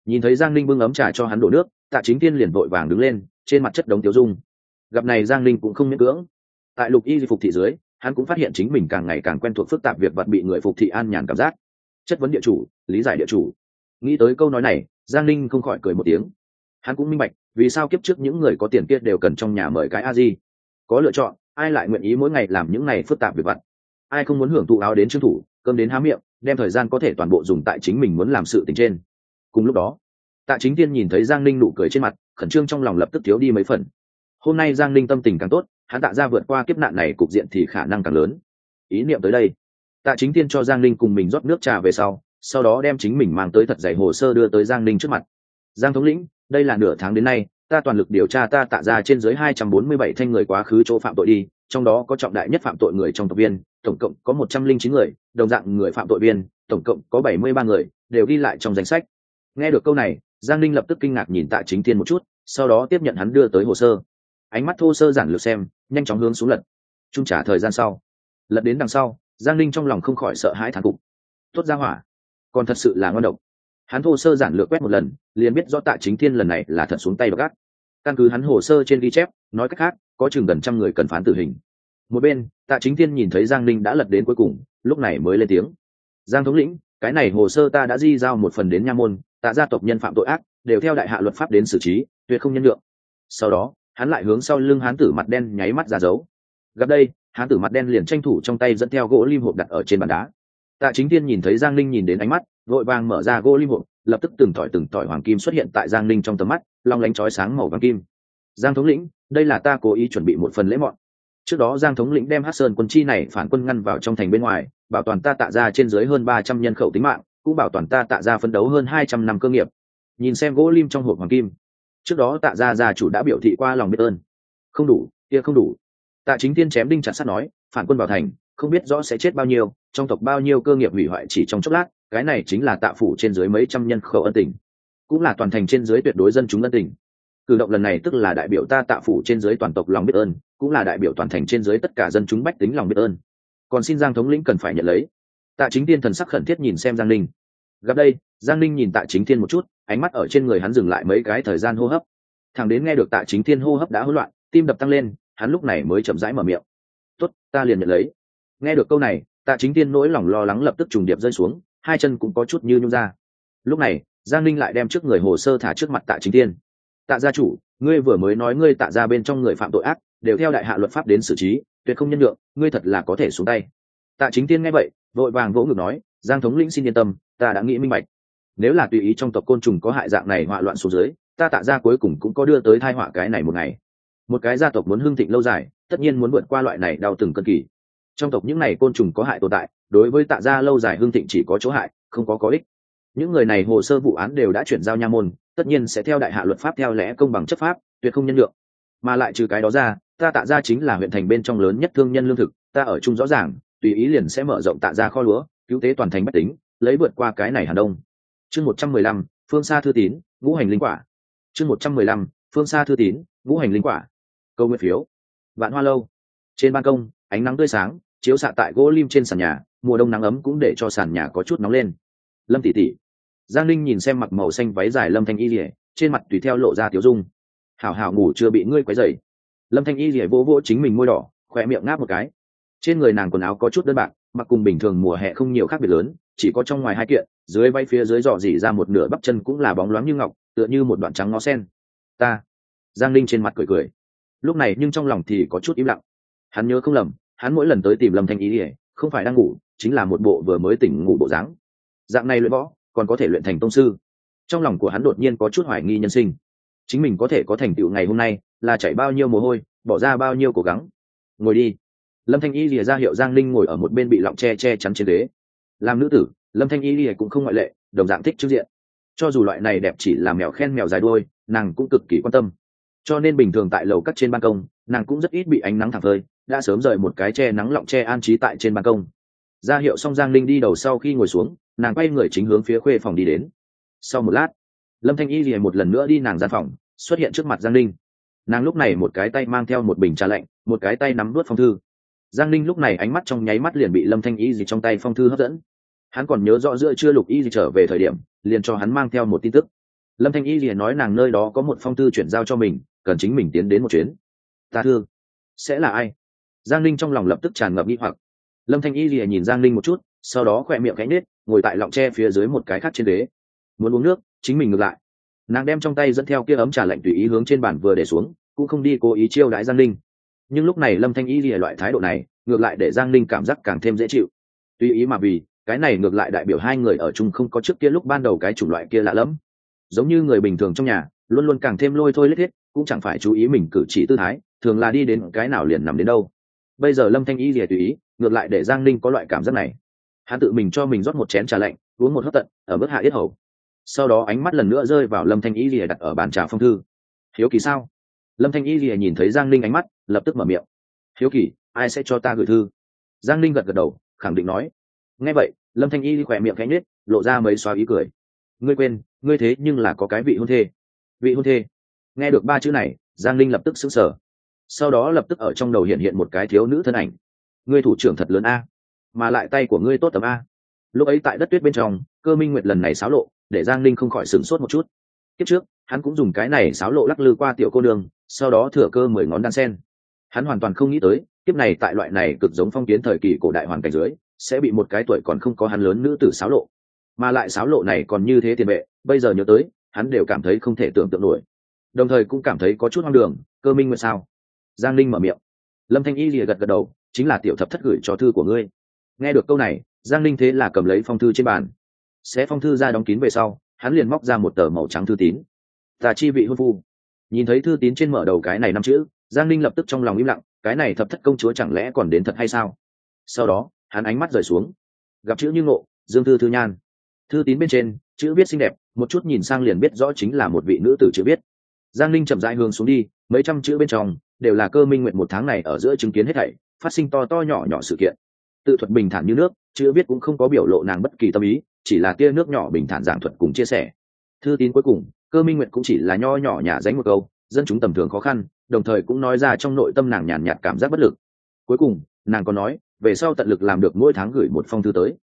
Nhìn thấy giang linh bưng ấm trà cho hắn đổ nước, tạ chính tiên liền vội vàng đứng lên, trên mặt chất đống tiêu dung. Gặp này giang linh cũng không miễn cưỡng. Tại lục y phục thị dưới hắn cũng phát hiện chính mình càng ngày càng quen thuộc phức tạp việc vật bị người phục thị an nhàn cảm giác. Chất vấn địa chủ, lý giải địa chủ. Nghĩ tới câu nói này, giang ninh không khỏi cười một tiếng. Hắn cũng minh bạch, vì sao kiếp trước những người có tiền kia đều cần trong nhà mời cái a di? Có lựa chọn, ai lại nguyện ý mỗi ngày làm những này phức tạp việc vặt? Ai không muốn hưởng thụ áo đến trương thủ, cơm đến há miệng, đem thời gian có thể toàn bộ dùng tại chính mình muốn làm sự tình trên? Cùng lúc đó, tạ chính tiên nhìn thấy giang ninh nụ cười trên mặt, khẩn trương trong lòng lập tức thiếu đi mấy phần. Hôm nay giang ninh tâm tình càng tốt hắn tạ ra vượt qua kiếp nạn này cục diện thì khả năng càng lớn. Ý niệm tới đây, tạ chính tiên cho giang Linh cùng mình rót nước trà về sau sau đó đem chính mình mang tới thật dày hồ sơ đưa tới giang Linh trước mặt. Giang thống lĩnh, đây là nửa tháng đến nay, ta toàn lực điều tra ta tạ ra trên dưới hai trăm bốn mươi bảy thanh người quá khứ chỗ phạm tội đi, trong đó có trọng đại nhất phạm tội người trong tộc viên, tổng cộng có một trăm linh chín người, đồng dạng người phạm tội viên, tổng cộng có bảy mươi ba người, đều ghi lại trong danh sách. Nghe được câu này, giang Linh lập tức kinh ngạc nhìn tạ chính thiên một chút, sau đó tiếp nhận hắn đưa tới hồ sơ ánh mắt thô sơ giản lược xem, nhanh chóng hướng xuống lật. Trung trả thời gian sau. Lật đến đằng sau, giang ninh trong lòng không khỏi sợ hãi thán phục. Tốt ra hỏa. Còn thật sự là ngon độc. Hắn thô sơ giản lược quét một lần, liền biết rõ tạ chính thiên lần này là thật xuống tay gác căn cứ hắn hồ sơ trên ghi chép, nói cách khác, có chừng gần trăm người cần phán tử hình. Một bên, tạ chính thiên nhìn thấy giang ninh đã lật đến cuối cùng, lúc này mới lên tiếng. Giang thống lĩnh, cái này hồ sơ ta đã di giao một phần đến nha môn, tạ gia tộc nhân phạm tội ác, đều theo đại hạ luật pháp đến xử trí, tuyệt không nhân lượng sau đó hắn lại hướng sau lưng hán tử mặt đen nháy mắt ra dấu. Gặp đây, hán tử mặt đen liền tranh thủ trong tay dẫn theo gỗ lim hộp đặt ở trên bàn đá. Tạ chính tiên nhìn thấy giang Linh nhìn đến ánh mắt, vội vàng mở ra gỗ lim hộp, lập tức từng tỏi từng tỏi hoàng kim xuất hiện tại giang Linh trong tầm mắt, long lánh chói sáng màu vàng kim. Giang thống lĩnh, đây là ta cố ý chuẩn bị một phần lễ mọn. Trước đó giang thống lĩnh đem hát sơn quân chi này phản quân ngăn vào trong thành bên ngoài, bảo toàn ta tạ ra trên dưới hơn ba trăm nhân khẩu tính mạng, cũng bảo toàn ta tạ ra phấn đấu hơn hai trăm năm cơ nghiệp. Nhìn xem gỗ lim trong hộp hoàng kim trước đó tạ gia gia chủ đã biểu thị qua lòng biết ơn. Không đủ, kia không đủ. Tạ chính tiên chém đinh chặt sắt nói, phản quân vào thành, không biết rõ sẽ chết bao nhiêu, trong tộc bao nhiêu cơ nghiệp hủy hoại chỉ trong chốc lát, cái này chính là tạ phủ trên dưới mấy trăm nhân khẩu ân tình. Cũng là toàn thành trên dưới tuyệt đối dân chúng ân tình. Cử động lần này tức là đại biểu ta tạ phủ trên dưới toàn tộc lòng biết ơn, cũng là đại biểu toàn thành trên dưới tất cả dân chúng bách tính lòng biết ơn. Còn xin giang thống lĩnh cần phải nhận lấy. Tạ chính tiên thần sắc khẩn thiết nhìn xem giang ninh. Gặp đây, giang ninh nhìn tạ chính thiên một chút ánh mắt ở trên người hắn dừng lại mấy cái thời gian hô hấp. Thằng đến nghe được tạ chính thiên hô hấp đã hỗn loạn, tim đập tăng lên, hắn lúc này mới chậm rãi mở miệng. Tốt, ta liền nhận lấy. Nghe được câu này, tạ chính thiên nỗi lòng lo lắng lập tức trùng điệp rơi xuống, hai chân cũng có chút như nhung ra. Lúc này, giang ninh lại đem trước người hồ sơ thả trước mặt tạ chính thiên. Tạ gia chủ, ngươi vừa mới nói ngươi tạ ra bên trong người phạm tội ác, đều theo đại hạ luật pháp đến xử trí, tuyệt không nhân lượng ngươi thật là có thể xuống tay. Tạ chính tiên nghe vậy, vội vàng vỗ ngực nói, giang thống lĩnh xin yên tâm, ta đã nghĩ minh bạch nếu là tùy ý trong tộc côn trùng có hại dạng này họa loạn số dưới, ta tạ ra cuối cùng cũng có đưa tới thai họa cái này một ngày. Một cái gia tộc muốn hưng thịnh lâu dài, tất nhiên muốn vượt qua loại này đau từng cân kỳ. Trong tộc những này côn trùng có hại tồn tại, đối với tạ gia lâu dài hưng thịnh chỉ có chỗ hại, không có có ích. Những người này hồ sơ vụ án đều đã chuyển giao nha môn, tất nhiên sẽ theo đại hạ luật pháp theo lẽ công bằng chấp pháp, tuyệt không nhân lượng mà lại trừ cái đó ra, ta tạ ra chính là huyện thành bên trong lớn nhất thương nhân lương thực, ta ở chung rõ ràng, tùy ý liền sẽ mở rộng tạ ra kho lúa, cứu tế toàn thành bách tính, lấy vượt qua cái này hà đông chương một trăm mười lăm, phương xa thư tín, ngũ hành linh quả. Chương một trăm mười lăm, phương xa thư tín, ngũ hành linh quả. Câu nguyện phiếu. Vạn hoa lâu. Trên ban công, ánh nắng tươi sáng, chiếu xạ tại gỗ lim trên sàn nhà, mùa đông nắng ấm cũng để cho sàn nhà có chút nóng lên. Lâm tỷ tỷ. Giang linh nhìn xem mặc màu xanh váy dài lâm thanh y rỉa trên mặt tùy theo lộ ra tiểu dung. Hảo hảo ngủ chưa bị ngươi quấy dày lâm thanh y rỉa vỗ vỗ chính mình môi đỏ khỏe miệng ngáp một cái. Trên người nàng quần áo có chút đơn bạc, mặc cùng bình thường mùa hè không nhiều khác biệt lớn chỉ có trong ngoài hai kiện, dưới bay phía dưới dò dỉ ra một nửa bắp chân cũng là bóng loáng như ngọc, tựa như một đoạn trắng ngó sen. Ta, giang linh trên mặt cười cười. Lúc này nhưng trong lòng thì có chút im lặng. Hắn nhớ không lầm, hắn mỗi lần tới tìm lâm thanh ý ỉa không phải đang ngủ, chính là một bộ vừa mới tỉnh ngủ bộ dáng. Dạng này luyện võ, còn có thể luyện thành tông sư. Trong lòng của hắn đột nhiên có chút hoài nghi nhân sinh. Chính mình có thể có thành tựu ngày hôm nay là chảy bao nhiêu mồ hôi, bỏ ra bao nhiêu cố gắng. Ngồi đi. Lâm thanh y lìa ra hiệu giang linh ngồi ở một bên bị lọng che che chắn trên ghế làm nữ tử, lâm thanh y lìa cũng không ngoại lệ, đồng dạng thích trước diện. Cho dù loại này đẹp chỉ là mèo khen mèo dài đuôi, nàng cũng cực kỳ quan tâm. Cho nên bình thường tại lầu cắt trên ban công, nàng cũng rất ít bị ánh nắng thẳng phơi đã sớm rời một cái che nắng lọng che an trí tại trên ban công. Ra hiệu xong giang linh đi đầu sau khi ngồi xuống, nàng quay người chính hướng phía khuê phòng đi đến. Sau một lát, lâm thanh y lìa một lần nữa đi nàng gian phòng, xuất hiện trước mặt giang linh nàng lúc này một cái tay mang theo một bình trà lạnh, một cái tay nắm đuốt phong thư. Giang linh lúc này ánh mắt trong nháy mắt liền bị lâm thanh y gì trong tay phong thư hấp dẫn hắn còn nhớ rõ giữa chưa lục y gì trở về thời điểm, liền cho hắn mang theo một tin tức. Lâm thanh y liền nói nàng nơi đó có một phong thư chuyển giao cho mình, cần chính mình tiến đến một chuyến. Ta thương sẽ là ai? Giang linh trong lòng lập tức tràn ngập nghi hoặc. Lâm thanh y liền nhìn giang linh một chút, sau đó khỏe miệng cánh nết ngồi tại lọng tre phía dưới một cái khác trên đế muốn uống nước, chính mình ngược lại. Nàng đem trong tay dẫn theo kia ấm trà lạnh tùy ý hướng trên bàn vừa để xuống, cũng không đi cố ý chiêu đãi giang linh nhưng lúc này lâm thanh y lìa loại thái độ này, ngược lại để giang linh cảm giác càng thêm dễ chịu. Tùy ý mà vì cái này ngược lại đại biểu hai người ở chung không có trước kia lúc ban đầu cái chủng loại kia lạ lẫm. Giống như người bình thường trong nhà, luôn luôn càng thêm lôi thôi lết hết cũng chẳng phải chú ý mình cử chỉ tư thái, thường là đi đến cái nào liền nằm đến đâu. Bây giờ lâm thanh y rìa tùy ý, ngược lại để giang ninh có loại cảm giác này. Hắn tự mình cho mình rót một chén trà lạnh, uống một hớp tận, ở mức hạ yết hầu. Sau đó ánh mắt lần nữa rơi vào lâm thanh y rìa đặt ở bàn trà phong thư. Hiếu kỳ sao? Lâm thanh y rìa nhìn thấy giang ninh ánh mắt, lập tức mở miệng. Hiếu kỳ, ai sẽ cho ta gửi thư? Giang ninh gật gật đầu, khẳng định nói nghe vậy lâm thanh y khỏe miệng khẽ nhếch, lộ ra mấy xóa ý cười. Ngươi quên ngươi thế nhưng là có cái vị hôn thê. Vị hôn thê. Nghe được ba chữ này giang linh lập tức sững sờ. Sau đó lập tức ở trong đầu hiện hiện một cái thiếu nữ thân ảnh. Ngươi thủ trưởng thật lớn a mà lại tay của ngươi tốt tầm a. Lúc ấy tại đất tuyết bên trong cơ minh nguyệt lần này xáo lộ để giang linh không khỏi sửng sốt một chút. Kiếp trước hắn cũng dùng cái này xáo lộ lắc lư qua tiểu cô đường sau đó thừa cơ mười ngón đan sen. Hắn hoàn toàn không nghĩ tới kiếp này tại loại này cực giống phong kiến thời kỳ cổ đại hoàn cảnh dưới sẽ bị một cái tuổi còn không có hắn lớn nữ tử xáo lộ. Mà lại xáo lộ này còn như thế tiền vệ, bây giờ nhớ tới, hắn đều cảm thấy không thể tưởng tượng nổi. Đồng thời cũng cảm thấy có chút hoang đường, cơ minh nguyện sao? Giang linh mở miệng. Lâm thanh y lìa gật gật đầu, chính là tiểu thập thất gửi cho thư của ngươi. Nghe được câu này, giang linh thế là cầm lấy phong thư trên bàn. Sẽ phong thư ra đóng kín về sau, hắn liền móc ra một tờ màu trắng thư tín. Tà chi vị hôn phu. Nhìn thấy thư tín trên mở đầu cái này năm chữ, giang linh lập tức trong lòng im lặng, cái này thập thất công chúa chẳng lẽ còn đến thật hay sao? Sau đó hắn ánh mắt rời xuống. Gặp chữ như ngộ, dương thư thư nhan. Thư tín bên trên, chữ viết xinh đẹp, một chút nhìn sang liền biết rõ chính là một vị nữ tử chữ viết. Giang linh chậm rãi hướng xuống đi, mấy trăm chữ bên trong đều là cơ minh nguyện một tháng này ở giữa chứng kiến hết thảy, phát sinh to to nhỏ nhỏ sự kiện. Tự thuật bình thản như nước, chữ viết cũng không có biểu lộ nàng bất kỳ tâm ý, chỉ là tia nước nhỏ bình thản giảng thuật cùng chia sẻ. Thư tín cuối cùng, cơ minh nguyện cũng chỉ là nho nhỏ nhả dánh một câu, dân chúng tầm thường khó khăn, đồng thời cũng nói ra trong nội tâm nàng nhàn nhạt cảm giác bất lực. Cuối cùng, nàng còn nói về sau tận lực làm được mỗi tháng gửi một phong thư tới.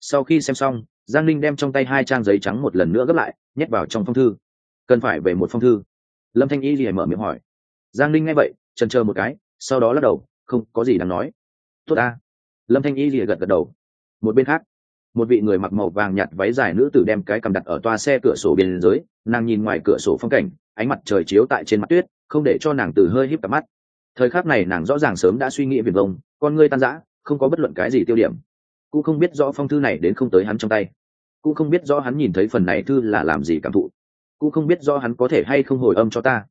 Sau khi xem xong giang linh đem trong tay hai trang giấy trắng một lần nữa gấp lại nhét vào trong phong thư. Cần phải về một phong thư? Lâm thanh y gì mở miệng hỏi. Giang linh nghe vậy trần chờ một cái sau đó lắc đầu không có gì đáng nói. Tốt a lâm thanh y gì gật gật đầu. Một bên khác một vị người mặc màu vàng nhạt váy dài nữ tử đem cái cầm đặt ở toa xe cửa sổ bên dưới, nàng nhìn ngoài cửa sổ phong cảnh ánh mặt trời chiếu tại trên mặt tuyết không để cho nàng từ hơi híp cặp mắt. Thời khắc này nàng rõ ràng sớm đã suy nghĩ viền vông con ngươi tan rã không có bất luận cái gì tiêu điểm. Cũng không biết rõ phong thư này đến không tới hắn trong tay. Cũng không biết rõ hắn nhìn thấy phần này thư là làm gì cảm thụ. Cũng không biết rõ hắn có thể hay không hồi âm cho ta.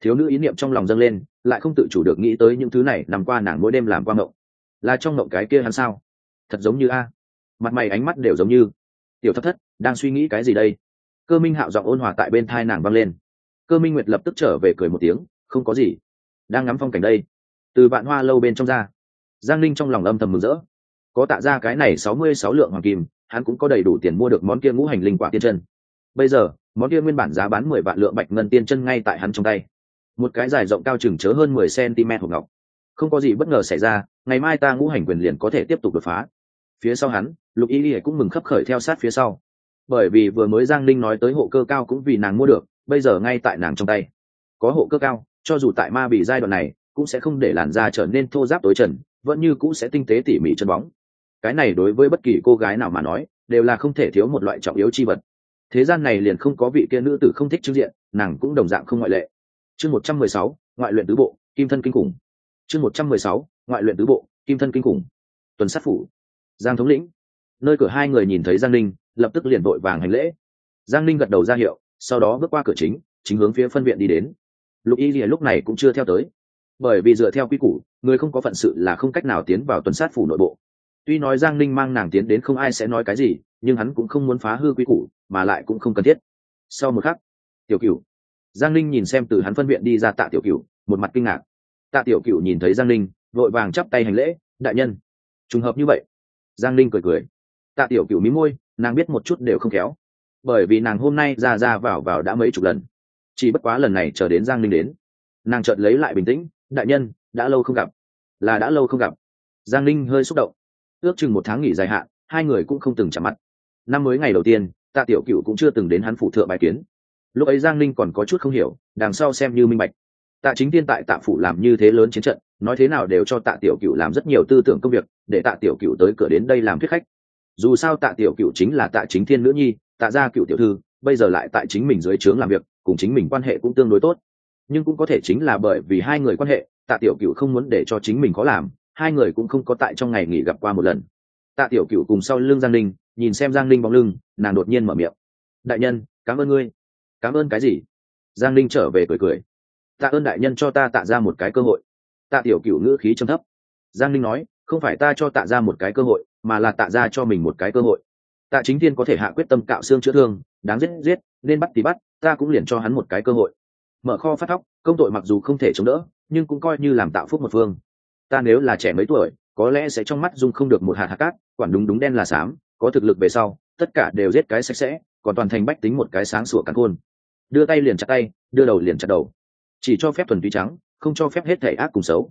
Thiếu nữ ý niệm trong lòng dâng lên, lại không tự chủ được nghĩ tới những thứ này nằm qua nàng mỗi đêm làm qua mộng. Là trong mộng cái kia hắn sao? Thật giống như a. Mặt mày ánh mắt đều giống như. Tiểu thất thất, đang suy nghĩ cái gì đây? Cơ minh hạo giọng ôn hòa tại bên thai nàng văng lên. Cơ minh nguyệt lập tức trở về cười một tiếng, không có gì. Đang ngắm phong cảnh đây. Từ vạn hoa lâu bên trong ra giang linh trong lòng âm thầm mừng rỡ. Có tạ ra cái này sáu mươi sáu lượng hoàng kim, hắn cũng có đầy đủ tiền mua được món kia ngũ hành linh quả tiên chân. Bây giờ, món kia nguyên bản giá bán mười vạn lượng bạch ngân tiên chân ngay tại hắn trong tay. Một cái dài rộng cao chừng chớ hơn mười cm hộp ngọc. Không có gì bất ngờ xảy ra, ngày mai ta ngũ hành quyền liền có thể tiếp tục đột phá. Phía sau hắn, lục y lìa cũng mừng khấp khởi theo sát phía sau. Bởi vì vừa mới giang linh nói tới hộ cơ cao cũng vì nàng mua được, bây giờ ngay tại nàng trong tay. Có hộ cơ cao, cho dù tại ma bị giai đoạn này, cũng sẽ không để làn da trở nên thô giáp tối trần vẫn như cũ sẽ tinh tế tỉ mỉ chân bóng. Cái này đối với bất kỳ cô gái nào mà nói, đều là không thể thiếu một loại trọng yếu chi vật. Thế gian này liền không có vị kia nữ tử không thích trưng diện, nàng cũng đồng dạng không ngoại lệ. Chương một trăm mười sáu, ngoại luyện tứ bộ, kim thân kinh khủng. Chương một trăm mười sáu, ngoại luyện tứ bộ, kim thân kinh khủng. Tuần sát phủ. Giang thống lĩnh. Nơi cửa hai người nhìn thấy giang ninh, lập tức liền vội vàng hành lễ. Giang ninh gật đầu ra hiệu, sau đó bước qua cửa chính chính hướng phía phân viện đi đến. Lục y lìa lúc này cũng chưa theo tới. Bởi vì dựa theo quy củ người không có phận sự là không cách nào tiến vào tuần sát phủ nội bộ. Tuy nói giang ninh mang nàng tiến đến không ai sẽ nói cái gì, nhưng hắn cũng không muốn phá hư quy củ, mà lại cũng không cần thiết. Sau một khắc, tiểu cửu. Giang ninh nhìn xem từ hắn phân viện đi ra tạ tiểu cửu, một mặt kinh ngạc. Tạ tiểu cửu nhìn thấy giang ninh, vội vàng chắp tay hành lễ, đại nhân. Trùng hợp như vậy, giang ninh cười cười. Tạ tiểu cửu mí môi, nàng biết một chút đều không khéo. Bởi vì nàng hôm nay ra ra vào vào đã mấy chục lần. Chỉ bất quá lần này chờ đến giang ninh đến, nàng chợt lấy lại bình tĩnh, đại nhân đã lâu không gặp. Là đã lâu không gặp. Giang ninh hơi xúc động. Ước chừng một tháng nghỉ dài hạn, hai người cũng không từng chạm mặt. Năm mới ngày đầu tiên, tạ tiểu cựu cũng chưa từng đến hắn phủ thượng bài kiến. Lúc ấy giang ninh còn có chút không hiểu, đằng sau xem như minh bạch. Tạ chính tiên tại tạ phủ làm như thế lớn chiến trận, nói thế nào đều cho tạ tiểu cựu làm rất nhiều tư tưởng công việc, để tạ tiểu cựu tới cửa đến đây làm thuyết khách. Dù sao tạ tiểu cựu chính là tạ chính thiên nữ nhi, tạ gia cựu tiểu thư, bây giờ lại tại chính mình dưới trướng làm việc, cùng chính mình quan hệ cũng tương đối tốt. Nhưng cũng có thể chính là bởi vì hai người quan hệ tạ tiểu cựu không muốn để cho chính mình có làm, hai người cũng không có tại trong ngày nghỉ gặp qua một lần. Tạ tiểu cựu cùng sau lưng giang linh nhìn xem giang linh bóng lưng, nàng đột nhiên mở miệng. Đại nhân, cảm ơn ngươi. Cảm ơn cái gì? Giang linh trở về cười cười. Tạ ơn đại nhân cho ta tạ ra một cái cơ hội. Tạ tiểu cựu ngữ khí trầm thấp. Giang linh nói, không phải ta cho tạ ra một cái cơ hội, mà là tạ ra cho mình một cái cơ hội. Tạ chính thiên có thể hạ quyết tâm cạo xương chữa thương, đáng giết giết, nên bắt thì bắt, ta cũng liền cho hắn một cái cơ hội. Mở kho phát thóc công tội mặc dù không thể chống đỡ nhưng cũng coi như làm tạo phúc một phương. Ta nếu là trẻ mấy tuổi, có lẽ sẽ trong mắt dung không được một hạt hạt cát, quản đúng đúng đen là xám, có thực lực về sau, tất cả đều giết cái sạch sẽ, còn toàn thành bách tính một cái sáng sủa cắn khôn đưa tay liền chặt tay, đưa đầu liền chặt đầu. Chỉ cho phép thuần túy trắng, không cho phép hết thể ác cùng xấu.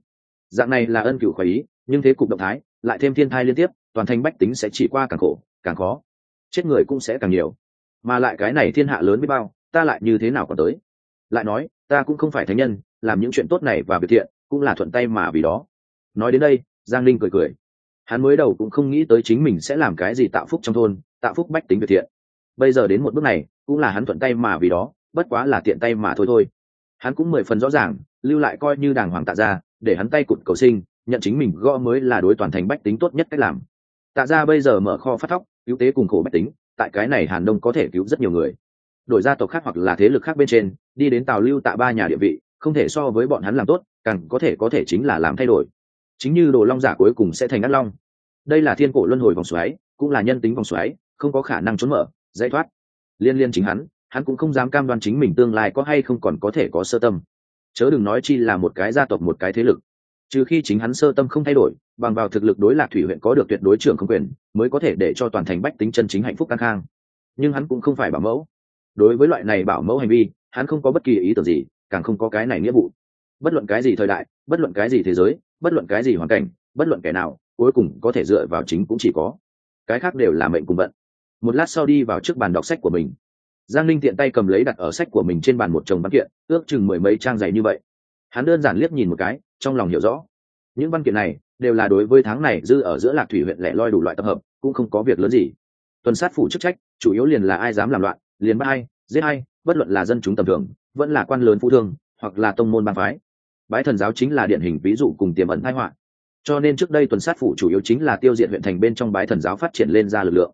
Dạng này là ân cựu khỏi ý, nhưng thế cục động thái, lại thêm thiên thai liên tiếp, toàn thành bách tính sẽ chỉ qua càng khổ, càng khó. Chết người cũng sẽ càng nhiều. Mà lại cái này thiên hạ lớn biết bao, ta lại như thế nào còn tới? Lại nói, ta cũng không phải thánh nhân làm những chuyện tốt này và việc thiện, cũng là thuận tay mà vì đó. Nói đến đây, giang linh cười cười. Hắn mới đầu cũng không nghĩ tới chính mình sẽ làm cái gì tạo phúc trong thôn, tạo phúc bách tính việc thiện. Bây giờ đến một bước này, cũng là hắn thuận tay mà vì đó, bất quá là tiện tay mà thôi thôi. Hắn cũng mười phần rõ ràng, lưu lại coi như đàng hoàng tạ ra để hắn tay cụt cầu sinh, nhận chính mình gõ mới là đối toàn thành bách tính tốt nhất cách làm. Tạ ra bây giờ mở kho phát thóc, cứu tế cùng khổ bách tính, tại cái này hàn đông có thể cứu rất nhiều người. Đổi gia tộc khác hoặc là thế lực khác bên trên, đi đến tào lưu tạ ba nhà địa vị không thể so với bọn hắn làm tốt, càng có thể có thể chính là làm thay đổi. Chính như đồ long giả cuối cùng sẽ thành ác long. Đây là thiên cổ luân hồi vòng xoáy, cũng là nhân tính vòng xoáy, không có khả năng trốn mở giải thoát. Liên liên chính hắn hắn cũng không dám cam đoan chính mình tương lai có hay không còn có thể có sơ tâm. Chớ đừng nói chi là một cái gia tộc, một cái thế lực. Trừ khi chính hắn sơ tâm không thay đổi, bằng vào thực lực đối lạc thủy huyện có được tuyệt đối trưởng không quyền, mới có thể để cho toàn thành bách tính chân chính hạnh phúc căng khang. Nhưng hắn cũng không phải bảo mẫu. Đối với loại này bảo mẫu hành vi, hắn không có bất kỳ ý tưởng gì càng không có cái này nghĩa vụ. Bất luận cái gì thời đại, bất luận cái gì thế giới, bất luận cái gì hoàn cảnh, bất luận kẻ nào, cuối cùng có thể dựa vào chính cũng chỉ có. Cái khác đều là mệnh cùng vận. Một lát sau đi vào trước bàn đọc sách của mình. Giang linh tiện tay cầm lấy đặt ở sách của mình trên bàn một chồng văn kiện, ước chừng mười mấy trang dày như vậy. Hắn đơn giản liếc nhìn một cái, trong lòng hiểu rõ. Những văn kiện này đều là đối với tháng này dư ở giữa lạc thủy huyện lẻ loi đủ loại tập hợp, cũng không có việc lớn gì. Tuần sát phủ chức trách, chủ yếu liền là ai dám làm loạn, liền bắt ai, giết ai bất luận là dân chúng tầm thường, vẫn là quan lớn phú thương, hoặc là tông môn bang phái. Bái thần giáo chính là điển hình ví dụ cùng tiềm ẩn thái họa. Cho nên trước đây tuần sát phủ chủ yếu chính là tiêu diệt huyện thành bên trong bái thần giáo phát triển lên ra lực lượng.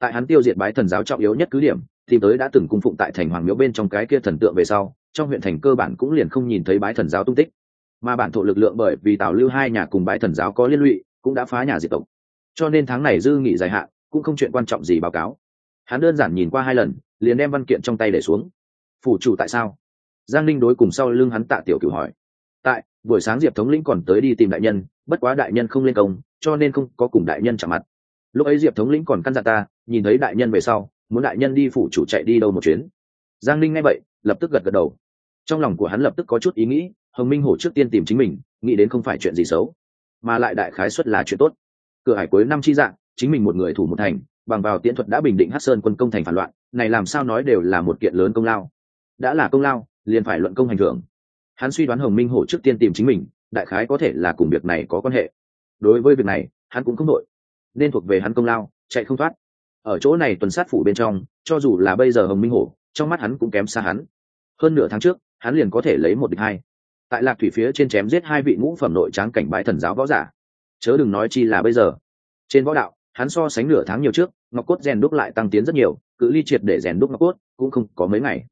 Tại hắn tiêu diệt bái thần giáo trọng yếu nhất cứ điểm tìm tới đã từng cung phụng tại thành hoàng miếu bên trong cái kia thần tượng về sau, trong huyện thành cơ bản cũng liền không nhìn thấy bái thần giáo tung tích. Mà bản thổ lực lượng bởi vì tào lưu hai nhà cùng bái thần giáo có liên lụy, cũng đã phá nhà diệt tộc. Cho nên tháng này dư nghị dài hạn, cũng không chuyện quan trọng gì báo cáo hắn đơn giản nhìn qua hai lần, liền đem văn kiện trong tay để xuống. Phủ chủ tại sao? Giang linh đối cùng sau lưng hắn tạ tiểu cửu hỏi. Tại, buổi sáng diệp thống lĩnh còn tới đi tìm đại nhân, bất quá đại nhân không lên công, cho nên không có cùng đại nhân chạm mặt. Lúc ấy diệp thống lĩnh còn căn dặn ta, nhìn thấy đại nhân về sau, muốn đại nhân đi phủ chủ chạy đi đâu một chuyến. Giang linh nghe vậy, lập tức gật gật đầu. Trong lòng của hắn lập tức có chút ý nghĩ, hồng minh hổ trước tiên tìm chính mình, nghĩ đến không phải chuyện gì xấu, mà lại đại khái xuất là chuyện tốt. Cửa hải cuối năm chi dạng, chính mình một người thủ một thành bằng vào tiễn thuật đã bình định hát sơn quân công thành phản loạn, này làm sao nói đều là một kiện lớn công lao. Đã là công lao, liền phải luận công hành thưởng. Hắn suy đoán hồng minh hổ trước tiên tìm chính mình, đại khái có thể là cùng việc này có quan hệ. Đối với việc này, hắn cũng không đội nên thuộc về hắn công lao, chạy không thoát. Ở chỗ này tuần sát phủ bên trong, cho dù là bây giờ hồng minh hổ, trong mắt hắn cũng kém xa hắn. Hơn nửa tháng trước, hắn liền có thể lấy một địch hai. Tại lạc thủy phía trên chém giết hai vị ngũ phẩm nội tráng cảnh bãi thần giáo võ giả. Chớ đừng nói chi là bây giờ. Trên võ đạo hắn so sánh nửa tháng nhiều trước, ngọc cốt rèn đúc lại tăng tiến rất nhiều, cự ly triệt để rèn đúc ngọc cốt, cũng không có mấy ngày.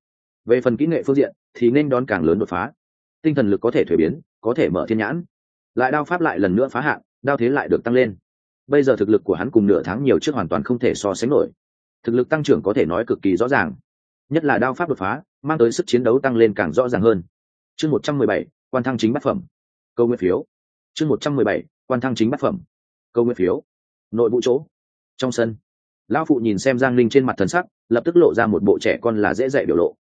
Về phần kỹ nghệ phương diện, thì nên đón càng lớn đột phá. Tinh thần lực có thể thuế biến, có thể mở thiên nhãn. Lại đao pháp lại lần nữa phá hạn đao thế lại được tăng lên. Bây giờ thực lực của hắn cùng nửa tháng nhiều trước hoàn toàn không thể so sánh nổi. Thực lực tăng trưởng có thể nói cực kỳ rõ ràng. Nhất là đao pháp đột phá, mang tới sức chiến đấu tăng lên càng rõ ràng hơn. Chương một trăm mười bảy, quan thăng chính bát phẩm. Câu nguyên phiếu. Chương một trăm mười bảy, quan thăng chính bát phẩm. Câu nguyên phiếu nội vụ chỗ. Trong sân, lão phụ nhìn xem giang linh trên mặt thần sắc, lập tức lộ ra một bộ trẻ con là dễ dạy biểu lộ.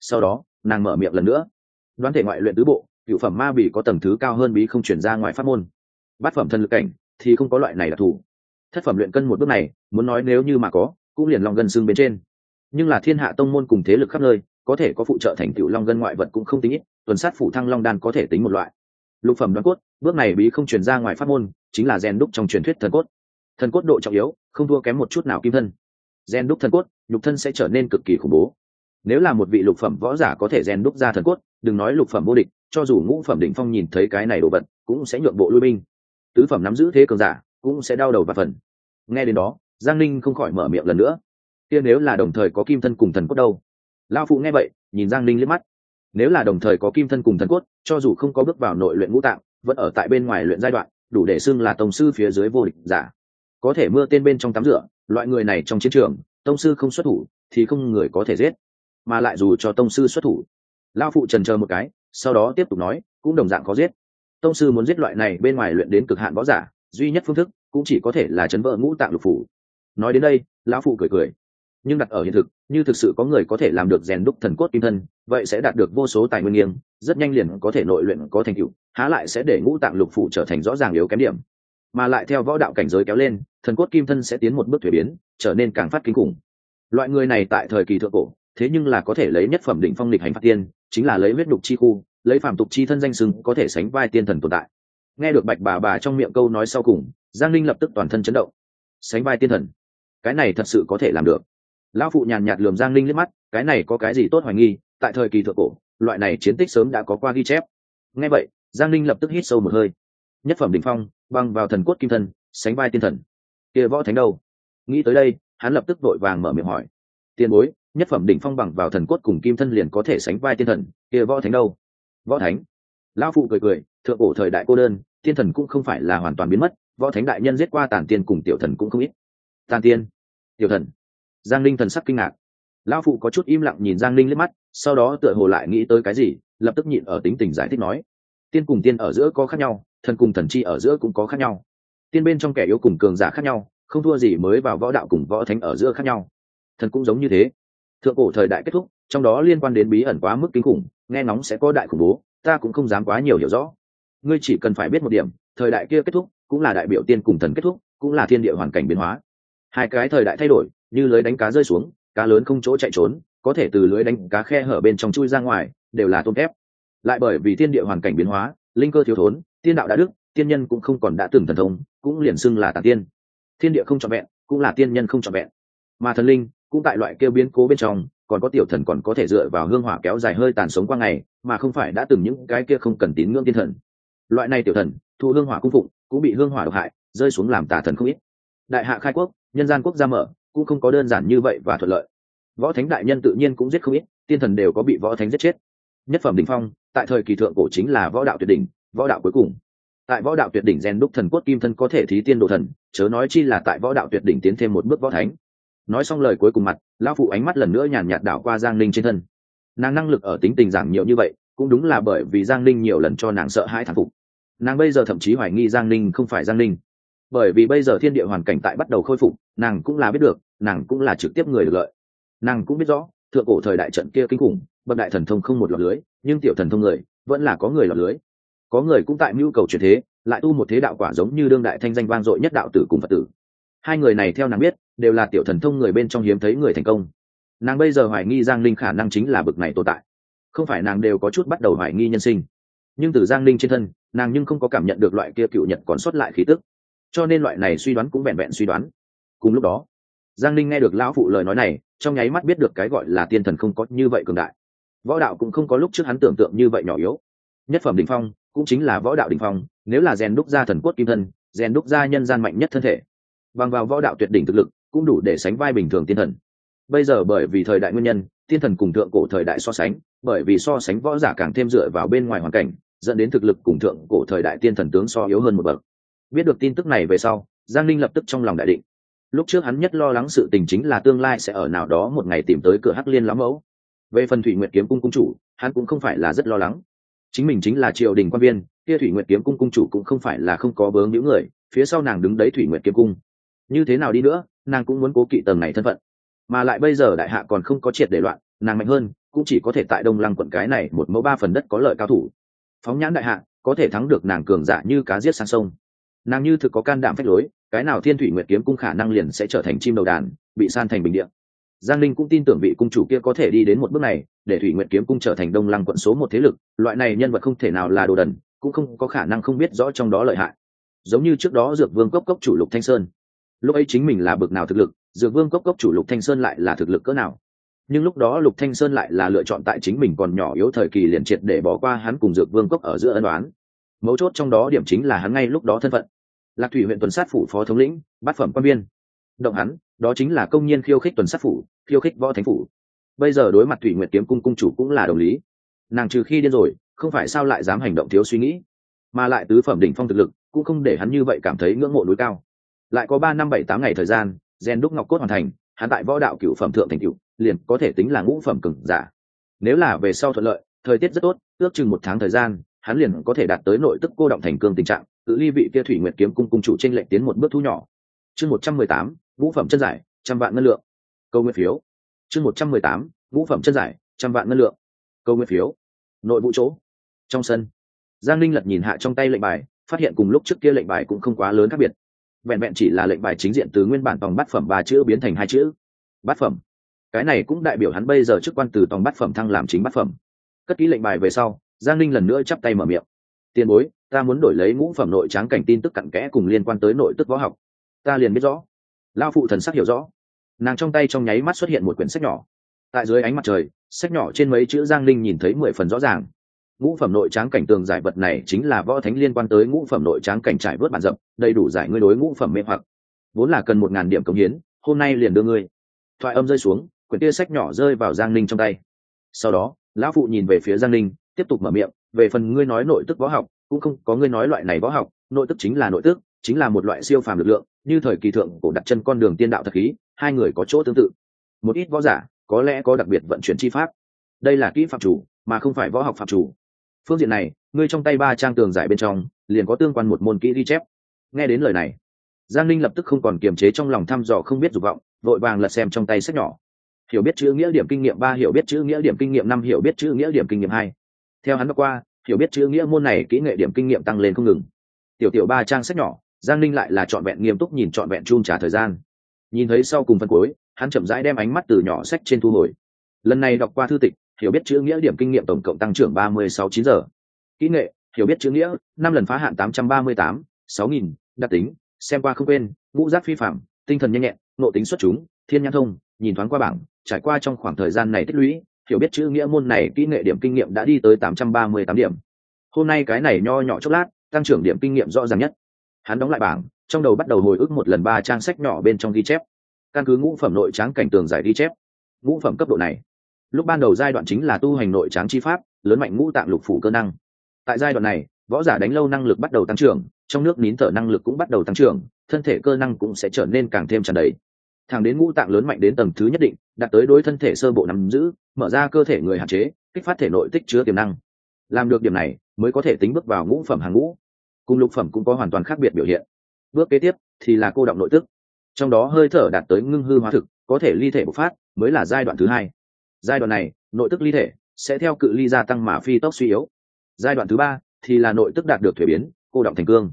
Sau đó, nàng mở miệng lần nữa. Đoán thể ngoại luyện tứ bộ, cựu phẩm ma bì có tầng thứ cao hơn bí không chuyển ra ngoài pháp môn. Bát phẩm thân lực cảnh thì không có loại này đặc thù thất phẩm luyện cân một bước này, muốn nói nếu như mà có, cũng liền lòng gân xương bên trên. Nhưng là thiên hạ tông môn cùng thế lực khắp nơi, có thể có phụ trợ thành tựu long gân ngoại vật cũng không tính ít, tuần sát phụ thăng long đan có thể tính một loại. Lục phẩm đoán cốt, bước này bí không truyền ra ngoài pháp môn, chính là rèn đúc trong truyền thuyết thần cốt thần cốt độ trọng yếu, không thua kém một chút nào kim thân. Gen đúc thần cốt, nhục thân sẽ trở nên cực kỳ khủng bố. Nếu là một vị lục phẩm võ giả có thể gen đúc ra thần cốt, đừng nói lục phẩm vô địch, cho dù ngũ phẩm đỉnh phong nhìn thấy cái này đồ vật, cũng sẽ nhượng bộ lui binh. Tứ phẩm nắm giữ thế cường giả, cũng sẽ đau đầu và phần. Nghe đến đó, giang ninh không khỏi mở miệng lần nữa. Kia nếu là đồng thời có kim thân cùng thần cốt đâu? Lao phụ nghe vậy, nhìn giang ninh liếc mắt. Nếu là đồng thời có kim thân cùng thần cốt, cho dù không có bước vào nội luyện ngũ tạng, vẫn ở tại bên ngoài luyện giai đoạn, đủ để xưng là tổng sư phía dưới vô địch giả có thể mưa tên bên trong tắm rửa, loại người này trong chiến trường, tông sư không xuất thủ thì không người có thể giết, mà lại dù cho tông sư xuất thủ lao phụ trần chờ một cái, sau đó tiếp tục nói, cũng đồng dạng có giết. Tông sư muốn giết loại này bên ngoài luyện đến cực hạn võ giả, duy nhất phương thức cũng chỉ có thể là chấn vỡ ngũ tạng lục phủ. Nói đến đây, lão phụ cười cười. Nhưng đặt ở hiện thực, như thực sự có người có thể làm được rèn đúc thần cốt kim thân, vậy sẽ đạt được vô số tài nguyên nghiêng, rất nhanh liền có thể nội luyện có thành tựu, há lại sẽ để ngũ tạng lục phủ trở thành rõ ràng yếu kém điểm mà lại theo võ đạo cảnh giới kéo lên, thần cốt kim thân sẽ tiến một bước thuế biến, trở nên càng phát kinh khủng. Loại người này tại thời kỳ thượng cổ, thế nhưng là có thể lấy nhất phẩm định phong lịch hành phát tiên, chính là lấy huyết đục chi khu, lấy phạm tục chi thân danh sừng có thể sánh vai tiên thần tồn tại. Nghe được bạch bà bà trong miệng câu nói sau cùng, giang linh lập tức toàn thân chấn động. Sánh vai tiên thần. Cái này thật sự có thể làm được. Lão phụ nhàn nhạt lườm giang linh liếc mắt, cái này có cái gì tốt hoài nghi, tại thời kỳ thượng cổ, loại này chiến tích sớm đã có qua ghi chép. Nghe vậy, giang linh lập tức hít sâu một hơi. Nhất phẩm đỉnh phong băng vào thần cốt kim thân, sánh vai tiên thần. Kia võ thánh đâu? Nghĩ tới đây, hắn lập tức vội vàng mở miệng hỏi. Tiền bối, nhất phẩm đỉnh phong bằng vào thần cốt cùng kim thân liền có thể sánh vai tiên thần, kia võ thánh đâu? Võ thánh. Lão phụ cười cười, thượng cổ thời đại cô đơn, tiên thần cũng không phải là hoàn toàn biến mất, võ thánh đại nhân giết qua tàn tiên cùng tiểu thần cũng không ít. Tàn tiên, tiểu thần. Giang linh thần sắc kinh ngạc. Lão phụ có chút im lặng nhìn giang linh liếc mắt, sau đó tựa hồ lại nghĩ tới cái gì, lập tức nhịn ở tính tình giải thích nói. Tiên cùng tiên ở giữa có khác nhau thần cùng thần chi ở giữa cũng có khác nhau. Tiên bên trong kẻ yếu cùng cường giả khác nhau, không thua gì mới vào võ đạo cùng võ thánh ở giữa khác nhau. Thần cũng giống như thế. Thượng cổ thời đại kết thúc, trong đó liên quan đến bí ẩn quá mức kinh khủng, nghe nóng sẽ có đại khủng bố, ta cũng không dám quá nhiều hiểu rõ. Ngươi chỉ cần phải biết một điểm, thời đại kia kết thúc, cũng là đại biểu tiên cùng thần kết thúc, cũng là thiên địa hoàn cảnh biến hóa. Hai cái thời đại thay đổi, như lưới đánh cá rơi xuống, cá lớn không chỗ chạy trốn, có thể từ lưới đánh cá khe hở bên trong chui ra ngoài, đều là tôm thép. Lại bởi vì thiên địa hoàn cảnh biến hóa, linh cơ thiếu thốn tiên đạo đã đức, tiên nhân cũng không còn đã từng thần thông, cũng liền xưng là tà tiên. Thiên địa không trọn vẹn, cũng là tiên nhân không trọn vẹn. Mà thần linh, cũng tại loại kêu biến cố bên trong, còn có tiểu thần còn có thể dựa vào hương hỏa kéo dài hơi tàn sống qua ngày, mà không phải đã từng những cái kia không cần tín ngưỡng tiên thần. Loại này tiểu thần, thu hương hỏa cung phụng, cũng bị hương hỏa độc hại, rơi xuống làm tà thần không ít. Đại hạ khai quốc, nhân gian quốc gia mở, cũng không có đơn giản như vậy và thuận lợi. Võ thánh đại nhân tự nhiên cũng giết không ít, tiên thần đều có bị võ thánh giết chết. Nhất phẩm đ ỉ n h phong, tại thời kỳ thượng cổ chính là võ đạo tuyệt đỉnh võ đạo cuối cùng. Tại võ đạo tuyệt đỉnh gen đúc thần cốt kim thân có thể thí tiên đồ thần, chớ nói chi là tại võ đạo tuyệt đỉnh tiến thêm một bước võ thánh. Nói xong lời cuối cùng mặt, lão phụ ánh mắt lần nữa nhàn nhạt đảo qua giang linh trên thân. Nàng năng lực ở tính tình giảm nhiều như vậy, cũng đúng là bởi vì giang linh nhiều lần cho nàng sợ hãi thằng phục. Nàng bây giờ thậm chí hoài nghi giang linh không phải giang linh bởi vì bây giờ thiên địa hoàn cảnh tại bắt đầu khôi phục, nàng cũng là biết được, nàng cũng là trực tiếp người được lợi. Nàng cũng biết rõ, thượng cổ thời đại trận kia kinh khủng, bậc đại thần thông không một lọt lưới, nhưng tiểu thần thông người, vẫn là có người lọt lưới có người cũng tại mưu cầu chuyển thế, lại tu một thế đạo quả giống như đương đại thanh danh vang dội nhất đạo tử cùng phật tử. Hai người này theo nàng biết, đều là tiểu thần thông người bên trong hiếm thấy người thành công. Nàng bây giờ hoài nghi giang linh khả năng chính là bực này tồn tại. Không phải nàng đều có chút bắt đầu hoài nghi nhân sinh. Nhưng từ giang linh trên thân, nàng nhưng không có cảm nhận được loại kia cựu nhật còn sót lại khí tức. Cho nên loại này suy đoán cũng vẹn vẹn suy đoán. Cùng lúc đó, giang linh nghe được lão phụ lời nói này, trong nháy mắt biết được cái gọi là tiên thần không có như vậy cường đại. Võ đạo cũng không có lúc trước hắn tưởng tượng như vậy nhỏ yếu. Nhất phẩm đ ỉ n h phong cũng chính là võ đạo đỉnh phong, nếu là rèn đúc ra thần cốt kim thân, rèn đúc ra nhân gian mạnh nhất thân thể. Bằng vào võ đạo tuyệt đỉnh thực lực, cũng đủ để sánh vai bình thường tiên thần. Bây giờ bởi vì thời đại nguyên nhân, tiên thần cùng thượng cổ thời đại so sánh, bởi vì so sánh võ giả càng thêm dựa vào bên ngoài hoàn cảnh, dẫn đến thực lực cùng thượng cổ thời đại tiên thần tướng so yếu hơn một bậc. Biết được tin tức này về sau, giang linh lập tức trong lòng đại định. Lúc trước hắn nhất lo lắng sự tình chính là tương lai sẽ ở nào đó một ngày tìm tới cửa hắc liên lão mẫu. Về phần thủy nguyệt kiếm cung cung chủ, hắn cũng không phải là rất lo lắng chính mình chính là triều đình quan viên, kia thủy nguyệt kiếm cung cung chủ cũng không phải là không có bướng những người, phía sau nàng đứng đấy thủy nguyệt kiếm cung. Như thế nào đi nữa, nàng cũng muốn cố kỵ tầng này thân phận. Mà lại bây giờ đại hạ còn không có triệt để loạn, nàng mạnh hơn, cũng chỉ có thể tại đông lăng quận cái này một mẫu ba phần đất có lợi cao thủ. Phóng nhãn đại hạ, có thể thắng được nàng cường giả như cá giết sang sông. Nàng như thực có can đảm phách lối, cái nào thiên thủy nguyệt kiếm cung khả năng liền sẽ trở thành chim đầu đàn, bị san thành bình điện giang linh cũng tin tưởng vị cung chủ kia có thể đi đến một bước này, để thủy nguyệt kiếm cung trở thành đông lăng quận số một thế lực, loại này nhân vật không thể nào là đồ đần, cũng không có khả năng không biết rõ trong đó lợi hại. Giống như trước đó dược vương cốc cốc chủ lục thanh sơn. Lúc ấy chính mình là bực nào thực lực, dược vương cốc cốc chủ lục thanh sơn lại là thực lực cỡ nào? Nhưng lúc đó lục thanh sơn lại là lựa chọn tại chính mình còn nhỏ yếu thời kỳ liền triệt để bỏ qua hắn cùng dược vương cốc ở giữa ân đoán mấu chốt trong đó điểm chính là hắn ngay lúc đó thân phận. Lạc thủy huyện tuần sát phủ phó thống lĩnh, bát phẩm quan viên. Động hắn đó chính là công nhân khiêu khích tuần sát phủ, khiêu khích võ thánh phủ. Bây giờ đối mặt thủy nguyệt kiếm cung cung chủ cũng là đồng lý. Nàng trừ khi điên rồi, không phải sao lại dám hành động thiếu suy nghĩ, mà lại tứ phẩm đỉnh phong thực lực, cũng không để hắn như vậy cảm thấy ngưỡng mộ núi cao. Lại có ba năm bảy tám ngày thời gian, gen đúc ngọc cốt hoàn thành, hắn tại võ đạo cựu phẩm thượng thành cựu liền có thể tính là ngũ phẩm cừng giả. Nếu là về sau thuận lợi, thời tiết rất tốt, ước chừng một tháng thời gian, hắn liền có thể đạt tới nội tức cô động thành cương tình trạng tự ly vị kia thủy nguyệt kiếm cung cung chủ tranh lệch tiến một bước thu nhỏ chương một trăm mười tám phẩm chân giải, trăm vạn ngân lượng. Câu nguyên phiếu. Chương một trăm mười tám phẩm chân giải, trăm vạn ngân lượng. Câu nguyên phiếu. Nội vụ chỗ. Trong sân. Giang linh lật nhìn hạ trong tay lệnh bài, phát hiện cùng lúc trước kia lệnh bài cũng không quá lớn khác biệt. Vẹn vẹn chỉ là lệnh bài chính diện từ nguyên bản tòng bát phẩm ba chữ biến thành hai chữ. Bát phẩm. Cái này cũng đại biểu hắn bây giờ chức quan từ tòng bát phẩm thăng làm chính bát phẩm. Cất ký lệnh bài về sau, giang linh lần nữa chắp tay mở miệng. Tiền bối, ta muốn đổi lấy ngũ phẩm nội tráng cảnh tin tức cặn kẽ cùng liên quan tới nội tức võ học ta liền biết rõ. Lao phụ thần sắc hiểu rõ. Nàng trong tay trong nháy mắt xuất hiện một quyển sách nhỏ. Tại dưới ánh mặt trời, sách nhỏ trên mấy chữ giang linh nhìn thấy mười phần rõ ràng. Ngũ phẩm nội tráng cảnh tường giải vật này chính là võ thánh liên quan tới ngũ phẩm nội tráng cảnh trải vớt bản dập đầy đủ giải ngươi đối ngũ phẩm mê hoặc. Vốn là cần một ngàn điểm cống hiến, hôm nay liền đưa ngươi. Thoại âm rơi xuống, quyển tia sách nhỏ rơi vào giang linh trong tay. Sau đó, lão phụ nhìn về phía giang linh tiếp tục mở miệng, về phần ngươi nói nội tức võ học, cũng không có ngươi nói loại này võ học, nội tức chính là nội tức, chính là một loại siêu phàm lực lượng như thời kỳ thượng cổ đặt chân con đường tiên đạo thật khí, hai người có chỗ tương tự. Một ít võ giả, có lẽ có đặc biệt vận chuyển chi pháp. Đây là kỹ phạm chủ, mà không phải võ học phạm chủ. Phương diện này, ngươi trong tay ba trang tường giải bên trong, liền có tương quan một môn kỹ ghi chép. Nghe đến lời này, giang linh lập tức không còn kiềm chế trong lòng thăm dò không biết dục vọng, vội vàng lật xem trong tay sách nhỏ. Hiểu biết chữ nghĩa điểm kinh nghiệm ba, hiểu biết chữ nghĩa điểm kinh nghiệm năm, hiểu biết chữ nghĩa điểm kinh nghiệm hai. Theo hắn đã qua, hiểu biết chữ nghĩa môn này kỹ nghệ điểm kinh nghiệm tăng lên không ngừng. Tiểu tiểu ba trang sách nhỏ giang linh lại là trọn vẹn nghiêm túc nhìn trọn vẹn chun trả thời gian. Nhìn thấy sau cùng phân cuối, hắn chậm rãi đem ánh mắt từ nhỏ sách trên thu hồi. Lần này đọc qua thư tịch, hiểu biết chữ nghĩa điểm kinh nghiệm tổng cộng tăng trưởng ba mươi sáu chín giờ. Kỹ nghệ, hiểu biết chữ nghĩa, năm lần phá hạn tám trăm ba mươi tám, sáu nghìn, đặc tính, xem qua không quên, ngũ giác phi phạm, tinh thần nhanh nhẹn nộ tính xuất chúng, thiên nhãn thông, nhìn thoáng qua bảng, trải qua trong khoảng thời gian này tích lũy, hiểu biết chữ nghĩa môn này kỹ nghệ điểm kinh nghiệm đã đi tới tám trăm ba mươi tám điểm. Hôm nay cái này nho nhỏ chốc lát, tăng trưởng điểm kinh nghiệm rõ ràng nhất hắn đóng lại bảng, trong đầu bắt đầu hồi ức một lần ba trang sách nhỏ bên trong ghi chép. Căn cứ ngũ phẩm nội tráng cảnh tường giải ghi chép. Ngũ phẩm cấp độ này. Lúc ban đầu giai đoạn chính là tu hành nội tráng chi pháp, lớn mạnh ngũ tạng lục phủ cơ năng. Tại giai đoạn này, võ giả đánh lâu năng lực bắt đầu tăng trưởng, trong nước nín thở năng lực cũng bắt đầu tăng trưởng, thân thể cơ năng cũng sẽ trở nên càng thêm tràn đầy. Thẳng đến ngũ tạng lớn mạnh đến tầng thứ nhất định, đạt tới đối thân thể sơ bộ nắm giữ, mở ra cơ thể người hạn chế, kích phát thể nội tích chứa tiềm năng. Làm được điểm này, mới có thể tính bước vào ngũ phẩm hàng ngũ cùng lục phẩm cũng có hoàn toàn khác biệt biểu hiện. Bước kế tiếp thì là cô động nội tức. Trong đó hơi thở đạt tới ngưng hư hóa thực, có thể ly thể bộc phát, mới là giai đoạn thứ hai. Giai đoạn này, nội tức ly thể sẽ theo cự ly gia tăng mà phi tốc suy yếu. Giai đoạn thứ ba thì là nội tức đạt được thuế biến, cô động thành cương.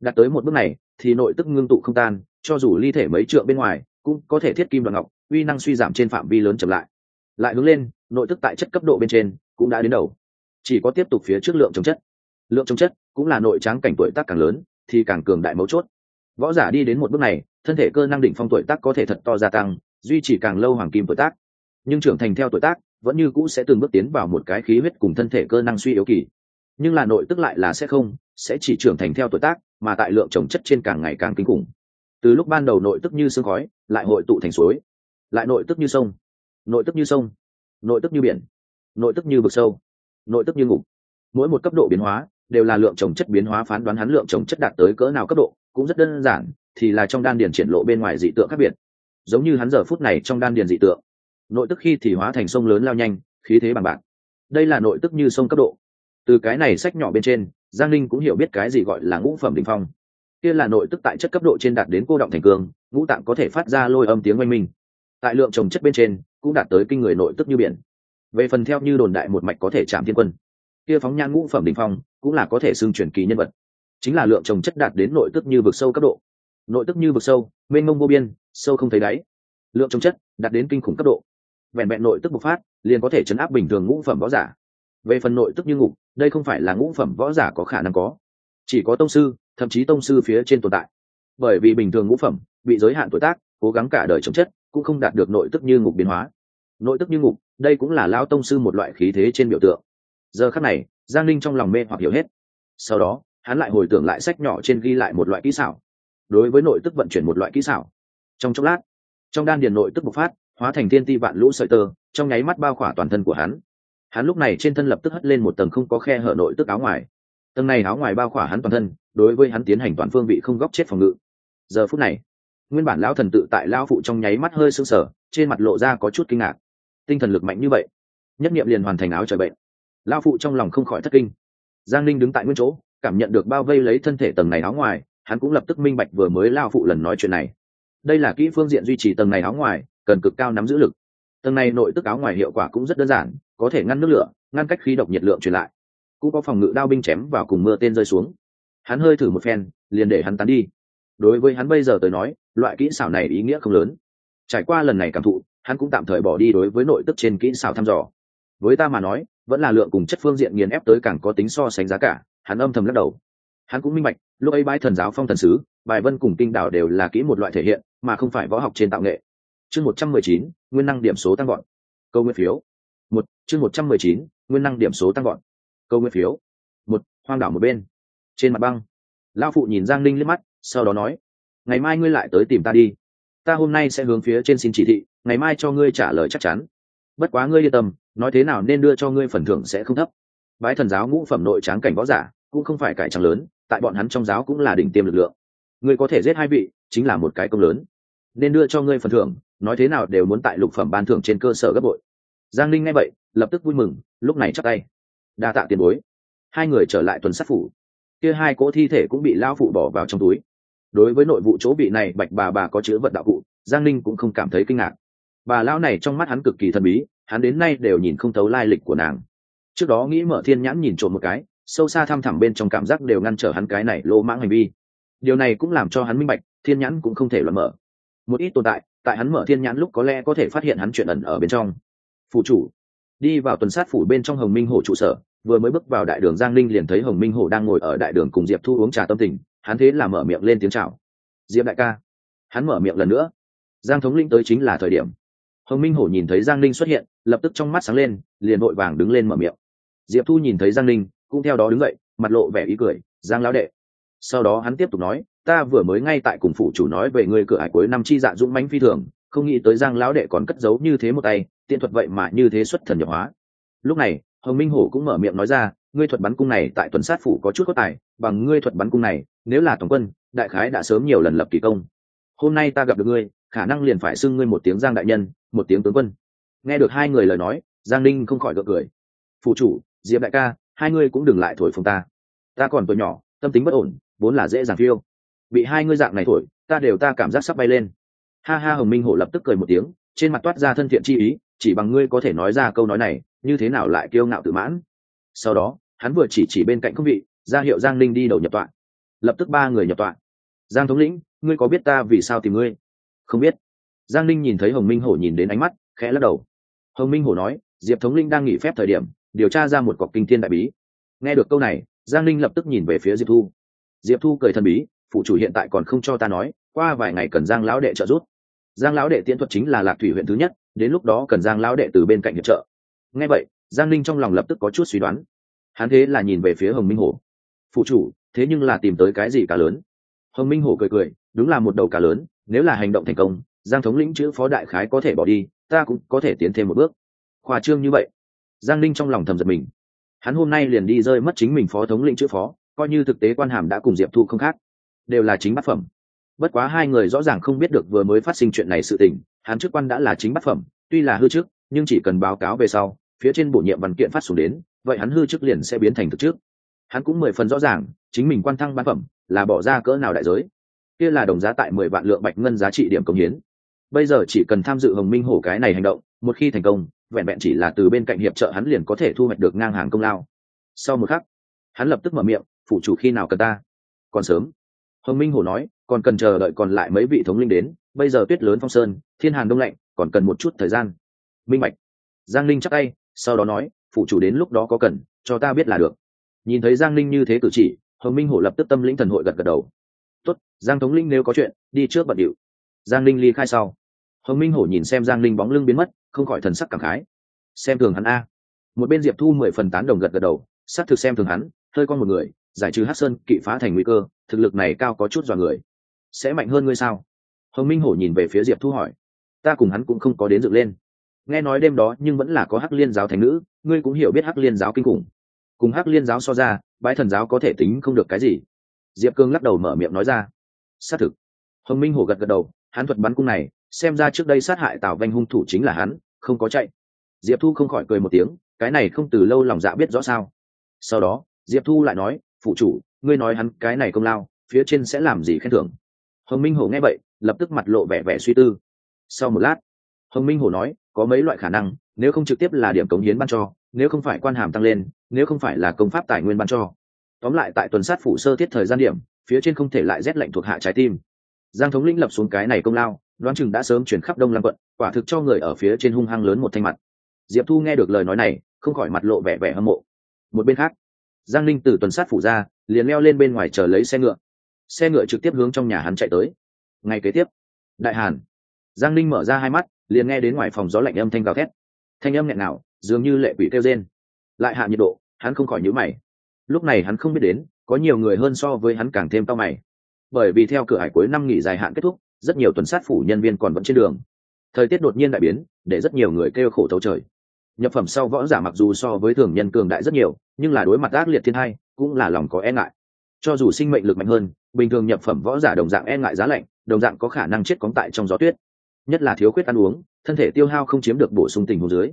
Đạt tới một bước này thì nội tức ngưng tụ không tan, cho dù ly thể mấy trượng bên ngoài cũng có thể thiết kim đoạn ngọc, uy năng suy giảm trên phạm vi lớn chậm lại. Lại hướng lên, nội tức tại chất cấp độ bên trên cũng đã đến đầu. Chỉ có tiếp tục phía trước lượng chống chất lượng chống chất cũng là nội tráng cảnh tuổi tác càng lớn, thì càng cường đại mấu chốt. Võ giả đi đến một bước này, thân thể cơ năng đỉnh phong tuổi tác có thể thật to gia tăng, duy trì càng lâu hoàng kim tuổi tác. Nhưng trưởng thành theo tuổi tác, vẫn như cũ sẽ từng bước tiến vào một cái khí huyết cùng thân thể cơ năng suy yếu kỳ. Nhưng là nội tức lại là sẽ không, sẽ chỉ trưởng thành theo tuổi tác, mà tại lượng trồng chất trên càng ngày càng kinh khủng. Từ lúc ban đầu nội tức như sương khói, lại hội tụ thành suối. Lại nội tức như sông. Nội tức như sông. Nội tức như biển. Nội tức như vực sâu. Nội tức như ngục. Mỗi một cấp độ biến hóa đều là lượng trồng chất biến hóa phán đoán hắn lượng trồng chất đạt tới cỡ nào cấp độ, cũng rất đơn giản, thì là trong đan điền triển lộ bên ngoài dị tượng khác biệt. Giống như hắn giờ phút này trong đan điền dị tượng. Nội tức khi thì hóa thành sông lớn lao nhanh, khí thế bằng bạc. Đây là nội tức như sông cấp độ. Từ cái này sách nhỏ bên trên, giang linh cũng hiểu biết cái gì gọi là ngũ phẩm đ ỉ n h phong. Kia là nội tức tại chất cấp độ trên đạt đến cô động thành cường, ngũ tạng có thể phát ra lôi âm tiếng oanh minh. Tại lượng trồng chất bên trên, cũng đạt tới kinh người nội tức như biển. Về phần theo như đồn đại một mạch có thể chạm thiên quân kia phóng nhan ngũ phẩm đ ỉ n h phong, cũng là có thể xưng truyền kỳ nhân vật. Chính là lượng trồng chất đạt đến nội tức như vực sâu cấp độ. Nội tức như vực sâu, mênh mông vô biên, sâu không thấy đáy. Lượng trồng chất đạt đến kinh khủng cấp độ. Vẹn vẹn nội tức bộc phát, liền có thể chấn áp bình thường ngũ phẩm võ giả. Về phần nội tức như ngục, đây không phải là ngũ phẩm võ giả có khả năng có. Chỉ có tông sư, thậm chí tông sư phía trên tồn tại. Bởi vì bình thường ngũ phẩm, bị giới hạn tuổi tác, cố gắng cả đời chống chất, cũng không đạt được nội tức như ngục biến hóa. Nội tức như ngục, đây cũng là lao tông sư một loại khí thế trên biểu tượng giờ khắc này, giang linh trong lòng mê hoặc hiểu hết. Sau đó, hắn lại hồi tưởng lại sách nhỏ trên ghi lại một loại kỹ xảo. Đối với nội tức vận chuyển một loại kỹ xảo. Trong chốc lát, trong đan điền nội tức bộc phát, hóa thành thiên ti vạn lũ sợi tơ, trong nháy mắt bao khỏa toàn thân của hắn. Hắn lúc này trên thân lập tức hất lên một tầng không có khe hở nội tức áo ngoài. Tầng này áo ngoài bao khỏa hắn toàn thân, đối với hắn tiến hành toàn phương vị không góc chết phòng ngự. Giờ phút này, nguyên bản lão thần tự tại lão phụ trong nháy mắt hơi sưng sở trên mặt lộ ra có chút kinh ngạc. Tinh thần lực mạnh như vậy, nhất nghiệm liền hoàn thành áo trời bệnh lao phụ trong lòng không khỏi thất kinh. Giang Ninh đứng tại nguyên chỗ, cảm nhận được bao vây lấy thân thể tầng này áo ngoài, hắn cũng lập tức minh bạch vừa mới lao phụ lần nói chuyện này. Đây là kỹ phương diện duy trì tầng này áo ngoài, cần cực cao nắm giữ lực. Tầng này nội tức áo ngoài hiệu quả cũng rất đơn giản, có thể ngăn nước lửa, ngăn cách khí độc nhiệt lượng truyền lại. Cũng có phòng ngự đao binh chém vào cùng mưa tên rơi xuống. Hắn hơi thử một phen, liền để hắn tán đi. Đối với hắn bây giờ tới nói, loại kỹ xảo này ý nghĩa không lớn. Trải qua lần này cảm thụ, hắn cũng tạm thời bỏ đi đối với nội tức trên kỹ xảo thăm dò với ta mà nói, vẫn là lượng cùng chất phương diện nghiền ép tới càng có tính so sánh giá cả, hắn âm thầm lắc đầu. Hắn cũng minh bạch, lúc ấy bãi thần giáo phong thần sứ, bài vân cùng kinh đảo đều là kỹ một loại thể hiện, mà không phải võ học trên tạo nghệ. Chương một trăm mười chín, nguyên năng điểm số tăng gọn câu nguyên phiếu. Một, chương một trăm mười chín, nguyên năng điểm số tăng gọn câu nguyên phiếu. Một, hoang đảo một bên. Trên mặt băng. Lao phụ nhìn giang linh liếc mắt, sau đó nói, ngày mai ngươi lại tới tìm ta đi. Ta hôm nay sẽ hướng phía trên xin chỉ thị, ngày mai cho ngươi trả lời chắc chắn. Bất quá ngươi yên tâm nói thế nào nên đưa cho ngươi phần thưởng sẽ không thấp. Bái thần giáo ngũ phẩm nội tráng cảnh võ giả cũng không phải cải trắng lớn, tại bọn hắn trong giáo cũng là đỉnh tiêm lực lượng. Ngươi có thể giết hai vị, chính là một cái công lớn. Nên đưa cho ngươi phần thưởng, nói thế nào đều muốn tại lục phẩm ban thưởng trên cơ sở gấp bội. Giang linh nghe vậy, lập tức vui mừng, lúc này chắc tay. Đa tạ tiền bối. Hai người trở lại tuần sát phủ. Kia hai cỗ thi thể cũng bị lao phụ bỏ vào trong túi. Đối với nội vụ chỗ bị này, bạch bà bà có chứa vật đạo cụ, giang linh cũng không cảm thấy kinh ngạc. Bà lão này trong mắt hắn cực kỳ thần bí hắn đến nay đều nhìn không thấu lai lịch của nàng. Trước đó nghĩ mở thiên nhãn nhìn trộm một cái, sâu xa thăm thẳm bên trong cảm giác đều ngăn trở hắn cái này lô mãng hành vi. Điều này cũng làm cho hắn minh bạch, thiên nhãn cũng không thể luận mở. Một ít tồn tại tại hắn mở thiên nhãn lúc có lẽ có thể phát hiện hắn chuyện ẩn ở bên trong. Phụ chủ, đi vào tuần sát phủ bên trong hồng minh hồ trụ sở, vừa mới bước vào đại đường giang linh liền thấy hồng minh hồ đang ngồi ở đại đường cùng diệp thu uống trà tâm tình, hắn thế là mở miệng lên tiếng chào. Diệp đại ca. Hắn mở miệng lần nữa. Giang thống linh tới chính là thời điểm hồng minh hổ nhìn thấy giang linh xuất hiện, lập tức trong mắt sáng lên, liền vội vàng đứng lên mở miệng. Diệp thu nhìn thấy giang linh cũng theo đó đứng dậy, mặt lộ vẻ ý cười, giang lão đệ. Sau đó hắn tiếp tục nói, ta vừa mới ngay tại cùng phụ chủ nói về người cửa hải cuối năm chi dạ dũng mãnh phi thường, không nghĩ tới giang lão đệ còn cất giấu như thế một tay, tiện thuật vậy mà như thế xuất thần nhập hóa. Lúc này, hồng minh hổ cũng mở miệng nói ra, ngươi thuật bắn cung này tại tuần sát phủ có chút có tài, bằng ngươi thuật bắn cung này, nếu là tổng quân, đại khái đã sớm nhiều lần lập kỳ công. Hôm nay ta gặp được ngươi khả năng liền phải xưng ngươi một tiếng giang đại nhân, một tiếng tướng quân. Nghe được hai người lời nói, giang ninh không khỏi gợi cười. Phụ chủ, diệp đại ca, hai ngươi cũng đừng lại thổi phồng ta. Ta còn tuổi nhỏ, tâm tính bất ổn, vốn là dễ dàng phiêu. Bị hai ngươi dạng này thổi, ta đều ta cảm giác sắp bay lên. Ha ha, hồng minh hổ lập tức cười một tiếng, trên mặt toát ra thân thiện chi ý, chỉ bằng ngươi có thể nói ra câu nói này, như thế nào lại kiêu ngạo tự mãn. Sau đó, hắn vừa chỉ chỉ bên cạnh không vị, ra hiệu giang Ninh đi đầu nhập tọa. Lập tức ba người nhập tọa. Giang thống lĩnh, ngươi có biết ta vì sao tìm ngươi? Không biết. Giang linh nhìn thấy hồng minh hổ nhìn đến ánh mắt, khẽ lắc đầu. Hồng minh hổ nói, diệp thống linh đang nghỉ phép thời điểm, điều tra ra một cọc kinh thiên đại bí. Nghe được câu này, giang linh lập tức nhìn về phía diệp thu. Diệp thu cười thần bí, phụ chủ hiện tại còn không cho ta nói, qua vài ngày cần giang lão đệ trợ giúp. Giang lão đệ tiễn thuật chính là lạc thủy huyện thứ nhất, đến lúc đó cần giang lão đệ từ bên cạnh hiệp trợ. Nghe vậy, giang linh trong lòng lập tức có chút suy đoán. Hắn thế là nhìn về phía hồng minh hổ. Phụ chủ, thế nhưng là tìm tới cái gì cả lớn? Hồng minh hổ cười cười, đúng là một đầu cá lớn nếu là hành động thành công, giang thống lĩnh chữ phó đại khái có thể bỏ đi, ta cũng có thể tiến thêm một bước. Khoa trương như vậy. Giang ninh trong lòng thầm giật mình. Hắn hôm nay liền đi rơi mất chính mình phó thống lĩnh chữ phó, coi như thực tế quan hàm đã cùng diệp thu không khác. Đều là chính bát phẩm. Bất quá hai người rõ ràng không biết được vừa mới phát sinh chuyện này sự tình, hắn chức quan đã là chính bát phẩm, tuy là hư chức, nhưng chỉ cần báo cáo về sau, phía trên bổ nhiệm văn kiện phát xuống đến, vậy hắn hư chức liền sẽ biến thành thực trước hắn cũng mười phần rõ ràng, chính mình quan thăng bát phẩm là bỏ ra cỡ nào đại giới kia là đồng giá tại mười vạn lượng bạch ngân giá trị điểm công hiến. Bây giờ chỉ cần tham dự hồng minh hổ cái này hành động, một khi thành công, vẹn vẹn chỉ là từ bên cạnh hiệp trợ hắn liền có thể thu hoạch được ngang hàng công lao. Sau một khắc, hắn lập tức mở miệng phụ chủ khi nào cần ta? Còn sớm. Hồng minh hổ nói, còn cần chờ đợi còn lại mấy vị thống linh đến, bây giờ tuyết lớn phong sơn, thiên hàn đông lạnh, còn cần một chút thời gian. Minh bạch. Giang linh chắc tay, sau đó nói phụ chủ đến lúc đó có cần, cho ta biết là được. Nhìn thấy giang linh như thế cử chỉ, hồng minh hổ lập tức tâm lĩnh thần hội gật gật đầu tốt, giang thống linh nếu có chuyện, đi trước bận điệu. Giang linh ly khai sau. Hồng minh hổ nhìn xem giang linh bóng lưng biến mất, không khỏi thần sắc cảm khái. Xem thường hắn a. Một bên diệp thu mười phần tán đồng gật gật đầu s á c thực xem thường hắn, hơi con một người, giải trừ hát sơn, kỵ phá thành nguy cơ, thực lực này cao có chút dọa người. Sẽ mạnh hơn ngươi sao? Hồng minh hổ nhìn về phía diệp thu hỏi. Ta cùng hắn cũng không có đến dựng lên. Nghe nói đêm đó nhưng vẫn là có hắc liên giáo thành nữ, ngươi cũng hiểu biết hắc liên giáo kinh khủng. Cùng hắc liên giáo so ra, bái thần giáo có thể tính không được cái gì diệp cương lắc đầu mở miệng nói ra. Xác thực. Hồng minh hổ gật gật đầu, hắn thuật bắn cung này, xem ra trước đây sát hại tào vanh hung thủ chính là hắn, không có chạy. Diệp thu không khỏi cười một tiếng, cái này không từ lâu lòng dạ biết rõ sao. Sau đó, diệp thu lại nói, phụ chủ, ngươi nói hắn cái này công lao, phía trên sẽ làm gì khen thưởng? Hồng minh hổ nghe vậy, lập tức mặt lộ vẻ vẻ suy tư. Sau một lát, hồng minh hổ nói, có mấy loại khả năng, nếu không trực tiếp là điểm cống hiến ban cho, nếu không phải quan hàm tăng lên, nếu không phải là công pháp tài nguyên ban cho tóm lại tại tuần sát phủ sơ thiết thời gian điểm, phía trên không thể lại rét lạnh thuộc hạ trái tim. Giang thống lĩnh lập xuống cái này công lao, đoán chừng đã sớm chuyển khắp đông lam quận, quả thực cho người ở phía trên hung hăng lớn một thanh mặt. Diệp thu nghe được lời nói này, không khỏi mặt lộ vẻ vẻ hâm mộ. Một bên khác, giang linh từ tuần sát phủ ra, liền leo lên bên ngoài chờ lấy xe ngựa. Xe ngựa trực tiếp hướng trong nhà hắn chạy tới. Ngay kế tiếp, đại hàn. Giang linh mở ra hai mắt, liền nghe đến ngoài phòng gió lạnh âm thanh gào thét. Thanh âm nghẹn nào dường như lệ quỷ kêu rên. Lại hạ nhiệt độ, hắn không khỏi nhíu mày lúc này hắn không biết đến, có nhiều người hơn so với hắn càng thêm cao mày. Bởi vì theo cửa hải cuối năm nghỉ dài hạn kết thúc, rất nhiều tuần sát phủ nhân viên còn vẫn trên đường. Thời tiết đột nhiên đại biến, để rất nhiều người kêu khổ thấu trời. Nhập phẩm sau võ giả mặc dù so với thường nhân cường đại rất nhiều, nhưng là đối mặt ác liệt thiên hai, cũng là lòng có e ngại. Cho dù sinh mệnh lực mạnh hơn, bình thường nhập phẩm võ giả đồng dạng e ngại giá lạnh, đồng dạng có khả năng chết cóng tại trong gió tuyết. Nhất là thiếu khuyết ăn uống, thân thể tiêu hao không chiếm được bổ sung tình hồ dưới.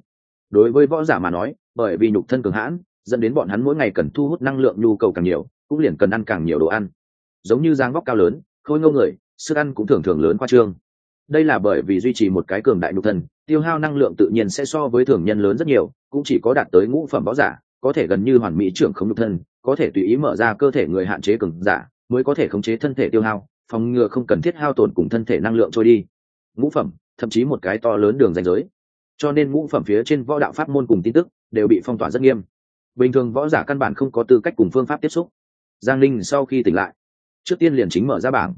Đối với võ giả mà nói, bởi vì nhục thân cường hãn dẫn đến bọn hắn mỗi ngày cần thu hút năng lượng nhu cầu càng nhiều, cũng liền cần ăn càng nhiều đồ ăn. Giống như giang vóc cao lớn, khôi Ngô người, sức ăn cũng thường thường lớn qua trương. Đây là bởi vì duy trì một cái cường đại nhục thân, tiêu hao năng lượng tự nhiên sẽ so với thường nhân lớn rất nhiều, cũng chỉ có đạt tới ngũ phẩm võ giả, có thể gần như hoàn mỹ trưởng không nhục thân, có thể tùy ý mở ra cơ thể người hạn chế cường giả, mới có thể khống chế thân thể tiêu hao, phòng ngừa không cần thiết hao tổn cùng thân thể năng lượng trôi đi. Ngũ phẩm, thậm chí một cái to lớn đường danh giới. Cho nên ngũ phẩm phía trên võ đạo pháp môn cùng tin tức đều bị phong tỏa rất nghiêm bình thường võ giả căn bản không có tư cách cùng phương pháp tiếp xúc. Giang linh sau khi tỉnh lại, trước tiên liền chính mở ra bảng.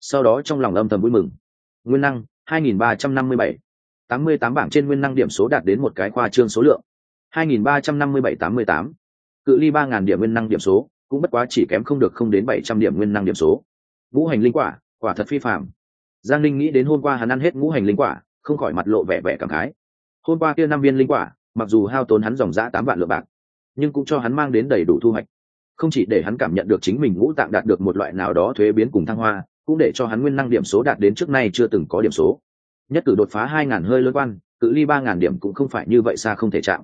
Sau đó trong lòng âm thầm vui mừng. Nguyên năng 2357. 88 bảng trên nguyên năng điểm số đạt đến một cái khoa trương số lượng. 2357-88. cự ly 3.000 điểm nguyên năng điểm số, cũng bất quá chỉ kém không được không đến 700 điểm nguyên năng điểm số. Ngũ hành linh quả quả thật phi phạm giang linh nghĩ đến hôm qua hắn ăn hết ngũ hành linh quả, không khỏi mặt lộ vẻ vẻ cảm khái. Hôm qua kia năm viên linh quả, mặc dù hao tốn hắn dòng giã tám vạn lượng bạc nhưng cũng cho hắn mang đến đầy đủ thu hoạch. Không chỉ để hắn cảm nhận được chính mình ngũ tạng đạt được một loại nào đó thuế biến cùng thăng hoa, cũng để cho hắn nguyên năng điểm số đạt đến trước nay chưa từng có điểm số. Nhất cử đột phá hai ngàn hơi lớn quan, cự ly ba ngàn điểm cũng không phải như vậy xa không thể chạm.